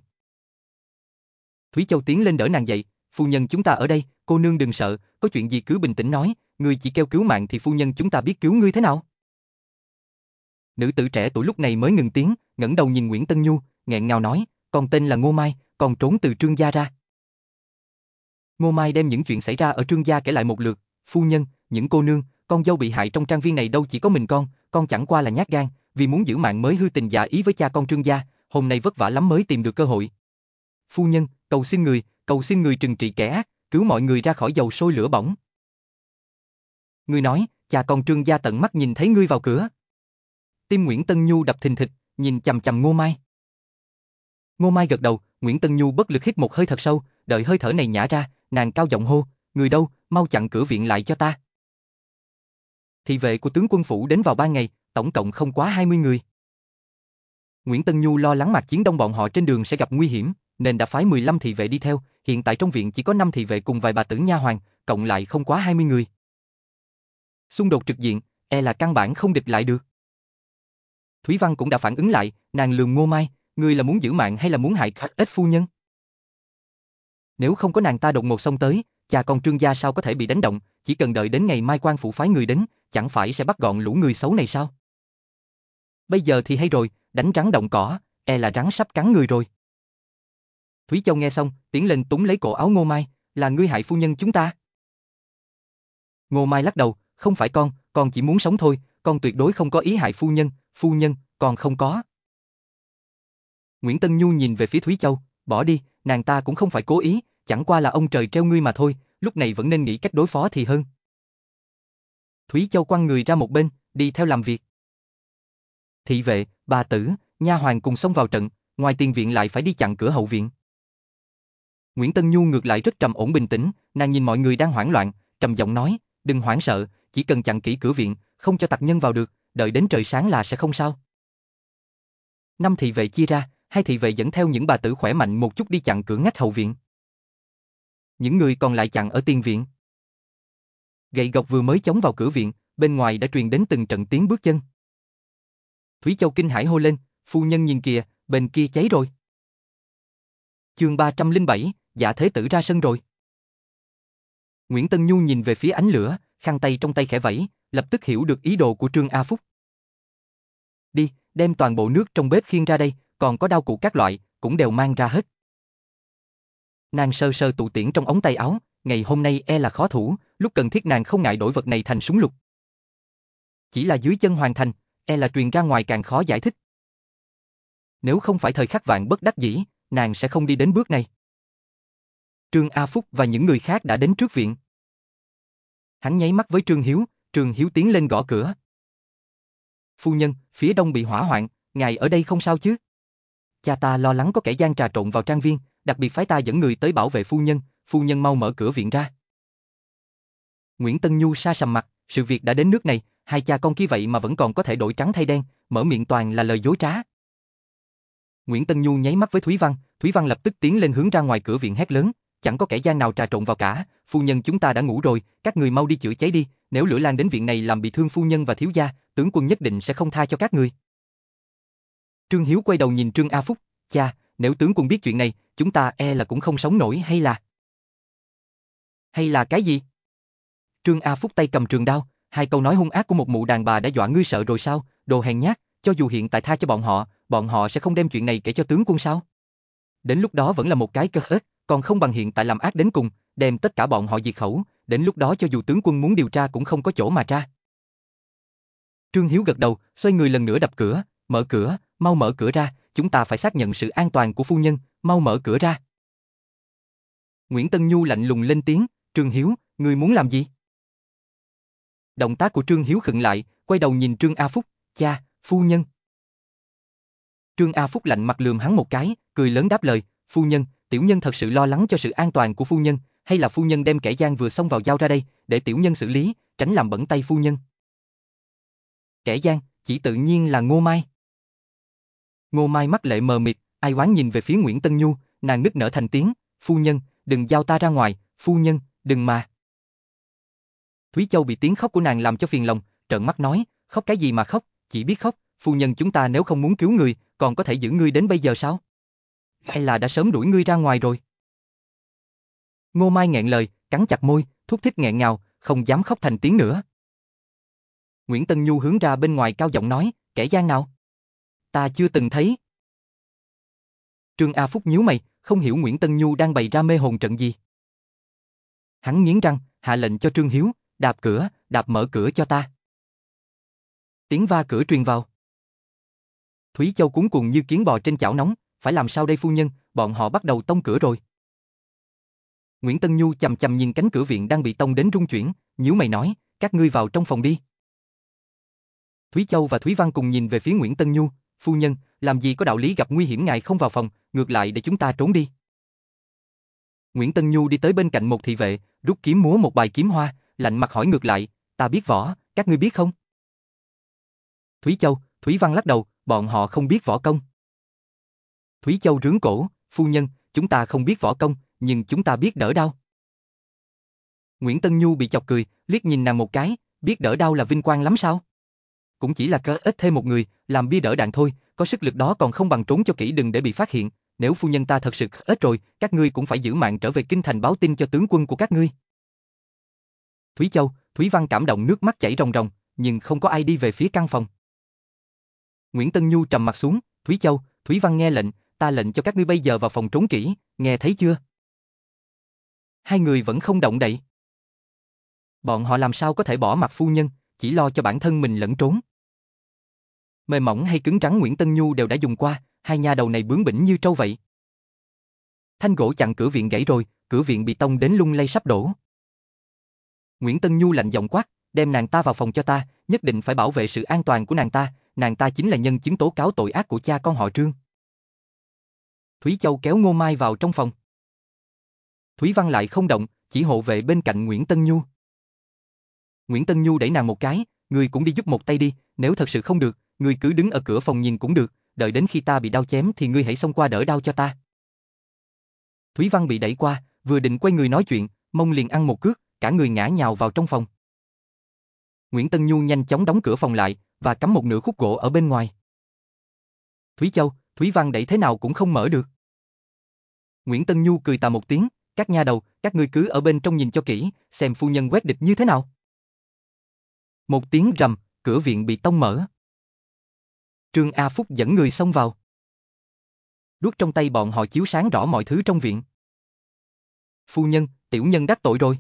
Thúy Châu tiến lên đỡ nàng dậy, phu nhân chúng ta ở đây, cô nương đừng sợ, có chuyện gì cứ bình tĩnh nói, ngươi chỉ kêu cứu mạng thì phu nhân chúng ta biết cứu ngươi thế nào. Nữ tử trẻ tuổi lúc này mới ngừng tiếng, ngẩng đầu nhìn Nguyễn Tân Nhu, nghẹn ngào nói, con tên là Ngô Mai, còn trốn từ trương gia ra. Ngô Mai đem những chuyện xảy ra ở trương gia kể lại một lượt, phu nhân, những cô nương, con dâu bị hại trong trang viên này đâu chỉ có mình con, con chẳng qua là nhát gan, vì muốn giữ mạng mới hư tình giả ý với cha con trương gia, hôm nay vất vả lắm mới tìm được cơ hội. Phu nhân, cầu xin người, cầu xin người trừng trị kẻ ác, cứu mọi người ra khỏi dầu sôi lửa bỏng. Ngươi nói, cha con trương gia tận mắt nhìn thấy ngươi vào cửa. Tim Nguyễn Tân Nhu đập thình thịch, nhìn chằm chằm Ngô Mai. Ngô Mai gật đầu, Nguyễn Tân Nhu bất lực hít một hơi thật sâu, đợi hơi thở này nhả ra, nàng cao giọng hô, người đâu, mau chặn cửa viện lại cho ta. Thị vệ của tướng quân phủ đến vào ba ngày, tổng cộng không quá 20 người. Nguyễn Tân Nhu lo lắng mặt chiến đông bọn họ trên đường sẽ gặp nguy hiểm, nên đã phái 15 thị vệ đi theo, hiện tại trong viện chỉ có 5 thị vệ cùng vài bà tử nha hoàng, cộng lại không quá 20 người. Xung đột trực diện, e là căn bản không địch lại được. Thúy Văn cũng đã phản ứng lại, nàng lườm Ngô Mai, người là muốn giữ mạng hay là muốn hại khách ít phu nhân? Nếu không có nàng ta đột ngột xông tới, cha con trương gia sao có thể bị đánh động, chỉ cần đợi đến ngày mai quan phủ phái người đến, chẳng phải sẽ bắt gọn lũ người xấu này sao? Bây giờ thì hay rồi, đánh rắn động cỏ, e là rắn sắp cắn người rồi. Thúy Châu nghe xong, tiến lên túng lấy cổ áo Ngô Mai, là ngươi hại phu nhân chúng ta. Ngô Mai lắc đầu, không phải con, con chỉ muốn sống thôi, con tuyệt đối không có ý hại phu nhân, phu nhân, con không có. Nguyễn Tân Nhu nhìn về phía Thúy Châu, bỏ đi, nàng ta cũng không phải cố ý, chẳng qua là ông trời treo ngươi mà thôi, lúc này vẫn nên nghĩ cách đối phó thì hơn. Thúy Châu quăng người ra một bên, đi theo làm việc. Thị vệ, bà tử, nha hoàng cùng xông vào trận, ngoài tiền viện lại phải đi chặn cửa hậu viện. Nguyễn Tân Nhu ngược lại rất trầm ổn bình tĩnh, nàng nhìn mọi người đang hoảng loạn, trầm giọng nói, đừng hoảng sợ, chỉ cần chặn kỹ cửa viện, không cho tặc nhân vào được, đợi đến trời sáng là sẽ không sao. Năm thị vệ chia ra, hai thị vệ dẫn theo những bà tử khỏe mạnh một chút đi chặn cửa ngách hậu viện. Những người còn lại chặn ở tiền viện. Gậy gộc vừa mới chống vào cửa viện, bên ngoài đã truyền đến từng trận tiếng bước chân. Thúy Châu kinh hãi hô lên, phu nhân nhìn kìa, bên kia cháy rồi. Chương 307, giả Thế Tử ra sân rồi. Nguyễn Tân Nhu nhìn về phía ánh lửa, khăn tay trong tay khẽ vẫy, lập tức hiểu được ý đồ của Trương A Phúc. Đi, đem toàn bộ nước trong bếp khiên ra đây, còn có đau cụ các loại, cũng đều mang ra hết. Nàng sơ sơ tụ tiễn trong ống tay áo, ngày hôm nay e là khó thủ, lúc cần thiết nàng không ngại đổi vật này thành súng lục. Chỉ là dưới chân hoàn thành, e là truyền ra ngoài càng khó giải thích. Nếu không phải thời khắc vạn bất đắc dĩ, nàng sẽ không đi đến bước này. Trương A Phúc và những người khác đã đến trước viện. Hắn nháy mắt với Trương Hiếu, trương Hiếu tiến lên gõ cửa. Phu nhân, phía đông bị hỏa hoạn, ngài ở đây không sao chứ? Cha ta lo lắng có kẻ gian trà trộn vào trang viên, đặc biệt phái ta dẫn người tới bảo vệ phu nhân, phu nhân mau mở cửa viện ra. Nguyễn Tân Nhu sa sầm mặt, sự việc đã đến nước này, hai cha con kia vậy mà vẫn còn có thể đổi trắng thay đen, mở miệng toàn là lời dối trá. Nguyễn Tân Nhu nháy mắt với Thúy Văn, Thúy Văn lập tức tiến lên hướng ra ngoài cửa viện hét lớn, chẳng có kẻ gian nào trà trộn vào cả, phu nhân chúng ta đã ngủ rồi, các người mau đi chữa cháy đi, nếu lửa lan đến viện này làm bị thương phu nhân và thiếu gia, tướng quân nhất định sẽ không tha cho các người. Trương Hiếu quay đầu nhìn Trương A Phúc, cha, nếu tướng quân biết chuyện này, chúng ta e là cũng không sống nổi hay là... Hay là cái gì? Trương A Phúc tay cầm trường đao, hai câu nói hung ác của một mụ đàn bà đã dọa ngươi sợ rồi sao, đồ hèn nhát, cho dù hiện tại tha cho bọn họ, bọn họ sẽ không đem chuyện này kể cho tướng quân sao? Đến lúc đó vẫn là một cái cơ ếch, còn không bằng hiện tại làm ác đến cùng, đem tất cả bọn họ diệt khẩu, đến lúc đó cho dù tướng quân muốn điều tra cũng không có chỗ mà tra. Trương Hiếu gật đầu, xoay người lần nữa đập cửa, mở cửa, mau mở cửa ra, chúng ta phải xác nhận sự an toàn của phu nhân, mau mở cửa ra. Nguyễn Tân Nhu lạnh lùng lên tiếng, Trương Hiếu, người muốn làm gì? Động tác của Trương Hiếu khựng lại, quay đầu nhìn Trương A Phúc, cha, phu nhân. Trương A Phúc lạnh mặt lườm hắn một cái, cười lớn đáp lời, phu nhân, tiểu nhân thật sự lo lắng cho sự an toàn của phu nhân, hay là phu nhân đem kẻ gian vừa xông vào giao ra đây, để tiểu nhân xử lý, tránh làm bẩn tay phu nhân. Kẻ gian, chỉ tự nhiên là Ngô Mai. Ngô Mai mắt lệ mờ mịt, ai oán nhìn về phía Nguyễn Tân Nhu, nàng nức nở thành tiếng, phu nhân, đừng giao ta ra ngoài, phu nhân, đừng mà. Thúy Châu bị tiếng khóc của nàng làm cho phiền lòng, trợn mắt nói, khóc cái gì mà khóc, chỉ biết khóc, phu nhân chúng ta nếu không muốn cứu người, còn có thể giữ ngươi đến bây giờ sao? Hay là đã sớm đuổi ngươi ra ngoài rồi? Ngô Mai nghẹn lời, cắn chặt môi, thúc thích nghẹn ngào, không dám khóc thành tiếng nữa. Nguyễn Tân Nhu hướng ra bên ngoài cao giọng nói, kẻ gian nào? Ta chưa từng thấy. Trương A Phúc nhíu mày, không hiểu Nguyễn Tân Nhu đang bày ra mê hồn trận gì. Hắn nghiến răng, hạ lệnh cho Trương Hiếu, đạp cửa, đạp mở cửa cho ta. Tiếng va cửa truyền vào. Thúy Châu cuốn cuồng như kiến bò trên chảo nóng, phải làm sao đây phu nhân, bọn họ bắt đầu tông cửa rồi. Nguyễn Tân Nhu chầm chầm nhìn cánh cửa viện đang bị tông đến rung chuyển, nhíu mày nói, các ngươi vào trong phòng đi. Thúy Châu và Thúy Văn cùng nhìn về phía Nguyễn Tân Nhu, phu nhân, làm gì có đạo lý gặp nguy hiểm ngài không vào phòng, ngược lại để chúng ta trốn đi. Nguyễn Tân Nhu đi tới bên cạnh một thị vệ, rút kiếm múa một bài kiếm hoa, lạnh mặt hỏi ngược lại, ta biết võ, các ngươi biết không? Thúy Châu, Thúy Văn lắc đầu, bọn họ không biết võ công. Thúy Châu rướng cổ, phu nhân, chúng ta không biết võ công, nhưng chúng ta biết đỡ đau. Nguyễn Tân Nhu bị chọc cười, liếc nhìn nàng một cái, biết đỡ đau là vinh quang lắm sao? Cũng chỉ là cớ ít thêm một người, làm bia đỡ đạn thôi, có sức lực đó còn không bằng trốn cho kỹ đừng để bị phát hiện, nếu phu nhân ta thật sự ít rồi, các ngươi cũng phải giữ mạng trở về kinh thành báo tin cho tướng quân của các ngươi. Thúy Châu, Thúy Văn cảm động nước mắt chảy ròng ròng, nhưng không có ai đi về phía căn phòng. Nguyễn Tân Nhu trầm mặt xuống, Thúy Châu, Thúy Văn nghe lệnh, ta lệnh cho các ngươi bây giờ vào phòng trốn kỹ, nghe thấy chưa? Hai người vẫn không động đậy. Bọn họ làm sao có thể bỏ mặt phu nhân, chỉ lo cho bản thân mình lẫn trốn. Mềm mỏng hay cứng rắn Nguyễn Tân Nhu đều đã dùng qua, hai nhà đầu này bướng bỉnh như trâu vậy. Thanh gỗ chặn cửa viện gãy rồi, cửa viện bị tông đến lung lay sắp đổ. Nguyễn Tân Nhu lạnh giọng quát, đem nàng ta vào phòng cho ta, nhất định phải bảo vệ sự an toàn của nàng ta, nàng ta chính là nhân chứng tố cáo tội ác của cha con họ Trương. Thúy Châu kéo Ngô Mai vào trong phòng. Thúy Văn lại không động, chỉ hộ vệ bên cạnh Nguyễn Tân Nhu. Nguyễn Tân Nhu đẩy nàng một cái, người cũng đi giúp một tay đi, nếu thật sự không được, người cứ đứng ở cửa phòng nhìn cũng được, đợi đến khi ta bị đau chém thì ngươi hãy xông qua đỡ đau cho ta. Thúy Văn bị đẩy qua, vừa định quay người nói chuyện, mông liền ăn một cước, cả người ngã nhào vào trong phòng. Nguyễn Tân Nhu nhanh chóng đóng cửa phòng lại và cắm một nửa khúc gỗ ở bên ngoài. Thúy Châu, Thúy Văn đẩy thế nào cũng không mở được. Nguyễn Tân Nhu cười tà một tiếng, các nha đầu, các ngươi cứ ở bên trong nhìn cho kỹ, xem phu nhân quét địch như thế nào. Một tiếng rầm, cửa viện bị tông mở. Trương A Phúc dẫn người xông vào. Đuốc trong tay bọn họ chiếu sáng rõ mọi thứ trong viện. Phu nhân, tiểu nhân đắc tội rồi.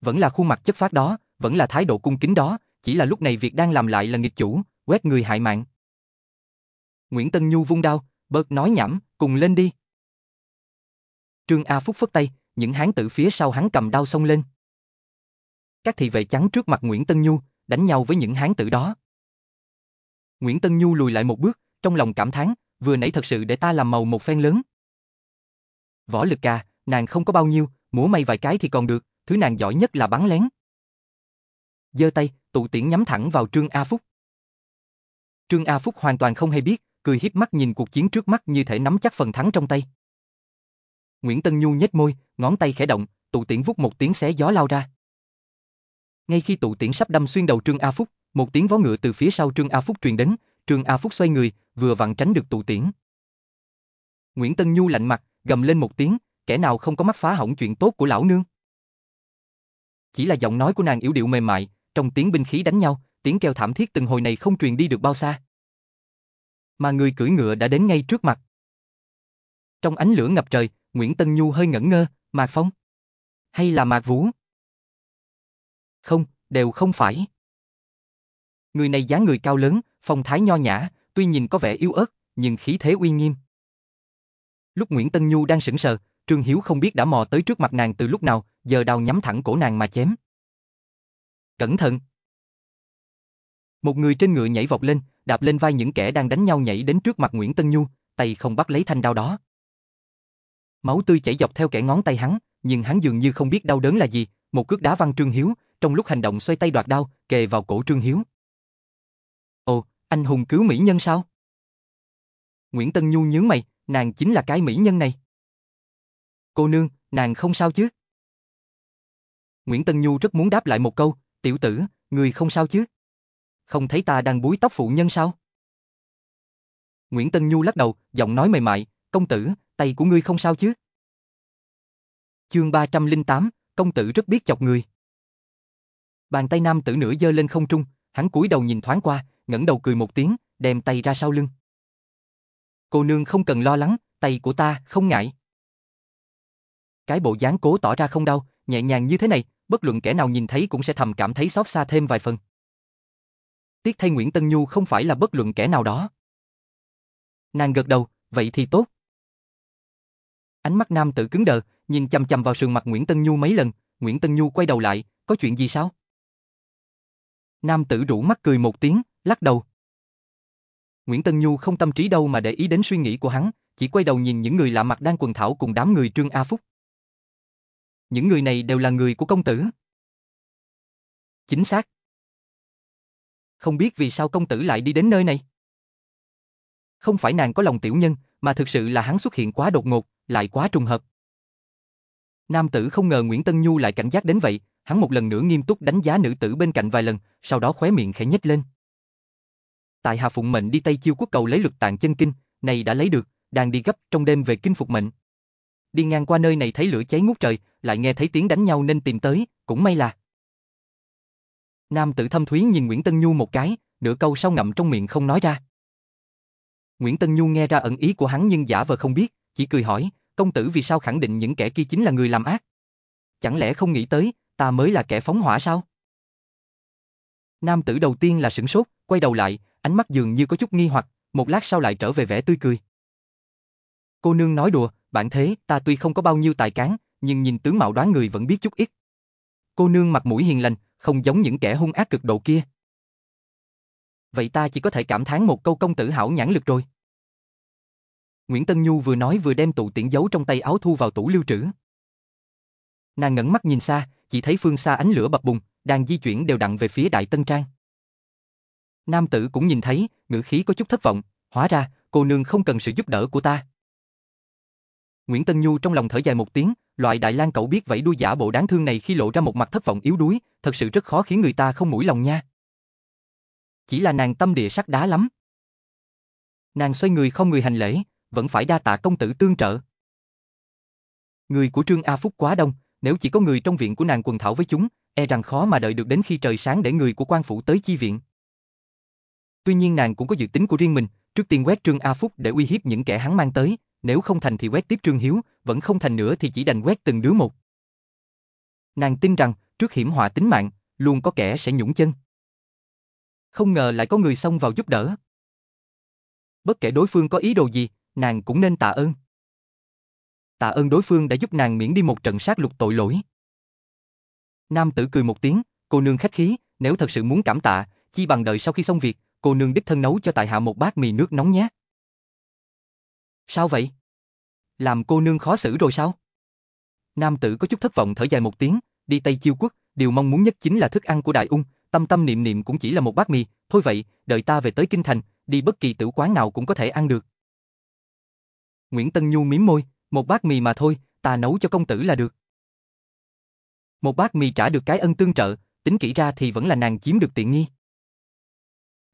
Vẫn là khuôn mặt chất phát đó, vẫn là thái độ cung kính đó, chỉ là lúc này việc đang làm lại là nghịch chủ, quét người hại mạng. Nguyễn Tân Nhu vung đao, bớt nói nhảm, cùng lên đi. Trương A Phúc phất tay, những hán tử phía sau hắn cầm đao xông lên. Các thị vệ chắn trước mặt Nguyễn Tân Nhu, đánh nhau với những hán tử đó. Nguyễn Tân Nhu lùi lại một bước, trong lòng cảm thán, vừa nãy thật sự để ta làm màu một phen lớn. Võ lực ca, nàng không có bao nhiêu, múa may vài cái thì còn được, thứ nàng giỏi nhất là bắn lén. giơ tay, tụ tiễn nhắm thẳng vào Trương A Phúc. Trương A Phúc hoàn toàn không hay biết, cười hiếp mắt nhìn cuộc chiến trước mắt như thể nắm chắc phần thắng trong tay. Nguyễn Tân Nhu nhếch môi, ngón tay khẽ động, tụ tiễn vút một tiếng xé gió lao ra. Ngay khi tụ tiễn sắp đâm xuyên đầu Trương A Phúc, một tiếng vó ngựa từ phía sau Trương A Phúc truyền đến, Trương A Phúc xoay người, vừa vặn tránh được tụ tiễn. Nguyễn Tân Nhu lạnh mặt, gầm lên một tiếng, kẻ nào không có mắt phá hỏng chuyện tốt của lão nương. Chỉ là giọng nói của nàng yếu điệu mềm mại, trong tiếng binh khí đánh nhau, tiếng kêu thảm thiết từng hồi này không truyền đi được bao xa. Mà người cưỡi ngựa đã đến ngay trước mặt. Trong ánh lửa ngập trời, Nguyễn Tân Nhu hơi ngẩn ngơ, Mạc Phong? Hay là Mạc Vũ? Không, đều không phải. Người này dáng người cao lớn, phong thái nho nhã, tuy nhìn có vẻ yếu ớt, nhưng khí thế uy nghiêm. Lúc Nguyễn Tân Nhu đang sững sờ, Trương Hiếu không biết đã mò tới trước mặt nàng từ lúc nào, giờ đào nhắm thẳng cổ nàng mà chém. Cẩn thận! Một người trên ngựa nhảy vọt lên, đạp lên vai những kẻ đang đánh nhau nhảy đến trước mặt Nguyễn Tân Nhu, tay không bắt lấy thanh đao đó. Máu tươi chảy dọc theo kẻ ngón tay hắn, nhưng hắn dường như không biết đau đớn là gì, một cước đá văng Trương Hiếu, trong lúc hành động xoay tay đoạt đao, kề vào cổ Trương Hiếu. Ồ, anh hùng cứu mỹ nhân sao? Nguyễn Tân Nhu nhướng mày, nàng chính là cái mỹ nhân này. Cô nương, nàng không sao chứ? Nguyễn Tân Nhu rất muốn đáp lại một câu, tiểu tử, người không sao chứ? Không thấy ta đang búi tóc phụ nhân sao? Nguyễn Tân Nhu lắc đầu, giọng nói mềm mại, công tử, tay của ngươi không sao chứ? Chương 308, công tử rất biết chọc người. Bàn tay nam tử nửa giơ lên không trung, hắn cúi đầu nhìn thoáng qua, ngẩng đầu cười một tiếng, đem tay ra sau lưng. Cô nương không cần lo lắng, tay của ta không ngại. Cái bộ dáng cố tỏ ra không đau, nhẹ nhàng như thế này, bất luận kẻ nào nhìn thấy cũng sẽ thầm cảm thấy xót xa thêm vài phần. Tiếc thay Nguyễn Tân Nhu không phải là bất luận kẻ nào đó. Nàng gật đầu, vậy thì tốt. Ánh mắt nam tử cứng đờ, nhìn chằm chằm vào sườn mặt Nguyễn Tân Nhu mấy lần, Nguyễn Tân Nhu quay đầu lại, có chuyện gì sao? Nam tử rủ mắt cười một tiếng, lắc đầu. Nguyễn Tân Nhu không tâm trí đâu mà để ý đến suy nghĩ của hắn, chỉ quay đầu nhìn những người lạ mặt đang quần thảo cùng đám người Trương A Phúc. Những người này đều là người của công tử. Chính xác. Không biết vì sao công tử lại đi đến nơi này. Không phải nàng có lòng tiểu nhân, mà thực sự là hắn xuất hiện quá đột ngột, lại quá trùng hợp. Nam tử không ngờ Nguyễn Tân Nhu lại cảnh giác đến vậy, hắn một lần nữa nghiêm túc đánh giá nữ tử bên cạnh vài lần, sau đó khóe miệng khẽ nhếch lên. Tại Hà Phụng mệnh đi Tây Chiêu quốc cầu lấy lực tạng chân kinh, này đã lấy được, đang đi gấp trong đêm về kinh phục mệnh. Đi ngang qua nơi này thấy lửa cháy ngút trời, lại nghe thấy tiếng đánh nhau nên tìm tới, cũng may là. Nam tử thâm thúy nhìn Nguyễn Tân Nhu một cái, nửa câu sau ngậm trong miệng không nói ra. Nguyễn Tân Nhu nghe ra ẩn ý của hắn nhưng giả vờ không biết, chỉ cười hỏi, công tử vì sao khẳng định những kẻ kia chính là người làm ác? Chẳng lẽ không nghĩ tới, ta mới là kẻ phóng hỏa sao? Nam tử đầu tiên là sửng sốt, quay đầu lại, ánh mắt dường như có chút nghi hoặc, một lát sau lại trở về vẻ tươi cười. Cô nương nói đùa, bạn thế, ta tuy không có bao nhiêu tài cán, nhưng nhìn tướng mạo đoán người vẫn biết chút ít. Cô nương mặt mũi hiền lành, không giống những kẻ hung ác cực độ kia. Vậy ta chỉ có thể cảm thán một câu công tử hảo nhãn lực rồi. Nguyễn Tân Nhu vừa nói vừa đem tụ tiễn giấu trong tay áo thu vào tủ lưu trữ. Nàng ngẩng mắt nhìn xa, chỉ thấy phương xa ánh lửa bập bùng, đang di chuyển đều đặn về phía Đại Tân Trang. Nam tử cũng nhìn thấy, ngữ khí có chút thất vọng, hóa ra, cô nương không cần sự giúp đỡ của ta. Nguyễn Tân Nhu trong lòng thở dài một tiếng, loại đại lang cậu biết vẫy đuôi giả bộ đáng thương này khi lộ ra một mặt thất vọng yếu đuối, thật sự rất khó khiến người ta không mũi lòng nha. Chỉ là nàng tâm địa sắt đá lắm. Nàng xoay người không người hành lễ, vẫn phải đa tạ công tử tương trợ. Người của Trương A Phúc quá đông, nếu chỉ có người trong viện của nàng quần thảo với chúng, e rằng khó mà đợi được đến khi trời sáng để người của quan phủ tới chi viện. Tuy nhiên nàng cũng có dự tính của riêng mình, trước tiên quét Trương A Phúc để uy hiếp những kẻ hắn mang tới, nếu không thành thì quét tiếp Trương Hiếu, vẫn không thành nữa thì chỉ đành quét từng đứa một. Nàng tin rằng, trước hiểm họa tính mạng, luôn có kẻ sẽ nhũng chân. Không ngờ lại có người xông vào giúp đỡ. Bất kể đối phương có ý đồ gì, nàng cũng nên tạ ơn. Tạ ơn đối phương đã giúp nàng miễn đi một trận sát lục tội lỗi. Nam tử cười một tiếng, cô nương khách khí, nếu thật sự muốn cảm tạ, chi bằng đợi sau khi xong việc, cô nương đích thân nấu cho tại hạ một bát mì nước nóng nhé. Sao vậy? Làm cô nương khó xử rồi sao? Nam tử có chút thất vọng thở dài một tiếng, đi Tây Chiêu Quốc, điều mong muốn nhất chính là thức ăn của Đại Ung, tâm tâm niệm niệm cũng chỉ là một bát mì, thôi vậy, đợi ta về tới Kinh Thành, đi bất kỳ tử quán nào cũng có thể ăn được. Nguyễn Tân Nhu miếm môi, một bát mì mà thôi, ta nấu cho công tử là được. Một bát mì trả được cái ân tương trợ, tính kỹ ra thì vẫn là nàng chiếm được tiện nghi.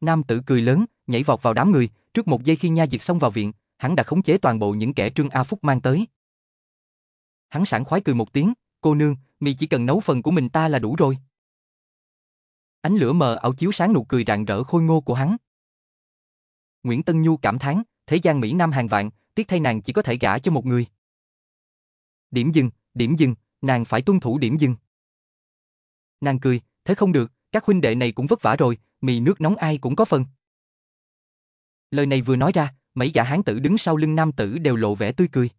Nam tử cười lớn, nhảy vọt vào đám người, trước một giây khi nha dịch xông vào viện, hắn đã khống chế toàn bộ những kẻ Trương A Phúc mang tới. Hắn sảng khoái cười một tiếng, cô nương, mì chỉ cần nấu phần của mình ta là đủ rồi. Ánh lửa mờ ảo chiếu sáng nụ cười rạng rỡ khôi ngô của hắn. Nguyễn Tân Nhu cảm thán, thế gian Mỹ Nam hàng vạn, tiếc thay nàng chỉ có thể gả cho một người. Điểm dừng, điểm dừng, nàng phải tuân thủ điểm dừng. Nàng cười, thế không được, các huynh đệ này cũng vất vả rồi, mì nước nóng ai cũng có phần. Lời này vừa nói ra, mấy gã hán tử đứng sau lưng nam tử đều lộ vẻ tươi cười.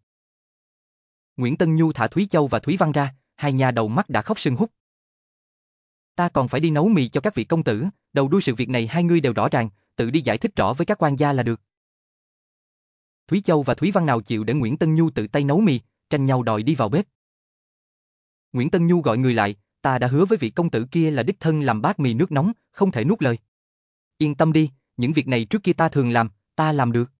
Nguyễn Tân Nhu thả Thúy Châu và Thúy Văn ra, hai nhà đầu mắt đã khóc sưng hút. Ta còn phải đi nấu mì cho các vị công tử, đầu đuôi sự việc này hai người đều rõ ràng, tự đi giải thích rõ với các quan gia là được. Thúy Châu và Thúy Văn nào chịu để Nguyễn Tân Nhu tự tay nấu mì, tranh nhau đòi đi vào bếp. Nguyễn Tân Nhu gọi người lại, ta đã hứa với vị công tử kia là đích thân làm bát mì nước nóng, không thể nuốt lời. Yên tâm đi, những việc này trước kia ta thường làm, ta làm được.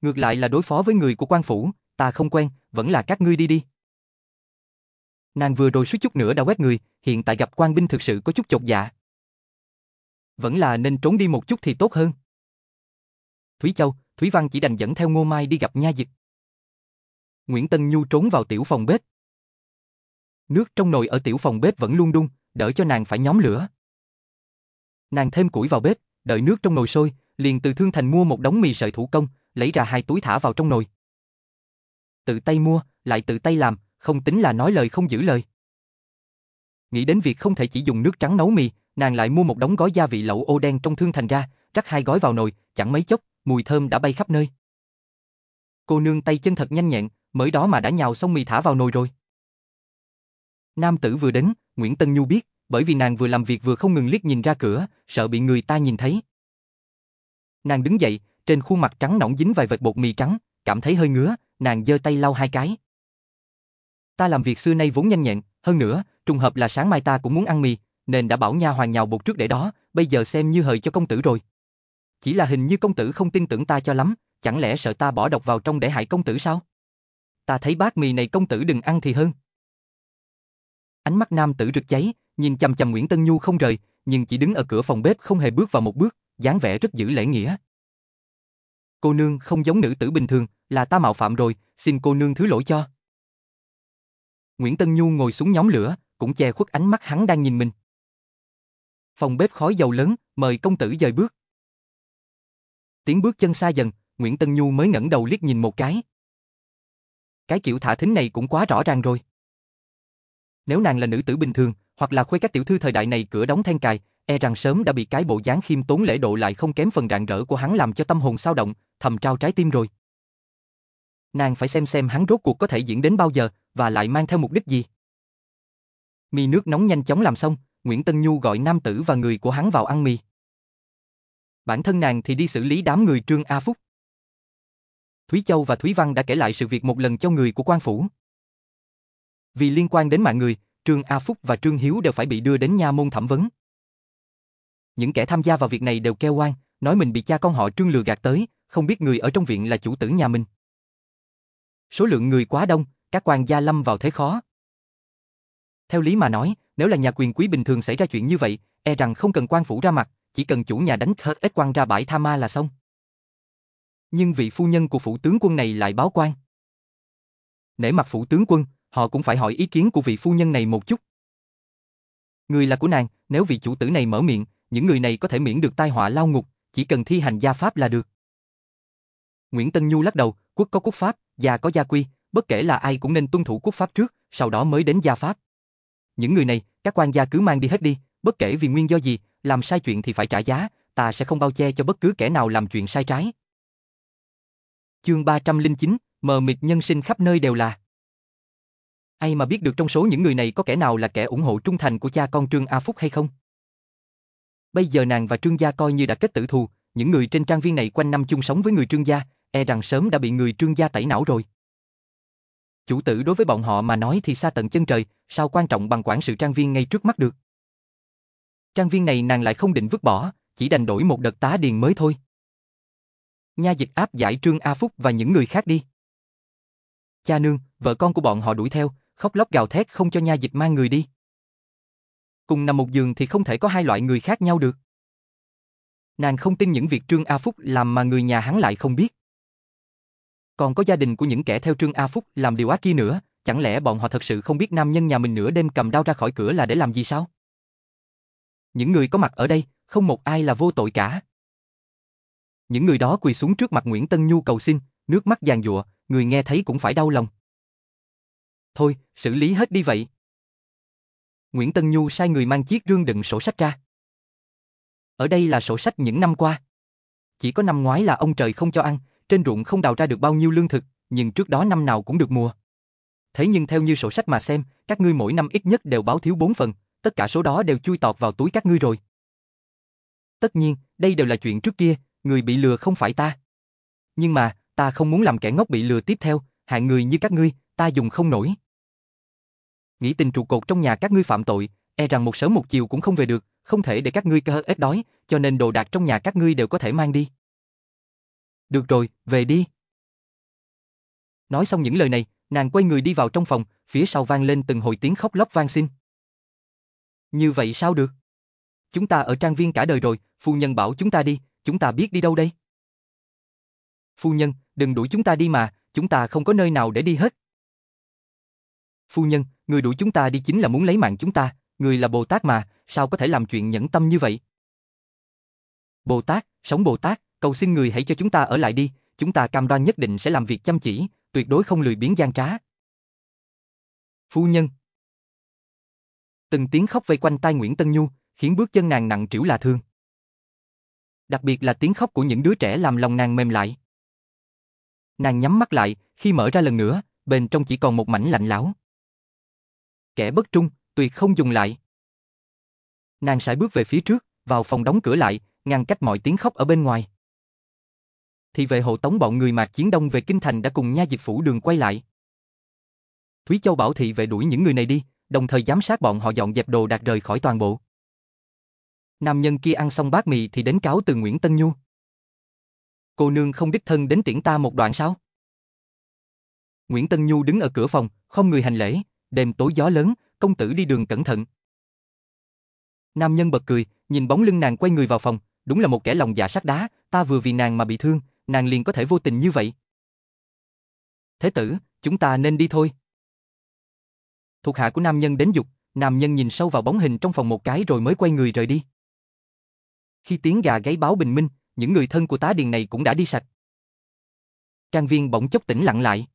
Ngược lại là đối phó với người của quan phủ, ta không quen, vẫn là các ngươi đi đi. Nàng vừa rồi suýt chút nữa đã quét người, hiện tại gặp quan binh thực sự có chút chột dạ. Vẫn là nên trốn đi một chút thì tốt hơn. Thúy Châu, Thúy Văn chỉ đành dẫn theo Ngô Mai đi gặp nha dịch. Nguyễn Tân Nhu trốn vào tiểu phòng bếp. Nước trong nồi ở tiểu phòng bếp vẫn luôn đun, đỡ cho nàng phải nhóm lửa. Nàng thêm củi vào bếp, đợi nước trong nồi sôi, liền từ thương thành mua một đống mì sợi thủ công, lấy ra hai túi thả vào trong nồi. Tự tay mua, lại tự tay làm, không tính là nói lời không giữ lời. Nghĩ đến việc không thể chỉ dùng nước trắng nấu mì, nàng lại mua một đống gói gia vị lẩu ô đen trong thương thành ra, rắc hai gói vào nồi, chẳng mấy chốc, mùi thơm đã bay khắp nơi. Cô nương tay chân thật nhanh nhẹn, mới đó mà đã nhào xong mì thả vào nồi rồi. Nam tử vừa đến, Nguyễn Tân Nhu biết, bởi vì nàng vừa làm việc vừa không ngừng liếc nhìn ra cửa, sợ bị người ta nhìn thấy. Nàng đứng dậy, trên khuôn mặt trắng nõn dính vài vệt bột mì trắng, cảm thấy hơi ngứa, nàng giơ tay lau hai cái. Ta làm việc xưa nay vốn nhanh nhẹn, hơn nữa, trùng hợp là sáng mai ta cũng muốn ăn mì, nên đã bảo nha hoàng nhào bột trước để đó, bây giờ xem như hời cho công tử rồi. Chỉ là hình như công tử không tin tưởng ta cho lắm, chẳng lẽ sợ ta bỏ độc vào trong để hại công tử sao? Ta thấy bát mì này công tử đừng ăn thì hơn. Ánh mắt nam tử rực cháy, nhìn chằm chằm Nguyễn Tân Nhu không rời, nhưng chỉ đứng ở cửa phòng bếp không hề bước vào một bước, dáng vẻ rất giữ lễ nghĩa. Cô nương không giống nữ tử bình thường, là ta mạo phạm rồi, xin cô nương thứ lỗi cho. Nguyễn Tân Nhu ngồi xuống nhóm lửa, cũng che khuất ánh mắt hắn đang nhìn mình. Phòng bếp khói dầu lớn, mời công tử dời bước. Tiếng bước chân xa dần, Nguyễn Tân Nhu mới ngẩng đầu liếc nhìn một cái. Cái kiểu thả thính này cũng quá rõ ràng rồi. Nếu nàng là nữ tử bình thường, hoặc là khuê các tiểu thư thời đại này cửa đóng then cài, e rằng sớm đã bị cái bộ dáng khiêm tốn lễ độ lại không kém phần rạng rỡ của hắn làm cho tâm hồn sao động, thầm trao trái tim rồi. Nàng phải xem xem hắn rốt cuộc có thể diễn đến bao giờ, và lại mang theo mục đích gì. Mì nước nóng nhanh chóng làm xong, Nguyễn Tân Nhu gọi nam tử và người của hắn vào ăn mì. Bản thân nàng thì đi xử lý đám người Trương A Phúc. Thúy Châu và Thúy Văn đã kể lại sự việc một lần cho người của quan phủ. Vì liên quan đến mạng người, Trương A Phúc và Trương Hiếu đều phải bị đưa đến nha môn thẩm vấn. Những kẻ tham gia vào việc này đều kêu oan, nói mình bị cha con họ Trương lừa gạt tới, không biết người ở trong viện là chủ tử nhà mình. Số lượng người quá đông, các quan gia lâm vào thế khó. Theo lý mà nói, nếu là nhà quyền quý bình thường xảy ra chuyện như vậy, e rằng không cần quan phủ ra mặt, chỉ cần chủ nhà đánh hết ít quan ra bãi tha ma là xong. Nhưng vị phu nhân của phủ tướng quân này lại báo quan. Nể mặt phủ tướng quân, họ cũng phải hỏi ý kiến của vị phu nhân này một chút. Người là của nàng, nếu vị chủ tử này mở miệng, những người này có thể miễn được tai họa lao ngục, chỉ cần thi hành gia pháp là được. Nguyễn Tân Nhu lắc đầu, quốc có quốc pháp, gia có gia quy, bất kể là ai cũng nên tuân thủ quốc pháp trước, sau đó mới đến gia pháp. Những người này, các quan gia cứ mang đi hết đi, bất kể vì nguyên do gì, làm sai chuyện thì phải trả giá, ta sẽ không bao che cho bất cứ kẻ nào làm chuyện sai trái. Chương 309, mờ mịt nhân sinh khắp nơi đều là Ai mà biết được trong số những người này có kẻ nào là kẻ ủng hộ trung thành của cha con Trương A Phúc hay không? Bây giờ nàng và Trương gia coi như đã kết tử thù, những người trên trang viên này quanh năm chung sống với người Trương gia, e rằng sớm đã bị người Trương gia tẩy não rồi. Chủ tử đối với bọn họ mà nói thì xa tận chân trời, sao quan trọng bằng quản sự trang viên ngay trước mắt được. Trang viên này nàng lại không định vứt bỏ, chỉ đành đổi một đợt tá điền mới thôi. Nha dịch áp giải Trương A Phúc và những người khác đi. Cha nương, vợ con của bọn họ đuổi theo, khóc lóc gào thét không cho nha dịch mang người đi. Cùng nằm một giường thì không thể có hai loại người khác nhau được. Nàng không tin những việc Trương A Phúc làm mà người nhà hắn lại không biết. Còn có gia đình của những kẻ theo Trương A Phúc làm điều ác kia nữa, chẳng lẽ bọn họ thật sự không biết nam nhân nhà mình nửa đêm cầm đao ra khỏi cửa là để làm gì sao? Những người có mặt ở đây, không một ai là vô tội cả. Những người đó quỳ xuống trước mặt Nguyễn Tân Nhu cầu xin, nước mắt giàn giụa, người nghe thấy cũng phải đau lòng. Thôi, xử lý hết đi vậy. Nguyễn Tân Nhu sai người mang chiếc rương đựng sổ sách ra. Ở đây là sổ sách những năm qua. Chỉ có năm ngoái là ông trời không cho ăn, trên ruộng không đào ra được bao nhiêu lương thực, nhưng trước đó năm nào cũng được mùa. Thế nhưng theo như sổ sách mà xem, các ngươi mỗi năm ít nhất đều báo thiếu 4 phần, tất cả số đó đều chui tọt vào túi các ngươi rồi. Tất nhiên, đây đều là chuyện trước kia, người bị lừa không phải ta. Nhưng mà, ta không muốn làm kẻ ngốc bị lừa tiếp theo, hạng người như các ngươi, ta dùng không nổi. Nghĩ tình trụ cột trong nhà các ngươi phạm tội, e rằng một sớm một chiều cũng không về được, không thể để các ngươi cơ ết đói, cho nên đồ đạc trong nhà các ngươi đều có thể mang đi. Được rồi, về đi. Nói xong những lời này, nàng quay người đi vào trong phòng, phía sau vang lên từng hồi tiếng khóc lóc vang xin. Như vậy sao được? Chúng ta ở trang viên cả đời rồi, phu nhân bảo chúng ta đi, chúng ta biết đi đâu đây? Phu nhân, đừng đuổi chúng ta đi mà, chúng ta không có nơi nào để đi hết. Phu nhân, người đuổi chúng ta đi chính là muốn lấy mạng chúng ta, người là Bồ Tát mà, sao có thể làm chuyện nhẫn tâm như vậy? Bồ Tát, sống Bồ Tát, cầu xin người hãy cho chúng ta ở lại đi, chúng ta cam đoan nhất định sẽ làm việc chăm chỉ, tuyệt đối không lười biếng gian trá. Phu nhân Từng tiếng khóc vây quanh tai Nguyễn Tân Nhu, khiến bước chân nàng nặng trĩu là thương. Đặc biệt là tiếng khóc của những đứa trẻ làm lòng nàng mềm lại. Nàng nhắm mắt lại, khi mở ra lần nữa, bên trong chỉ còn một mảnh lạnh lẽo. Kẻ bất trung, tuyệt không dùng lại. Nàng sải bước về phía trước, vào phòng đóng cửa lại, ngăn cách mọi tiếng khóc ở bên ngoài. Thì vệ hộ tống bọn người mạc chiến đông về kinh thành đã cùng nha dịch phủ đường quay lại. Thúy Châu bảo thị vệ đuổi những người này đi, đồng thời giám sát bọn họ dọn dẹp đồ đạc rời khỏi toàn bộ. Nam nhân kia ăn xong bát mì thì đến cáo từ Nguyễn Tân Nhu. Cô nương không đích thân đến tiễn ta một đoạn sao? Nguyễn Tân Nhu đứng ở cửa phòng, không người hành lễ, đêm tối gió lớn, công tử đi đường cẩn thận. Nam nhân bật cười, nhìn bóng lưng nàng quay người vào phòng, đúng là một kẻ lòng dạ sắt đá, ta vừa vì nàng mà bị thương, nàng liền có thể vô tình như vậy. Thế tử, chúng ta nên đi thôi. Thuộc hạ của nam nhân đến dục, nam nhân nhìn sâu vào bóng hình trong phòng một cái rồi mới quay người rời đi. Khi tiếng gà gáy báo bình minh, những người thân của tá điền này cũng đã đi sạch. Trang viên bỗng chốc tỉnh lặng lại.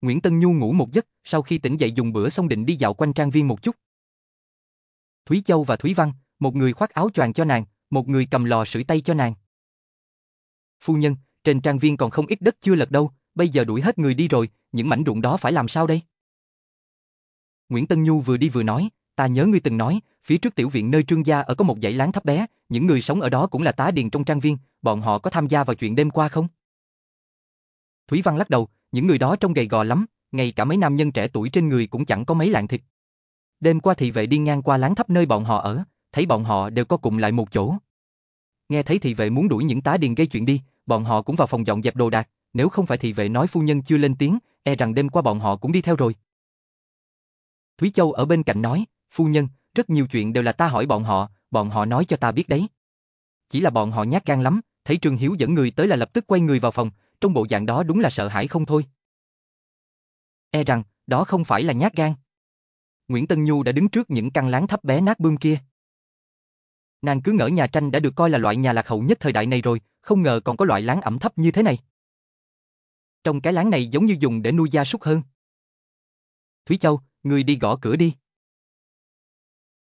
Nguyễn Tân Nhu ngủ một giấc, sau khi tỉnh dậy dùng bữa xong định đi dạo quanh trang viên một chút. Thúy Châu và Thúy Văn, một người khoác áo choàng cho nàng, một người cầm lò sưởi tay cho nàng. Phu nhân, trên trang viên còn không ít đất chưa lật đâu, bây giờ đuổi hết người đi rồi, những mảnh ruộng đó phải làm sao đây? Nguyễn Tân Nhu vừa đi vừa nói, ta nhớ ngươi từng nói, phía trước tiểu viện nơi trương gia ở có một dãy láng thấp bé, những người sống ở đó cũng là tá điền trong trang viên, bọn họ có tham gia vào chuyện đêm qua không? Thúy Văn lắc đầu, những người đó trông gầy gò lắm, ngay cả mấy nam nhân trẻ tuổi trên người cũng chẳng có mấy lạng thịt. Đêm qua thị vệ đi ngang qua láng thấp nơi bọn họ ở, thấy bọn họ đều có cùng lại một chỗ. Nghe thấy thị vệ muốn đuổi những tá điền gây chuyện đi, bọn họ cũng vào phòng dọn dẹp đồ đạc, nếu không phải thị vệ nói phu nhân chưa lên tiếng, e rằng đêm qua bọn họ cũng đi theo rồi. Thúy Châu ở bên cạnh nói, phu nhân, rất nhiều chuyện đều là ta hỏi bọn họ, bọn họ nói cho ta biết đấy. Chỉ là bọn họ nhát gan lắm, thấy Trương Hiếu dẫn người tới là lập tức quay người vào phòng, trong bộ dạng đó đúng là sợ hãi không thôi. E rằng, đó không phải là nhát gan. Nguyễn Tân Nhu đã đứng trước những căn láng thấp bé nát bươm kia. Nàng cứ ngỡ nhà tranh đã được coi là loại nhà lạc hậu nhất thời đại này rồi, không ngờ còn có loại láng ẩm thấp như thế này. Trong cái láng này giống như dùng để nuôi gia súc hơn. Thúy Châu, người đi gõ cửa đi.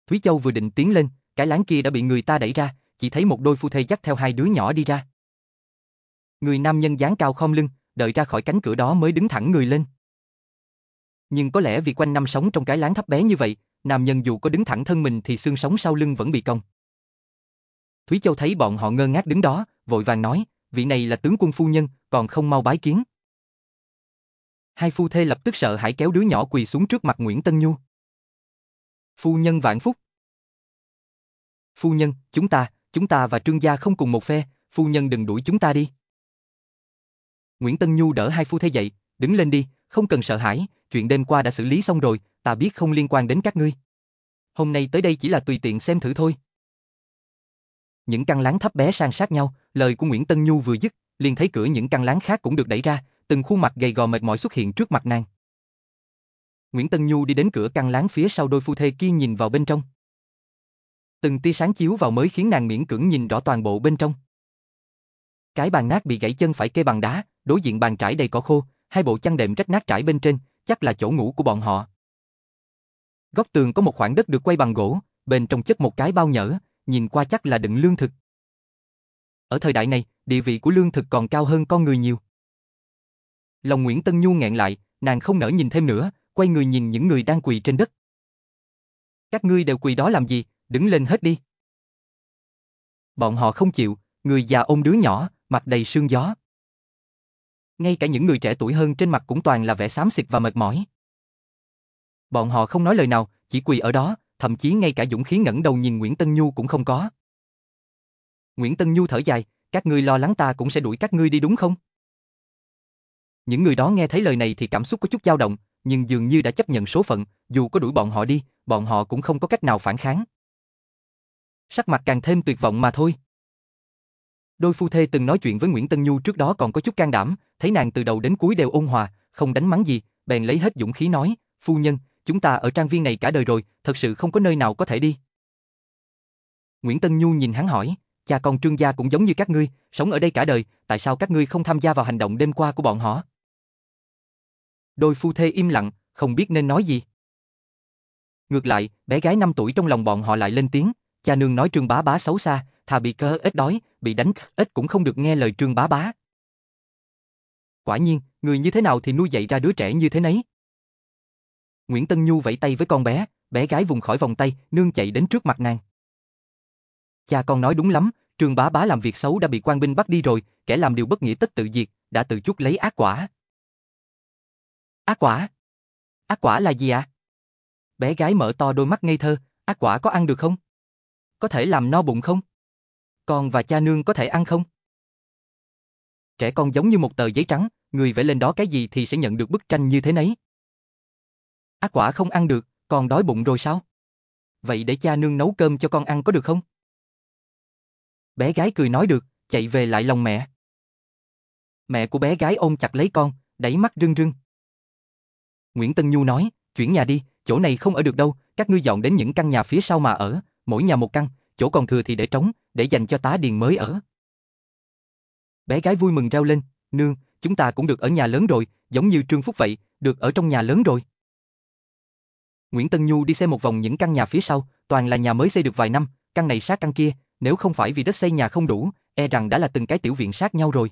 Thúy Châu vừa định tiến lên, cái láng kia đã bị người ta đẩy ra, chỉ thấy một đôi phu thê dắt theo hai đứa nhỏ đi ra. Người nam nhân dáng cao khom lưng, đợi ra khỏi cánh cửa đó mới đứng thẳng người lên. nhưng có lẽ vì quanh năm sống trong cái láng thấp bé như vậy, nam nhân dù có đứng thẳng thân mình thì xương sống sau lưng vẫn bị cong. Thúy Châu thấy bọn họ ngơ ngác đứng đó, vội vàng nói, vị này là tướng quân phu nhân, còn không mau bái kiến. Hai phu thê lập tức sợ hãi kéo đứa nhỏ quỳ xuống trước mặt Nguyễn Tân Nhu. Phu nhân vạn phúc. Phu nhân, chúng ta, chúng ta và Trương gia không cùng một phe, phu nhân đừng đuổi chúng ta đi. Nguyễn Tân Nhu đỡ hai phu thê dậy, đứng lên đi, không cần sợ hãi, chuyện đêm qua đã xử lý xong rồi, ta biết không liên quan đến các ngươi. Hôm nay tới đây chỉ là tùy tiện xem thử thôi. Những căn láng thấp bé san sát nhau, lời của Nguyễn Tân Nhu vừa dứt, liền thấy cửa những căn láng khác cũng được đẩy ra, từng khuôn mặt gầy gò mệt mỏi xuất hiện trước mặt nàng. Nguyễn Tân Nhu đi đến cửa căn láng phía sau đôi phu thê kia nhìn vào bên trong. Từng tia sáng chiếu vào mới khiến nàng miễn cưỡng nhìn rõ toàn bộ bên trong. Cái bàn nát bị gãy chân phải kê bằng đá, đối diện bàn trải đầy cỏ khô, hai bộ chăn đệm rách nát trải bên trên, chắc là chỗ ngủ của bọn họ. Góc tường có một khoảng đất được quay bằng gỗ, bên trong chất một cái bao nhỡ, nhìn qua chắc là đựng lương thực. Ở thời đại này, địa vị của lương thực còn cao hơn con người nhiều. Lòng Nguyễn Tân Nhu nghẹn lại, nàng không nỡ nhìn thêm nữa, quay người nhìn những người đang quỳ trên đất. Các ngươi đều quỳ đó làm gì, đứng lên hết đi. Bọn họ không chịu, người già ôm đứa nhỏ, mặt đầy sương gió. Ngay cả những người trẻ tuổi hơn trên mặt cũng toàn là vẻ xám xịt và mệt mỏi. Bọn họ không nói lời nào, chỉ quỳ ở đó, thậm chí ngay cả dũng khí ngẩng đầu nhìn Nguyễn Tân Nhu cũng không có. Nguyễn Tân Nhu thở dài, các ngươi lo lắng ta cũng sẽ đuổi các ngươi đi đúng không? Những người đó nghe thấy lời này thì cảm xúc có chút dao động, nhưng dường như đã chấp nhận số phận, dù có đuổi bọn họ đi, bọn họ cũng không có cách nào phản kháng. Sắc mặt càng thêm tuyệt vọng mà thôi. Đôi phu thê từng nói chuyện với Nguyễn Tân Nhu trước đó còn có chút can đảm, thấy nàng từ đầu đến cuối đều ôn hòa, không đánh mắng gì, bèn lấy hết dũng khí nói, phu nhân, chúng ta ở trang viên này cả đời rồi, thật sự không có nơi nào có thể đi. Nguyễn Tân Nhu nhìn hắn hỏi, cha con trương gia cũng giống như các ngươi, sống ở đây cả đời, tại sao các ngươi không tham gia vào hành động đêm qua của bọn họ? Đôi phu thê im lặng, không biết nên nói gì. Ngược lại, bé gái 5 tuổi trong lòng bọn họ lại lên tiếng, cha nương nói trương bá bá xấu xa, thà bị cơ ếch đói, bị đánh ếch cũng không được nghe lời trương bá bá. Quả nhiên, người như thế nào thì nuôi dạy ra đứa trẻ như thế nấy. Nguyễn Tân Nhu vẫy tay với con bé, bé gái vùng khỏi vòng tay, nương chạy đến trước mặt nàng. Cha con nói đúng lắm, Trương Bá Bá làm việc xấu đã bị quan binh bắt đi rồi, kẻ làm điều bất nghĩa tất tự diệt, đã tự chuốc lấy ác quả. Ác quả? Ác quả là gì ạ? À? Bé gái mở to đôi mắt ngây thơ, ác quả có ăn được không? Có thể làm no bụng không? Con và cha nương có thể ăn không? Trẻ con giống như một tờ giấy trắng, người vẽ lên đó cái gì thì sẽ nhận được bức tranh như thế nấy. Ác quả không ăn được, con đói bụng rồi sao? Vậy để cha nương nấu cơm cho con ăn có được không? Bé gái cười nói được, chạy về lại lòng mẹ. Mẹ của bé gái ôm chặt lấy con, đẩy mắt rưng rưng. Nguyễn Tân Nhu nói, chuyển nhà đi, chỗ này không ở được đâu, các ngươi dọn đến những căn nhà phía sau mà ở, mỗi nhà một căn, chỗ còn thừa thì để trống, để dành cho tá điền mới ở. Bé gái vui mừng reo lên, nương, chúng ta cũng được ở nhà lớn rồi, giống như Trương Phúc vậy, được ở trong nhà lớn rồi. Nguyễn Tân Nhu đi xem một vòng những căn nhà phía sau, toàn là nhà mới xây được vài năm, căn này sát căn kia, nếu không phải vì đất xây nhà không đủ, e rằng đã là từng cái tiểu viện sát nhau rồi.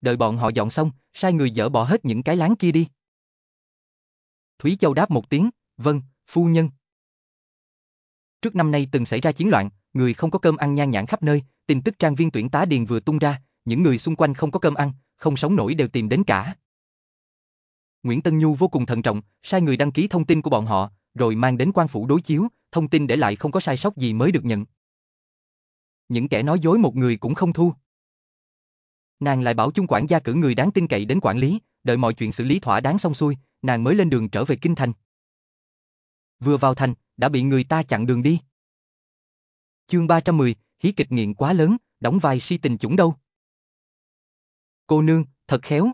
Đợi bọn họ dọn xong, sai người dỡ bỏ hết những cái láng kia đi. Thúy Châu đáp một tiếng, vâng, phu nhân. Trước năm nay từng xảy ra chiến loạn, người không có cơm ăn nhan nhản khắp nơi, tin tức trang viên tuyển tá điền vừa tung ra, những người xung quanh không có cơm ăn, không sống nổi đều tìm đến cả. Nguyễn Tân Nhu vô cùng thận trọng, sai người đăng ký thông tin của bọn họ, rồi mang đến quan phủ đối chiếu, thông tin để lại không có sai sót gì mới được nhận. Những kẻ nói dối một người cũng không thu. Nàng lại bảo chung quản gia cử người đáng tin cậy đến quản lý, đợi mọi chuyện xử lý thỏa đáng xong xuôi, nàng mới lên đường trở về kinh thành. Vừa vào thành, đã bị người ta chặn đường đi. Chương 310, hí kịch nghiện quá lớn, đóng vai si tình chủng đâu. Cô nương, thật khéo.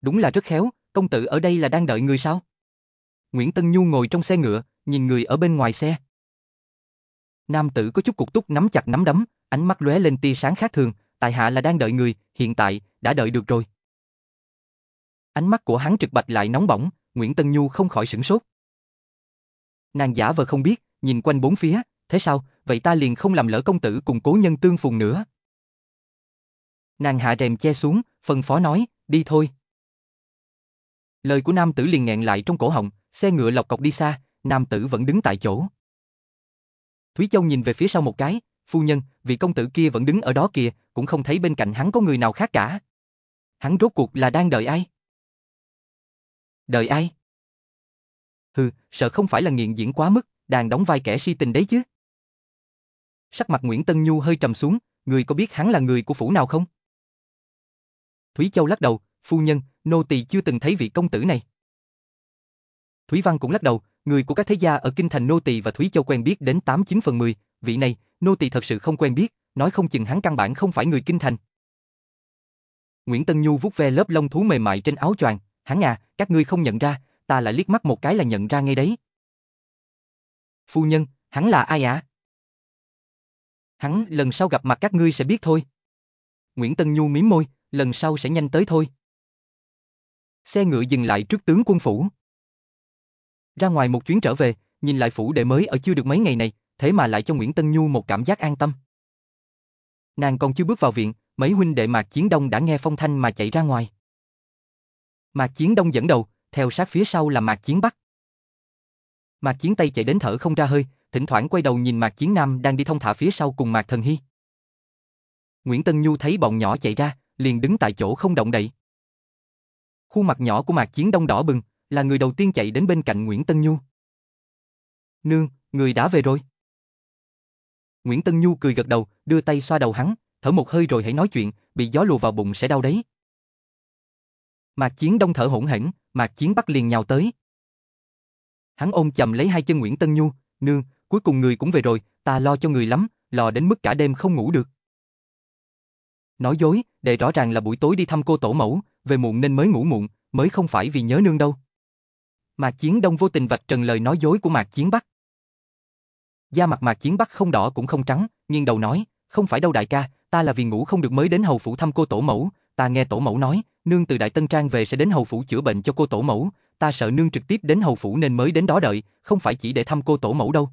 Đúng là rất khéo, công tử ở đây là đang đợi người sao? Nguyễn Tân Nhu ngồi trong xe ngựa, nhìn người ở bên ngoài xe. Nam tử có chút cục túc nắm chặt nắm đấm, ánh mắt lóe lên tia sáng khác thường, tại hạ là đang đợi người, hiện tại, đã đợi được rồi. Ánh mắt của hắn trực bạch lại nóng bỏng, Nguyễn Tân Nhu không khỏi sửng sốt. Nàng giả vờ không biết, nhìn quanh bốn phía, thế sao, vậy ta liền không làm lỡ công tử cùng cố nhân tương phùng nữa. Nàng hạ rèm che xuống, phân phó nói, đi thôi. Lời của nam tử liền nghẹn lại trong cổ họng, xe ngựa lọc cọc đi xa, nam tử vẫn đứng tại chỗ. Thúy Châu nhìn về phía sau một cái, phu nhân, vị công tử kia vẫn đứng ở đó kìa, cũng không thấy bên cạnh hắn có người nào khác cả. Hắn rốt cuộc là đang đợi ai? Đợi ai? Hừ, sợ không phải là nghiện diễn quá mức, đang đóng vai kẻ si tình đấy chứ. Sắc mặt Nguyễn Tân Nhu hơi trầm xuống, người có biết hắn là người của phủ nào không? Thúy Châu lắc đầu, phu nhân, nô tỳ chưa từng thấy vị công tử này. Thúy Văn cũng lắc đầu, người của các thế gia ở kinh thành nô tỳ và Thúy Châu quen biết đến 89 phần 10, vị này, nô tỳ thật sự không quen biết, nói không chừng hắn căn bản không phải người kinh thành. Nguyễn Tân Nhu vuốt ve lớp lông thú mềm mại trên áo choàng, hắn à, các ngươi không nhận ra, ta lại liếc mắt một cái là nhận ra ngay đấy. Phu nhân, hắn là ai ạ? À? Hắn lần sau gặp mặt các ngươi sẽ biết thôi. Nguyễn Tân Nhu mím môi, lần sau sẽ nhanh tới thôi. Xe ngựa dừng lại trước tướng quân phủ. Ra ngoài một chuyến trở về, nhìn lại phủ đệ mới ở chưa được mấy ngày này, thế mà lại cho Nguyễn Tân Nhu một cảm giác an tâm. Nàng còn chưa bước vào viện, mấy huynh đệ Mạc Chiến Đông đã nghe phong thanh mà chạy ra ngoài. Mạc Chiến Đông dẫn đầu, theo sát phía sau là Mạc Chiến Bắc. Mạc Chiến Tây chạy đến thở không ra hơi, thỉnh thoảng quay đầu nhìn Mạc Chiến Nam đang đi thông thả phía sau cùng Mạc Thần Hy. Nguyễn Tân Nhu thấy bọn nhỏ chạy ra, liền đứng tại chỗ không động đậy. Khuôn mặt nhỏ của Mạc Chiến Đông đỏ bừng, là người đầu tiên chạy đến bên cạnh Nguyễn Tân Nhu. Nương, người đã về rồi. Nguyễn Tân Nhu cười gật đầu, đưa tay xoa đầu hắn, thở một hơi rồi hãy nói chuyện, bị gió lùa vào bụng sẽ đau đấy. Mạc Chiến Đông thở hỗn hển, Mạc Chiến Bắc liền nhào tới. Hắn ôm chầm lấy hai chân Nguyễn Tân Nhu, nương, cuối cùng người cũng về rồi, ta lo cho người lắm, lo đến mức cả đêm không ngủ được. Nói dối, để rõ ràng là buổi tối đi thăm cô tổ mẫu, về muộn nên mới ngủ muộn, mới không phải vì nhớ nương đâu. Mạc Chiến Đông vô tình vạch trần lời nói dối của Mạc Chiến Bắc. Da mặt Mạc Chiến Bắc không đỏ cũng không trắng, nghiêng đầu nói, không phải đâu đại ca, ta là vì ngủ không được mới đến hầu phủ thăm cô tổ mẫu, ta nghe tổ mẫu nói, nương từ Đại Tân Trang về sẽ đến hầu phủ chữa bệnh cho cô tổ mẫu, ta sợ nương trực tiếp đến hầu phủ nên mới đến đó đợi, không phải chỉ để thăm cô tổ mẫu đâu.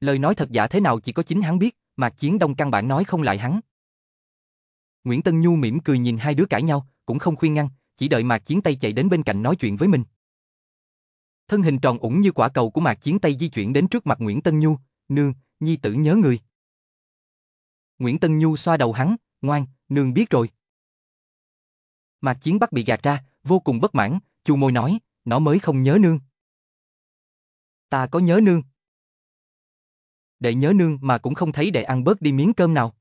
Lời nói thật giả thế nào chỉ có chính hắn biết, Mạc Chiến Đông căn bản nói không lại hắn. Nguyễn Tân Nhu mỉm cười nhìn hai đứa cãi nhau, cũng không khuyên ngăn, chỉ đợi Mạc Chiến Tây chạy đến bên cạnh nói chuyện với mình. Thân hình tròn ủng như quả cầu của Mạc Chiến Tây di chuyển đến trước mặt Nguyễn Tân Nhu, nương, nhi tử nhớ người. Nguyễn Tân Nhu xoa đầu hắn, ngoan, nương biết rồi. Mạc Chiến Bắc bị gạt ra, vô cùng bất mãn, chu môi nói, nó mới không nhớ nương. Ta có nhớ nương. Để nhớ nương mà cũng không thấy để ăn bớt đi miếng cơm nào.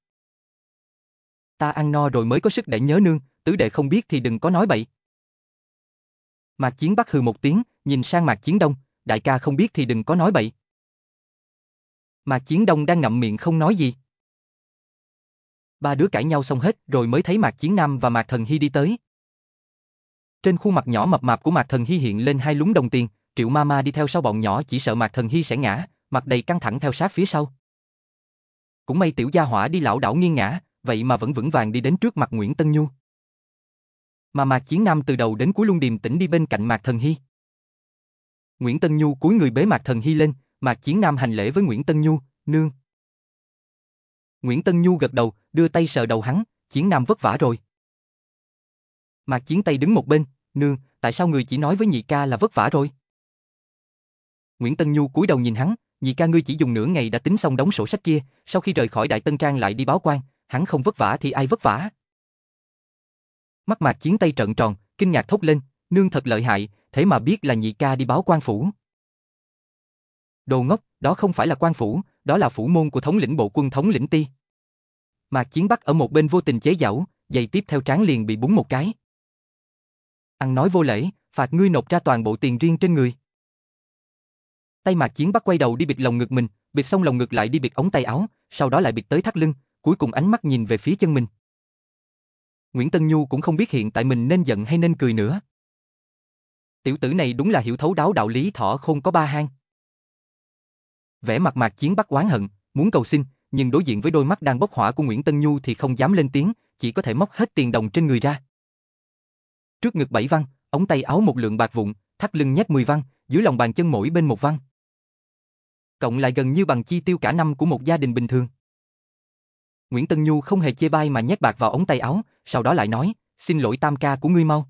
Ta ăn no rồi mới có sức để nhớ nương, tứ đệ không biết thì đừng có nói bậy. Mạc Chiến Bắc hừ một tiếng, nhìn sang Mạc Chiến Đông, đại ca không biết thì đừng có nói bậy. Mạc Chiến Đông đang ngậm miệng không nói gì. Ba đứa cãi nhau xong hết rồi mới thấy Mạc Chiến Nam và Mạc Thần Hy đi tới. Trên khuôn mặt nhỏ mập mạp của Mạc Thần Hy hiện lên hai lúng đồng tiền, Triệu Mama đi theo sau bọn nhỏ chỉ sợ Mạc Thần Hy sẽ ngã, mặt đầy căng thẳng theo sát phía sau. Cũng may tiểu gia hỏa đi lão đảo nghiêng ngã, vậy mà vẫn vững vàng đi đến trước mặt Nguyễn Tân Nhu. Mà Mạc Chiến Nam từ đầu đến cuối luôn điềm tĩnh đi bên cạnh Mạc Thần Hy. Nguyễn Tân Nhu cúi người bế Mạc Thần Hy lên, Mạc Chiến Nam hành lễ với Nguyễn Tân Nhu, nương. Nguyễn Tân Nhu gật đầu, đưa tay sờ đầu hắn, Chiến Nam vất vả rồi. Mạc Chiến Tây đứng một bên, nương, tại sao người chỉ nói với nhị ca là vất vả rồi? Nguyễn Tân Nhu cúi đầu nhìn hắn, nhị ca ngươi chỉ dùng nửa ngày đã tính xong đóng sổ sách kia, sau khi rời khỏi Đại Tân Trang lại đi báo quan, hắn không vất vả thì ai vất vả? Mắt Mạc Chiến Tây trợn tròn, kinh ngạc thốt lên, nương thật lợi hại, thế mà biết là nhị ca đi báo quan phủ. Đồ ngốc, đó không phải là quan phủ, đó là phủ môn của thống lĩnh bộ quân thống lĩnh ti. Mạc Chiến Bắc ở một bên vô tình chế giễu, giày tiếp theo trán liền bị búng một cái. Ăn nói vô lễ, phạt ngươi nộp ra toàn bộ tiền riêng trên người. Tay Mạc Chiến Bắc quay đầu đi bịt lồng ngực mình, bịt xong lồng ngực lại đi bịt ống tay áo, sau đó lại bịt tới thắt lưng, cuối cùng ánh mắt nhìn về phía chân mình. Nguyễn Tân Nhu cũng không biết hiện tại mình nên giận hay nên cười nữa. Tiểu tử này đúng là hiểu thấu đáo đạo lý thỏ khôn có ba hang. Vẻ mặt Mạc Chiến Bắc oán hận, muốn cầu xin, nhưng đối diện với đôi mắt đang bốc hỏa của Nguyễn Tân Nhu thì không dám lên tiếng, chỉ có thể móc hết tiền đồng trên người ra. Trước ngực bảy văn, ống tay áo một lượng bạc vụn, thắt lưng nhét 10 văn, dưới lòng bàn chân mỗi bên một văn. Cộng lại gần như bằng chi tiêu cả năm của một gia đình bình thường. Nguyễn Tân Nhu không hề chê bai mà nhét bạc vào ống tay áo, sau đó lại nói, xin lỗi tam ca của ngươi mau.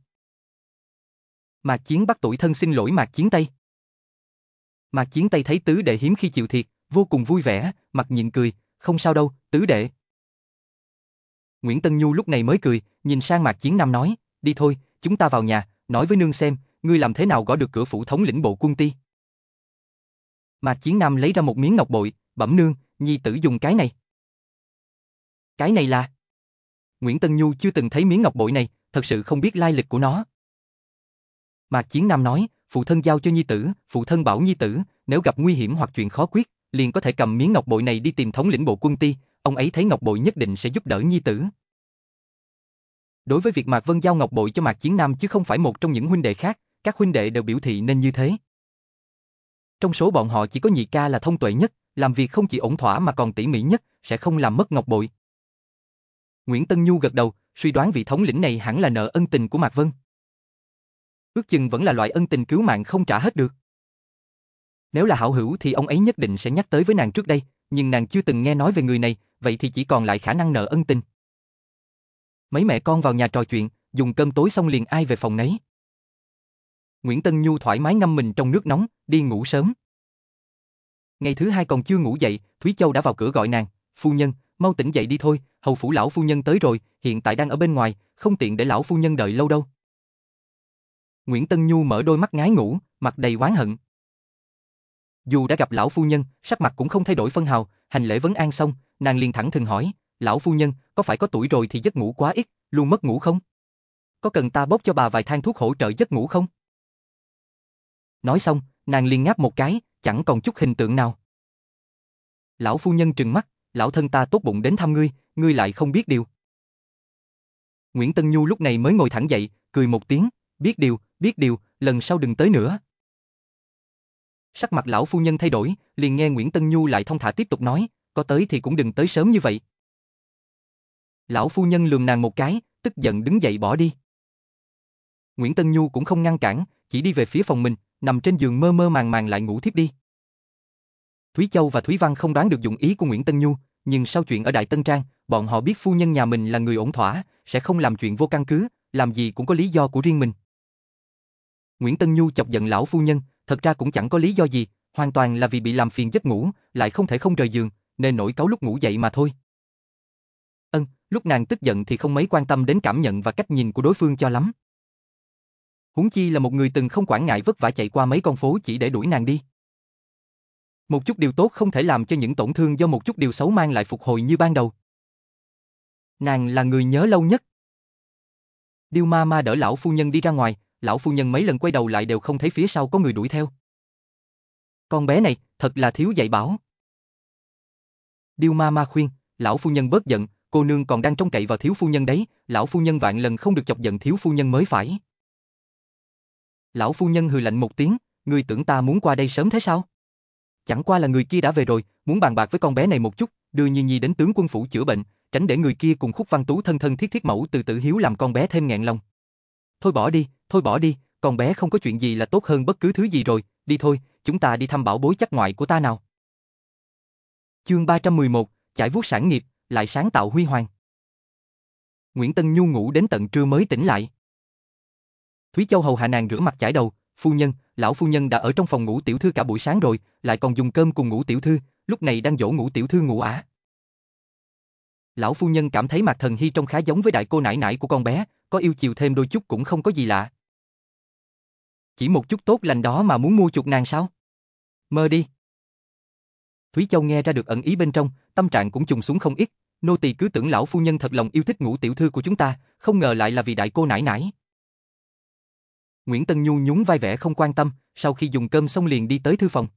Mạc Chiến bắt tuổi thân xin lỗi Mạc Chiến Tây. Mạc Chiến Tây thấy tứ đệ hiếm khi chịu thiệt, vô cùng vui vẻ, mặt nhịn cười, không sao đâu, tứ đệ. Nguyễn Tân Nhu lúc này mới cười, nhìn sang Mạc Chiến Nam nói, đi thôi, chúng ta vào nhà, nói với nương xem, ngươi làm thế nào gõ được cửa phủ thống lĩnh bộ quân ti. Mạc Chiến Nam lấy ra một miếng ngọc bội, bẩm nương, nhi tử dùng cái này. Cái này là... Nguyễn Tân Nhu chưa từng thấy miếng ngọc bội này, thật sự không biết lai lịch của nó. Mạc Chiến Nam nói, phụ thân giao cho nhi tử, phụ thân bảo nhi tử, nếu gặp nguy hiểm hoặc chuyện khó quyết, liền có thể cầm miếng ngọc bội này đi tìm thống lĩnh bộ quân ti, ông ấy thấy ngọc bội nhất định sẽ giúp đỡ nhi tử. Đối với việc Mạc Vân giao ngọc bội cho Mạc Chiến Nam chứ không phải một trong những huynh đệ khác, các huynh đệ đều biểu thị nên như thế. Trong số bọn họ chỉ có nhị ca là thông tuệ nhất, làm việc không chỉ ổn thỏa mà còn tỉ mỉ nhất, sẽ không làm mất ngọc bội. Nguyễn Tân Nhu gật đầu, suy đoán vị thống lĩnh này hẳn là nợ ân tình của Mạc Vân. Ước chừng vẫn là loại ân tình cứu mạng không trả hết được. Nếu là hảo hữu thì ông ấy nhất định sẽ nhắc tới với nàng trước đây, nhưng nàng chưa từng nghe nói về người này, vậy thì chỉ còn lại khả năng nợ ân tình. Mấy mẹ con vào nhà trò chuyện, dùng cơm tối xong liền ai về phòng nấy. Nguyễn Tân Nhu thoải mái ngâm mình trong nước nóng, đi ngủ sớm. Ngày thứ hai còn chưa ngủ dậy, Thúy Châu đã vào cửa gọi nàng, phu nhân, mau tỉnh dậy đi thôi, hầu phủ lão phu nhân tới rồi, hiện tại đang ở bên ngoài, không tiện để lão phu nhân đợi lâu đâu. Nguyễn Tân Nhu mở đôi mắt ngái ngủ, mặt đầy oán hận. Dù đã gặp lão phu nhân, sắc mặt cũng không thay đổi phân hào, hành lễ vấn an xong, nàng liền thẳng thừng hỏi, lão phu nhân, có phải có tuổi rồi thì giấc ngủ quá ít, luôn mất ngủ không? Có cần ta bốc cho bà vài thang thuốc hỗ trợ giấc ngủ không? Nói xong, nàng liền ngáp một cái, chẳng còn chút hình tượng nào. Lão phu nhân trừng mắt, lão thân ta tốt bụng đến thăm ngươi, ngươi lại không biết điều. Nguyễn Tân Nhu lúc này mới ngồi thẳng dậy, cười một tiếng, biết điều, biết điều, lần sau đừng tới nữa. Sắc mặt lão phu nhân thay đổi, liền nghe Nguyễn Tân Nhu lại thông thả tiếp tục nói, có tới thì cũng đừng tới sớm như vậy. Lão phu nhân lườm nàng một cái, tức giận đứng dậy bỏ đi. Nguyễn Tân Nhu cũng không ngăn cản, chỉ đi về phía phòng mình, nằm trên giường mơ mơ màng màng lại ngủ thiếp đi. Thúy Châu và Thúy Văn không đoán được dụng ý của Nguyễn Tân Nhu, nhưng sau chuyện ở Đại Tân Trang, bọn họ biết phu nhân nhà mình là người ổn thỏa, sẽ không làm chuyện vô căn cứ, làm gì cũng có lý do của riêng mình. Nguyễn Tân Nhu chọc giận lão phu nhân, thật ra cũng chẳng có lý do gì, hoàn toàn là vì bị làm phiền giấc ngủ, lại không thể không rời giường, nên nổi cáu lúc ngủ dậy mà thôi. Ân, lúc nàng tức giận thì không mấy quan tâm đến cảm nhận và cách nhìn của đối phương cho lắm. Huống chi là một người từng không quản ngại vất vả chạy qua mấy con phố chỉ để đuổi nàng đi. Một chút điều tốt không thể làm cho những tổn thương do một chút điều xấu mang lại phục hồi như ban đầu. Nàng là người nhớ lâu nhất. Điêu ma ma đỡ lão phu nhân đi ra ngoài, lão phu nhân mấy lần quay đầu lại đều không thấy phía sau có người đuổi theo. Con bé này, thật là thiếu dạy bảo. Điêu ma ma khuyên, lão phu nhân bớt giận, cô nương còn đang trông cậy vào thiếu phu nhân đấy, lão phu nhân vạn lần không được chọc giận thiếu phu nhân mới phải. Lão phu nhân hừ lạnh một tiếng, ngươi tưởng ta muốn qua đây sớm thế sao? Chẳng qua là người kia đã về rồi, muốn bàn bạc với con bé này một chút, đưa Nhi Nhi đến tướng quân phủ chữa bệnh, tránh để người kia cùng khúc văn tú thân thân thiết thiết mẫu từ tử hiếu làm con bé thêm nghẹn lòng. Thôi bỏ đi, thôi bỏ đi, con bé không có chuyện gì là tốt hơn bất cứ thứ gì rồi, đi thôi, chúng ta đi thăm bảo bối chắc ngoại của ta nào. Chương 311, chải vuốt sản nghiệp, lại sáng tạo huy hoàng. Nguyễn Tân Nhu ngủ đến tận trưa mới tỉnh lại. Thúy Châu hầu hạ nàng rửa mặt chải đầu, phu nhân, lão phu nhân đã ở trong phòng ngủ tiểu thư cả buổi sáng rồi, lại còn dùng cơm cùng ngủ tiểu thư, lúc này đang dỗ ngủ tiểu thư ngủ ả. Lão phu nhân cảm thấy mặt Thần Hy trông khá giống với đại cô nãi nãi của con bé, có yêu chiều thêm đôi chút cũng không có gì lạ. Chỉ một chút tốt lành đó mà muốn mua chuộc nàng sao? Mơ đi. Thúy Châu nghe ra được ẩn ý bên trong, tâm trạng cũng trùng xuống không ít, nô tỳ cứ tưởng lão phu nhân thật lòng yêu thích ngũ tiểu thư của chúng ta, không ngờ lại là vì đại cô nãi nãi. Nguyễn Tân Nhu nhún vai vẻ không quan tâm, sau khi dùng cơm xong liền đi tới thư phòng.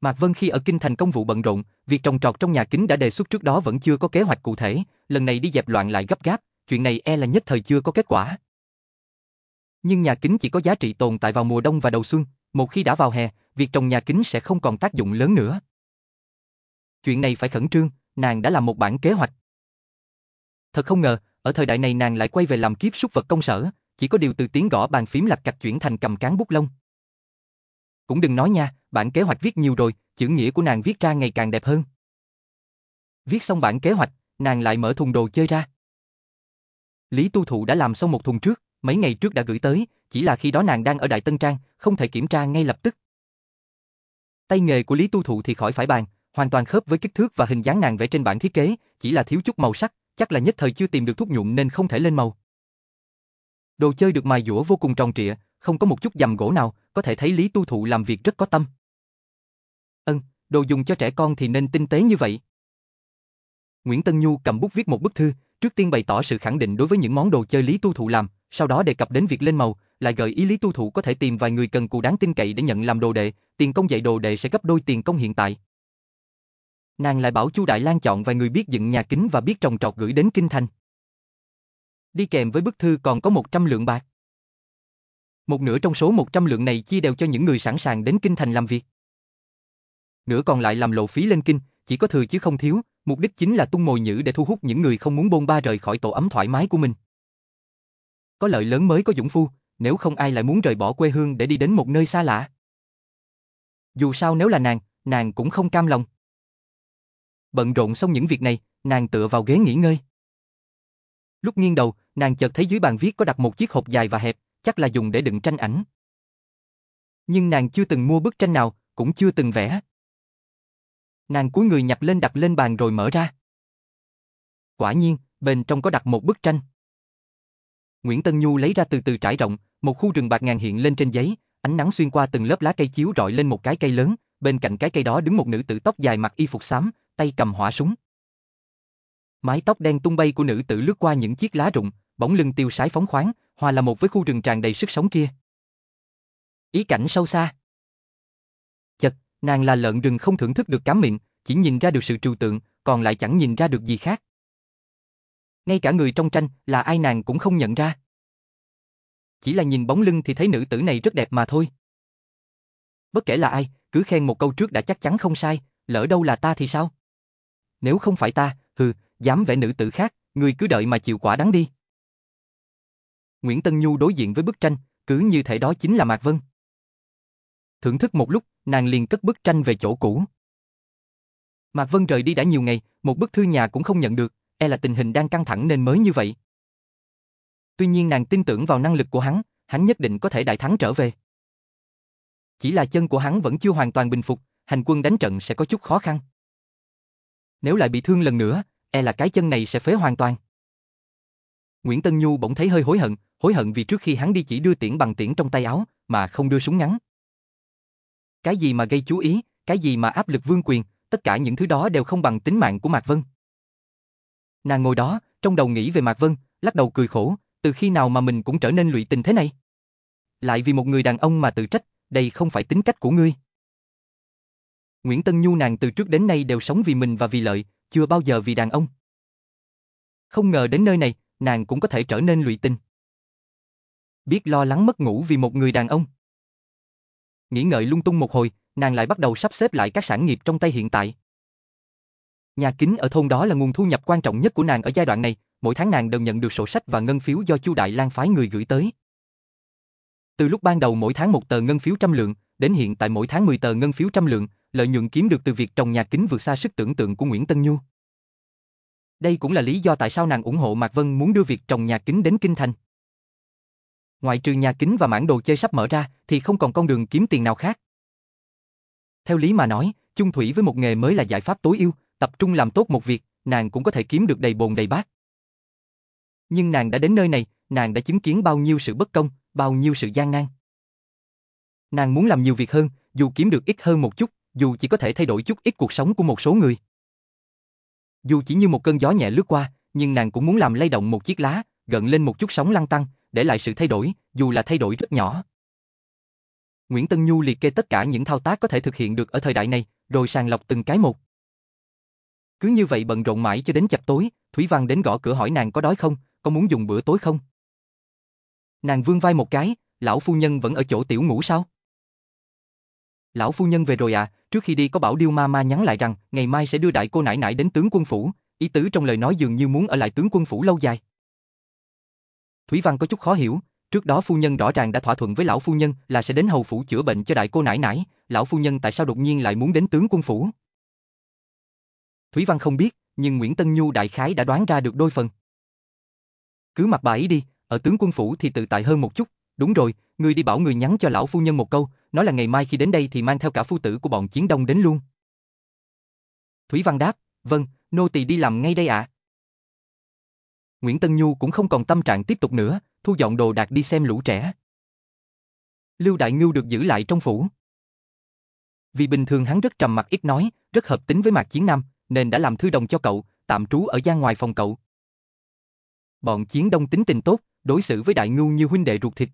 Mạc Vân khi ở kinh thành công vụ bận rộn, việc trồng trọt trong nhà kính đã đề xuất trước đó vẫn chưa có kế hoạch cụ thể, lần này đi dẹp loạn lại gấp gáp, chuyện này e là nhất thời chưa có kết quả. Nhưng nhà kính chỉ có giá trị tồn tại vào mùa đông và đầu xuân, một khi đã vào hè, việc trồng nhà kính sẽ không còn tác dụng lớn nữa. Chuyện này phải khẩn trương, nàng đã làm một bản kế hoạch. Thật không ngờ, ở thời đại này nàng lại quay về làm kiếp súc vật công sở, chỉ có điều từ tiếng gõ bàn phím lạch cạch chuyển thành cầm cán bút lông. Cũng đừng nói nha, bản kế hoạch viết nhiều rồi, chữ nghĩa của nàng viết ra ngày càng đẹp hơn. Viết xong bản kế hoạch, nàng lại mở thùng đồ chơi ra. Lý Tu Thụ đã làm xong một thùng trước, mấy ngày trước đã gửi tới, chỉ là khi đó nàng đang ở Đại Tân Trang, không thể kiểm tra ngay lập tức. Tay nghề của Lý Tu Thụ thì khỏi phải bàn, hoàn toàn khớp với kích thước và hình dáng nàng vẽ trên bản thiết kế, chỉ là thiếu chút màu sắc, chắc là nhất thời chưa tìm được thuốc nhuộm nên không thể lên màu. Đồ chơi được mài dũa vô cùng tròn trịa, không có một chút dầm gỗ nào, có thể thấy Lý Tu Thụ làm việc rất có tâm. Ân, đồ dùng cho trẻ con thì nên tinh tế như vậy. Nguyễn Tân Nhu cầm bút viết một bức thư, trước tiên bày tỏ sự khẳng định đối với những món đồ chơi Lý Tu Thụ làm, sau đó đề cập đến việc lên màu, lại gợi ý Lý Tu Thụ có thể tìm vài người cần cù đáng tin cậy để nhận làm đồ đệ, tiền công dạy đồ đệ sẽ gấp đôi tiền công hiện tại. Nàng lại bảo Chu Đại Lang chọn vài người biết dựng nhà kính và biết trồng trọt gửi đến kinh thành. Đi kèm với bức thư còn có 100 lượng bạc. Một nửa trong số 100 lượng này chia đều cho những người sẵn sàng đến kinh thành làm việc. Nửa còn lại làm lộ phí lên kinh, chỉ có thừa chứ không thiếu, mục đích chính là tung mồi nhữ để thu hút những người không muốn bôn ba rời khỏi tổ ấm thoải mái của mình. Có lợi lớn mới có dũng phu, nếu không ai lại muốn rời bỏ quê hương để đi đến một nơi xa lạ. Dù sao nếu là nàng, nàng cũng không cam lòng. Bận rộn xong những việc này, nàng tựa vào ghế nghỉ ngơi. Lúc nghiêng đầu, nàng chợt thấy dưới bàn viết có đặt một chiếc hộp dài và hẹp, chắc là dùng để đựng tranh ảnh. Nhưng nàng chưa từng mua bức tranh nào, cũng chưa từng vẽ. Nàng cúi người nhặt lên đặt lên bàn rồi mở ra. Quả nhiên, bên trong có đặt một bức tranh. Nguyễn Tân Nhu lấy ra từ từ trải rộng, một khu rừng bạc ngàn hiện lên trên giấy, ánh nắng xuyên qua từng lớp lá cây chiếu rọi lên một cái cây lớn, bên cạnh cái cây đó đứng một nữ tử tóc dài mặc y phục xám, tay cầm hỏa súng. Mái tóc đen tung bay của nữ tử lướt qua những chiếc lá rụng, bóng lưng tiêu sái phóng khoáng, hòa là một với khu rừng tràn đầy sức sống kia. Ý cảnh sâu xa. Chật, nàng là lợn rừng không thưởng thức được cám miệng, chỉ nhìn ra được sự trừu tượng, còn lại chẳng nhìn ra được gì khác. Ngay cả người trong tranh là ai nàng cũng không nhận ra. Chỉ là nhìn bóng lưng thì thấy nữ tử này rất đẹp mà thôi. Bất kể là ai, cứ khen một câu trước đã chắc chắn không sai, lỡ đâu là ta thì sao? Nếu không phải ta, hừ, dám vẽ nữ tử khác, người cứ đợi mà chịu quả đắng đi. Nguyễn Tân Nhu đối diện với bức tranh, cứ như thể đó chính là Mạc Vân. Thưởng thức một lúc, nàng liền cất bức tranh về chỗ cũ. Mạc Vân rời đi đã nhiều ngày, một bức thư nhà cũng không nhận được, e là tình hình đang căng thẳng nên mới như vậy. Tuy nhiên nàng tin tưởng vào năng lực của hắn, hắn nhất định có thể đại thắng trở về. Chỉ là chân của hắn vẫn chưa hoàn toàn bình phục, hành quân đánh trận sẽ có chút khó khăn. Nếu lại bị thương lần nữa, e là cái chân này sẽ phế hoàn toàn. Nguyễn Tân Nhu bỗng thấy hơi hối hận, hối hận vì trước khi hắn đi chỉ đưa tiễn bằng tiễn trong tay áo, mà không đưa súng ngắn. Cái gì mà gây chú ý, cái gì mà áp lực vương quyền, tất cả những thứ đó đều không bằng tính mạng của Mạc Vân. Nàng ngồi đó, trong đầu nghĩ về Mạc Vân, lắc đầu cười khổ, từ khi nào mà mình cũng trở nên lụy tình thế này? Lại vì một người đàn ông mà tự trách, đây không phải tính cách của ngươi. Nguyễn Tân Nhu nàng từ trước đến nay đều sống vì mình và vì lợi, chưa bao giờ vì đàn ông. Không ngờ đến nơi này, nàng cũng có thể trở nên lụy tình. Biết lo lắng mất ngủ vì một người đàn ông. Nghĩ ngợi lung tung một hồi, nàng lại bắt đầu sắp xếp lại các sản nghiệp trong tay hiện tại. Nhà kính ở thôn đó là nguồn thu nhập quan trọng nhất của nàng ở giai đoạn này, mỗi tháng nàng đều nhận được sổ sách và ngân phiếu do Chu Đại Lang phái người gửi tới. Từ lúc ban đầu mỗi tháng một tờ ngân phiếu trăm lượng, đến hiện tại mỗi tháng 10 tờ ngân phiếu trăm lượng, lợi nhuận kiếm được từ việc trồng nhà kính vượt xa sức tưởng tượng của Nguyễn Tân Nhu. Đây cũng là lý do tại sao nàng ủng hộ Mạc Vân muốn đưa việc trồng nhà kính đến Kinh Thành. Ngoại trừ nhà kính và mảng đồ chơi sắp mở ra thì không còn con đường kiếm tiền nào khác. Theo lý mà nói, chung thủy với một nghề mới là giải pháp tối ưu, tập trung làm tốt một việc, nàng cũng có thể kiếm được đầy bồn đầy bát. Nhưng nàng đã đến nơi này, nàng đã chứng kiến bao nhiêu sự bất công, bao nhiêu sự gian nan. Nàng muốn làm nhiều việc hơn, dù kiếm được ít hơn một chút, dù chỉ có thể thay đổi chút ít cuộc sống của một số người. Dù chỉ như một cơn gió nhẹ lướt qua, nhưng nàng cũng muốn làm lay động một chiếc lá, gợn lên một chút sóng lăn tăng, để lại sự thay đổi, dù là thay đổi rất nhỏ. Nguyễn Tân Nhu liệt kê tất cả những thao tác có thể thực hiện được ở thời đại này, rồi sàng lọc từng cái một. Cứ như vậy bận rộn mãi cho đến chập tối, Thúy Văn đến gõ cửa hỏi nàng có đói không, có muốn dùng bữa tối không? Nàng vương vai một cái, lão phu nhân vẫn ở chỗ tiểu ngủ sao? Lão phu nhân về rồi à, trước khi đi có bảo điêu ma ma nhắn lại rằng ngày mai sẽ đưa đại cô nãi nãi đến tướng quân phủ, ý tứ trong lời nói dường như muốn ở lại tướng quân phủ lâu dài. Thúy Văn có chút khó hiểu, trước đó phu nhân rõ ràng đã thỏa thuận với lão phu nhân là sẽ đến hầu phủ chữa bệnh cho đại cô nãi nãi. lão phu nhân tại sao đột nhiên lại muốn đến tướng quân phủ? Thúy Văn không biết, nhưng Nguyễn Tân Nhu đại khái đã đoán ra được đôi phần. Cứ mặc bà ấy đi, ở tướng quân phủ thì tự tại hơn một chút, Đúng rồi, ngươi đi bảo người nhắn cho lão phu nhân một câu, nói là ngày mai khi đến đây thì mang theo cả phu tử của bọn chiến đông đến luôn. Thúy Văn đáp, vâng, nô tỳ đi làm ngay đây ạ. Nguyễn Tân Nhu cũng không còn tâm trạng tiếp tục nữa, thu dọn đồ đạc đi xem lũ trẻ. Lưu Đại Ngưu được giữ lại trong phủ. Vì bình thường hắn rất trầm mặc ít nói, rất hợp tính với Mạc Chiến Nam, nên đã làm thư đồng cho cậu, tạm trú ở gian ngoài phòng cậu. Bọn Chiến Đông tính tình tốt, đối xử với Đại Ngưu như huynh đệ ruột thịt.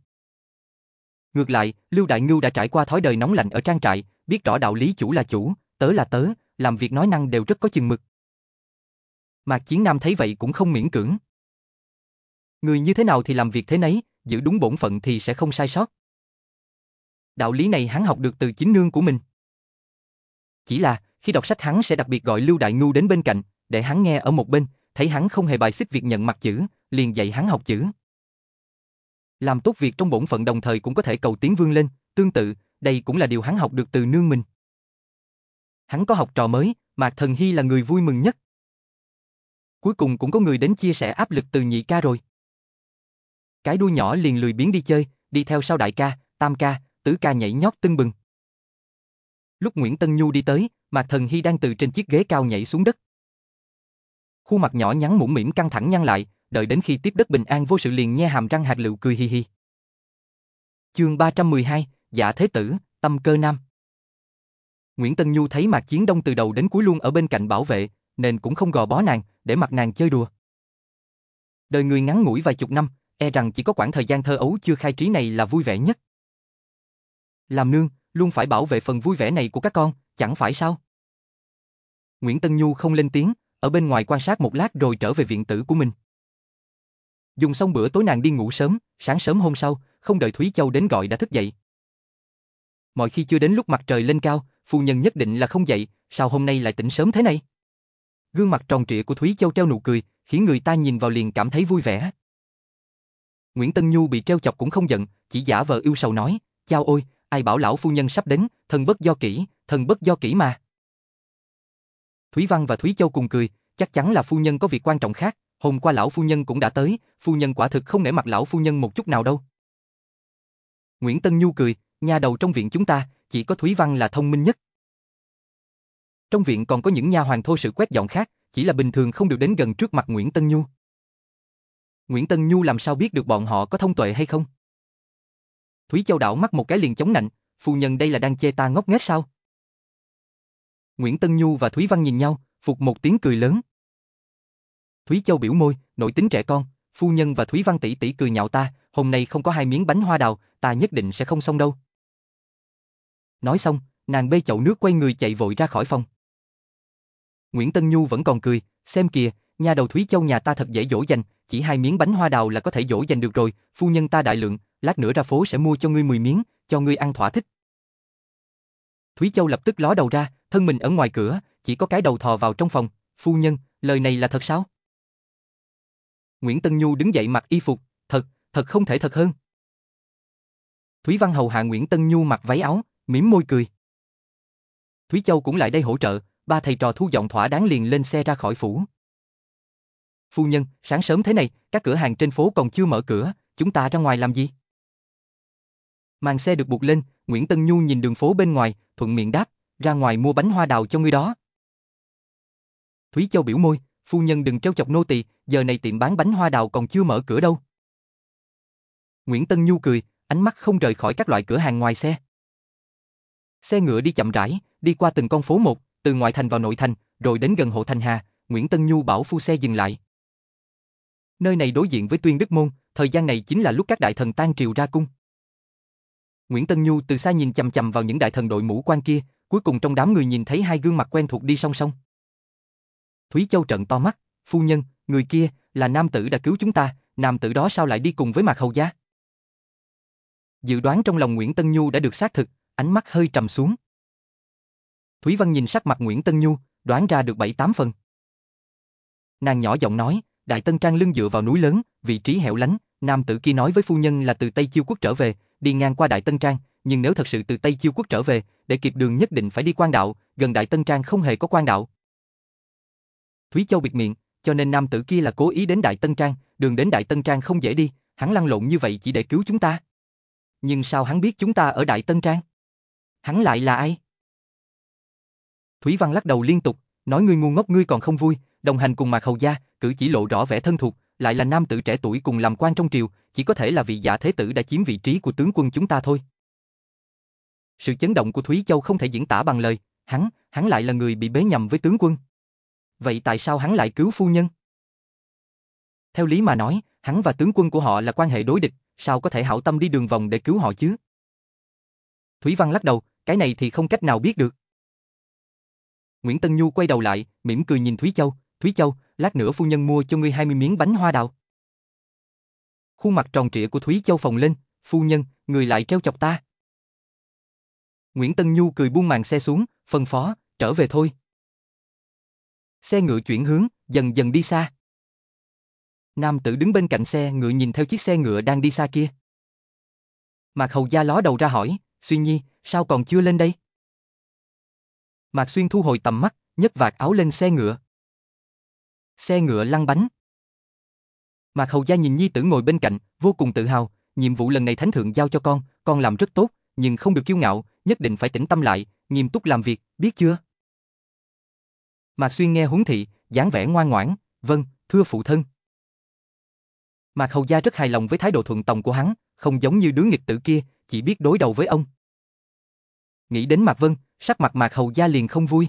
Ngược lại, Lưu Đại Ngưu đã trải qua thói đời nóng lạnh ở trang trại, biết rõ đạo lý chủ là chủ, tớ là tớ, làm việc nói năng đều rất có chừng mực. Mạc Chiến Nam thấy vậy cũng không miễn cưỡng. Người như thế nào thì làm việc thế nấy, giữ đúng bổn phận thì sẽ không sai sót. Đạo lý này hắn học được từ chính nương của mình. Chỉ là, khi đọc sách hắn sẽ đặc biệt gọi Lưu Đại Ngưu đến bên cạnh, để hắn nghe ở một bên, thấy hắn không hề bài xích việc nhận mặt chữ, liền dạy hắn học chữ. Làm tốt việc trong bổn phận đồng thời cũng có thể cầu tiến vươn lên, tương tự, đây cũng là điều hắn học được từ nương mình. Hắn có học trò mới, Mạc Thần Hy là người vui mừng nhất. Cuối cùng cũng có người đến chia sẻ áp lực từ nhị ca rồi. Cái đuôi nhỏ liền lười biến đi chơi, đi theo sau đại ca, tam ca, tứ ca nhảy nhót tưng bừng. Lúc Nguyễn Tân Nhu đi tới, Mạc Thần Hy đang từ trên chiếc ghế cao nhảy xuống đất. Khuôn mặt nhỏ nhắn mũm mỉm căng thẳng nhăn lại, đợi đến khi tiếp đất bình an vô sự liền nhe hàm răng hạt lựu cười hi hi. Chương 312, giả Thế Tử, Tâm Cơ Nam Nguyễn Tân Nhu thấy Mạc Chiến Đông từ đầu đến cuối luôn ở bên cạnh bảo vệ, nên cũng không gò bó nàng, để mặt nàng chơi đùa. Đời người ngắn ngủi vài chục năm, e rằng chỉ có quãng thời gian thơ ấu chưa khai trí này là vui vẻ nhất. Làm nương, luôn phải bảo vệ phần vui vẻ này của các con, chẳng phải sao? Nguyễn Tân Nhu không lên tiếng, ở bên ngoài quan sát một lát rồi trở về viện tử của mình. Dùng xong bữa tối nàng đi ngủ sớm, sáng sớm hôm sau, không đợi Thúy Châu đến gọi đã thức dậy. Mọi khi chưa đến lúc mặt trời lên cao, phu nhân nhất định là không dậy, sao hôm nay lại tỉnh sớm thế này? Gương mặt tròn trịa của Thúy Châu treo nụ cười, khiến người ta nhìn vào liền cảm thấy vui vẻ. Nguyễn Tân Nhu bị treo chọc cũng không giận, chỉ giả vờ yêu sầu nói, chao ôi, ai bảo lão phu nhân sắp đến, thần bất do kỹ, thần bất do kỹ mà. Thúy Văn và Thúy Châu cùng cười, chắc chắn là phu nhân có việc quan trọng khác, hôm qua lão phu nhân cũng đã tới, phu nhân quả thực không nể mặt lão phu nhân một chút nào đâu. Nguyễn Tân Nhu cười, nhà đầu trong viện chúng ta, chỉ có Thúy Văn là thông minh nhất. Trong viện còn có những nha hoàng thô sự quét dọn khác, chỉ là bình thường không được đến gần trước mặt Nguyễn Tân Nhu. Nguyễn Tân Nhu làm sao biết được bọn họ có thông tuệ hay không? Thúy Châu đảo mắt một cái liền chống nạnh, phu nhân đây là đang chê ta ngốc nghếch sao? Nguyễn Tân Nhu và Thúy Văn nhìn nhau, phục một tiếng cười lớn. Thúy Châu biểu môi, nội tính trẻ con, phu nhân và Thúy Văn tỷ tỷ cười nhạo ta, hôm nay không có hai miếng bánh hoa đào, ta nhất định sẽ không xong đâu. Nói xong, nàng bê chậu nước quay người chạy vội ra khỏi phòng. Nguyễn Tân Nhu vẫn còn cười, xem kìa, nhà đầu Thúy Châu nhà ta thật dễ dỗ dành, chỉ hai miếng bánh hoa đào là có thể dỗ dành được rồi, phu nhân ta đại lượng, lát nữa ra phố sẽ mua cho ngươi 10 miếng, cho ngươi ăn thỏa thích. Thúy Châu lập tức ló đầu ra, thân mình ở ngoài cửa, chỉ có cái đầu thò vào trong phòng, phu nhân, lời này là thật sao? Nguyễn Tân Nhu đứng dậy mặc y phục, thật, thật không thể thật hơn. Thúy Văn hầu hạ Nguyễn Tân Nhu mặc váy áo, mỉm môi cười. Thúy Châu cũng lại đây hỗ trợ, ba thầy trò thu dọn thỏa đáng liền lên xe ra khỏi phủ. Phu nhân, sáng sớm thế này, các cửa hàng trên phố còn chưa mở cửa, chúng ta ra ngoài làm gì? Màn xe được buộc lên, Nguyễn Tân Nhu nhìn đường phố bên ngoài, thuận miệng đáp, ra ngoài mua bánh hoa đào cho ngươi đó. Thúy Châu biểu môi, phu nhân đừng trêu chọc nô tỳ, giờ này tiệm bán bánh hoa đào còn chưa mở cửa đâu. Nguyễn Tân Nhu cười, ánh mắt không rời khỏi các loại cửa hàng ngoài xe. Xe ngựa đi chậm rãi, đi qua từng con phố một, từ ngoại thành vào nội thành, rồi đến gần hộ thành Hà, Nguyễn Tân Nhu bảo phu xe dừng lại. Nơi này đối diện với Tuyên Đức Môn, thời gian này chính là lúc các đại thần tan triều ra cung. Nguyễn Tân Nhu từ xa nhìn chằm chằm vào những đại thần đội mũ quan kia, cuối cùng trong đám người nhìn thấy hai gương mặt quen thuộc đi song song. Thúy Châu trận to mắt, phu nhân, người kia, là nam tử đã cứu chúng ta, nam tử đó sao lại đi cùng với Mạc Hầu Gia? Dự đoán trong lòng Nguyễn Tân Nhu đã được xác thực, ánh mắt hơi trầm xuống. Thúy Văn nhìn sắc mặt Nguyễn Tân Nhu, đoán ra được bảy tám phần. Nàng nhỏ giọng nói, Đại Tân Trang lưng dựa vào núi lớn, vị trí hẻo lánh, nam tử kia nói với phu nhân là từ Tây Chiêu Quốc trở về, đi ngang qua Đại Tân Trang, nhưng nếu thật sự từ Tây Chiêu Quốc trở về, để kịp đường nhất định phải đi quan đạo, gần Đại Tân Trang không hề có quan đạo. Thúy Châu bịt miệng, cho nên nam tử kia là cố ý đến Đại Tân Trang, đường đến Đại Tân Trang không dễ đi, hắn lăn lộn như vậy chỉ để cứu chúng ta. nhưng sao hắn biết chúng ta ở Đại Tân Trang? Hắn lại là ai? Thúy Văn lắc đầu liên tục, nói ngươi ngu ngốc ngươi còn không vui, đồng hành cùng Mạc Hầu Gia, cử chỉ lộ rõ vẻ thân thuộc, lại là nam tử trẻ tuổi cùng làm quan trong triều, chỉ có thể là vị giả thế tử đã chiếm vị trí của tướng quân chúng ta thôi. Sự chấn động của Thúy Châu không thể diễn tả bằng lời, hắn, hắn lại là người bị bế nhầm với tướng quân. Vậy tại sao hắn lại cứu phu nhân? Theo lý mà nói, hắn và tướng quân của họ là quan hệ đối địch, sao có thể hảo tâm đi đường vòng để cứu họ chứ? Thúy Văn lắc đầu, cái này thì không cách nào biết được. Nguyễn Tân Nhu quay đầu lại, mỉm cười nhìn Thúy Châu, Thúy Châu, lát nữa phu nhân mua cho ngươi 20 miếng bánh hoa đào. Khuôn mặt tròn trịa của Thúy Châu phồng lên, phu nhân, người lại treo chọc ta. Nguyễn Tân Nhu cười buông màn xe xuống, phân phó, trở về thôi. Xe ngựa chuyển hướng, dần dần đi xa. Nam tử đứng bên cạnh xe ngựa nhìn theo chiếc xe ngựa đang đi xa kia. Mạc Hầu Gia ló đầu ra hỏi, Xuyên Nhi, sao còn chưa lên đây? Mạc Xuyên thu hồi tầm mắt, nhấc vạt áo lên xe ngựa. Xe ngựa lăn bánh. Mạc Hầu Gia nhìn Nhi tử ngồi bên cạnh, vô cùng tự hào, nhiệm vụ lần này Thánh Thượng giao cho con, con làm rất tốt, nhưng không được kiêu ngạo, nhất định phải tĩnh tâm lại, nghiêm túc làm việc, biết chưa? Mạc Xuyên nghe huấn thị, dáng vẻ ngoan ngoãn, vâng, thưa phụ thân. Mạc Hầu Gia rất hài lòng với thái độ thuận tòng của hắn, không giống như đứa nghịch tử kia, chỉ biết đối đầu với ông. Nghĩ đến Mạc Vân, sắc mặt Mạc Hầu Gia liền không vui.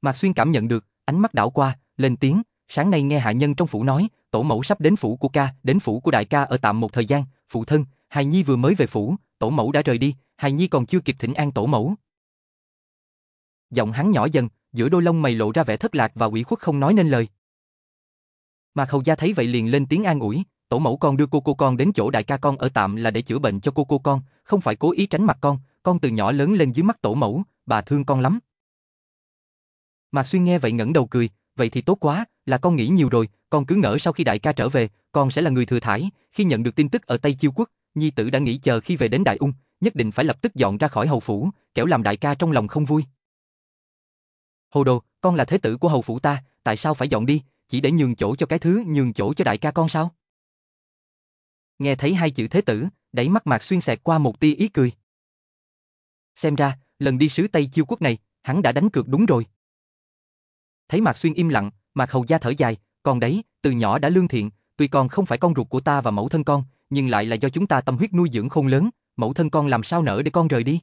Mạc Xuyên cảm nhận được, ánh mắt đảo qua, lên tiếng, sáng nay nghe hạ nhân trong phủ nói, tổ mẫu sắp đến phủ của ca, đến phủ của đại ca ở tạm một thời gian, phụ thân, hài nhi vừa mới về phủ, tổ mẫu đã rời đi, hài nhi còn chưa kịp thỉnh an tổ mẫu. Giọng hắn nhỏ dần, giữa đôi lông mày lộ ra vẻ thất lạc và ủy khuất không nói nên lời. Mạc Hầu Gia thấy vậy liền lên tiếng an ủi, tổ mẫu con đưa cô cô con đến chỗ đại ca con ở tạm là để chữa bệnh cho cô cô con, không phải cố ý tránh mặt con, con từ nhỏ lớn lên dưới mắt tổ mẫu, bà thương con lắm. Mạc Xuyên nghe vậy ngẩng đầu cười, vậy thì tốt quá, là con nghĩ nhiều rồi, con cứ ngỡ sau khi đại ca trở về, con sẽ là người thừa thải, khi nhận được tin tức ở Tây Chiêu Quốc, nhi tử đã nghĩ chờ khi về đến Đại Ung, nhất định phải lập tức dọn ra khỏi hầu phủ, kẻo làm đại ca trong lòng không vui. Hồ đồ, con là thế tử của hầu phủ ta, tại sao phải dọn đi, chỉ để nhường chỗ cho cái thứ nhường chỗ cho đại ca con sao? Nghe thấy hai chữ thế tử, đẩy mắt Mạc Xuyên xẹt qua một tia ý cười. Xem ra, lần đi sứ Tây Chiêu Quốc này, hắn đã đánh cược đúng rồi. Thấy Mạc Xuyên im lặng, Mạc Hầu Gia thở dài, còn đấy, từ nhỏ đã lương thiện, tuy con không phải con ruột của ta và mẫu thân con, nhưng lại là do chúng ta tâm huyết nuôi dưỡng khôn lớn, mẫu thân con làm sao nỡ để con rời đi.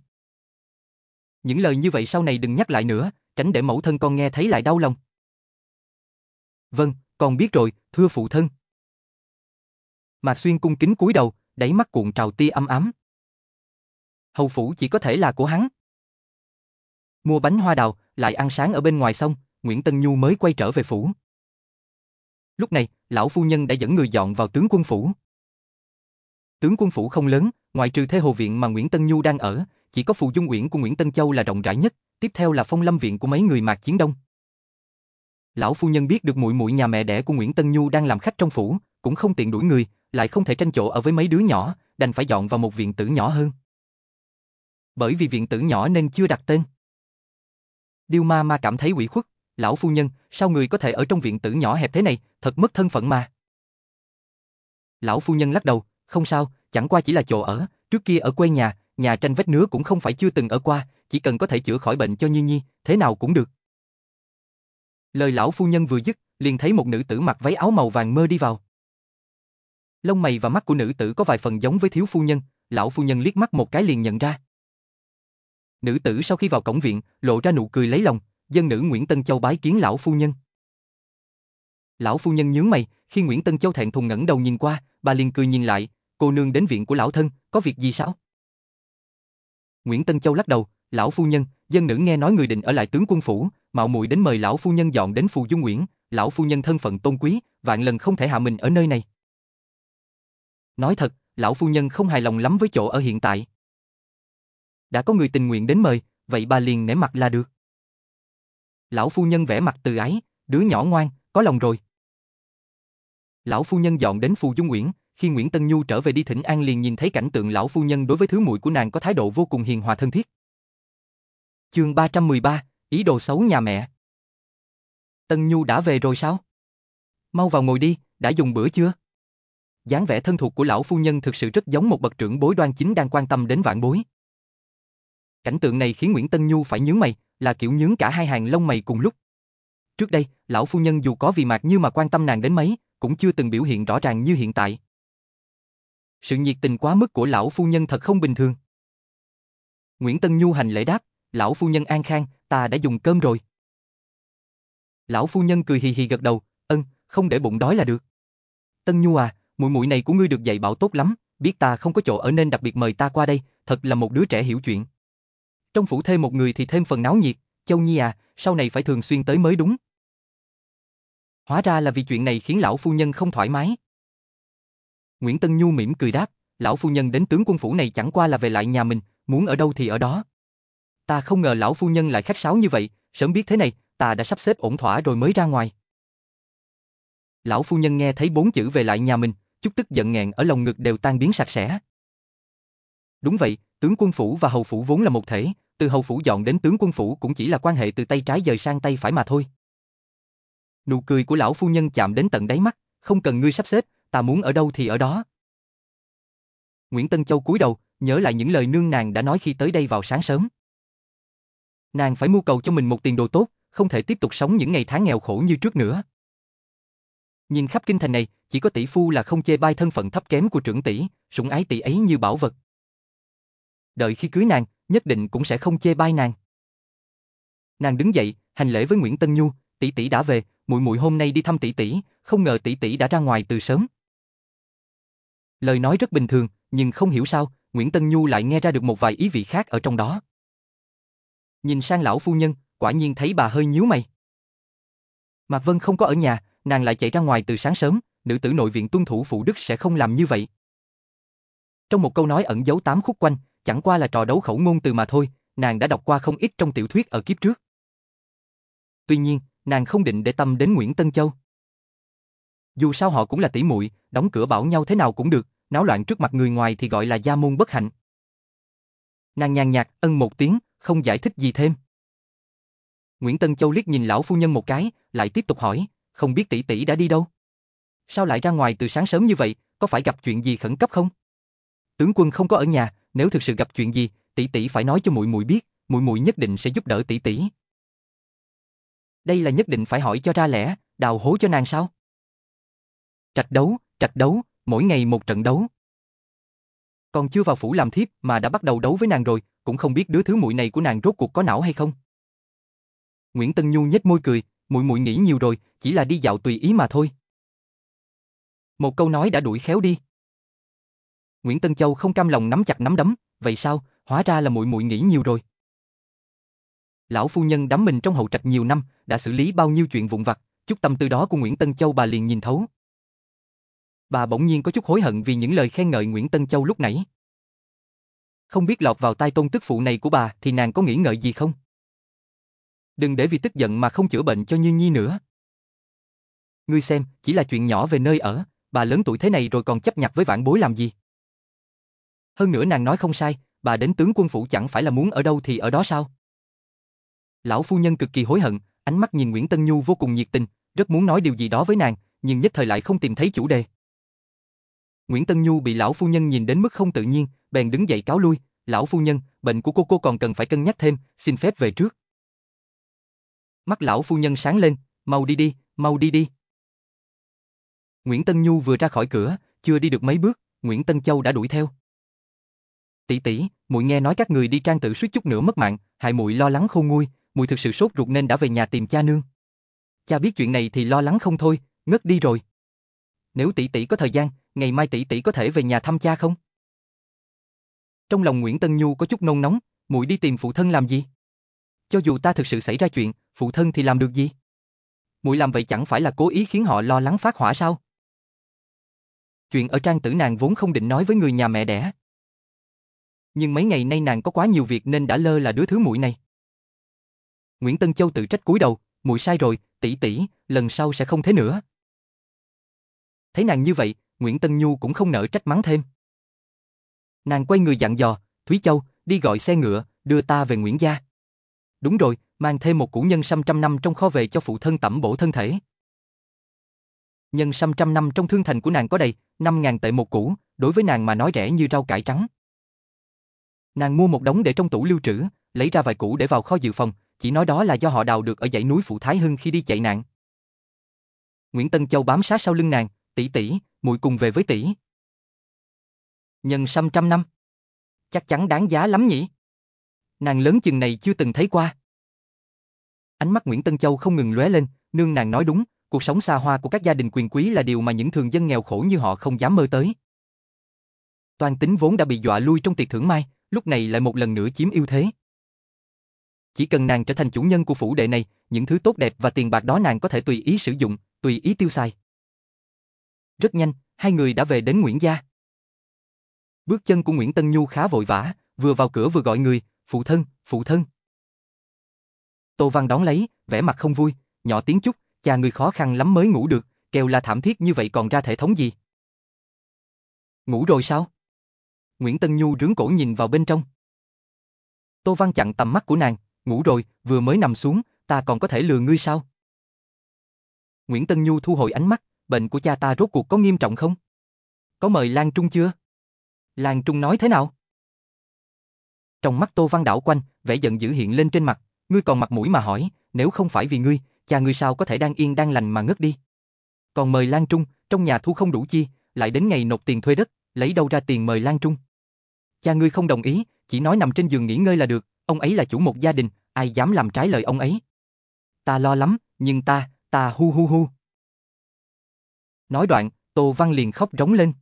Những lời như vậy sau này đừng nhắc lại nữa, tránh để mẫu thân con nghe thấy lại đau lòng. Vâng, con biết rồi, thưa phụ thân. Mạc Xuyên cung kính cúi đầu, đáy mắt cuộn trào tia âm ám. Hầu phủ chỉ có thể là của hắn. Mua bánh hoa đào, lại ăn sáng ở bên ngoài xong, Nguyễn Tân Nhu mới quay trở về phủ. Lúc này, lão phu nhân đã dẫn người dọn vào tướng quân phủ. Tướng quân phủ không lớn, ngoại trừ thế hồ viện mà Nguyễn Tân Nhu đang ở, chỉ có phù dung uyển của Nguyễn Tân Châu là rộng rãi nhất, tiếp theo là phong lâm viện của mấy người mạc chiến đông. Lão phu nhân biết được muội muội nhà mẹ đẻ của Nguyễn Tân Nhu đang làm khách trong phủ, cũng không tiện đuổi người, lại không thể tranh chỗ ở với mấy đứa nhỏ, đành phải dọn vào một viện tử nhỏ hơn. Bởi vì viện tử nhỏ nên chưa đặt tên. Điêu ma ma cảm thấy ủy khuất, lão phu nhân, sao người có thể ở trong viện tử nhỏ hẹp thế này, thật mất thân phận mà. Lão phu nhân lắc đầu, không sao, chẳng qua chỉ là chỗ ở, trước kia ở quê nhà, nhà tranh vách nứa cũng không phải chưa từng ở qua, chỉ cần có thể chữa khỏi bệnh cho Nhi Nhi, thế nào cũng được. Lời lão phu nhân vừa dứt, liền thấy một nữ tử mặc váy áo màu vàng mơ đi vào. Lông mày và mắt của nữ tử có vài phần giống với thiếu phu nhân, lão phu nhân liếc mắt một cái liền nhận ra. Nữ tử sau khi vào cổng viện, lộ ra nụ cười lấy lòng, dân nữ Nguyễn Tân Châu bái kiến lão phu nhân. Lão phu nhân nhướng mày, khi Nguyễn Tân Châu thẹn thùng ngẩng đầu nhìn qua, bà liền cười nhìn lại, cô nương đến viện của lão thân, có việc gì sao? Nguyễn Tân Châu lắc đầu, lão phu nhân, dân nữ nghe nói người định ở lại tướng quân phủ, mạo muội đến mời lão phu nhân dọn đến phù dung nguyễn, lão phu nhân thân phận tôn quý, vạn lần không thể hạ mình ở nơi này. Nói thật, lão phu nhân không hài lòng lắm với chỗ ở hiện tại. Đã có người tình nguyện đến mời, vậy bà liền nể mặt là được. Lão phu nhân vẽ mặt từ ái, đứa nhỏ ngoan, có lòng rồi. Lão phu nhân dọn đến phù dung nguyễn, khi Nguyễn Tân Nhu trở về đi thỉnh an liền nhìn thấy cảnh tượng lão phu nhân đối với thứ muội của nàng có thái độ vô cùng hiền hòa thân thiết. Chương 313, ý đồ xấu nhà mẹ. Tân Nhu đã về rồi sao? Mau vào ngồi đi, đã dùng bữa chưa? dáng vẻ thân thuộc của lão phu nhân thực sự rất giống một bậc trưởng bối đoan chính đang quan tâm đến vạn bối. Cảnh tượng này khiến Nguyễn Tân Nhu phải nhướng mày, là kiểu nhướng cả hai hàng lông mày cùng lúc. Trước đây, lão phu nhân dù có vì mạc như mà quan tâm nàng đến mấy, cũng chưa từng biểu hiện rõ ràng như hiện tại. Sự nhiệt tình quá mức của lão phu nhân thật không bình thường. Nguyễn Tân Nhu hành lễ đáp, lão phu nhân an khang, ta đã dùng cơm rồi. Lão phu nhân cười hì hì gật đầu, ân, không để bụng đói là được. Tân Nhu à, muội muội này của ngươi được dạy bảo tốt lắm, biết ta không có chỗ ở nên đặc biệt mời ta qua đây, thật là một đứa trẻ hiểu chuyện. Trong phủ thêm một người thì thêm phần náo nhiệt, Châu Nhi à, sau này phải thường xuyên tới mới đúng. Hóa ra là vì chuyện này khiến lão phu nhân không thoải mái. Nguyễn Tân Nhu mỉm cười đáp, lão phu nhân đến tướng quân phủ này chẳng qua là về lại nhà mình, muốn ở đâu thì ở đó. Ta không ngờ lão phu nhân lại khách sáo như vậy, sớm biết thế này, ta đã sắp xếp ổn thỏa rồi mới ra ngoài. Lão phu nhân nghe thấy bốn chữ về lại nhà mình, chút tức giận nghẹn ở lòng ngực đều tan biến sạch sẽ. Đúng vậy, tướng quân phủ và hầu phủ vốn là một thể, từ hầu phủ dọn đến tướng quân phủ cũng chỉ là quan hệ từ tay trái dời sang tay phải mà thôi. Nụ cười của lão phu nhân chạm đến tận đáy mắt, không cần ngươi sắp xếp, ta muốn ở đâu thì ở đó. Nguyễn Tân Châu cúi đầu, nhớ lại những lời nương nàng đã nói khi tới đây vào sáng sớm. Nàng phải mưu cầu cho mình một tiền đồ tốt, không thể tiếp tục sống những ngày tháng nghèo khổ như trước nữa. Nhìn khắp kinh thành này, chỉ có tỷ phu là không chê bai thân phận thấp kém của trưởng tỷ, sủng ái tỷ ấy như bảo vật. Đợi khi cưới nàng, nhất định cũng sẽ không chê bai nàng. Nàng đứng dậy, hành lễ với Nguyễn Tân Nhu, tỷ tỷ đã về, muội muội hôm nay đi thăm tỷ tỷ, không ngờ tỷ tỷ đã ra ngoài từ sớm. Lời nói rất bình thường, nhưng không hiểu sao, Nguyễn Tân Nhu lại nghe ra được một vài ý vị khác ở trong đó. Nhìn sang lão phu nhân, quả nhiên thấy bà hơi nhíu mày. Mạc Vân không có ở nhà, nàng lại chạy ra ngoài từ sáng sớm, nữ tử nội viện tuân thủ phụ đức sẽ không làm như vậy. Trong một câu nói ẩn giấu tám khúc quanh, chẳng qua là trò đấu khẩu ngôn từ mà thôi, nàng đã đọc qua không ít trong tiểu thuyết ở kiếp trước. Tuy nhiên, nàng không định để tâm đến Nguyễn Tân Châu. Dù sao họ cũng là tỷ muội, đóng cửa bảo nhau thế nào cũng được, náo loạn trước mặt người ngoài thì gọi là gia môn bất hạnh. Nàng nhàn nhạt ân một tiếng, không giải thích gì thêm. Nguyễn Tân Châu liếc nhìn lão phu nhân một cái, lại tiếp tục hỏi, không biết tỷ tỷ đã đi đâu? Sao lại ra ngoài từ sáng sớm như vậy, có phải gặp chuyện gì khẩn cấp không? Tướng quân không có ở nhà, nếu thực sự gặp chuyện gì, tỷ tỷ phải nói cho muội muội biết, muội muội nhất định sẽ giúp đỡ tỷ tỷ. Đây là nhất định phải hỏi cho ra lẽ, đào hố cho nàng sao? Trạch đấu, trạch đấu, mỗi ngày một trận đấu. Còn chưa vào phủ làm thiếp mà đã bắt đầu đấu với nàng rồi, cũng không biết đứa thứ muội này của nàng rốt cuộc có não hay không. Nguyễn Tân Nhu nhếch môi cười, muội muội nghĩ nhiều rồi, chỉ là đi dạo tùy ý mà thôi. Một câu nói đã đuổi khéo đi. Nguyễn Tân Châu không cam lòng nắm chặt nắm đấm, vậy sao, hóa ra là muội muội nghĩ nhiều rồi. Lão phu nhân đắm mình trong hậu trạch nhiều năm, đã xử lý bao nhiêu chuyện vụn vặt, chút tâm tư đó của Nguyễn Tân Châu bà liền nhìn thấu. Bà bỗng nhiên có chút hối hận vì những lời khen ngợi Nguyễn Tân Châu lúc nãy. Không biết lọt vào tai tôn tức phụ này của bà thì nàng có nghĩ ngợi gì không? Đừng để vì tức giận mà không chữa bệnh cho Như Nhi nữa. Ngươi xem, chỉ là chuyện nhỏ về nơi ở, bà lớn tuổi thế này rồi còn chấp nhặt với vãn bối làm gì? Hơn nữa nàng nói không sai, bà đến tướng quân phủ chẳng phải là muốn ở đâu thì ở đó sao? Lão phu nhân cực kỳ hối hận, ánh mắt nhìn Nguyễn Tân Nhu vô cùng nhiệt tình, rất muốn nói điều gì đó với nàng, nhưng nhất thời lại không tìm thấy chủ đề. Nguyễn Tân Nhu bị lão phu nhân nhìn đến mức không tự nhiên, bèn đứng dậy cáo lui, "Lão phu nhân, bệnh của cô cô còn cần phải cân nhắc thêm, xin phép về trước." Mắt lão phu nhân sáng lên, "Mau đi đi, mau đi đi." Nguyễn Tân Nhu vừa ra khỏi cửa, chưa đi được mấy bước, Nguyễn Tân Châu đã đuổi theo. "Tỷ tỷ, muội nghe nói các người đi trang tử suýt chút nữa mất mạng, hại muội lo lắng khôn nguôi, muội thực sự sốt ruột nên đã về nhà tìm cha nương." Cha biết chuyện này thì lo lắng không thôi, ngất đi rồi. Nếu tỷ tỷ có thời gian, ngày mai tỷ tỷ có thể về nhà thăm cha không? Trong lòng Nguyễn Tân Nhu có chút nôn nóng, muội đi tìm phụ thân làm gì? Cho dù ta thực sự xảy ra chuyện, phụ thân thì làm được gì? Muội làm vậy chẳng phải là cố ý khiến họ lo lắng phát hỏa sao? Chuyện ở trang tử nàng vốn không định nói với người nhà mẹ đẻ. Nhưng mấy ngày nay nàng có quá nhiều việc nên đã lơ là đứa thứ muội này. Nguyễn Tân Châu tự trách cúi đầu, muội sai rồi, tỷ tỷ, lần sau sẽ không thế nữa. Thấy nàng như vậy, Nguyễn Tân Nhu cũng không nỡ trách mắng thêm. Nàng quay người dặn dò, Thúy Châu, đi gọi xe ngựa, đưa ta về Nguyễn Gia. Đúng rồi, mang thêm một củ nhân sâm trăm năm trong kho về cho phụ thân tẩm bổ thân thể. nhân sâm trăm năm trong thương thành của nàng có đầy, 5.000 tệ một củ, đối với nàng mà nói rẻ như rau cải trắng. Nàng mua một đống để trong tủ lưu trữ, lấy ra vài củ để vào kho dự phòng, chỉ nói đó là do họ đào được ở dãy núi Phụ Thái Hưng khi đi chạy nạn. Nguyễn Tân Châu bám sát sau lưng nàng, tỷ tỷ, muội cùng về với tỷ. Nhân sâm trăm năm. Chắc chắn đáng giá lắm nhỉ? Nàng lớn chừng này chưa từng thấy qua. Ánh mắt Nguyễn Tân Châu không ngừng lóe lên, nương nàng nói đúng, cuộc sống xa hoa của các gia đình quyền quý là điều mà những thường dân nghèo khổ như họ không dám mơ tới. Toàn tính vốn đã bị dọa lui trong tiệc thưởng mai, lúc này lại một lần nữa chiếm ưu thế. Chỉ cần nàng trở thành chủ nhân của phủ đệ này, những thứ tốt đẹp và tiền bạc đó nàng có thể tùy ý sử dụng, tùy ý tiêu xài. Rất nhanh, hai người đã về đến Nguyễn gia. Bước chân của Nguyễn Tân Nhu khá vội vã, vừa vào cửa vừa gọi người, phụ thân, phụ thân. Tô Văn đón lấy, vẻ mặt không vui, nhỏ tiếng chút, cha người khó khăn lắm mới ngủ được, kêu là thảm thiết như vậy còn ra thể thống gì. Ngủ rồi sao? Nguyễn Tân Nhu rướng cổ nhìn vào bên trong. Tô Văn chặn tầm mắt của nàng, ngủ rồi, vừa mới nằm xuống, ta còn có thể lừa ngươi sao? Nguyễn Tân Nhu thu hồi ánh mắt, bệnh của cha ta rốt cuộc có nghiêm trọng không? Có mời Lan Trung chưa? Lan Trung nói thế nào? Trong mắt Tô Văn đảo quanh, vẻ giận dữ hiện lên trên mặt, ngươi còn mặt mũi mà hỏi, nếu không phải vì ngươi, cha ngươi sao có thể đang yên đang lành mà ngất đi? Còn mời Lan Trung, trong nhà thu không đủ chi, lại đến ngày nộp tiền thuê đất, lấy đâu ra tiền mời Lan Trung? Cha ngươi không đồng ý, chỉ nói nằm trên giường nghỉ ngơi là được, ông ấy là chủ một gia đình, ai dám làm trái lời ông ấy? Ta lo lắm, nhưng ta, ta hu hu hu. Nói đoạn, Tô Văn liền khóc rống lên.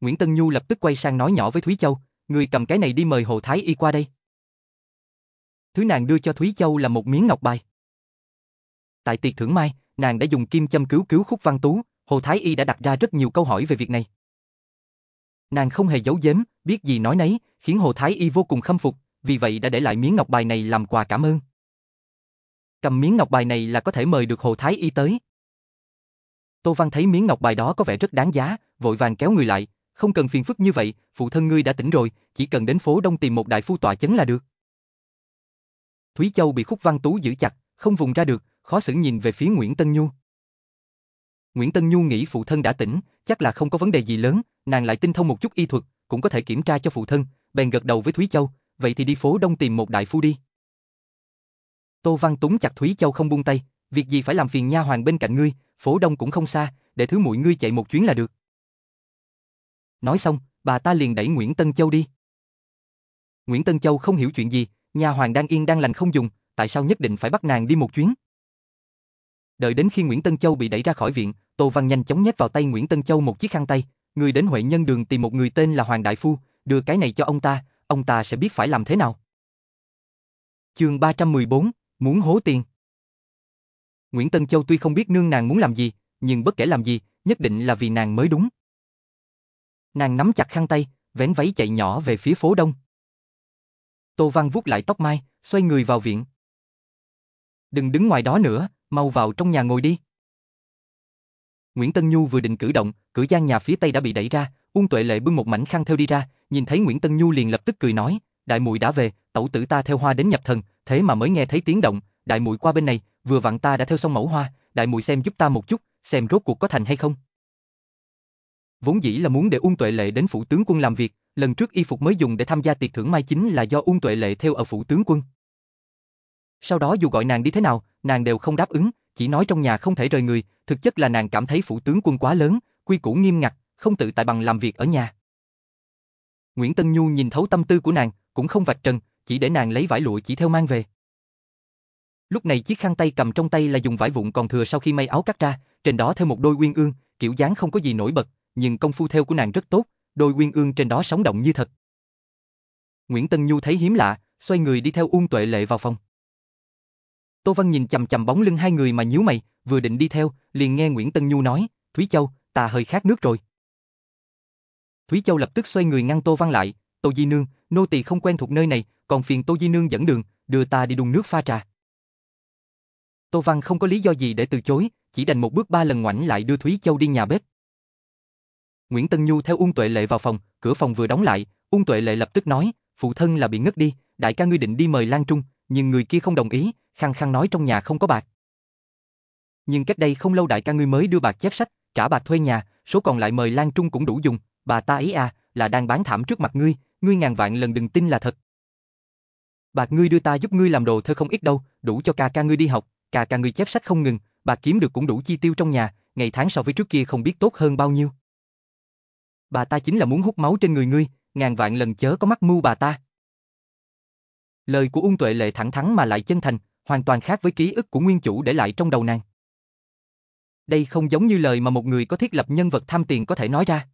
Nguyễn Tân Nhu lập tức quay sang nói nhỏ với Thúy Châu, người cầm cái này đi mời Hồ Thái Y qua đây. Thứ nàng đưa cho Thúy Châu là một miếng ngọc bài. Tại tiệc thưởng mai, nàng đã dùng kim châm cứu cứu khúc văn tú, Hồ Thái Y đã đặt ra rất nhiều câu hỏi về việc này. Nàng không hề giấu giếm, biết gì nói nấy, khiến Hồ Thái Y vô cùng khâm phục, vì vậy đã để lại miếng ngọc bài này làm quà cảm ơn. Cầm miếng ngọc bài này là có thể mời được Hồ Thái Y tới. Tô Văn thấy miếng ngọc bài đó có vẻ rất đáng giá, vội vàng kéo người lại, không cần phiền phức như vậy, phụ thân ngươi đã tỉnh rồi, chỉ cần đến phố Đông tìm một đại phu tọa chấn là được. Thúy Châu bị Khúc Văn Tú giữ chặt, không vùng ra được, khó xử nhìn về phía Nguyễn Tân Nhu. Nguyễn Tân Nhu nghĩ phụ thân đã tỉnh, chắc là không có vấn đề gì lớn, nàng lại tinh thông một chút y thuật, cũng có thể kiểm tra cho phụ thân, bèn gật đầu với Thúy Châu, vậy thì đi phố Đông tìm một đại phu đi. Tô Văn Túng chặt Thúy Châu không buông tay, việc gì phải làm phiền nha hoàng bên cạnh ngươi, phố Đông cũng không xa, để thứ muội ngươi chạy một chuyến là được. Nói xong, bà ta liền đẩy Nguyễn Tân Châu đi. Nguyễn Tân Châu không hiểu chuyện gì, nhà hoàng đang yên đang lành không dùng, tại sao nhất định phải bắt nàng đi một chuyến? Đợi đến khi Nguyễn Tân Châu bị đẩy ra khỏi viện, Tô Văn nhanh chóng nhét vào tay Nguyễn Tân Châu một chiếc khăn tay, người đến Huệ Nhân Đường tìm một người tên là Hoàng Đại Phu, đưa cái này cho ông ta, ông ta sẽ biết phải làm thế nào. Chương 314, muốn hố tiền. Nguyễn Tân Châu tuy không biết nương nàng muốn làm gì, nhưng bất kể làm gì, nhất định là vì nàng mới đúng. Nàng nắm chặt khăn tay, vén váy chạy nhỏ về phía phố đông. Tô Văn vuốt lại tóc mai, xoay người vào viện. Đừng đứng ngoài đó nữa, mau vào trong nhà ngồi đi. Nguyễn Tân Nhu vừa định cử động, cửa gian nhà phía tây đã bị đẩy ra, Uông Tuệ Lệ bưng một mảnh khăn theo đi ra, nhìn thấy Nguyễn Tân Nhu liền lập tức cười nói, đại muội đã về, tẩu tử ta theo hoa đến nhập thần, thế mà mới nghe thấy tiếng động, đại muội qua bên này, vừa vặn ta đã theo xong mẫu hoa, đại muội xem giúp ta một chút, xem rốt cuộc có thành hay không. Vốn dĩ là muốn để Uông Tuệ Lệ đến phủ tướng quân làm việc, lần trước y phục mới dùng để tham gia tiệc thưởng mai chính là do Uông Tuệ Lệ theo ở phủ tướng quân. Sau đó dù gọi nàng đi thế nào, nàng đều không đáp ứng, chỉ nói trong nhà không thể rời người, thực chất là nàng cảm thấy phủ tướng quân quá lớn, quy củ nghiêm ngặt, không tự tại bằng làm việc ở nhà. Nguyễn Tân Nhu nhìn thấu tâm tư của nàng, cũng không vạch trần, chỉ để nàng lấy vải lụa chỉ theo mang về. Lúc này chiếc khăn tay cầm trong tay là dùng vải vụn còn thừa sau khi may áo cắt ra, trên đó theo một đôi uyên ương, kiểu dáng không có gì nổi bật, nhưng công phu theo của nàng rất tốt, đôi uyên ương trên đó sống động như thật. Nguyễn Tân Nhu thấy hiếm lạ, xoay người đi theo Uông Tuệ Lệ vào phòng. Tô Văn nhìn chầm chầm bóng lưng hai người mà nhíu mày, vừa định đi theo, liền nghe Nguyễn Tân Nhu nói, Thúy Châu, ta hơi khát nước rồi. Thúy Châu lập tức xoay người ngăn Tô Văn lại, Tô Di Nương, nô tỳ không quen thuộc nơi này, còn phiền Tô Di Nương dẫn đường, đưa ta đi đun nước pha trà. Tô Văn không có lý do gì để từ chối, chỉ đành một bước ba lần ngoảnh lại đưa Thúy Châu đi nhà bếp. Nguyễn Tân Nhu theo Ung Tuệ Lệ vào phòng, cửa phòng vừa đóng lại, Ung Tuệ Lệ lập tức nói, phụ thân là bị ngất đi, đại ca ngươi định đi mời Lan Trung, nhưng người kia không đồng ý, khăng khăng nói trong nhà không có bạc. nhưng cách đây không lâu đại ca ngươi mới đưa bạc chép sách, trả bạc thuê nhà, số còn lại mời Lan Trung cũng đủ dùng, bà ta ấy à, là đang bán thảm trước mặt ngươi, ngươi ngàn vạn lần đừng tin là thật. Bạc ngươi đưa ta giúp ngươi làm đồ thơ không ít đâu, đủ cho ca ca ngươi đi học, ca ca ngươi chép sách không ngừng, bạc kiếm được cũng đủ chi tiêu trong nhà, ngày tháng so với trước kia không biết tốt hơn bao nhiêu. Bà ta chính là muốn hút máu trên người ngươi, ngàn vạn lần chớ có mắc mưu bà ta. Lời của Ung Tuệ Lệ thẳng thắn mà lại chân thành, hoàn toàn khác với ký ức của nguyên chủ để lại trong đầu nàng. Đây không giống như lời mà một người có thiết lập nhân vật tham tiền có thể nói ra.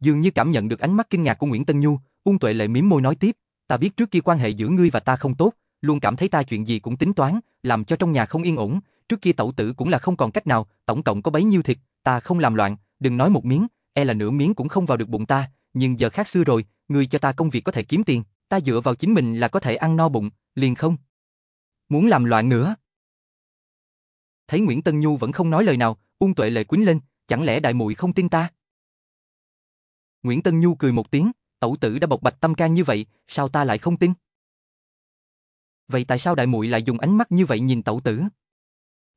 Dường như cảm nhận được ánh mắt kinh ngạc của Nguyễn Tân Nhu, Ung Tuệ Lệ mím môi nói tiếp, ta biết trước kia quan hệ giữa ngươi và ta không tốt, luôn cảm thấy ta chuyện gì cũng tính toán, làm cho trong nhà không yên ổn, trước kia tẩu tử cũng là không còn cách nào, tổng cộng có bấy nhiêu thịt, ta không làm loạn, đừng nói một miếng, e là nửa miếng cũng không vào được bụng ta, nhưng giờ khác xưa rồi, ngươi cho ta công việc có thể kiếm tiền, ta dựa vào chính mình là có thể ăn no bụng, liền không. Muốn làm loạn nữa. Thấy Nguyễn Tân Nhu vẫn không nói lời nào, Ung Tuệ lệ quýnh lên, chẳng lẽ đại muội không tin ta? Nguyễn Tân Nhu cười một tiếng, tẩu tử đã bộc bạch tâm can như vậy, sao ta lại không tin? Vậy tại sao đại muội lại dùng ánh mắt như vậy nhìn tẩu tử?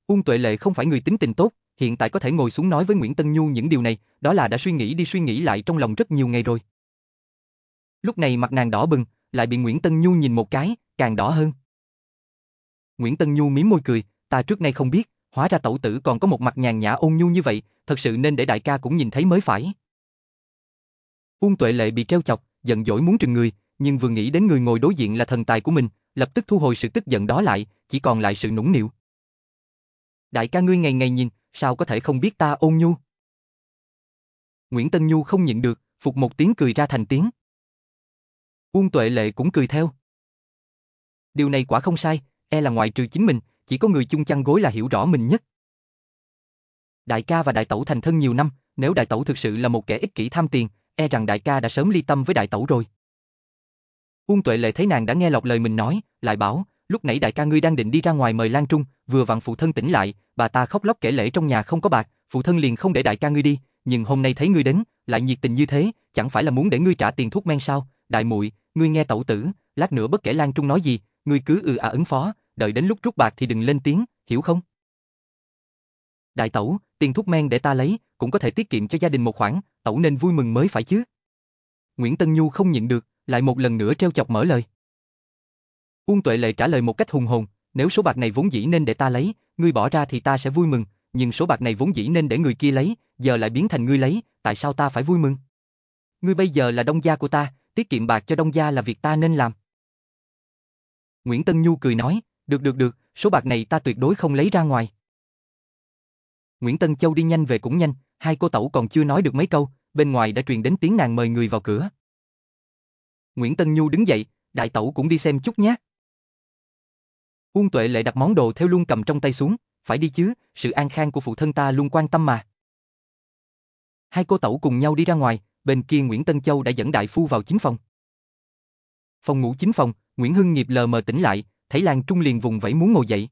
Ung Tuệ Lệ không phải người tính tình tốt, hiện tại có thể ngồi xuống nói với Nguyễn Tân Nhu những điều này, đó là đã suy nghĩ đi suy nghĩ lại trong lòng rất nhiều ngày rồi. Lúc này mặt nàng đỏ bừng, lại bị Nguyễn Tân Nhu nhìn một cái, càng đỏ hơn. Nguyễn Tân Nhu mím môi cười, ta trước nay không biết, hóa ra tẩu tử còn có một mặt nhàn nhã ôn nhu như vậy, thật sự nên để đại ca cũng nhìn thấy mới phải. Uông Tuệ Lệ bị treo chọc, giận dỗi muốn trừng người, nhưng vừa nghĩ đến người ngồi đối diện là thần tài của mình, lập tức thu hồi sự tức giận đó lại, chỉ còn lại sự nũng nịu. Đại ca ngươi ngày ngày nhìn, sao có thể không biết ta ôn nhu? Nguyễn Tân Nhu không nhịn được, phục một tiếng cười ra thành tiếng. Uông Tuệ Lệ cũng cười theo. Điều này quả không sai, e là ngoại trừ chính mình, chỉ có người chung chăn gối là hiểu rõ mình nhất. Đại ca và đại tẩu thành thân nhiều năm, nếu đại tẩu thực sự là một kẻ ích kỷ tham tiền, e rằng đại ca đã sớm ly tâm với đại tẩu rồi. Uông Tuệ Lệ thấy nàng đã nghe lọt lời mình nói, lại bảo, lúc nãy đại ca ngươi đang định đi ra ngoài mời Lan Trung, vừa vặn phụ thân tỉnh lại, bà ta khóc lóc kể lễ trong nhà không có bạc, phụ thân liền không để đại ca ngươi đi, nhưng hôm nay thấy ngươi đến, lại nhiệt tình như thế, chẳng phải là muốn để ngươi trả tiền thuốc men sao? Đại muội, ngươi nghe tẩu tử, lát nữa bất kể Lan Trung nói gì, ngươi cứ ừ à ứng phó, đợi đến lúc rút bạc thì đừng lên tiếng, hiểu không? Đại tẩu, tiền thuốc men để ta lấy, cũng có thể tiết kiệm cho gia đình một khoản, tẩu nên vui mừng mới phải chứ. Nguyễn Tân Nhu không nhịn được, lại một lần nữa treo chọc mở lời. Uông Tuệ Lệ trả lời một cách hùng hồn, nếu số bạc này vốn dĩ nên để ta lấy, ngươi bỏ ra thì ta sẽ vui mừng, nhưng số bạc này vốn dĩ nên để người kia lấy, giờ lại biến thành ngươi lấy, tại sao ta phải vui mừng? Ngươi bây giờ là đông gia của ta, tiết kiệm bạc cho đông gia là việc ta nên làm. Nguyễn Tân Nhu cười nói, được được được, số bạc này ta tuyệt đối không lấy ra ngoài. Nguyễn Tân Châu đi nhanh về cũng nhanh, hai cô tẩu còn chưa nói được mấy câu, bên ngoài đã truyền đến tiếng nàng mời người vào cửa. Nguyễn Tân Nhu đứng dậy, đại tẩu cũng đi xem chút nhé. Uông Tuệ Lệ đặt món đồ theo luôn cầm trong tay xuống, phải đi chứ, sự an khang của phụ thân ta luôn quan tâm mà. Hai cô tẩu cùng nhau đi ra ngoài, bên kia Nguyễn Tân Châu đã dẫn đại phu vào chính phòng. Phòng ngủ chính phòng, Nguyễn Hưng nghiệp lờ mờ tỉnh lại, thấy Lan Trung liền vùng vẫy muốn ngồi dậy.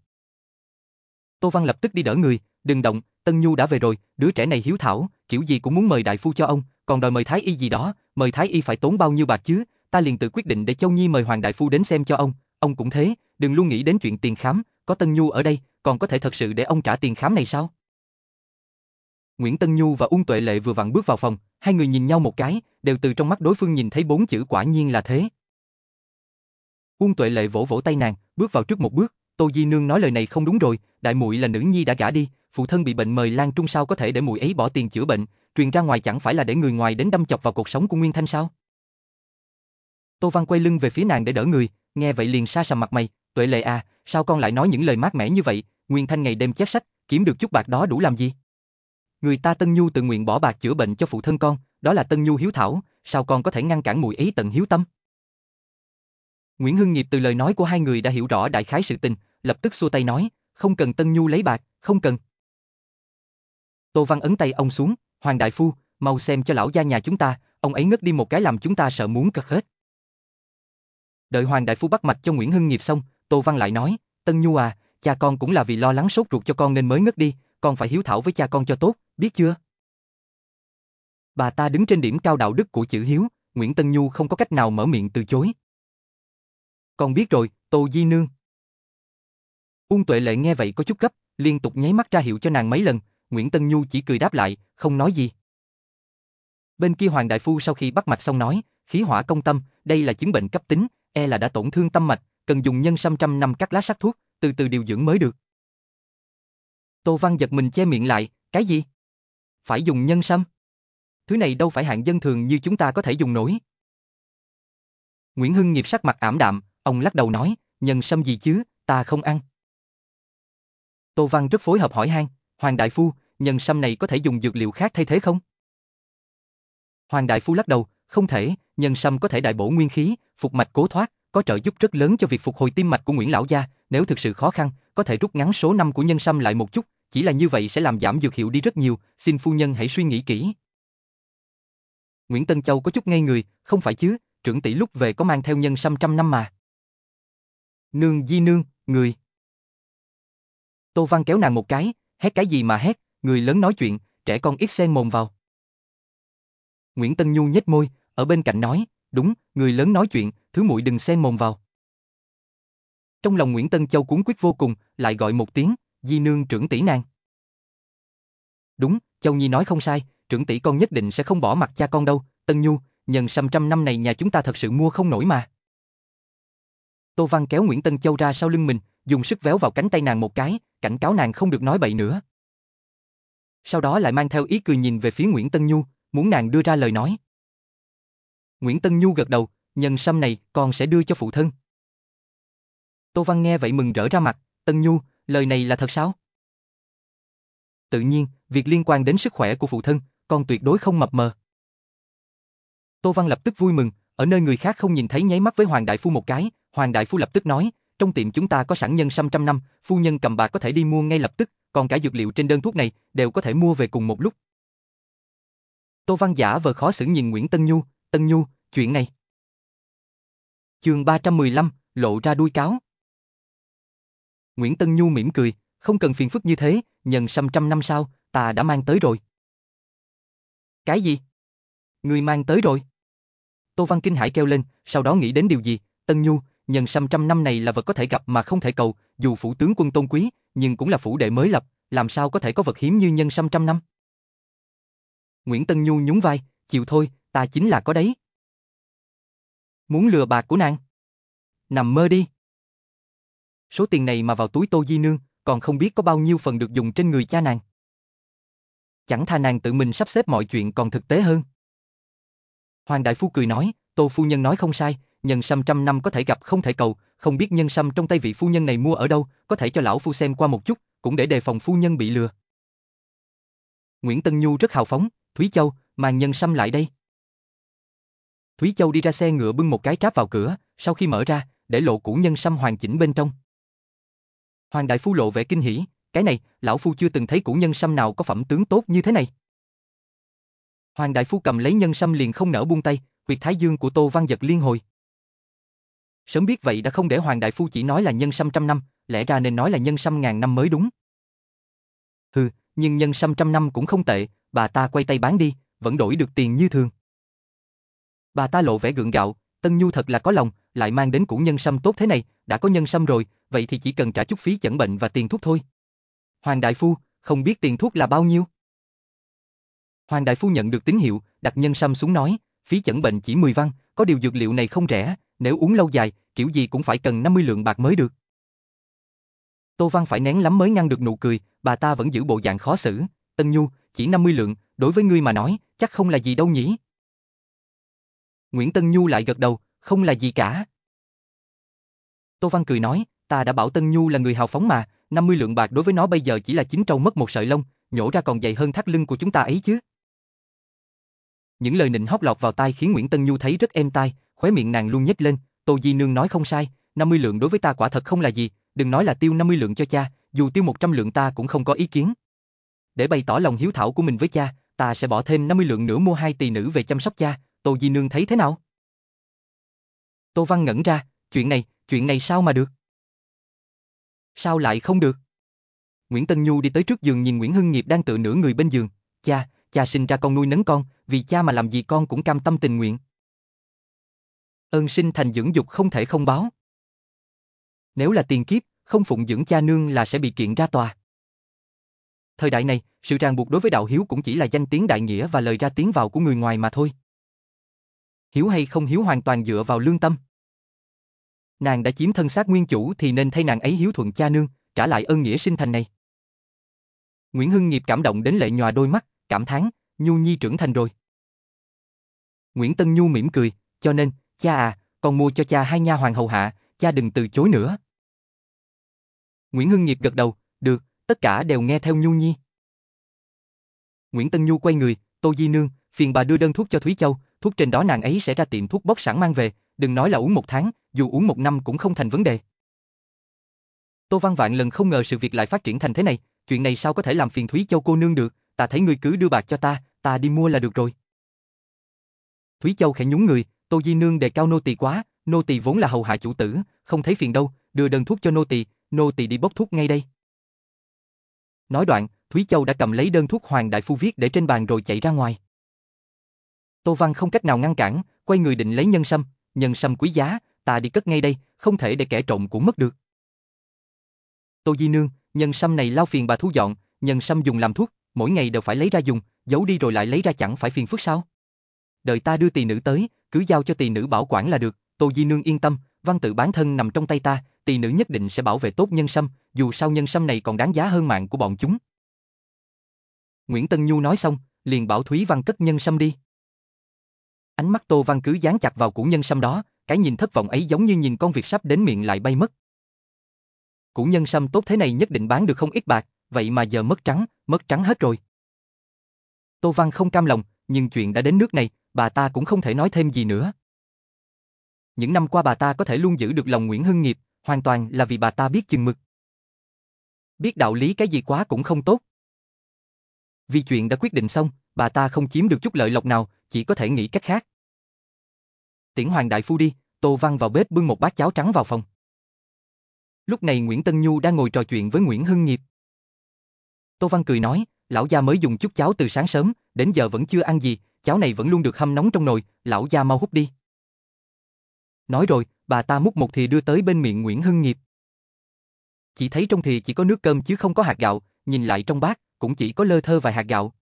Tô Văn lập tức đi đỡ người, đừng động, Tân Nhu đã về rồi, đứa trẻ này hiếu thảo, kiểu gì cũng muốn mời đại phu cho ông, còn đòi mời thái y gì đó, mời thái y phải tốn bao nhiêu bạc chứ, ta liền tự quyết định để Châu Nhi mời Hoàng đại phu đến xem cho ông, ông cũng thế, đừng luôn nghĩ đến chuyện tiền khám, có Tân Nhu ở đây, còn có thể thật sự để ông trả tiền khám này sao? Nguyễn Tân Nhu và Ung Tuệ Lệ vừa vặn bước vào phòng, hai người nhìn nhau một cái, đều từ trong mắt đối phương nhìn thấy bốn chữ quả nhiên là thế. Uông Tuệ Lệ vỗ vỗ tay nàng, bước vào trước một bước, Tô Di Nương nói lời này không đúng rồi, đại muội là nữ nhi đã gả đi, phụ thân bị bệnh mời Lan Trung sao có thể để muội ấy bỏ tiền chữa bệnh, truyền ra ngoài chẳng phải là để người ngoài đến đâm chọc vào cuộc sống của Nguyên Thanh sao? Tô Văn quay lưng về phía nàng để đỡ người, nghe vậy liền sa sầm mặt mày, Tuệ Lệ à, sao con lại nói những lời mát mẻ như vậy, Nguyên Thanh ngày đêm chép sách, kiếm được chút bạc đó đủ làm gì? Người ta Tân Nhu tự nguyện bỏ bạc chữa bệnh cho phụ thân con, đó là Tân Nhu hiếu thảo, sao con có thể ngăn cản muội ấy tận hiếu tâm? Nguyễn Hưng Nghiệp từ lời nói của hai người đã hiểu rõ đại khái sự tình, lập tức xua tay nói, không cần Tân Nhu lấy bạc, không cần. Tô Văn ấn tay ông xuống, Hoàng Đại Phu, mau xem cho lão gia nhà chúng ta, ông ấy ngất đi một cái làm chúng ta sợ muốn cật hết. Đợi Hoàng Đại Phu bắt mạch cho Nguyễn Hưng Nghiệp xong, Tô Văn lại nói, Tân Nhu à, cha con cũng là vì lo lắng sốt ruột cho con nên mới ngất đi, con phải hiếu thảo với cha con cho tốt, biết chưa? Bà ta đứng trên điểm cao đạo đức của chữ hiếu, Nguyễn Tân Nhu không có cách nào mở miệng từ chối. Con biết rồi, Tô Di Nương. Uông Tuệ Lệ nghe vậy có chút gấp, liên tục nháy mắt ra hiệu cho nàng mấy lần, Nguyễn Tân Nhu chỉ cười đáp lại, không nói gì. Bên kia Hoàng Đại Phu sau khi bắt mạch xong nói, khí hỏa công tâm, đây là chứng bệnh cấp tính, e là đã tổn thương tâm mạch, cần dùng nhân sâm trăm năm cắt lá sắc thuốc, từ từ điều dưỡng mới được. Tô Văn giật mình che miệng lại, cái gì? Phải dùng nhân sâm? Thứ này đâu phải hạng dân thường như chúng ta có thể dùng nổi. Nguyễn Hưng nghiệp sắc mặt ảm đạm, ông lắc đầu nói, nhân sâm gì chứ, ta không ăn. Tô Văn rất phối hợp hỏi han, Hoàng Đại Phu, nhân sâm này có thể dùng dược liệu khác thay thế không? Hoàng Đại Phu lắc đầu, không thể, nhân sâm có thể đại bổ nguyên khí, phục mạch cố thoát, có trợ giúp rất lớn cho việc phục hồi tim mạch của Nguyễn Lão Gia, nếu thực sự khó khăn, có thể rút ngắn số năm của nhân sâm lại một chút, chỉ là như vậy sẽ làm giảm dược hiệu đi rất nhiều, xin phu nhân hãy suy nghĩ kỹ. Nguyễn Tân Châu có chút ngây người, không phải chứ, trưởng tỷ lúc về có mang theo nhân sâm trăm năm mà. Nương di nương, người. Tô Văn kéo nàng một cái, hét cái gì mà hét, người lớn nói chuyện, trẻ con ít xen mồm vào. Nguyễn Tân Nhu nhếch môi, ở bên cạnh nói, đúng, người lớn nói chuyện, thứ muội đừng xen mồm vào. Trong lòng Nguyễn Tân Châu cuốn quyết vô cùng, lại gọi một tiếng, di nương trưởng tỷ nàng. Đúng, Châu Nhi nói không sai, trưởng tỷ con nhất định sẽ không bỏ mặt cha con đâu, Tân Nhu, nhân sâm trăm năm này nhà chúng ta thật sự mua không nổi mà. Tô Văn kéo Nguyễn Tân Châu ra sau lưng mình, dùng sức véo vào cánh tay nàng một cái, cảnh cáo nàng không được nói bậy nữa. Sau đó lại mang theo ý cười nhìn về phía Nguyễn Tân Nhu, muốn nàng đưa ra lời nói. Nguyễn Tân Nhu gật đầu, nhân sâm này con sẽ đưa cho phụ thân. Tô Văn nghe vậy mừng rỡ ra mặt, Tân Nhu, lời này là thật sao? Tự nhiên, việc liên quan đến sức khỏe của phụ thân, con tuyệt đối không mập mờ. Tô Văn lập tức vui mừng, ở nơi người khác không nhìn thấy nháy mắt với Hoàng Đại Phu một cái, Hoàng Đại Phu lập tức nói, trong tiệm chúng ta có sẵn nhân sâm trăm năm, phu nhân cầm bạc có thể đi mua ngay lập tức, còn cả dược liệu trên đơn thuốc này đều có thể mua về cùng một lúc. Tô Văn giả vờ khó xử nhìn Nguyễn Tân Nhu, Tân Nhu, chuyện này. Chương 315, lộ ra đuôi cáo. Nguyễn Tân Nhu mỉm cười, không cần phiền phức như thế, nhân sâm trăm năm sau, ta đã mang tới rồi. Cái gì? Người mang tới rồi. Tô Văn Kinh Hải kêu lên, sau đó nghĩ đến điều gì, Tân Nhu, nhân sâm trăm năm này là vật có thể gặp mà không thể cầu, dù phủ tướng quân tôn quý, nhưng cũng là phủ đệ mới lập, làm sao có thể có vật hiếm như nhân sâm trăm năm. Nguyễn Tân Nhu nhún vai, chịu thôi, ta chính là có đấy. Muốn lừa bạc của nàng? Nằm mơ đi. Số tiền này mà vào túi Tô Di Nương, còn không biết có bao nhiêu phần được dùng trên người cha nàng. Chẳng tha nàng tự mình sắp xếp mọi chuyện còn thực tế hơn. Hoàng Đại Phu cười nói, Tô Phu Nhân nói không sai, nhân sâm trăm năm có thể gặp không thể cầu, không biết nhân sâm trong tay vị phu nhân này mua ở đâu, có thể cho lão phu xem qua một chút, cũng để đề phòng phu nhân bị lừa. Nguyễn Tân Nhu rất hào phóng, Thúy Châu, mang nhân sâm lại đây. Thúy Châu đi ra xe ngựa bưng một cái tráp vào cửa, sau khi mở ra, để lộ củ nhân sâm hoàn chỉnh bên trong. Hoàng đại phu lộ vẻ kinh hỉ, cái này, lão phu chưa từng thấy củ nhân sâm nào có phẩm tướng tốt như thế này. Hoàng đại phu cầm lấy nhân sâm liền không nở buông tay, huyệt thái dương của Tô Văn Giật liên hồi. Sớm biết vậy đã không để Hoàng đại phu chỉ nói là nhân sâm trăm năm, lẽ ra nên nói là nhân sâm ngàn năm mới đúng. Hừ, nhưng nhân sâm trăm năm cũng không tệ, bà ta quay tay bán đi, vẫn đổi được tiền như thường. Bà ta lộ vẻ gượng gạo, Tân Nhu thật là có lòng, lại mang đến củ nhân sâm tốt thế này, đã có nhân sâm rồi, vậy thì chỉ cần trả chút phí chẩn bệnh và tiền thuốc thôi. Hoàng Đại Phu, không biết tiền thuốc là bao nhiêu? Hoàng Đại Phu nhận được tín hiệu, đặt nhân sâm xuống nói, phí chẩn bệnh chỉ 10 văn, có điều dược liệu này không rẻ, nếu uống lâu dài, kiểu gì cũng phải cần 50 lượng bạc mới được. Tô Văn phải nén lắm mới ngăn được nụ cười, bà ta vẫn giữ bộ dạng khó xử. Tân Nhu, chỉ 50 lượng, đối với ngươi mà nói, chắc không là gì đâu nhỉ? Nguyễn Tân Nhu lại gật đầu, không là gì cả. Tô Văn cười nói, ta đã bảo Tân Nhu là người hào phóng mà, 50 lượng bạc đối với nó bây giờ chỉ là chín trâu mất một sợi lông, nhổ ra còn dày hơn thắt lưng của chúng ta ấy chứ. Những lời nịnh hót lọt vào tai khiến Nguyễn Tân Nhu thấy rất êm tai, khóe miệng nàng luôn nhếch lên, Tô Di Nương nói không sai, 50 lượng đối với ta quả thật không là gì, đừng nói là tiêu 50 lượng cho cha, dù tiêu 100 lượng ta cũng không có ý kiến. Để bày tỏ lòng hiếu thảo của mình với cha, ta sẽ bỏ thêm 50 lượng nữa mua hai tỳ nữ về chăm sóc cha, Tô Di Nương thấy thế nào? Tô Văn ngẩn ra, chuyện này, chuyện này sao mà được? Sao lại không được? Nguyễn Tân Nhu đi tới trước giường nhìn Nguyễn Hưng Nghiệp đang tựa nửa người bên giường. Cha, cha sinh ra con nuôi nấng con, vì cha mà làm gì con cũng cam tâm tình nguyện. Ơn sinh thành dưỡng dục không thể không báo. Nếu là tiền kiếp, không phụng dưỡng cha nương là sẽ bị kiện ra tòa. thời đại này, sự ràng buộc đối với đạo hiếu cũng chỉ là danh tiếng đại nghĩa và lời ra tiếng vào của người ngoài mà thôi. Hiếu hay không hiếu hoàn toàn dựa vào lương tâm. Nàng đã chiếm thân xác nguyên chủ thì nên thay nàng ấy hiếu thuận cha nương, trả lại ơn nghĩa sinh thành này. Nguyễn Hưng Nghiệp cảm động đến lệ nhòa đôi mắt, cảm thán, Nhu Nhi trưởng thành rồi. Nguyễn Tân Nhu mỉm cười, cho nên, cha à, con mua cho cha hai nha hoàng hầu hạ, cha đừng từ chối nữa. Nguyễn Hưng Nghiệp gật đầu, được, tất cả đều nghe theo Nhu Nhi. Nguyễn Tân Nhu quay người, Tô Di Nương, phiền bà đưa đơn thuốc cho Thúy Châu, thuốc trên đó nàng ấy sẽ ra tiệm thuốc bốc sẵn mang về, đừng nói là uống một tháng, dù uống một năm cũng không thành vấn đề. Tô Văn Vạn lần không ngờ sự việc lại phát triển thành thế này, chuyện này sao có thể làm phiền Thúy Châu cô nương được, ta thấy ngươi cứ đưa bạc cho ta, ta đi mua là được rồi. Thúy Châu khẽ nhún người, Tô Di Nương đề cao nô tỳ quá, nô tỳ vốn là hầu hạ chủ tử, không thấy phiền đâu, đưa đơn thuốc cho nô tỳ, nô tỳ đi bốc thuốc ngay đây. Nói đoạn, Thúy Châu đã cầm lấy đơn thuốc Hoàng Đại Phu viết để trên bàn rồi chạy ra ngoài. Tô Văn không cách nào ngăn cản, quay người định lấy nhân sâm, nhân sâm quý giá, ta đi cất ngay đây, không thể để kẻ trộm cũng mất được. Tô Di Nương, nhân sâm này lao phiền bà thu dọn, nhân sâm dùng làm thuốc, mỗi ngày đều phải lấy ra dùng, giấu đi rồi lại lấy ra chẳng phải phiền phức sao? Đợi ta đưa tỳ nữ tới, cứ giao cho tỳ nữ bảo quản là được, Tô Di Nương yên tâm, văn tự bán thân nằm trong tay ta, tỳ nữ nhất định sẽ bảo vệ tốt nhân sâm, dù sao nhân sâm này còn đáng giá hơn mạng của bọn chúng. Nguyễn Tân Nhu nói xong, liền bảo Thúy Văn cất nhân sâm đi. Ánh mắt Tô Văn cứ dán chặt vào củ nhân sâm đó, cái nhìn thất vọng ấy giống như nhìn con việc sắp đến miệng lại bay mất. Củ nhân sâm tốt thế này nhất định bán được không ít bạc, vậy mà giờ mất trắng, mất trắng hết rồi. Tô Văn không cam lòng, nhưng chuyện đã đến nước này, bà ta cũng không thể nói thêm gì nữa. Những năm qua bà ta có thể luôn giữ được lòng Nguyễn Hưng Nghiệp, hoàn toàn là vì bà ta biết chừng mực. Biết đạo lý cái gì quá cũng không tốt. Vì chuyện đã quyết định xong, bà ta không chiếm được chút lợi lộc nào, chỉ có thể nghĩ cách khác. Tiễn Hoàng Đại Phu đi, Tô Văn vào bếp bưng một bát cháo trắng vào phòng. Lúc này Nguyễn Tân Nhu đang ngồi trò chuyện với Nguyễn Hưng Nghiệp. Tô Văn cười nói, lão gia mới dùng chút cháo từ sáng sớm, đến giờ vẫn chưa ăn gì, cháo này vẫn luôn được hâm nóng trong nồi, lão gia mau hút đi. Nói rồi, bà ta múc một thìa đưa tới bên miệng Nguyễn Hưng Nghiệp. Chỉ thấy trong thìa chỉ có nước cơm chứ không có hạt gạo, nhìn lại trong bát, cũng chỉ có lơ thơ vài hạt gạo.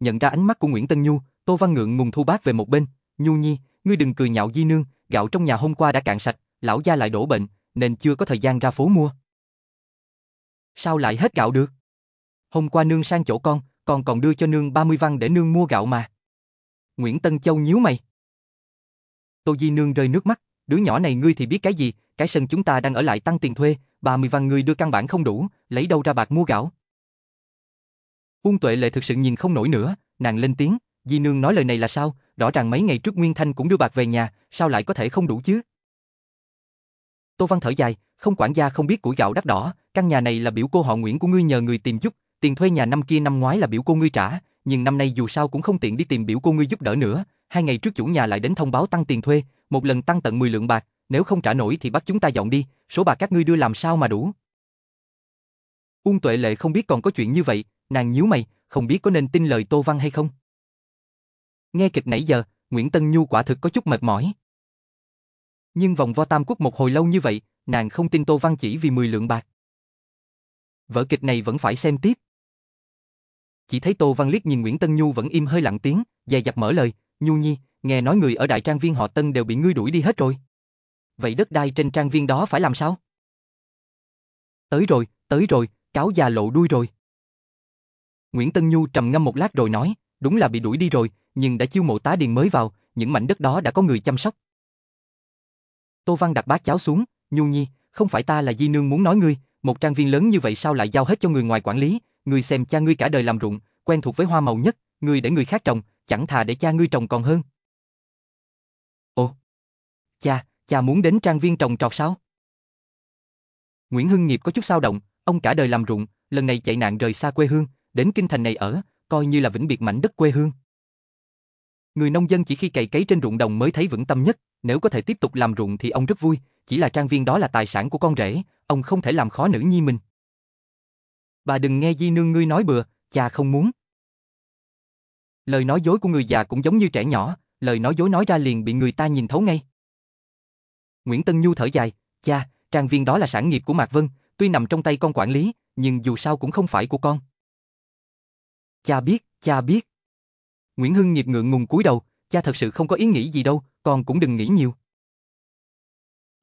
Nhận ra ánh mắt của Nguyễn Tân Nhu, Tô Văn Ngượng ngùng thu bát về một bên, Nhu Nhi, ngươi đừng cười nhạo Di Nương, gạo trong nhà hôm qua đã cạn sạch, lão gia lại đổ bệnh, nên chưa có thời gian ra phố mua. Sao lại hết gạo được? Hôm qua nương sang chỗ con, con còn đưa cho nương 30 văn để nương mua gạo mà. Nguyễn Tân Châu nhíu mày. Tô Di Nương rơi nước mắt, đứa nhỏ này ngươi thì biết cái gì, cái sân chúng ta đang ở lại tăng tiền thuê, 30 văn ngươi đưa căn bản không đủ, lấy đâu ra bạc mua gạo. Uông Tuệ Lệ thực sự nhìn không nổi nữa, nàng lên tiếng, Di Nương nói lời này là sao, rõ ràng mấy ngày trước Nguyên Thanh cũng đưa bạc về nhà, sao lại có thể không đủ chứ? Tô Văn thở dài, không quản gia không biết củi gạo đắt đỏ, căn nhà này là biểu cô họ Nguyễn của ngươi nhờ người tìm giúp, tiền thuê nhà năm kia năm ngoái là biểu cô ngươi trả, nhưng năm nay dù sao cũng không tiện đi tìm biểu cô ngươi giúp đỡ nữa, hai ngày trước chủ nhà lại đến thông báo tăng tiền thuê, một lần tăng tận 10 lượng bạc, nếu không trả nổi thì bắt chúng ta dọn đi, số bạc các ngươi đưa làm sao mà đủ. Uông Tuệ Lệ không biết còn có chuyện như vậy, nàng nhíu mày, không biết có nên tin lời Tô Văn hay không. Nghe kịch nãy giờ, Nguyễn Tân Nhu quả thực có chút mệt mỏi. Nhưng vòng vo tam quốc một hồi lâu như vậy, nàng không tin Tô Văn chỉ vì 10 lượng bạc. Vở kịch này vẫn phải xem tiếp. Chỉ thấy Tô Văn liếc nhìn Nguyễn Tân Nhu vẫn im hơi lặng tiếng, dè dặt mở lời, Nhu Nhi, nghe nói người ở đại trang viên họ Tân đều bị ngươi đuổi đi hết rồi. Vậy đất đai trên trang viên đó phải làm sao? Tới rồi, tới rồi, cáo già lộ đuôi rồi. Nguyễn Tân Nhu trầm ngâm một lát rồi nói, đúng là bị đuổi đi rồi, nhưng đã chiêu mộ tá điền mới vào, những mảnh đất đó đã có người chăm sóc. Tô Văn đặt bát cháo xuống, Nhu Nhi, không phải ta là Di Nương muốn nói ngươi, một trang viên lớn như vậy sao lại giao hết cho người ngoài quản lý, người xem cha ngươi cả đời làm ruộng, quen thuộc với hoa màu nhất, người để người khác trồng, chẳng thà để cha ngươi trồng còn hơn. Ồ, cha, cha muốn đến trang viên trồng trọt sao? Nguyễn Hưng Nghiệp có chút sao động, ông cả đời làm ruộng, lần này chạy nạn rời xa quê hương, đến kinh thành này ở, coi như là vĩnh biệt mảnh đất quê hương. Người nông dân chỉ khi cày cấy trên ruộng đồng mới thấy vững tâm nhất, nếu có thể tiếp tục làm ruộng thì ông rất vui, chỉ là trang viên đó là tài sản của con rể, ông không thể làm khó nữ nhi mình. Bà đừng nghe Di Nương ngươi nói bừa, cha không muốn. Lời nói dối của người già cũng giống như trẻ nhỏ, lời nói dối nói ra liền bị người ta nhìn thấu ngay. Nguyễn Tân Nhu thở dài, cha, trang viên đó là sản nghiệp của Mạc Vân, tuy nằm trong tay con quản lý, nhưng dù sao cũng không phải của con. Cha biết, cha biết. Nguyễn Hưng nghiệp ngượng ngùng cúi đầu, cha thật sự không có ý nghĩ gì đâu, con cũng đừng nghĩ nhiều.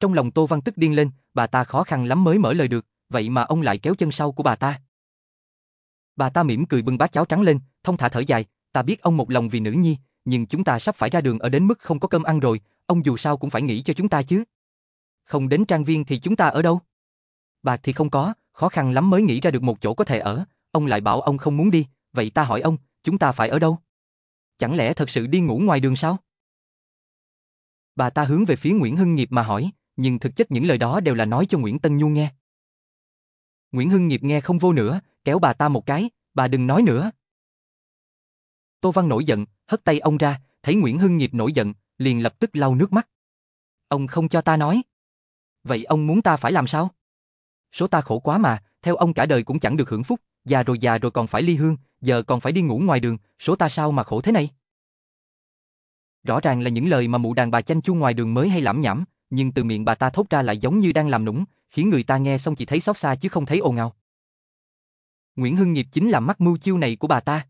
Trong lòng Tô Văn tức điên lên, bà ta khó khăn lắm mới mở lời được, vậy mà ông lại kéo chân sau của bà ta. Bà ta mỉm cười bưng bát cháo trắng lên, thông thả thở dài, ta biết ông một lòng vì nữ nhi, nhưng chúng ta sắp phải ra đường ở đến mức không có cơm ăn rồi, ông dù sao cũng phải nghĩ cho chúng ta chứ. Không đến trang viên thì chúng ta ở đâu? Bạc thì không có, khó khăn lắm mới nghĩ ra được một chỗ có thể ở, ông lại bảo ông không muốn đi, vậy ta hỏi ông, chúng ta phải ở đâu? Chẳng lẽ thật sự đi ngủ ngoài đường sao? Bà ta hướng về phía Nguyễn Hưng Nghiệp mà hỏi, nhưng thực chất những lời đó đều là nói cho Nguyễn Tân Nhu nghe. Nguyễn Hưng Nghiệp nghe không vô nữa, kéo bà ta một cái, bà đừng nói nữa. Tô Văn nổi giận, hất tay ông ra, thấy Nguyễn Hưng Nghiệp nổi giận, liền lập tức lau nước mắt. Ông không cho ta nói. Vậy ông muốn ta phải làm sao? Số ta khổ quá mà, theo ông cả đời cũng chẳng được hưởng phúc, già rồi già rồi còn phải ly hương, giờ còn phải đi ngủ ngoài đường, số ta sao mà khổ thế này? Rõ ràng là những lời mà mụ đàn bà chanh chu ngoài đường mới hay lẩm nhẩm, nhưng từ miệng bà ta thốt ra lại giống như đang làm nũng, khiến người ta nghe xong chỉ thấy xót xa chứ không thấy ồn ào. Nguyễn Hưng Nghiệp chính là mắc mưu chiêu này của bà ta.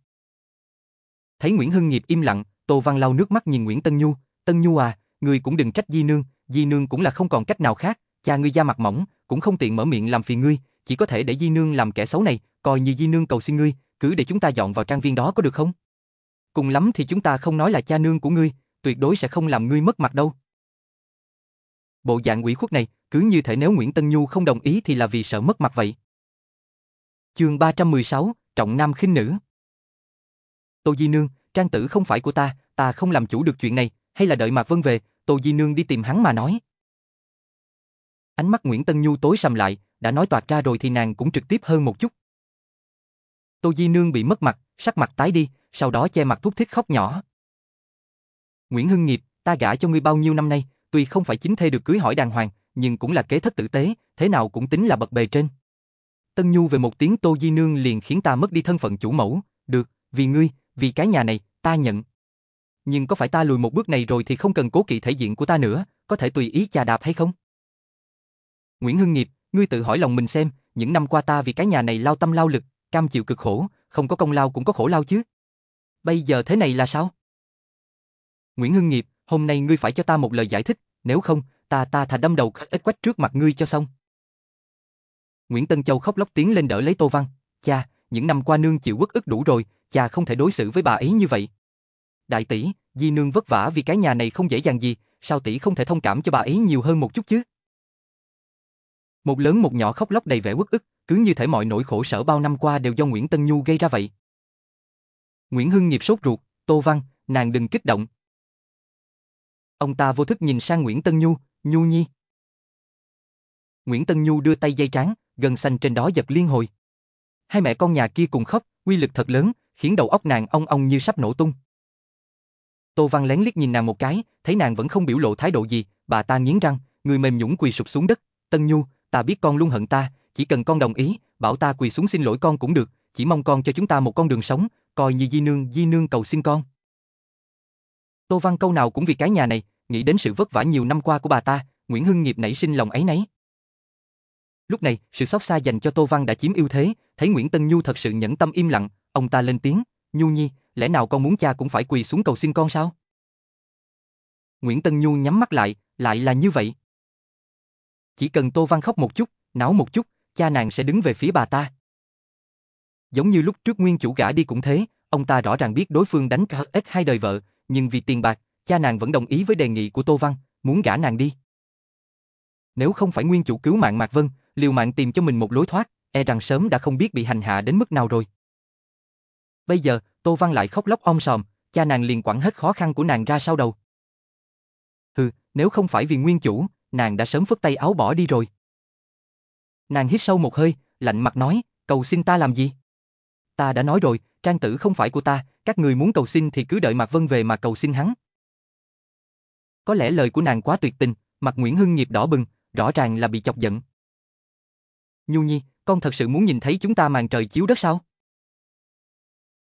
Thấy Nguyễn Hưng Nghiệp im lặng, Tô Văn lau nước mắt nhìn Nguyễn Tân Nhu, Tân Nhu à, người cũng đừng trách Di Nương, Di Nương cũng là không còn cách nào khác, cha ngươi da mặt mỏng, cũng không tiện mở miệng làm phiền ngươi, chỉ có thể để Di Nương làm kẻ xấu này, coi như Di Nương cầu xin ngươi, cứ để chúng ta dọn vào trang viên đó có được không? Cùng lắm thì chúng ta không nói là cha nương của ngươi, tuyệt đối sẽ không làm ngươi mất mặt đâu. Bộ dạng ủy khuất này, cứ như thể nếu Nguyễn Tân Nhu không đồng ý thì là vì sợ mất mặt vậy. Chương 316, Trọng Nam khinh nữ. Tô Di Nương, trang tử không phải của ta, ta không làm chủ được chuyện này, hay là đợi Mạc Vân về, Tô Di Nương đi tìm hắn mà nói. Ánh mắt Nguyễn Tân Nhu tối sầm lại, đã nói toạc ra rồi thì nàng cũng trực tiếp hơn một chút. Tô Di Nương bị mất mặt, sắc mặt tái đi, sau đó che mặt thúc thích khóc nhỏ. Nguyễn Hưng Nghiệp, ta gả cho ngươi bao nhiêu năm nay, tuy không phải chính thê được cưới hỏi đàng hoàng, nhưng cũng là kế thất tử tế, thế nào cũng tính là bậc bề trên. Tân Nhu về một tiếng Tô Di Nương liền khiến ta mất đi thân phận chủ mẫu, được, vì ngươi, vì cái nhà này, ta nhận. Nhưng có phải ta lùi một bước này rồi thì không cần cố kỵ thể diện của ta nữa, có thể tùy ý chà đạp hay không? Nguyễn Hưng Nghiệp, ngươi tự hỏi lòng mình xem, những năm qua ta vì cái nhà này lao tâm lao lực, cam chịu cực khổ, không có công lao cũng có khổ lao chứ. Bây giờ thế này là sao? Nguyễn Hưng Nghiệp, hôm nay ngươi phải cho ta một lời giải thích, nếu không, ta ta thà đâm đầu ít quách trước mặt ngươi cho xong. Nguyễn Tân Châu khóc lóc tiến lên đỡ lấy Tô Văn, cha, những năm qua nương chịu quất ức đủ rồi, cha không thể đối xử với bà ấy như vậy. Đại tỷ, Di nương vất vả vì cái nhà này không dễ dàng gì, sao tỷ không thể thông cảm cho bà ấy nhiều hơn một chút chứ? Một lớn một nhỏ khóc lóc đầy vẻ uất ức, cứ như thể mọi nỗi khổ sở bao năm qua đều do Nguyễn Tân Nhu gây ra vậy. Nguyễn Hưng nghiệp sốt ruột, Tô Văn, nàng đừng kích động. Ông ta vô thức nhìn sang Nguyễn Tân Nhu, Nhu Nhi. Nguyễn Tân Nhu đưa tay dây trắng, gần xanh trên đó giật liên hồi. Hai mẹ con nhà kia cùng khóc, quy lực thật lớn, khiến đầu óc nàng ong ong như sắp nổ tung. Tô Văn lén liếc nhìn nàng một cái, thấy nàng vẫn không biểu lộ thái độ gì, bà ta nghiến răng, người mềm nhũn quỳ sụp xuống đất. Tân Nhu, ta biết con luôn hận ta, chỉ cần con đồng ý, bảo ta quỳ xuống xin lỗi con cũng được, chỉ mong con cho chúng ta một con đường sống, coi như Di Nương, Di Nương cầu xin con. Tô Văn câu nào cũng vì cái nhà này, nghĩ đến sự vất vả nhiều năm qua của bà ta, Nguyễn Hưng Nghiệp nảy sinh lòng ấy nấy. Lúc này, sự xót xa dành cho Tô Văn đã chiếm ưu thế, thấy Nguyễn Tân Nhu thật sự nhẫn tâm im lặng, ông ta lên tiếng, Nhu Nhi, lẽ nào con muốn cha cũng phải quỳ xuống cầu xin con sao? Nguyễn Tân Nhu nhắm mắt lại, lại là như vậy. Chỉ cần Tô Văn khóc một chút, náo một chút, cha nàng sẽ đứng về phía bà ta. Giống như lúc trước nguyên chủ gã đi cũng thế, ông ta rõ ràng biết đối phương đánh cả ít hai đời vợ, nhưng vì tiền bạc, cha nàng vẫn đồng ý với đề nghị của Tô Văn, muốn gả nàng đi. Nếu không phải nguyên chủ cứu mạng Mạc Vân, liều mạng tìm cho mình một lối thoát, e rằng sớm đã không biết bị hành hạ đến mức nào rồi. Bây giờ, Tô Văn lại khóc lóc om sòm, cha nàng liền quẳng hết khó khăn của nàng ra sau đầu. Hừ, nếu không phải vì nguyên chủ, nàng đã sớm phất tay áo bỏ đi rồi. Nàng hít sâu một hơi, lạnh mặt nói, cầu xin ta làm gì? Ta đã nói rồi, trang tử không phải của ta, các người muốn cầu xin thì cứ đợi Mạc Vân về mà cầu xin hắn. Có lẽ lời của nàng quá tuyệt tình, mặt Nguyễn Hưng nghiệp đỏ bừng, rõ ràng là bị chọc giận. Nhu Nhi, con thật sự muốn nhìn thấy chúng ta màn trời chiếu đất sao?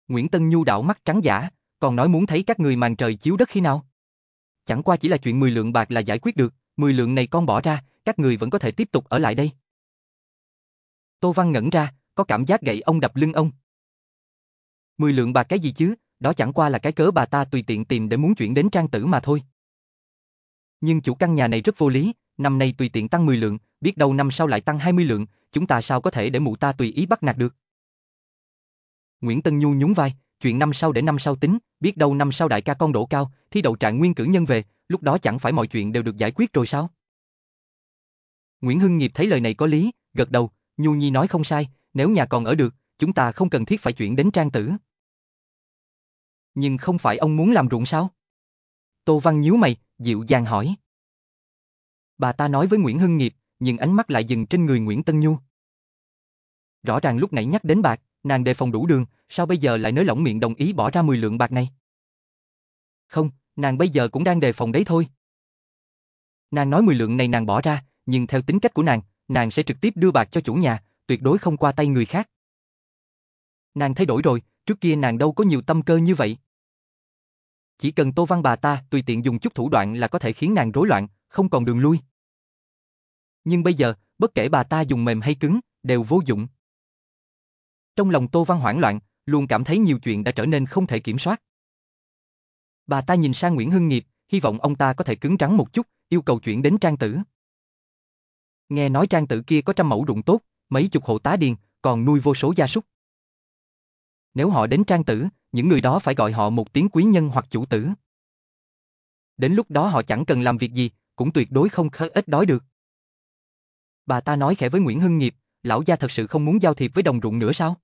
Nguyễn Tân Nhu đảo mắt trắng giả, còn nói muốn thấy các người màn trời chiếu đất khi nào? Chẳng qua chỉ là chuyện 10 lượng bạc là giải quyết được, 10 lượng này con bỏ ra, các người vẫn có thể tiếp tục ở lại đây. Tô Văn ngẩn ra, có cảm giác gậy ông đập lưng ông. Mười lượng bạc cái gì chứ, đó chẳng qua là cái cớ bà ta tùy tiện tìm để muốn chuyển đến trang tử mà thôi. Nhưng chủ căn nhà này rất vô lý, năm nay tùy tiện tăng 10 lượng, biết đâu năm sau lại tăng 20 lượng, chúng ta sao có thể để mụ ta tùy ý bắt nạt được. Nguyễn Tân Nhu nhún vai, chuyện năm sau để năm sau tính, biết đâu năm sau đại ca con đổ cao, thi đậu trạng nguyên cử nhân về, lúc đó chẳng phải mọi chuyện đều được giải quyết rồi sao? Nguyễn Hưng Nghiệp thấy lời này có lý, gật đầu, Nhu Nhi nói không sai, nếu nhà còn ở được, chúng ta không cần thiết phải chuyển đến trang tử. Nhưng không phải ông muốn làm ruộng sao? Tô Văn nhíu mày, dịu dàng hỏi. Bà ta nói với Nguyễn Hưng Nghiệp, nhưng ánh mắt lại dừng trên người Nguyễn Tân Nhu. Rõ ràng lúc nãy nhắc đến bạc, nàng đề phòng đủ đường, sao bây giờ lại nới lỏng miệng đồng ý bỏ ra 10 lượng bạc này? Không, nàng bây giờ cũng đang đề phòng đấy thôi. Nàng nói 10 lượng này nàng bỏ ra, nhưng theo tính cách của nàng, nàng sẽ trực tiếp đưa bạc cho chủ nhà, tuyệt đối không qua tay người khác. Nàng thay đổi rồi, trước kia nàng đâu có nhiều tâm cơ như vậy. Chỉ cần Tô Văn bà ta tùy tiện dùng chút thủ đoạn là có thể khiến nàng rối loạn, không còn đường lui. Nhưng bây giờ, bất kể bà ta dùng mềm hay cứng, đều vô dụng. Trong lòng Tô Văn hoảng loạn, luôn cảm thấy nhiều chuyện đã trở nên không thể kiểm soát. Bà ta nhìn sang Nguyễn Hưng Nghiệp, hy vọng ông ta có thể cứng rắn một chút, yêu cầu chuyển đến Trang Tử. Nghe nói Trang Tử kia có trăm mẫu ruộng tốt, mấy chục hộ tá điền, còn nuôi vô số gia súc. Nếu họ đến Trang Tử, những người đó phải gọi họ một tiếng quý nhân hoặc chủ tử. Đến lúc đó họ chẳng cần làm việc gì, cũng tuyệt đối không khớ ít đói được. Bà ta nói khẽ với Nguyễn Hưng Nghiệp, lão gia thật sự không muốn giao thiệp với đồng ruộng nữa sao?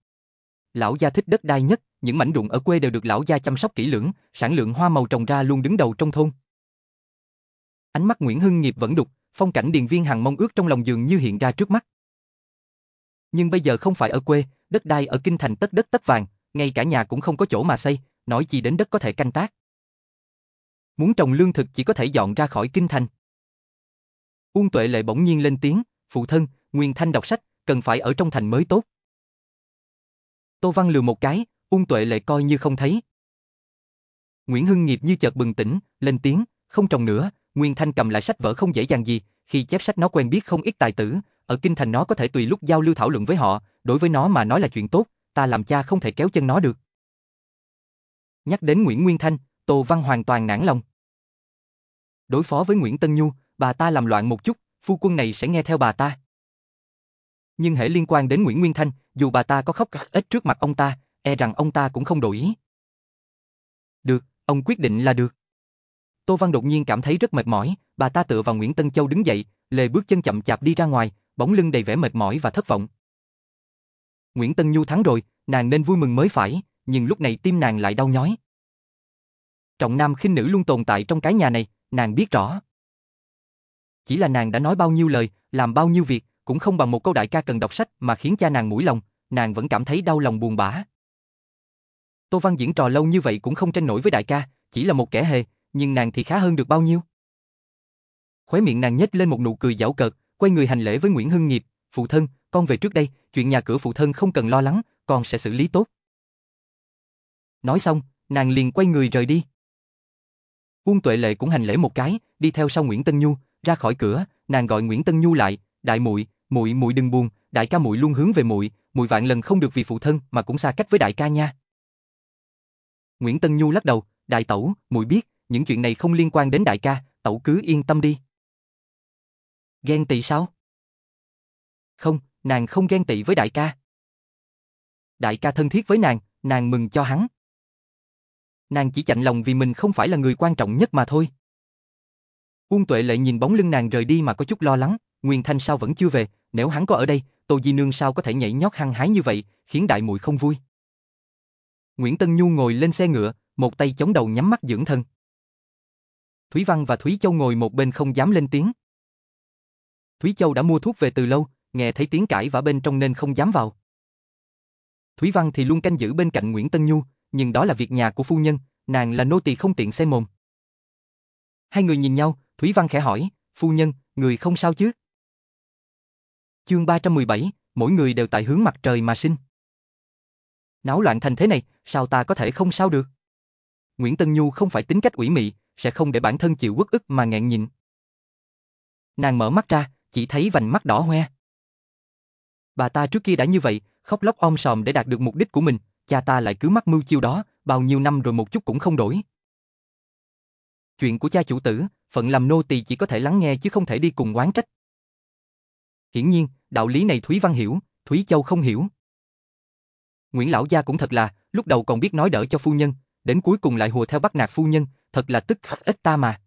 Lão gia thích đất đai nhất, những mảnh ruộng ở quê đều được lão gia chăm sóc kỹ lưỡng, sản lượng hoa màu trồng ra luôn đứng đầu trong thôn. Ánh mắt Nguyễn Hưng Nghiệp vẫn đục, phong cảnh điền viên hàng mong ước trong lòng dường như hiện ra trước mắt. Nhưng bây giờ không phải ở quê, đất đai ở kinh thành tất đất tất vàng, ngay cả nhà cũng không có chỗ mà xây, nói chi đến đất có thể canh tác. Muốn trồng lương thực chỉ có thể dọn ra khỏi kinh thành. Uông Tuệ Lệ bỗng nhiên lên tiếng, phụ thân, Nguyên Thanh đọc sách, cần phải ở trong thành mới tốt. Tô Văn lừa một cái, Uông Tuệ Lệ coi như không thấy. Nguyễn Hưng Nghiệp như chợt bừng tỉnh, lên tiếng, không trồng nữa, Nguyên Thanh cầm lại sách vở không dễ dàng gì, khi chép sách nó quen biết không ít tài tử, ở kinh thành nó có thể tùy lúc giao lưu thảo luận với họ, đối với nó mà nói là chuyện tốt, ta làm cha không thể kéo chân nó được. Nhắc đến Nguyễn Nguyên Thanh, Tô Văn hoàn toàn nản lòng. Đối phó với Nguyễn Tân Nhu, bà ta làm loạn một chút, phu quân này sẽ nghe theo bà ta. Nhưng hệ liên quan đến Nguyễn Nguyên Thanh, dù bà ta có khóc ít trước mặt ông ta, e rằng ông ta cũng không đổi ý. Được, ông quyết định là được. Tô Văn đột nhiên cảm thấy rất mệt mỏi, bà ta tựa vào Nguyễn Tân Châu đứng dậy, lề bước chân chậm chạp đi ra ngoài, bóng lưng đầy vẻ mệt mỏi và thất vọng. Nguyễn Tân Nhu thắng rồi, nàng nên vui mừng mới phải, nhưng lúc này tim nàng lại đau nhói. Trọng nam khinh nữ luôn tồn tại trong cái nhà này, nàng biết rõ. Chỉ là nàng đã nói bao nhiêu lời, làm bao nhiêu việc, cũng không bằng một câu đại ca cần đọc sách mà khiến cha nàng mũi lòng, nàng vẫn cảm thấy đau lòng buồn bã. Tô Văn diễn trò lâu như vậy cũng không tranh nổi với đại ca, chỉ là một kẻ hề, nhưng nàng thì khá hơn được bao nhiêu. Khóe miệng nàng nhếch lên một nụ cười giảo cợt, quay người hành lễ với Nguyễn Hưng Nghiệp, phụ thân, con về trước đây, chuyện nhà cửa phụ thân không cần lo lắng, con sẽ xử lý tốt. Nói xong, nàng liền quay người rời đi. Uông Tuệ Lệ cũng hành lễ một cái, đi theo sau Nguyễn Tân Nhu, ra khỏi cửa, nàng gọi Nguyễn Tân Nhu lại, "Đại muội, muội muội đừng buồn, đại ca muội luôn hướng về muội, muội vạn lần không được vì phụ thân mà cũng xa cách với đại ca nha." Nguyễn Tân Nhu lắc đầu, "Đại tẩu, muội biết, những chuyện này không liên quan đến đại ca, tẩu cứ yên tâm đi." Ghen tị sao? Không, nàng không ghen tị với đại ca. Đại ca thân thiết với nàng, nàng mừng cho hắn. Nàng chỉ chạnh lòng vì mình không phải là người quan trọng nhất mà thôi. Uông Tuệ Lệ nhìn bóng lưng nàng rời đi mà có chút lo lắng, Nguyên Thanh sao vẫn chưa về, nếu hắn có ở đây, Tô Di Nương sao có thể nhảy nhót hăng hái như vậy, khiến đại muội không vui. Nguyễn Tân Nhu ngồi lên xe ngựa, một tay chống đầu nhắm mắt dưỡng thân. Thúy Văn và Thúy Châu ngồi một bên không dám lên tiếng. Thúy Châu đã mua thuốc về từ lâu, nghe thấy tiếng cãi vã bên trong nên không dám vào. Thúy Văn thì luôn canh giữ bên cạnh Nguyễn Tân Nhu, nhưng đó là việc nhà của phu nhân, nàng là nô tỳ không tiện xe mồm. Hai người nhìn nhau, Thúy Văn khẽ hỏi, phu nhân, người không sao chứ? Chương 317, mỗi người đều tại hướng mặt trời mà sinh. Náo loạn thành thế này, sao ta có thể không sao được? Nguyễn Tân Nhu không phải tính cách ủy mị, sẽ không để bản thân chịu quất ức mà nghẹn nhịn. Nàng mở mắt ra, chỉ thấy vành mắt đỏ hoe. Bà ta trước kia đã như vậy, khóc lóc om sòm để đạt được mục đích của mình, cha ta lại cứ mắc mưu chiêu đó, bao nhiêu năm rồi một chút cũng không đổi. Chuyện của cha chủ tử, phận làm nô tỳ chỉ có thể lắng nghe chứ không thể đi cùng oán trách. Hiển nhiên, đạo lý này Thúy Văn hiểu, Thúy Châu không hiểu. Nguyễn lão gia cũng thật là, lúc đầu còn biết nói đỡ cho phu nhân, đến cuối cùng lại hùa theo bắt nạt phu nhân, thật là tức ít ta mà.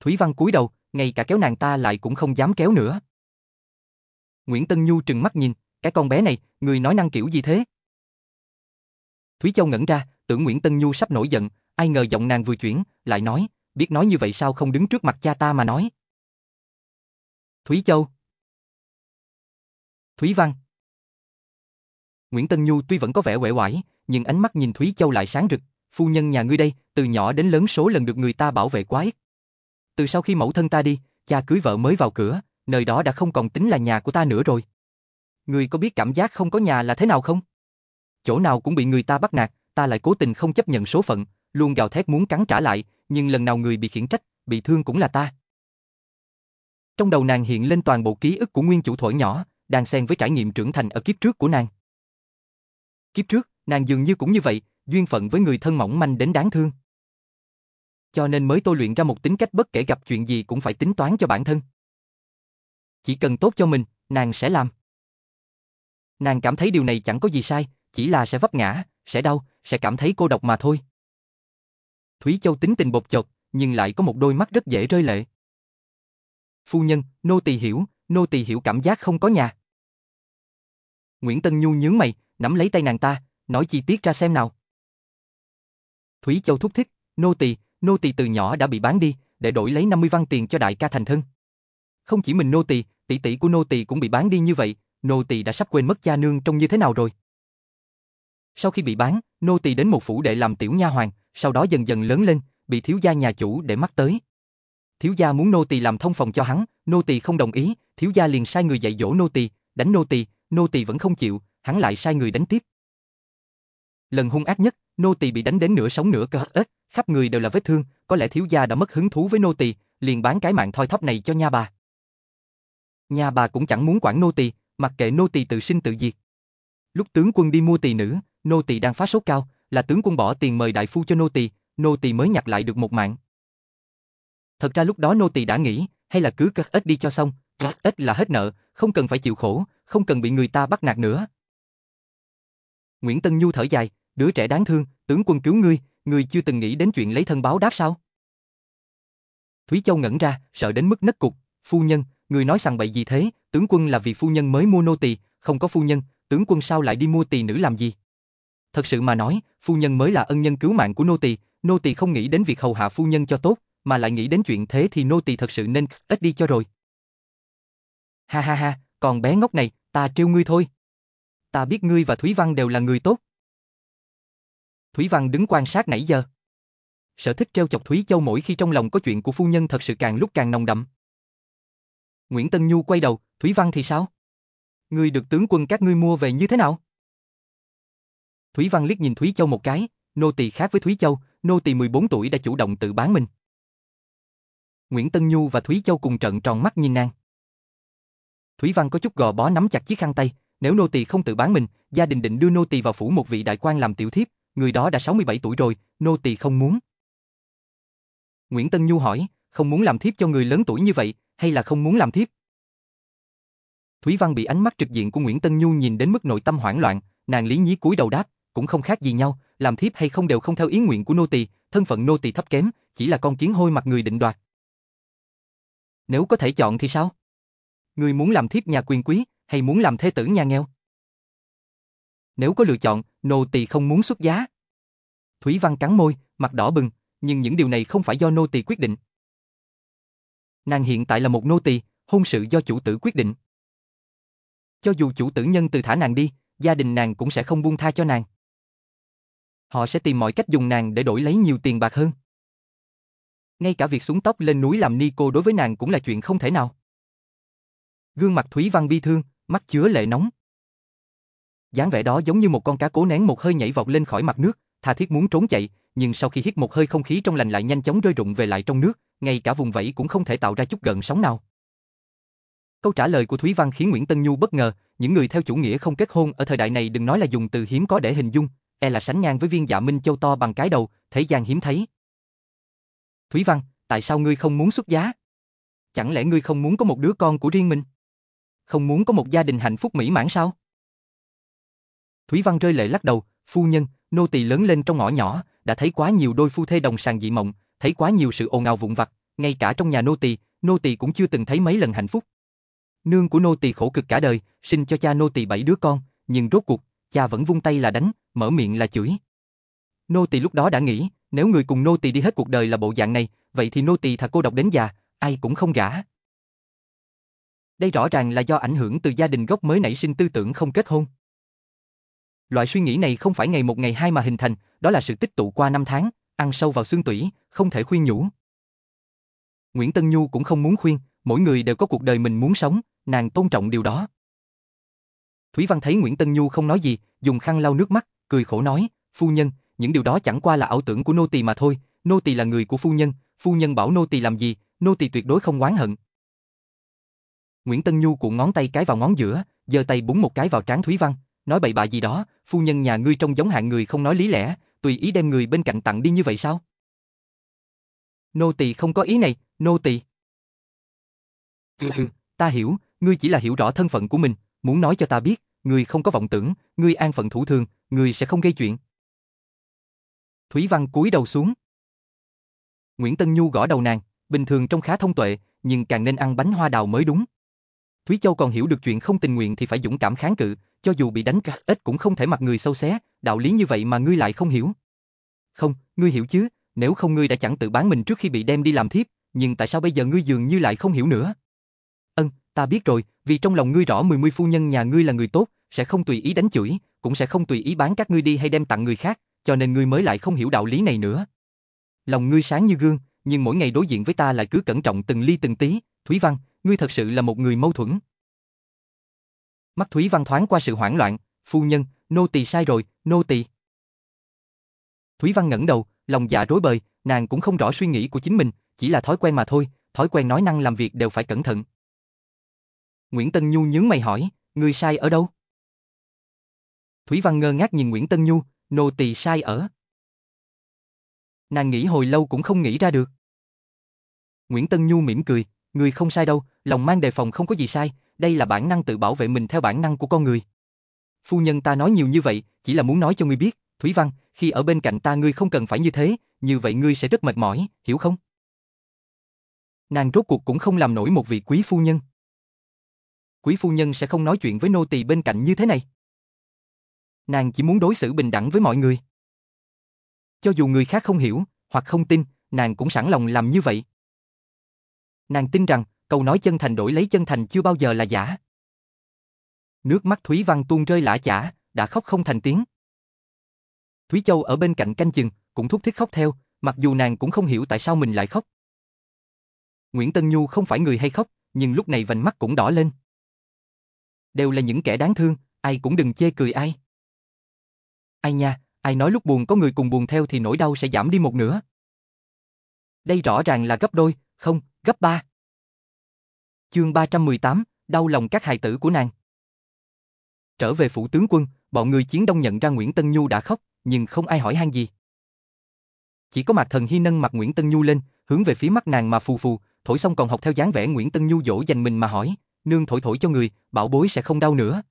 Thúy Văn cúi đầu, ngay cả kéo nàng ta lại cũng không dám kéo nữa. Nguyễn Tân Nhu trừng mắt nhìn, cái con bé này, người nói năng kiểu gì thế? Thúy Châu ngẩn ra, tưởng Nguyễn Tân Nhu sắp nổi giận, ai ngờ giọng nàng vừa chuyển, lại nói, biết nói như vậy sao không đứng trước mặt cha ta mà nói. Thúy Châu. Thúy Văn. Nguyễn Tân Nhu tuy vẫn có vẻ uể oải, nhưng ánh mắt nhìn Thúy Châu lại sáng rực, phu nhân nhà ngươi đây, từ nhỏ đến lớn số lần được người ta bảo vệ quá ít. Từ sau khi mẫu thân ta đi, cha cưới vợ mới vào cửa, nơi đó đã không còn tính là nhà của ta nữa rồi. Ngươi có biết cảm giác không có nhà là thế nào không? Chỗ nào cũng bị người ta bắt nạt, ta lại cố tình không chấp nhận số phận, luôn gào thét muốn cắn trả lại, nhưng lần nào người bị khiển trách, bị thương cũng là ta. Trong đầu nàng hiện lên toàn bộ ký ức của nguyên chủ thổi nhỏ, đang xen với trải nghiệm trưởng thành ở kiếp trước của nàng. Kiếp trước, nàng dường như cũng như vậy, duyên phận với người thân mỏng manh đến đáng thương. Cho nên mới tôi luyện ra một tính cách bất kể gặp chuyện gì cũng phải tính toán cho bản thân. Chỉ cần tốt cho mình, nàng sẽ làm. Nàng cảm thấy điều này chẳng có gì sai, chỉ là sẽ vấp ngã, sẽ đau, sẽ cảm thấy cô độc mà thôi. Thúy Châu tính tình bột chột, nhưng lại có một đôi mắt rất dễ rơi lệ. Phu nhân, nô tỳ hiểu, nô tỳ hiểu cảm giác không có nhà. Nguyễn Tân Nhu nhướng mày, nắm lấy tay nàng ta, nói chi tiết ra xem nào. Thúy Châu thúc thích, nô tỳ, nô tỳ từ nhỏ đã bị bán đi, để đổi lấy 50 văn tiền cho đại ca thành thân. Không chỉ mình nô tỳ, tỷ tỷ của nô tỳ cũng bị bán đi như vậy, nô tỳ đã sắp quên mất cha nương trông như thế nào rồi. Sau khi bị bán, nô tỳ đến một phủ đệ làm tiểu nha hoàn, sau đó dần dần lớn lên, bị thiếu gia nhà chủ để mắt tới. Thiếu gia muốn nô tỳ làm thông phòng cho hắn, nô tỳ không đồng ý, thiếu gia liền sai người dạy dỗ nô tỳ, đánh nô tỳ, nô tỳ vẫn không chịu, hắn lại sai người đánh tiếp. Lần hung ác nhất, nô tỳ bị đánh đến nửa sống nửa cơ ếch, khắp người đều là vết thương, có lẽ thiếu gia đã mất hứng thú với nô tỳ, liền bán cái mạng thoi thóp này cho nha bà nhà bà cũng chẳng muốn quản nô tỳ, mặc kệ nô tỳ tự sinh tự diệt. Lúc tướng quân đi mua tỳ nữ, nô tỳ đang phá sốt cao, là tướng quân bỏ tiền mời đại phu cho nô tỳ, nô tỳ mới nhặt lại được một mạng. Thật ra lúc đó nô tỳ đã nghĩ, hay là cứ cất ít đi cho xong, cất ít là hết nợ, không cần phải chịu khổ, không cần bị người ta bắt nạt nữa. Nguyễn Tân Nhu thở dài, đứa trẻ đáng thương, tướng quân cứu ngươi, ngươi chưa từng nghĩ đến chuyện lấy thân báo đáp sao? Thúy Châu ngẩn ra, sợ đến mức nấc cục, phu nhân, người nói rằng bậy gì thế, tướng quân là vì phu nhân mới mua nô tỳ, không có phu nhân, tướng quân sao lại đi mua tỳ nữ làm gì? Thật sự mà nói, phu nhân mới là ân nhân cứu mạng của nô tỳ, nô tỳ không nghĩ đến việc hầu hạ phu nhân cho tốt, mà lại nghĩ đến chuyện thế thì nô tỳ thật sự nên ít đi cho rồi. Ha ha ha, còn bé ngốc này, ta trêu ngươi thôi. Ta biết ngươi và Thúy Văn đều là người tốt. Thúy Văn đứng quan sát nãy giờ. Sở thích treo chọc Thúy Châu mỗi khi trong lòng có chuyện của phu nhân thật sự càng lúc càng nồng đậm. Nguyễn Tân Nhu quay đầu, Thúy Văn thì sao? Ngươi được tướng quân các ngươi mua về như thế nào? Thúy Văn liếc nhìn Thúy Châu một cái, nô tỳ khác với Thúy Châu, nô tỳ 14 tuổi đã chủ động tự bán mình. Nguyễn Tân Nhu và Thúy Châu cùng trận tròn mắt nhìn nàng. Thúy Văn có chút gò bó nắm chặt chiếc khăn tay, nếu nô tỳ không tự bán mình, gia đình định đưa nô tỳ vào phủ một vị đại quan làm tiểu thiếp, người đó đã 67 tuổi rồi, nô tỳ không muốn. Nguyễn Tân Nhu hỏi, không muốn làm thiếp cho người lớn tuổi như vậy, hay là không muốn làm thiếp? Thúy Văn bị ánh mắt trực diện của Nguyễn Tân Nhu nhìn đến mức nội tâm hoảng loạn, nàng lý nhí cúi đầu đáp, cũng không khác gì nhau, làm thiếp hay không đều không theo ý nguyện của nô tỳ, thân phận nô tỳ thấp kém, chỉ là con kiến hôi mặt người định đoạt. Nếu có thể chọn thì sao? Người muốn làm thiếp nhà quyền quý, hay muốn làm thế tử nhà nghèo? Nếu có lựa chọn, nô tỳ không muốn xuất giá. Thúy Văn cắn môi, mặt đỏ bừng, nhưng những điều này không phải do nô tỳ quyết định. Nàng hiện tại là một nô tỳ, hôn sự do chủ tử quyết định. Cho dù chủ tử nhân từ thả nàng đi, gia đình nàng cũng sẽ không buông tha cho nàng. Họ sẽ tìm mọi cách dùng nàng để đổi lấy nhiều tiền bạc hơn. Ngay cả việc xuống tóc lên núi làm ni cô đối với nàng cũng là chuyện không thể nào. Gương mặt Thúy Văn bi thương, mắt chứa lệ nóng. dáng vẻ đó giống như một con cá cố nén một hơi nhảy vọt lên khỏi mặt nước, tha thiết muốn trốn chạy, nhưng sau khi hít một hơi không khí trong lành lại nhanh chóng rơi rụng về lại trong nước, ngay cả vùng vẫy cũng không thể tạo ra chút gợn sóng nào. Câu trả lời của Thúy Văn khiến Nguyễn Tân Nhu bất ngờ, những người theo chủ nghĩa không kết hôn ở thời đại này đừng nói là dùng từ hiếm có để hình dung, e là sánh ngang với viên dạ minh châu to bằng cái đầu, thế gian hiếm thấy. Thúy Văn, tại sao ngươi không muốn xuất giá? Chẳng lẽ ngươi không muốn có một đứa con của riêng mình? Không muốn có một gia đình hạnh phúc mỹ mãn sao? Thúy Văn rơi lệ lắc đầu, phu nhân, nô tỳ lớn lên trong ngõ nhỏ, đã thấy quá nhiều đôi phu thê đồng sàng dị mộng, thấy quá nhiều sự ồn ào vụn vặt, ngay cả trong nhà nô tỳ, nô tỳ cũng chưa từng thấy mấy lần hạnh phúc. Nương của nô tỳ khổ cực cả đời, sinh cho cha nô tỳ bảy đứa con, nhưng rốt cuộc, cha vẫn vung tay là đánh, mở miệng là chửi. Nô tỳ lúc đó đã nghĩ, nếu người cùng nô tỳ đi hết cuộc đời là bộ dạng này, vậy thì nô tỳ thà cô độc đến già, ai cũng không gả. Đây rõ ràng là do ảnh hưởng từ gia đình gốc mới nảy sinh tư tưởng không kết hôn. Loại suy nghĩ này không phải ngày một ngày hai mà hình thành, đó là sự tích tụ qua năm tháng, ăn sâu vào xương tủy, không thể khuyên nhủ. Nguyễn Tân Nhu cũng không muốn khuyên, mỗi người đều có cuộc đời mình muốn sống, nàng tôn trọng điều đó. Thúy Văn thấy Nguyễn Tân Nhu không nói gì, dùng khăn lau nước mắt, cười khổ nói, phu nhân, những điều đó chẳng qua là ảo tưởng của nô tỳ mà thôi, nô tỳ là người của phu nhân, phu nhân bảo nô tỳ làm gì, nô tỳ tuyệt đối không oán hận. Nguyễn Tân Nhu cuộn ngón tay cái vào ngón giữa, giơ tay búng một cái vào trán Thúy Văn, nói bậy bạ gì đó, phu nhân nhà ngươi trông giống hạng người không nói lý lẽ, tùy ý đem người bên cạnh tặng đi như vậy sao? Nô tỳ không có ý này, nô tỳ. Ừ, ta hiểu, ngươi chỉ là hiểu rõ thân phận của mình, muốn nói cho ta biết, ngươi không có vọng tưởng, ngươi an phận thủ thường, ngươi sẽ không gây chuyện. Thúy Văn cúi đầu xuống. Nguyễn Tân Nhu gõ đầu nàng, bình thường trông khá thông tuệ, nhưng càng nên ăn bánh hoa đào mới đúng. Thúy Châu còn hiểu được chuyện không tình nguyện thì phải dũng cảm kháng cự, cho dù bị đánh cả ít cũng không thể mặc người sâu xé, đạo lý như vậy mà ngươi lại không hiểu. Không, ngươi hiểu chứ, nếu không ngươi đã chẳng tự bán mình trước khi bị đem đi làm thiếp, nhưng tại sao bây giờ ngươi dường như lại không hiểu nữa? Ân, ta biết rồi, vì trong lòng ngươi rõ mười mươi phu nhân nhà ngươi là người tốt, sẽ không tùy ý đánh chửi, cũng sẽ không tùy ý bán các ngươi đi hay đem tặng người khác, cho nên ngươi mới lại không hiểu đạo lý này nữa. Lòng ngươi sáng như gương, nhưng mỗi ngày đối diện với ta lại cứ cẩn trọng từng ly từng tí, Thúy Văn, ngươi thật sự là một người mâu thuẫn. Mắt Thúy Văn thoáng qua sự hoảng loạn, phu nhân, nô tỳ sai rồi, nô tỳ. Thúy Văn ngẩng đầu, lòng dạ rối bời, nàng cũng không rõ suy nghĩ của chính mình, chỉ là thói quen mà thôi, thói quen nói năng làm việc đều phải cẩn thận. Nguyễn Tân Nhu nhướng mày hỏi, người sai ở đâu? Thúy Văn ngơ ngác nhìn Nguyễn Tân Nhu, nô tỳ sai ở. Nàng nghĩ hồi lâu cũng không nghĩ ra được. Nguyễn Tân Nhu mỉm cười, người không sai đâu, lòng mang đề phòng không có gì sai, đây là bản năng tự bảo vệ mình theo bản năng của con người. Phu nhân ta nói nhiều như vậy, chỉ là muốn nói cho ngươi biết, Thúy Văn, khi ở bên cạnh ta ngươi không cần phải như thế, như vậy ngươi sẽ rất mệt mỏi, hiểu không? Nàng rốt cuộc cũng không làm nổi một vị quý phu nhân. Quý phu nhân sẽ không nói chuyện với nô tỳ bên cạnh như thế này. Nàng chỉ muốn đối xử bình đẳng với mọi người. Cho dù người khác không hiểu, hoặc không tin, nàng cũng sẵn lòng làm như vậy. Nàng tin rằng, câu nói chân thành đổi lấy chân thành chưa bao giờ là giả. Nước mắt Thúy Văn tuôn rơi lã chả, đã khóc không thành tiếng. Thúy Châu ở bên cạnh canh chừng, cũng thúc thiết khóc theo, mặc dù nàng cũng không hiểu tại sao mình lại khóc. Nguyễn Tân Nhu không phải người hay khóc, nhưng lúc này vành mắt cũng đỏ lên. Đều là những kẻ đáng thương, ai cũng đừng chê cười ai. Ai nha, ai nói lúc buồn có người cùng buồn theo thì nỗi đau sẽ giảm đi một nửa. Đây rõ ràng là gấp đôi, không, gấp ba. Chương 318, đau lòng các hài tử của nàng. Trở về phủ tướng quân, bọn người chiến đông nhận ra Nguyễn Tân Nhu đã khóc, nhưng không ai hỏi han gì. Chỉ có Mạc Thần Hy nâng mặt Nguyễn Tân Nhu lên, hướng về phía mắt nàng mà phù phù, thổi xong còn học theo dáng vẻ Nguyễn Tân Nhu dỗ dành mình mà hỏi, nương thổi thổi cho người, bảo bối sẽ không đau nữa.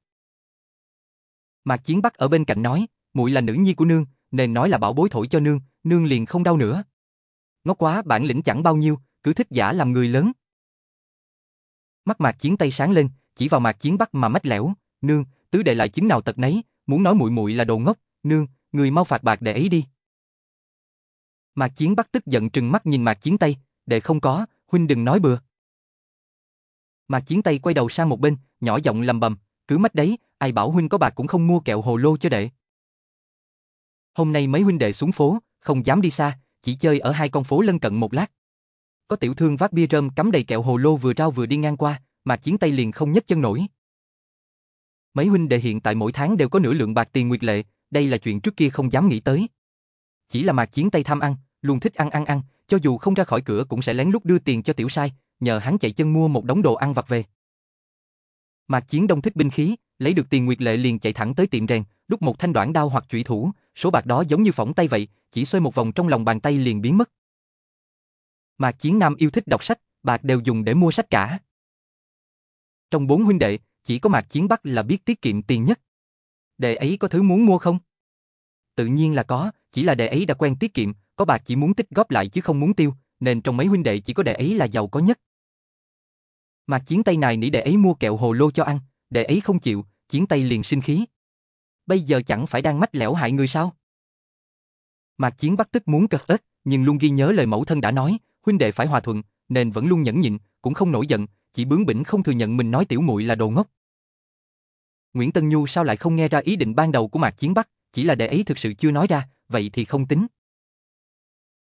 Mạc Chiến Bắc ở bên cạnh nói, muội là nữ nhi của nương, nên nói là bảo bối thổi cho nương, nương liền không đau nữa. Ngốc quá, bản lĩnh chẳng bao nhiêu, cứ thích giả làm người lớn. Mắt Mạc Chiến tay sáng lên, chỉ vào Mạc Chiến Bắc mà mách lẻo, nương, tứ đệ lại chứng nào tật nấy, muốn nói muội muội là đồ ngốc, nương, người mau phạt bạc đệ ấy đi. Mạc Chiến Bắc tức giận trừng mắt nhìn Mạc Chiến Tây, đệ không có, huynh đừng nói bừa. Mạc Chiến Tây quay đầu sang một bên, nhỏ giọng lầm bầm, cứ mách đấy, ai bảo huynh có bạc cũng không mua kẹo hồ lô cho đệ. Hôm nay mấy huynh đệ xuống phố, không dám đi xa, chỉ chơi ở hai con phố lân cận một lát. Có tiểu thương vác bia rơm cắm đầy kẹo hồ lô vừa rao vừa đi ngang qua, Mạc Chiến Tây liền không nhấc chân nổi. Mấy huynh đệ hiện tại mỗi tháng đều có nửa lượng bạc tiền nguyệt lệ, đây là chuyện trước kia không dám nghĩ tới. Chỉ là Mạc Chiến Tây tham ăn, luôn thích ăn ăn ăn, cho dù không ra khỏi cửa cũng sẽ lén lút đưa tiền cho tiểu sai, nhờ hắn chạy chân mua một đống đồ ăn vặt về. Mạc Chiến Đông thích binh khí, lấy được tiền nguyệt lệ liền chạy thẳng tới tiệm rèn, đúc một thanh đoạn đao hoặc chủy thủ, số bạc đó giống như phỏng tay vậy, chỉ xoay một vòng trong lòng bàn tay liền biến mất. Mạc Chiến Nam yêu thích đọc sách, bạc đều dùng để mua sách cả. Trong bốn huynh đệ, chỉ có Mạc Chiến Bắc là biết tiết kiệm tiền nhất. Đệ ấy có thứ muốn mua không? Tự nhiên là có, chỉ là đệ ấy đã quen tiết kiệm, có bạc chỉ muốn tích góp lại chứ không muốn tiêu, nên trong mấy huynh đệ chỉ có đệ ấy là giàu có nhất. Mạc Chiến Tây này nỉ đệ ấy mua kẹo hồ lô cho ăn, đệ ấy không chịu, Chiến Tây liền sinh khí. Bây giờ chẳng phải đang mách lẻo hại người sao? Mạc Chiến Bắc tức muốn cật ếch, nhưng luôn ghi nhớ lời mẫu thân đã nói, huynh đệ phải hòa thuận, nên vẫn luôn nhẫn nhịn, cũng không nổi giận, chỉ bướng bỉnh không thừa nhận mình nói tiểu muội là đồ ngốc. Nguyễn Tân Nhu sao lại không nghe ra ý định ban đầu của Mạc Chiến Bắc, chỉ là đệ ấy thực sự chưa nói ra, vậy thì không tính.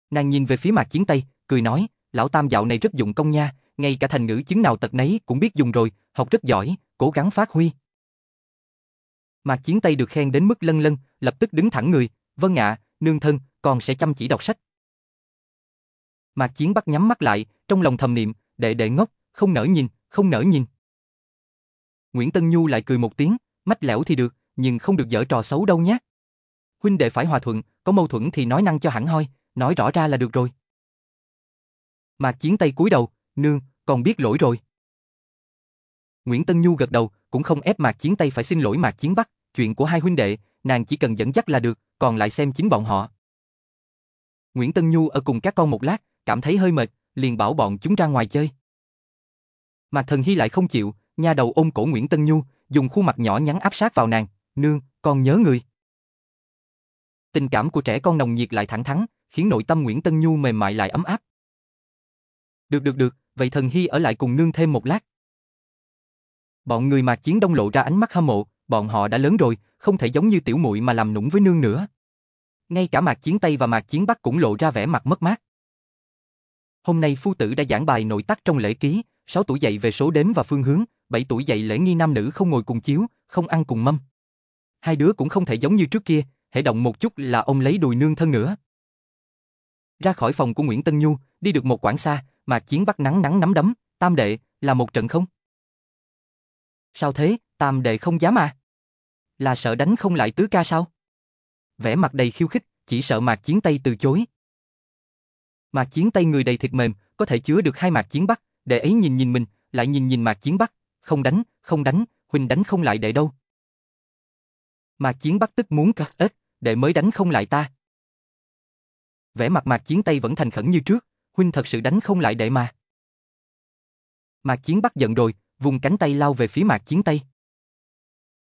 Nàng nhìn về phía Mạc Chiến Tây, cười nói, lão tam dạo này rất dụng công nha, ngay cả thành ngữ chứng nào tật nấy cũng biết dùng rồi, học rất giỏi, cố gắng phát huy. Mạc Chiến Tây được khen đến mức lân lân, lập tức đứng thẳng người, vâng ạ, nương thân, con sẽ chăm chỉ đọc sách. Mạc Chiến Bắc nhắm mắt lại, trong lòng thầm niệm, đệ đệ ngốc, không nỡ nhìn, không nỡ nhìn. Nguyễn Tân Nhu lại cười một tiếng, mách lẻo thì được, nhưng không được dở trò xấu đâu nhé. Huynh đệ phải hòa thuận, có mâu thuẫn thì nói năng cho hẳn hoi, nói rõ ra là được rồi. Mạc Chiến Tây cúi đầu, nương, còn biết lỗi rồi. Nguyễn Tân Nhu gật đầu, cũng không ép Mạc Chiến Tây phải xin lỗi Mạc Chiến Bắc, chuyện của hai huynh đệ, nàng chỉ cần dẫn dắt là được, còn lại xem chính bọn họ. Nguyễn Tân Nhu ở cùng các con một lát, cảm thấy hơi mệt, liền bảo bọn chúng ra ngoài chơi. Mạc Thần Hy lại không chịu, nha đầu ôm cổ Nguyễn Tân Nhu, dùng khuôn mặt nhỏ nhắn áp sát vào nàng, nương, con nhớ người. Tình cảm của trẻ con nồng nhiệt lại thẳng thắn, khiến nội tâm Nguyễn Tân Nhu mềm mại lại ấm áp. Được được được, vậy Thần Hy ở lại cùng nương thêm một lát. Bọn người Mạc Chiến Đông lộ ra ánh mắt hâm mộ, bọn họ đã lớn rồi, không thể giống như tiểu muội mà làm nũng với nương nữa. Ngay cả Mạc Chiến Tây và Mạc Chiến Bắc cũng lộ ra vẻ mặt mất mát. Hôm nay phu tử đã giảng bài nội tắc trong lễ ký, 6 tuổi dạy về số đếm và phương hướng, 7 tuổi dạy lễ nghi nam nữ không ngồi cùng chiếu, không ăn cùng mâm. Hai đứa cũng không thể giống như trước kia, hễ động một chút là ông lấy đùi nương thân nữa. Ra khỏi phòng của Nguyễn Tân Nhu, đi được một quãng xa, Mạc Chiến bắt nắng nắng nắm đấm, tam đệ, là một trận không? Sao thế, tam đệ không dám à? Là sợ đánh không lại tứ ca sao? Vẻ mặt đầy khiêu khích, chỉ sợ Mạc Chiến Tây từ chối. Mạc Chiến Tây người đầy thịt mềm, có thể chứa được hai Mạc Chiến Bắc, đệ ấy nhìn nhìn mình, lại nhìn nhìn Mạc Chiến Bắc, không đánh, không đánh, huynh đánh không lại đệ đâu. Mạc Chiến Bắc tức muốn cắt ếch, đệ mới đánh không lại ta. Vẻ mặt Mạc Chiến Tây vẫn thành khẩn như trước, huynh thật sự đánh không lại đệ mà. Mạc Chiến Bắc giận rồi, vùng cánh tay lao về phía Mạc Chiến Tây.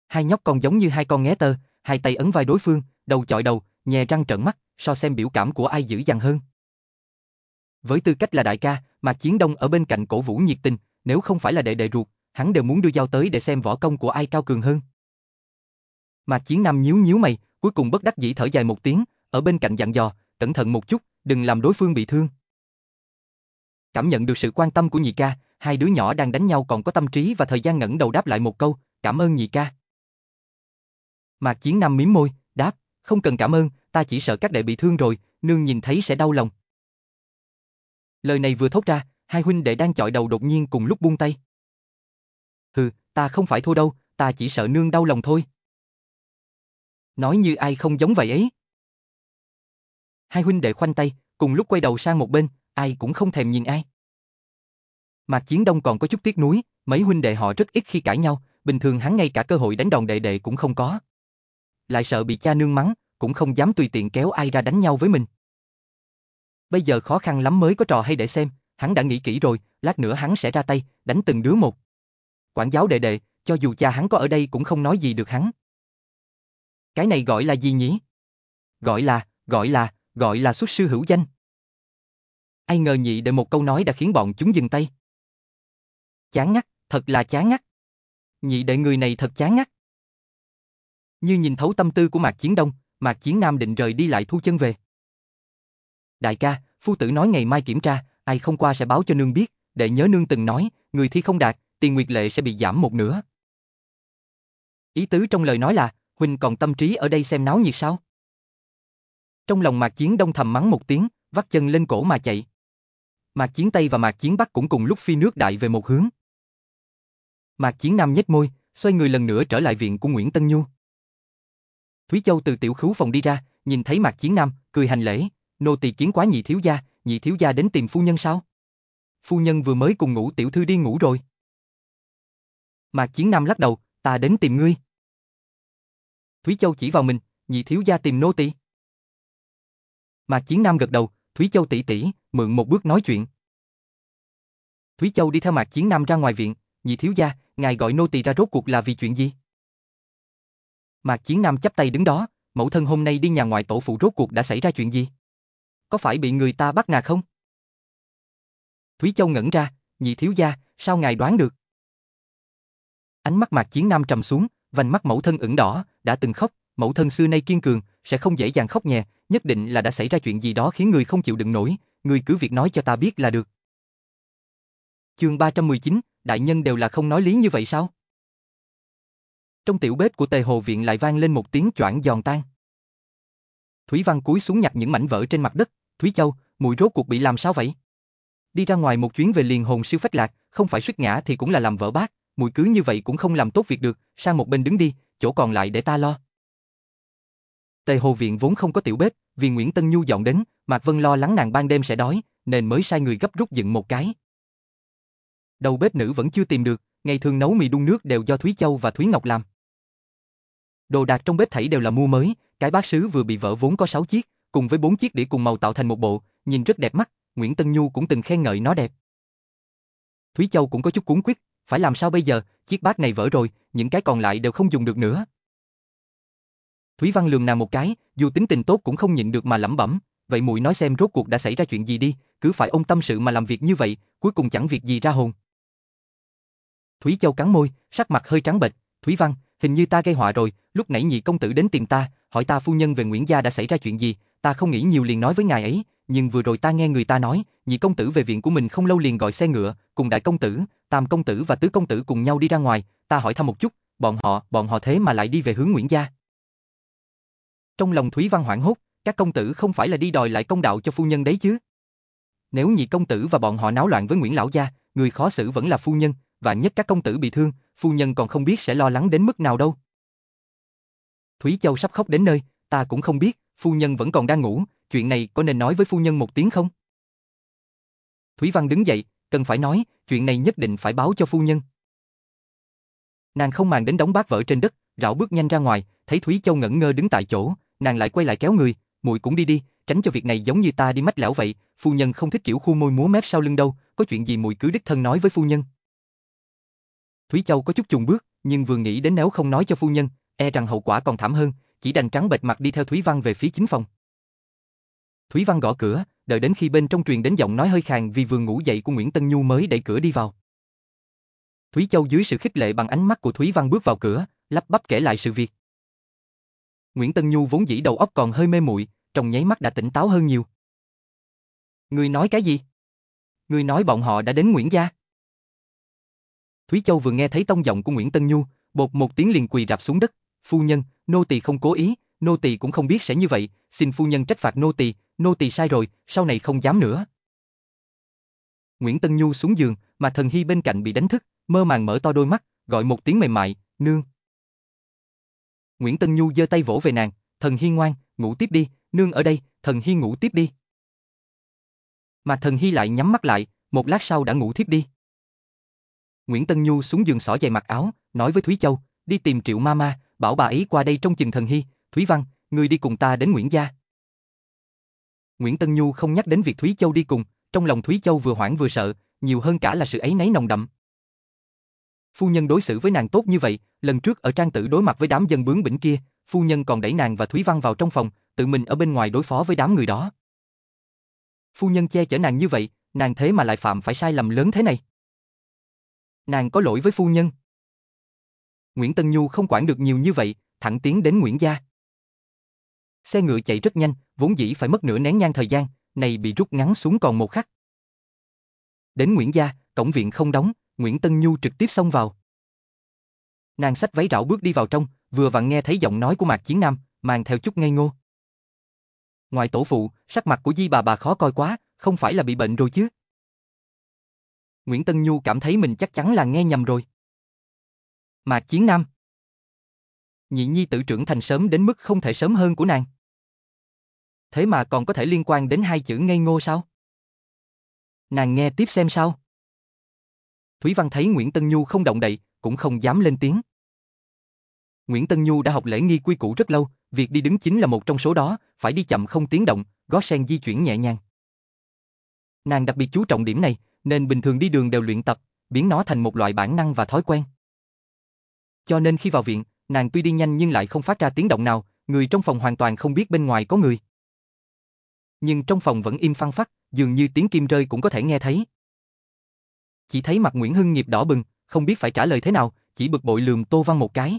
Hai nhóc con giống như hai con nghé tơ, hai tay ấn vai đối phương, đầu chọi đầu, nhè răng trợn mắt, so xem biểu cảm của ai dữ dằn hơn. Với tư cách là đại ca, mà Chiến Đông ở bên cạnh cổ vũ nhiệt tình, nếu không phải là đệ đệ ruột, hắn đều muốn đưa dao tới để xem võ công của ai cao cường hơn. mà Chiến Nam nhíu nhíu mày, cuối cùng bất đắc dĩ thở dài một tiếng, ở bên cạnh dặn dò, cẩn thận một chút, đừng làm đối phương bị thương. Cảm nhận được sự quan tâm của nhị ca, hai đứa nhỏ đang đánh nhau còn có tâm trí và thời gian ngẩng đầu đáp lại một câu, cảm ơn nhị ca. Mạc Chiến Nam mím môi, đáp, không cần cảm ơn, ta chỉ sợ các đệ bị thương rồi, nương nhìn thấy sẽ đau lòng. Lời này vừa thốt ra, hai huynh đệ đang chọi đầu đột nhiên cùng lúc buông tay. Hừ, ta không phải thua đâu, ta chỉ sợ nương đau lòng thôi. Nói như ai không giống vậy ấy. Hai huynh đệ khoanh tay, cùng lúc quay đầu sang một bên, ai cũng không thèm nhìn ai. Mạc Chiến Đông còn có chút tiếc nuối, mấy huynh đệ họ rất ít khi cãi nhau, bình thường hắn ngay cả cơ hội đánh đòn đệ đệ cũng không có. Lại sợ bị cha nương mắng, cũng không dám tùy tiện kéo ai ra đánh nhau với mình. Bây giờ khó khăn lắm mới có trò hay để xem, hắn đã nghĩ kỹ rồi, lát nữa hắn sẽ ra tay, đánh từng đứa một. Quản giáo đệ đệ, cho dù cha hắn có ở đây cũng không nói gì được hắn. Cái này gọi là gì nhỉ? Gọi là, gọi là, gọi là xuất sư hữu danh. Ai ngờ nhị đệ một câu nói đã khiến bọn chúng dừng tay. Chán ngắt, thật là chán ngắt. Nhị đệ người này thật chán ngắt. Như nhìn thấu tâm tư của Mạc Chiến Đông, Mạc Chiến Nam định rời đi lại thu chân về. Đại ca, phu tử nói ngày mai kiểm tra, ai không qua sẽ báo cho nương biết, để nhớ nương từng nói, người thi không đạt, tiền nguyệt lệ sẽ bị giảm một nửa. Ý tứ trong lời nói là, Huynh còn tâm trí ở đây xem náo nhiệt sao? Trong lòng Mạc Chiến Đông thầm mắng một tiếng, vắt chân lên cổ mà chạy. Mạc Chiến Tây và Mạc Chiến Bắc cũng cùng lúc phi nước đại về một hướng. Mạc Chiến Nam nhếch môi, xoay người lần nữa trở lại viện của Nguyễn Tân Nhu. Thúy Châu từ tiểu khứu phòng đi ra, nhìn thấy Mạc Chiến Nam, cười hành lễ, nô tỳ kiến quá nhị thiếu gia, nhị thiếu gia đến tìm phu nhân sao? Phu nhân vừa mới cùng ngủ tiểu thư đi ngủ rồi. Mạc Chiến Nam lắc đầu, ta đến tìm ngươi. Thúy Châu chỉ vào mình, nhị thiếu gia tìm nô tỳ. Mạc Chiến Nam gật đầu, Thúy Châu tỷ tỷ, mượn một bước nói chuyện. Thúy Châu đi theo Mạc Chiến Nam ra ngoài viện, nhị thiếu gia, ngài gọi nô tỳ ra rốt cuộc là vì chuyện gì? Mạc Chiến Nam chắp tay đứng đó, mẫu thân hôm nay đi nhà ngoại tổ phụ rốt cuộc đã xảy ra chuyện gì? Có phải bị người ta bắt nạt không? Thúy Châu ngẩn ra, nhị thiếu gia, sao ngài đoán được? Ánh mắt Mạc Chiến Nam trầm xuống, vành mắt mẫu thân ửng đỏ, đã từng khóc, mẫu thân xưa nay kiên cường, sẽ không dễ dàng khóc nhẹ, nhất định là đã xảy ra chuyện gì đó khiến người không chịu đựng nổi, người cứ việc nói cho ta biết là được. Chương 319, đại nhân đều là không nói lý như vậy sao? Trong tiểu bếp của Tề Hồ viện lại vang lên một tiếng choảng giòn tan. Thúy Văn cúi xuống nhặt những mảnh vỡ trên mặt đất, "Thúy Châu, mùi rốt cuộc bị làm sao vậy?" Đi ra ngoài một chuyến về liền hồn siêu phách lạc, không phải suýt ngã thì cũng là làm vỡ bát, mùi cứ như vậy cũng không làm tốt việc được, sang một bên đứng đi, chỗ còn lại để ta lo. Tề Hồ viện vốn không có tiểu bếp, vì Nguyễn Tân Nhu dọn đến, Mạc Vân lo lắng nàng ban đêm sẽ đói, nên mới sai người gấp rút dựng một cái. Đầu bếp nữ vẫn chưa tìm được, ngày thường nấu mì đun nước đều do Thúy Châu và Thúy Ngọc làm. Đồ đạc trong bếp thảy đều là mua mới, cái bát sứ vừa bị vỡ vốn có 6 chiếc, cùng với bốn chiếc đĩa cùng màu tạo thành một bộ, nhìn rất đẹp mắt, Nguyễn Tân Nhu cũng từng khen ngợi nó đẹp. Thúy Châu cũng có chút cuốn quyết, phải làm sao bây giờ, chiếc bát này vỡ rồi, những cái còn lại đều không dùng được nữa. Thúy Văn lườm nàng một cái, dù tính tình tốt cũng không nhịn được mà lẩm bẩm, vậy muội nói xem rốt cuộc đã xảy ra chuyện gì đi, cứ phải ông tâm sự mà làm việc như vậy, cuối cùng chẳng việc gì ra hồn. Thúy Châu cắn môi, sắc mặt hơi trắng bệch, "Thúy Văn, hình như ta gây họa rồi, lúc nãy nhị công tử đến tìm ta, hỏi ta phu nhân về Nguyễn gia đã xảy ra chuyện gì, ta không nghĩ nhiều liền nói với ngài ấy, nhưng vừa rồi ta nghe người ta nói, nhị công tử về viện của mình không lâu liền gọi xe ngựa, cùng đại công tử, tam công tử và tứ công tử cùng nhau đi ra ngoài, ta hỏi thăm một chút, bọn họ, bọn họ thế mà lại đi về hướng Nguyễn gia." Trong lòng Thúy Văn hoảng hốt, các công tử không phải là đi đòi lại công đạo cho phu nhân đấy chứ? Nếu nhị công tử và bọn họ náo loạn với Nguyễn lão gia, người khó xử vẫn là phu nhân, và nhất các công tử bị thương, phu nhân còn không biết sẽ lo lắng đến mức nào đâu. Thúy Châu sắp khóc đến nơi, ta cũng không biết, phu nhân vẫn còn đang ngủ, chuyện này có nên nói với phu nhân một tiếng không? Thúy Văn đứng dậy, cần phải nói, chuyện này nhất định phải báo cho phu nhân. Nàng không màng đến đống bát vỡ trên đất, rảo bước nhanh ra ngoài, thấy Thúy Châu ngẩn ngơ đứng tại chỗ, nàng lại quay lại kéo người, muội cũng đi đi, tránh cho việc này giống như ta đi mách lẻo vậy, phu nhân không thích kiểu khu môi múa mép sau lưng đâu, có chuyện gì muội cứ đích thân nói với phu nhân. Thúy Châu có chút chùng bước, nhưng vừa nghĩ đến nếu không nói cho phu nhân, e rằng hậu quả còn thảm hơn, chỉ đành trắng bệch mặt đi theo Thúy Văn về phía chính phòng. Thúy Văn gõ cửa, đợi đến khi bên trong truyền đến giọng nói hơi khàn vì vừa ngủ dậy của Nguyễn Tân Nhu mới đẩy cửa đi vào. Thúy Châu dưới sự khích lệ bằng ánh mắt của Thúy Văn bước vào cửa, lắp bắp kể lại sự việc. Nguyễn Tân Nhu vốn dĩ đầu óc còn hơi mê muội, trong nháy mắt đã tỉnh táo hơn nhiều. Ngươi nói cái gì? Ngươi nói bọn họ đã đến Nguyễn gia? Thúy Châu vừa nghe thấy tông giọng của Nguyễn Tân Nhu, bột một tiếng liền quỳ rạp xuống đất, "Phu nhân, nô tỳ không cố ý, nô tỳ cũng không biết sẽ như vậy, xin phu nhân trách phạt nô tỳ, nô tỳ sai rồi, sau này không dám nữa." Nguyễn Tân Nhu xuống giường, mà Thần Hy bên cạnh bị đánh thức, mơ màng mở to đôi mắt, gọi một tiếng mềm mại, "Nương." Nguyễn Tân Nhu giơ tay vỗ về nàng, "Thần Hy ngoan, ngủ tiếp đi, nương ở đây, Thần Hy ngủ tiếp đi." Mà Thần Hy lại nhắm mắt lại, một lát sau đã ngủ thiếp đi. Nguyễn Tân Nhu xuống giường xỏ giày mặc áo, nói với Thúy Châu, đi tìm Triệu Mama, bảo bà ấy qua đây trong chừng thần hy, Thúy Văn, ngươi đi cùng ta đến Nguyễn gia. Nguyễn Tân Nhu không nhắc đến việc Thúy Châu đi cùng, trong lòng Thúy Châu vừa hoảng vừa sợ, nhiều hơn cả là sự ấy nấy nồng đậm. Phu nhân đối xử với nàng tốt như vậy, lần trước ở trang tử đối mặt với đám dân bướng bỉnh kia, phu nhân còn đẩy nàng và Thúy Văn vào trong phòng, tự mình ở bên ngoài đối phó với đám người đó. Phu nhân che chở nàng như vậy, nàng thế mà lại phạm phải sai lầm lớn thế này nàng có lỗi với phu nhân. Nguyễn Tân Nhu không quản được nhiều như vậy, thẳng tiến đến Nguyễn gia. Xe ngựa chạy rất nhanh, vốn dĩ phải mất nửa nén nhang thời gian, này bị rút ngắn xuống còn một khắc. Đến Nguyễn gia, cổng viện không đóng, Nguyễn Tân Nhu trực tiếp xông vào. Nàng xách váy rảo bước đi vào trong, vừa vặn nghe thấy giọng nói của Mạc Chiến Nam, mang theo chút ngây ngô. Ngoài tổ phụ, sắc mặt của Di bà bà khó coi quá, không phải là bị bệnh rồi chứ? Nguyễn Tân Nhu cảm thấy mình chắc chắn là nghe nhầm rồi. Mạc Chiến Nam. Nhị nhi tử trưởng thành sớm đến mức không thể sớm hơn của nàng. Thế mà còn có thể liên quan đến hai chữ ngây ngô sao? Nàng nghe tiếp xem sao. Thúy Văn thấy Nguyễn Tân Nhu không động đậy, cũng không dám lên tiếng. Nguyễn Tân Nhu đã học lễ nghi quy củ rất lâu, việc đi đứng chính là một trong số đó, phải đi chậm không tiếng động, gót sen di chuyển nhẹ nhàng. Nàng đặc biệt chú trọng điểm này, nên bình thường đi đường đều luyện tập, biến nó thành một loại bản năng và thói quen. Cho nên khi vào viện, nàng tuy đi nhanh nhưng lại không phát ra tiếng động nào, người trong phòng hoàn toàn không biết bên ngoài có người. Nhưng trong phòng vẫn im phăng phắc, dường như tiếng kim rơi cũng có thể nghe thấy. Chỉ thấy mặt Nguyễn Hưng nghiệp đỏ bừng, không biết phải trả lời thế nào, chỉ bực bội lườm Tô Văn một cái.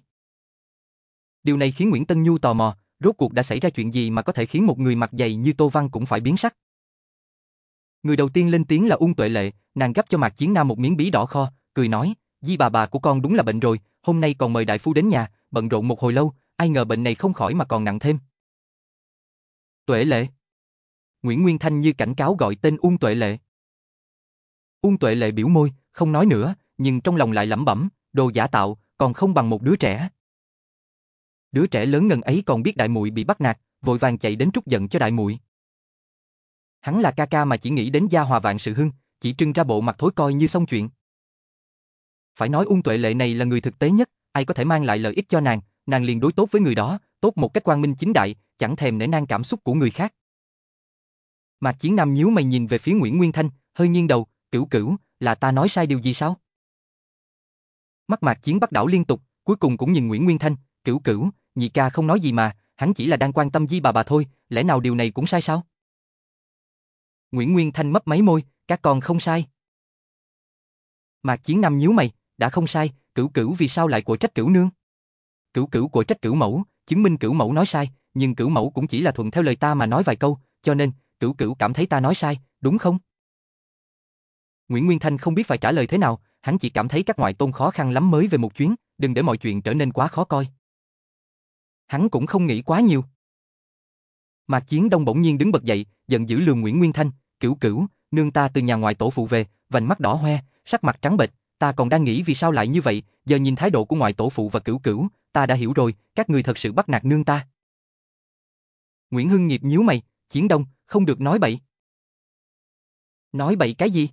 Điều này khiến Nguyễn Tân Nhu tò mò, rốt cuộc đã xảy ra chuyện gì mà có thể khiến một người mặt dày như Tô Văn cũng phải biến sắc. Người đầu tiên lên tiếng là Ung Tuệ Lệ, nàng gấp cho Mạc Chiến Nam một miếng bí đỏ kho, cười nói, Di bà bà của con đúng là bệnh rồi, hôm nay còn mời đại phu đến nhà, bận rộn một hồi lâu, ai ngờ bệnh này không khỏi mà còn nặng thêm. Tuệ Lệ Nguyễn Nguyên Thanh như cảnh cáo gọi tên Ung Tuệ Lệ. Ung Tuệ Lệ biểu môi, không nói nữa, nhưng trong lòng lại lẩm bẩm, đồ giả tạo, còn không bằng một đứa trẻ. Đứa trẻ lớn ngần ấy còn biết đại muội bị bắt nạt, vội vàng chạy đến trút giận cho đại muội. Hắn là ca ca mà chỉ nghĩ đến gia hòa vạn sự hưng, chỉ trưng ra bộ mặt thối coi như xong chuyện. Phải nói ung tuệ lệ này là người thực tế nhất, ai có thể mang lại lợi ích cho nàng, nàng liền đối tốt với người đó, tốt một cách quan minh chính đại, chẳng thèm nể nang cảm xúc của người khác. Mạc Chiến Nam nhíu mày nhìn về phía Nguyễn Nguyên Thanh, hơi nghiêng đầu, cửu cửu, là ta nói sai điều gì sao? Mắt Mạc Chiến bắt đảo liên tục, cuối cùng cũng nhìn Nguyễn Nguyên Thanh, cửu cửu, nhị ca không nói gì mà, hắn chỉ là đang quan tâm Di bà bà thôi, lẽ nào điều này cũng sai sao? Nguyễn Nguyên Thanh mấp máy môi, các con không sai. Mạc Chiến Nam nhíu mày, đã không sai, cửu cửu vì sao lại của trách cửu nương? Cửu cửu của trách cửu mẫu, chứng minh cửu mẫu nói sai, nhưng cửu mẫu cũng chỉ là thuận theo lời ta mà nói vài câu, cho nên, cửu cửu cảm thấy ta nói sai, đúng không? Nguyễn Nguyên Thanh không biết phải trả lời thế nào, hắn chỉ cảm thấy các ngoại tôn khó khăn lắm mới về một chuyến, đừng để mọi chuyện trở nên quá khó coi. Hắn cũng không nghĩ quá nhiều. Mạc Chiến Đông bỗng nhiên đứng bật dậy, giận dữ lườm Nguyễn Nguyên Thanh, "Cửu Cửu, nương ta từ nhà ngoài tổ phụ về, vành mắt đỏ hoe, sắc mặt trắng bệch, ta còn đang nghĩ vì sao lại như vậy, giờ nhìn thái độ của ngoại tổ phụ và Cửu Cửu, ta đã hiểu rồi, các người thật sự bắt nạt nương ta." Nguyễn Hưng Nghiệp nhíu mày, "Chiến Đông, không được nói bậy." "Nói bậy cái gì?"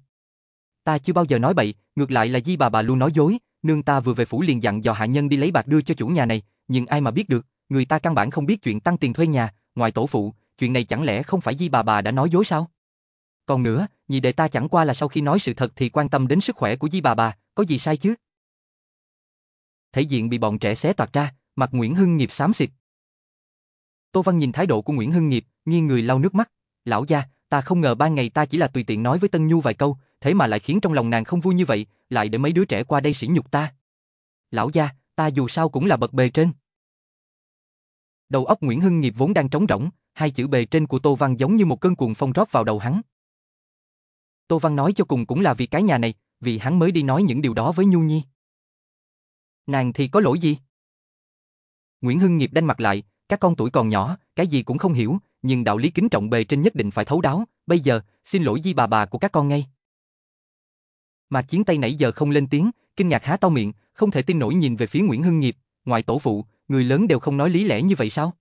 Ta chưa bao giờ nói bậy, ngược lại là Di bà bà luôn nói dối, nương ta vừa về phủ liền dặn dò hạ nhân đi lấy bạc đưa cho chủ nhà này, nhưng ai mà biết được, người ta căn bản không biết chuyện tăng tiền thuê nhà, ngoài tổ phụ, chuyện này chẳng lẽ không phải Di bà bà đã nói dối sao? Còn nữa, nhị đệ ta chẳng qua là sau khi nói sự thật thì quan tâm đến sức khỏe của Di bà bà, có gì sai chứ? Thể diện bị bọn trẻ xé toạc ra, mặt Nguyễn Hưng Nghiệp xám xịt. Tô Văn nhìn thái độ của Nguyễn Hưng Nghiệp, nghiêng người lau nước mắt, lão gia, ta không ngờ ban ngày ta chỉ là tùy tiện nói với Tân Nhu vài câu, thế mà lại khiến trong lòng nàng không vui như vậy, lại để mấy đứa trẻ qua đây sỉ nhục ta. Lão gia, ta dù sao cũng là bậc bề trên. Đầu óc Nguyễn Hưng Nghiệp vốn đang trống rỗng, hai chữ bề trên của Tô Văn giống như một cơn cuồng phong rót vào đầu hắn. Tô Văn nói cho cùng cũng là vì cái nhà này, vì hắn mới đi nói những điều đó với Nhu Nhi. Nàng thì có lỗi gì? Nguyễn Hưng Nghiệp đanh mặt lại, các con tuổi còn nhỏ, cái gì cũng không hiểu, nhưng đạo lý kính trọng bề trên nhất định phải thấu đáo, bây giờ, xin lỗi di bà bà của các con ngay. Mà chiến tây nãy giờ không lên tiếng, kinh ngạc há to miệng, không thể tin nổi nhìn về phía Nguyễn Hưng Nghiệp, ngoài tổ phụ, người lớn đều không nói lý lẽ như vậy sao?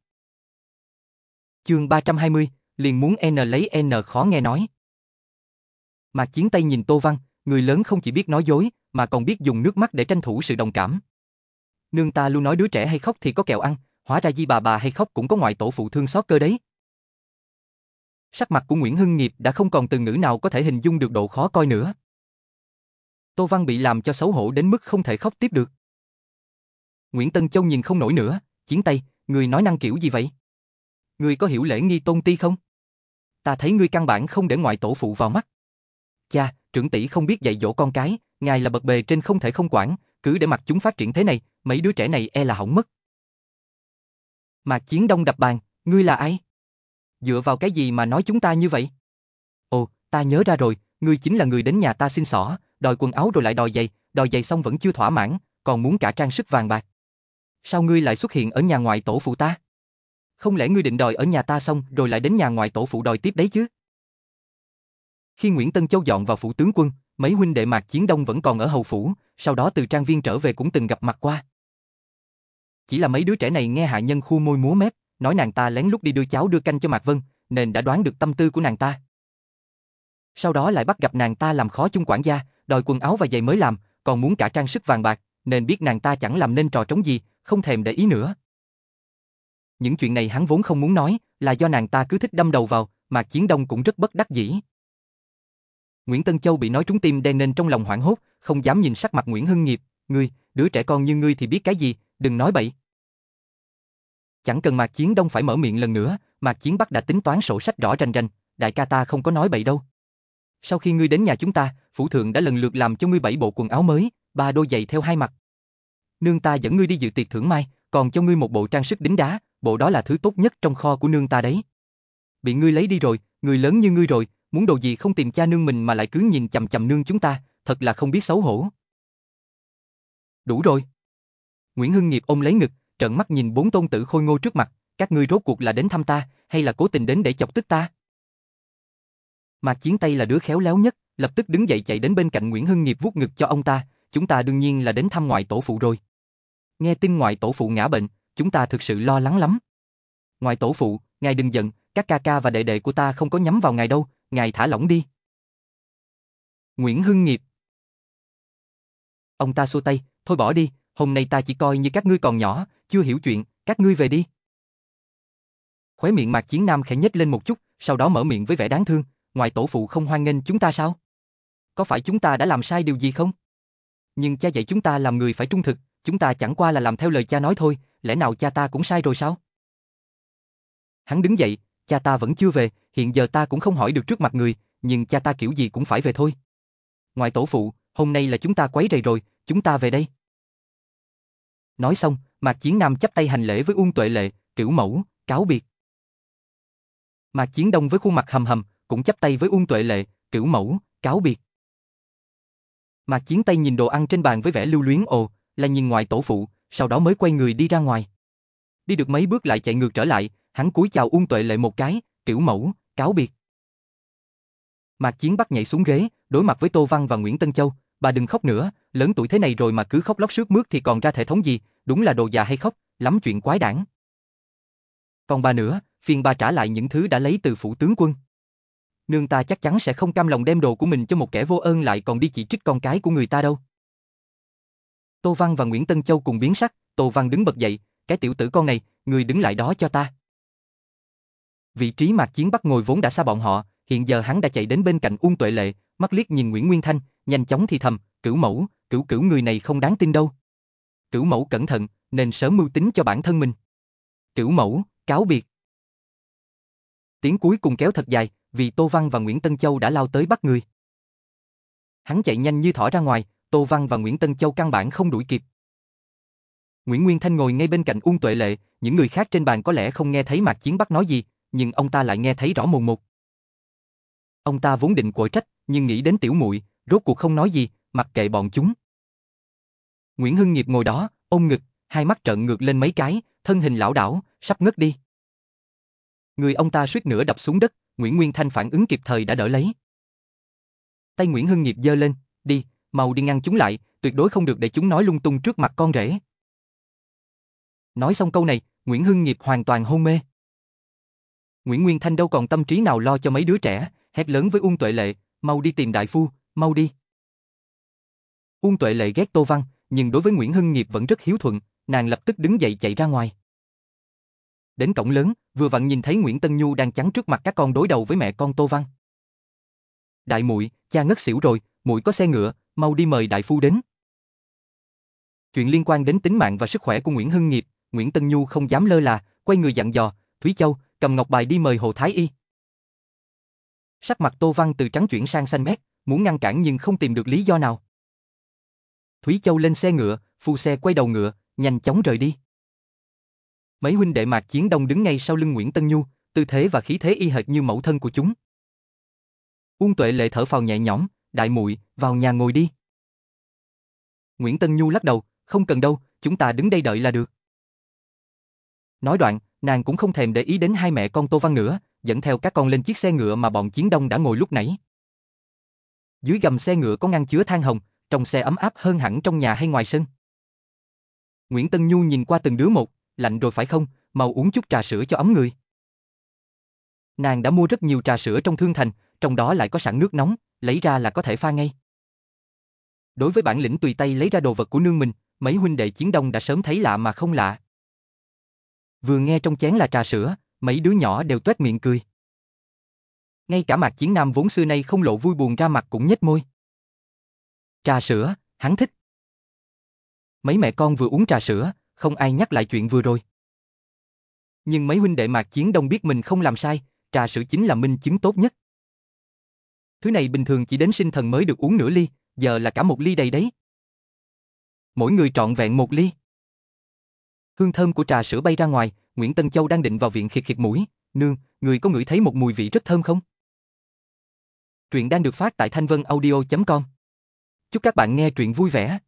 Chương 320, liền muốn N lấy N khó nghe nói. Mạc Chiến Tây nhìn Tô Văn, người lớn không chỉ biết nói dối, mà còn biết dùng nước mắt để tranh thủ sự đồng cảm. Nương ta luôn nói đứa trẻ hay khóc thì có kẹo ăn, hóa ra di bà bà hay khóc cũng có ngoại tổ phụ thương xót cơ đấy. Sắc mặt của Nguyễn Hưng Nghiệp đã không còn từ ngữ nào có thể hình dung được độ khó coi nữa. Tô Văn bị làm cho xấu hổ đến mức không thể khóc tiếp được. Nguyễn Tân Châu nhìn không nổi nữa, chiến tay, người nói năng kiểu gì vậy? Người có hiểu lễ nghi tôn ti không? Ta thấy ngươi căn bản không để ngoại tổ phụ vào mắt. Cha, trưởng tỷ không biết dạy dỗ con cái, ngài là bậc bề trên không thể không quản, cứ để mặc chúng phát triển thế này, mấy đứa trẻ này e là hỏng mất. Mạc Chiến Đông đập bàn, ngươi là ai? Dựa vào cái gì mà nói chúng ta như vậy? Ồ, ta nhớ ra rồi, ngươi chính là người đến nhà ta xin xỏ, đòi quần áo rồi lại đòi giày, đòi giày xong vẫn chưa thỏa mãn, còn muốn cả trang sức vàng bạc. Sao ngươi lại xuất hiện ở nhà ngoại tổ phụ ta? Không lẽ ngươi định đòi ở nhà ta xong rồi lại đến nhà ngoại tổ phụ đòi tiếp đấy chứ? Khi Nguyễn Tân Châu dọn vào phủ tướng quân, mấy huynh đệ Mạc Chiến Đông vẫn còn ở hầu phủ, sau đó từ trang viên trở về cũng từng gặp mặt qua. Chỉ là mấy đứa trẻ này nghe hạ nhân khu môi múa mép, nói nàng ta lén lút đi đưa cháo đưa canh cho Mạc Vân, nên đã đoán được tâm tư của nàng ta. Sau đó lại bắt gặp nàng ta làm khó chung quản gia, đòi quần áo và giày mới làm, còn muốn cả trang sức vàng bạc, nên biết nàng ta chẳng làm nên trò trống gì, không thèm để ý nữa. Những chuyện này hắn vốn không muốn nói, là do nàng ta cứ thích đâm đầu vào, mà Chiến Đông cũng rất bất đắc dĩ. Nguyễn Tân Châu bị nói trúng tim đen nên trong lòng hoảng hốt, không dám nhìn sắc mặt Nguyễn Hưng Nghiệp, ngươi, đứa trẻ con như ngươi thì biết cái gì, đừng nói bậy. Chẳng cần Mạc Chiến Đông phải mở miệng lần nữa, Mạc Chiến Bắc đã tính toán sổ sách rõ rành rành, đại ca ta không có nói bậy đâu. Sau khi ngươi đến nhà chúng ta, phủ thượng đã lần lượt làm cho ngươi bảy bộ quần áo mới, ba đôi giày theo hai mặt. Nương ta dẫn ngươi đi dự tiệc thưởng mai, còn cho ngươi một bộ trang sức đính đá, bộ đó là thứ tốt nhất trong kho của nương ta đấy. Bị ngươi lấy đi rồi, người lớn như ngươi rồi, muốn đồ gì không tìm cha nương mình mà lại cứ nhìn chằm chằm nương chúng ta, thật là không biết xấu hổ. Đủ rồi. Nguyễn Hưng Nghiệp ôm lấy ngực, trợn mắt nhìn bốn tôn tử khôi ngô trước mặt, các ngươi rốt cuộc là đến thăm ta, hay là cố tình đến để chọc tức ta? Mạc Chiến Tây là đứa khéo léo nhất, lập tức đứng dậy chạy đến bên cạnh Nguyễn Hưng Nghiệp vuốt ngực cho ông ta, chúng ta đương nhiên là đến thăm ngoại tổ phụ rồi. Nghe tin ngoại tổ phụ ngã bệnh, chúng ta thực sự lo lắng lắm. Ngoại tổ phụ, ngài đừng giận, các ca ca và đệ đệ của ta không có nhắm vào ngài đâu, ngài thả lỏng đi. Nguyễn Hưng Nghiệp Ông ta xua tay, thôi bỏ đi, hôm nay ta chỉ coi như các ngươi còn nhỏ, chưa hiểu chuyện, các ngươi về đi. Khóe miệng Mạc Chiến Nam khẽ nhếch lên một chút, sau đó mở miệng với vẻ đáng thương, ngoài tổ phụ không hoan nghênh chúng ta sao? Có phải chúng ta đã làm sai điều gì không? Nhưng cha dạy chúng ta làm người phải trung thực, chúng ta chẳng qua là làm theo lời cha nói thôi, lẽ nào cha ta cũng sai rồi sao? Hắn đứng dậy, cha ta vẫn chưa về, hiện giờ ta cũng không hỏi được trước mặt người, nhưng cha ta kiểu gì cũng phải về thôi. Ngoài tổ phụ, hôm nay là chúng ta quấy rầy rồi, chúng ta về đây. Nói xong, Mạc Chiến Nam chắp tay hành lễ với Uông Tuệ Lệ, cửu mẫu, cáo biệt. Mạc Chiến Đông với khuôn mặt hầm hầm, cũng chắp tay với Uông Tuệ Lệ, cửu mẫu, cáo biệt. Mạc Chiến Tây nhìn đồ ăn trên bàn với vẻ lưu luyến ồ, là nhìn ngoài tổ phụ, sau đó mới quay người đi ra ngoài. Đi được mấy bước lại chạy ngược trở lại, hắn cúi chào Uông Tuệ Lệ một cái, tiểu mẫu, cáo biệt. Mạc Chiến bắt nhảy xuống ghế, đối mặt với Tô Văn và Nguyễn Tân Châu, bà đừng khóc nữa, lớn tuổi thế này rồi mà cứ khóc lóc sướt mướt thì còn ra thể thống gì, đúng là đồ già hay khóc, lắm chuyện quái đản. Còn bà nữa, phiền bà trả lại những thứ đã lấy từ phủ tướng quân. Nương ta chắc chắn sẽ không cam lòng đem đồ của mình cho một kẻ vô ơn lại còn đi chỉ trích con cái của người ta đâu. Tô Văn và Nguyễn Tân Châu cùng biến sắc, Tô Văn đứng bật dậy, cái tiểu tử con này, người đứng lại đó cho ta. Vị trí Mạc Chiến Bắc ngồi vốn đã xa bọn họ, hiện giờ hắn đã chạy đến bên cạnh Uông Tuệ Lệ, mắt liếc nhìn Nguyễn Nguyên Thanh, nhanh chóng thì thầm, cửu mẫu, cửu cửu người này không đáng tin đâu. Cửu mẫu cẩn thận, nên sớm mưu tính cho bản thân mình. Cửu mẫu, cáo biệt. Tiếng cuối cùng kéo thật dài, vì Tô Văn và Nguyễn Tân Châu đã lao tới bắt người. Hắn chạy nhanh như thỏ ra ngoài, Tô Văn và Nguyễn Tân Châu căn bản không đuổi kịp. Nguyễn Nguyên Thanh ngồi ngay bên cạnh Uông Tuệ Lệ, những người khác trên bàn có lẽ không nghe thấy Mạc Chiến Bắc nói gì, nhưng ông ta lại nghe thấy rõ mồn một. Ông ta vốn định quở trách, nhưng nghĩ đến tiểu muội, rốt cuộc không nói gì, mặc kệ bọn chúng. Nguyễn Hưng Nghiệp ngồi đó, ôm ngực, hai mắt trợn ngược lên mấy cái, thân hình lão đảo, sắp ngất đi. Người ông ta suýt nữa đập xuống đất, Nguyễn Nguyên Thanh phản ứng kịp thời đã đỡ lấy. Tay Nguyễn Hưng Nghiệp giơ lên, đi, mau đi ngăn chúng lại, tuyệt đối không được để chúng nói lung tung trước mặt con rể. Nói xong câu này, Nguyễn Hưng Nghiệp hoàn toàn hôn mê. Nguyễn Nguyên Thanh đâu còn tâm trí nào lo cho mấy đứa trẻ, hét lớn với Uông Tuệ Lệ, mau đi tìm đại phu, mau đi. Uông Tuệ Lệ ghét Tô Văn, nhưng đối với Nguyễn Hưng Nghiệp vẫn rất hiếu thuận, nàng lập tức đứng dậy chạy ra ngoài. Đến cổng lớn, vừa vặn nhìn thấy Nguyễn Tân Nhu đang chắn trước mặt các con đối đầu với mẹ con Tô Văn. Đại muội, cha ngất xỉu rồi, muội có xe ngựa, mau đi mời đại phu đến. Chuyện liên quan đến tính mạng và sức khỏe của Nguyễn Hưng Nghiệp, Nguyễn Tân Nhu không dám lơ là, quay người dặn dò, Thúy Châu, cầm ngọc bài đi mời Hồ Thái Y. Sắc mặt Tô Văn từ trắng chuyển sang xanh mét, muốn ngăn cản nhưng không tìm được lý do nào. Thúy Châu lên xe ngựa, phu xe quay đầu ngựa, nhanh chóng rời đi. Mấy huynh đệ Mạc Chiến Đông đứng ngay sau lưng Nguyễn Tân Nhu, tư thế và khí thế y hệt như mẫu thân của chúng. Uông Tuệ Lệ thở phào nhẹ nhõm, đại muội, vào nhà ngồi đi. Nguyễn Tân Nhu lắc đầu, không cần đâu, chúng ta đứng đây đợi là được. Nói đoạn, nàng cũng không thèm để ý đến hai mẹ con Tô Văn nữa, dẫn theo các con lên chiếc xe ngựa mà bọn Chiến Đông đã ngồi lúc nãy. Dưới gầm xe ngựa có ngăn chứa than hồng, trong xe ấm áp hơn hẳn trong nhà hay ngoài sân. Nguyễn Tân Nhu nhìn qua từng đứa một, lạnh rồi phải không, mau uống chút trà sữa cho ấm người. Nàng đã mua rất nhiều trà sữa trong thương thành, trong đó lại có sẵn nước nóng, lấy ra là có thể pha ngay. Đối với bản lĩnh tùy tay lấy ra đồ vật của nương mình, mấy huynh đệ chiến đông đã sớm thấy lạ mà không lạ. Vừa nghe trong chén là trà sữa, mấy đứa nhỏ đều tuét miệng cười. Ngay cả Mạc Chiến Nam vốn xưa nay không lộ vui buồn ra mặt cũng nhếch môi. Trà sữa, hắn thích. Mấy mẹ con vừa uống trà sữa, không ai nhắc lại chuyện vừa rồi. Nhưng mấy huynh đệ Mạc Chiến Đông biết mình không làm sai, trà sữa chính là minh chứng tốt nhất. Thứ này bình thường chỉ đến sinh thần mới được uống nửa ly, giờ là cả một ly đầy đấy. Mỗi người trọn vẹn một ly. Hương thơm của trà sữa bay ra ngoài, Nguyễn Tân Châu đang định vào viện khịt khịt mũi. Nương, người có ngửi thấy một mùi vị rất thơm không? Truyện đang được phát tại thanh vân audio.com Chúc các bạn nghe truyện vui vẻ.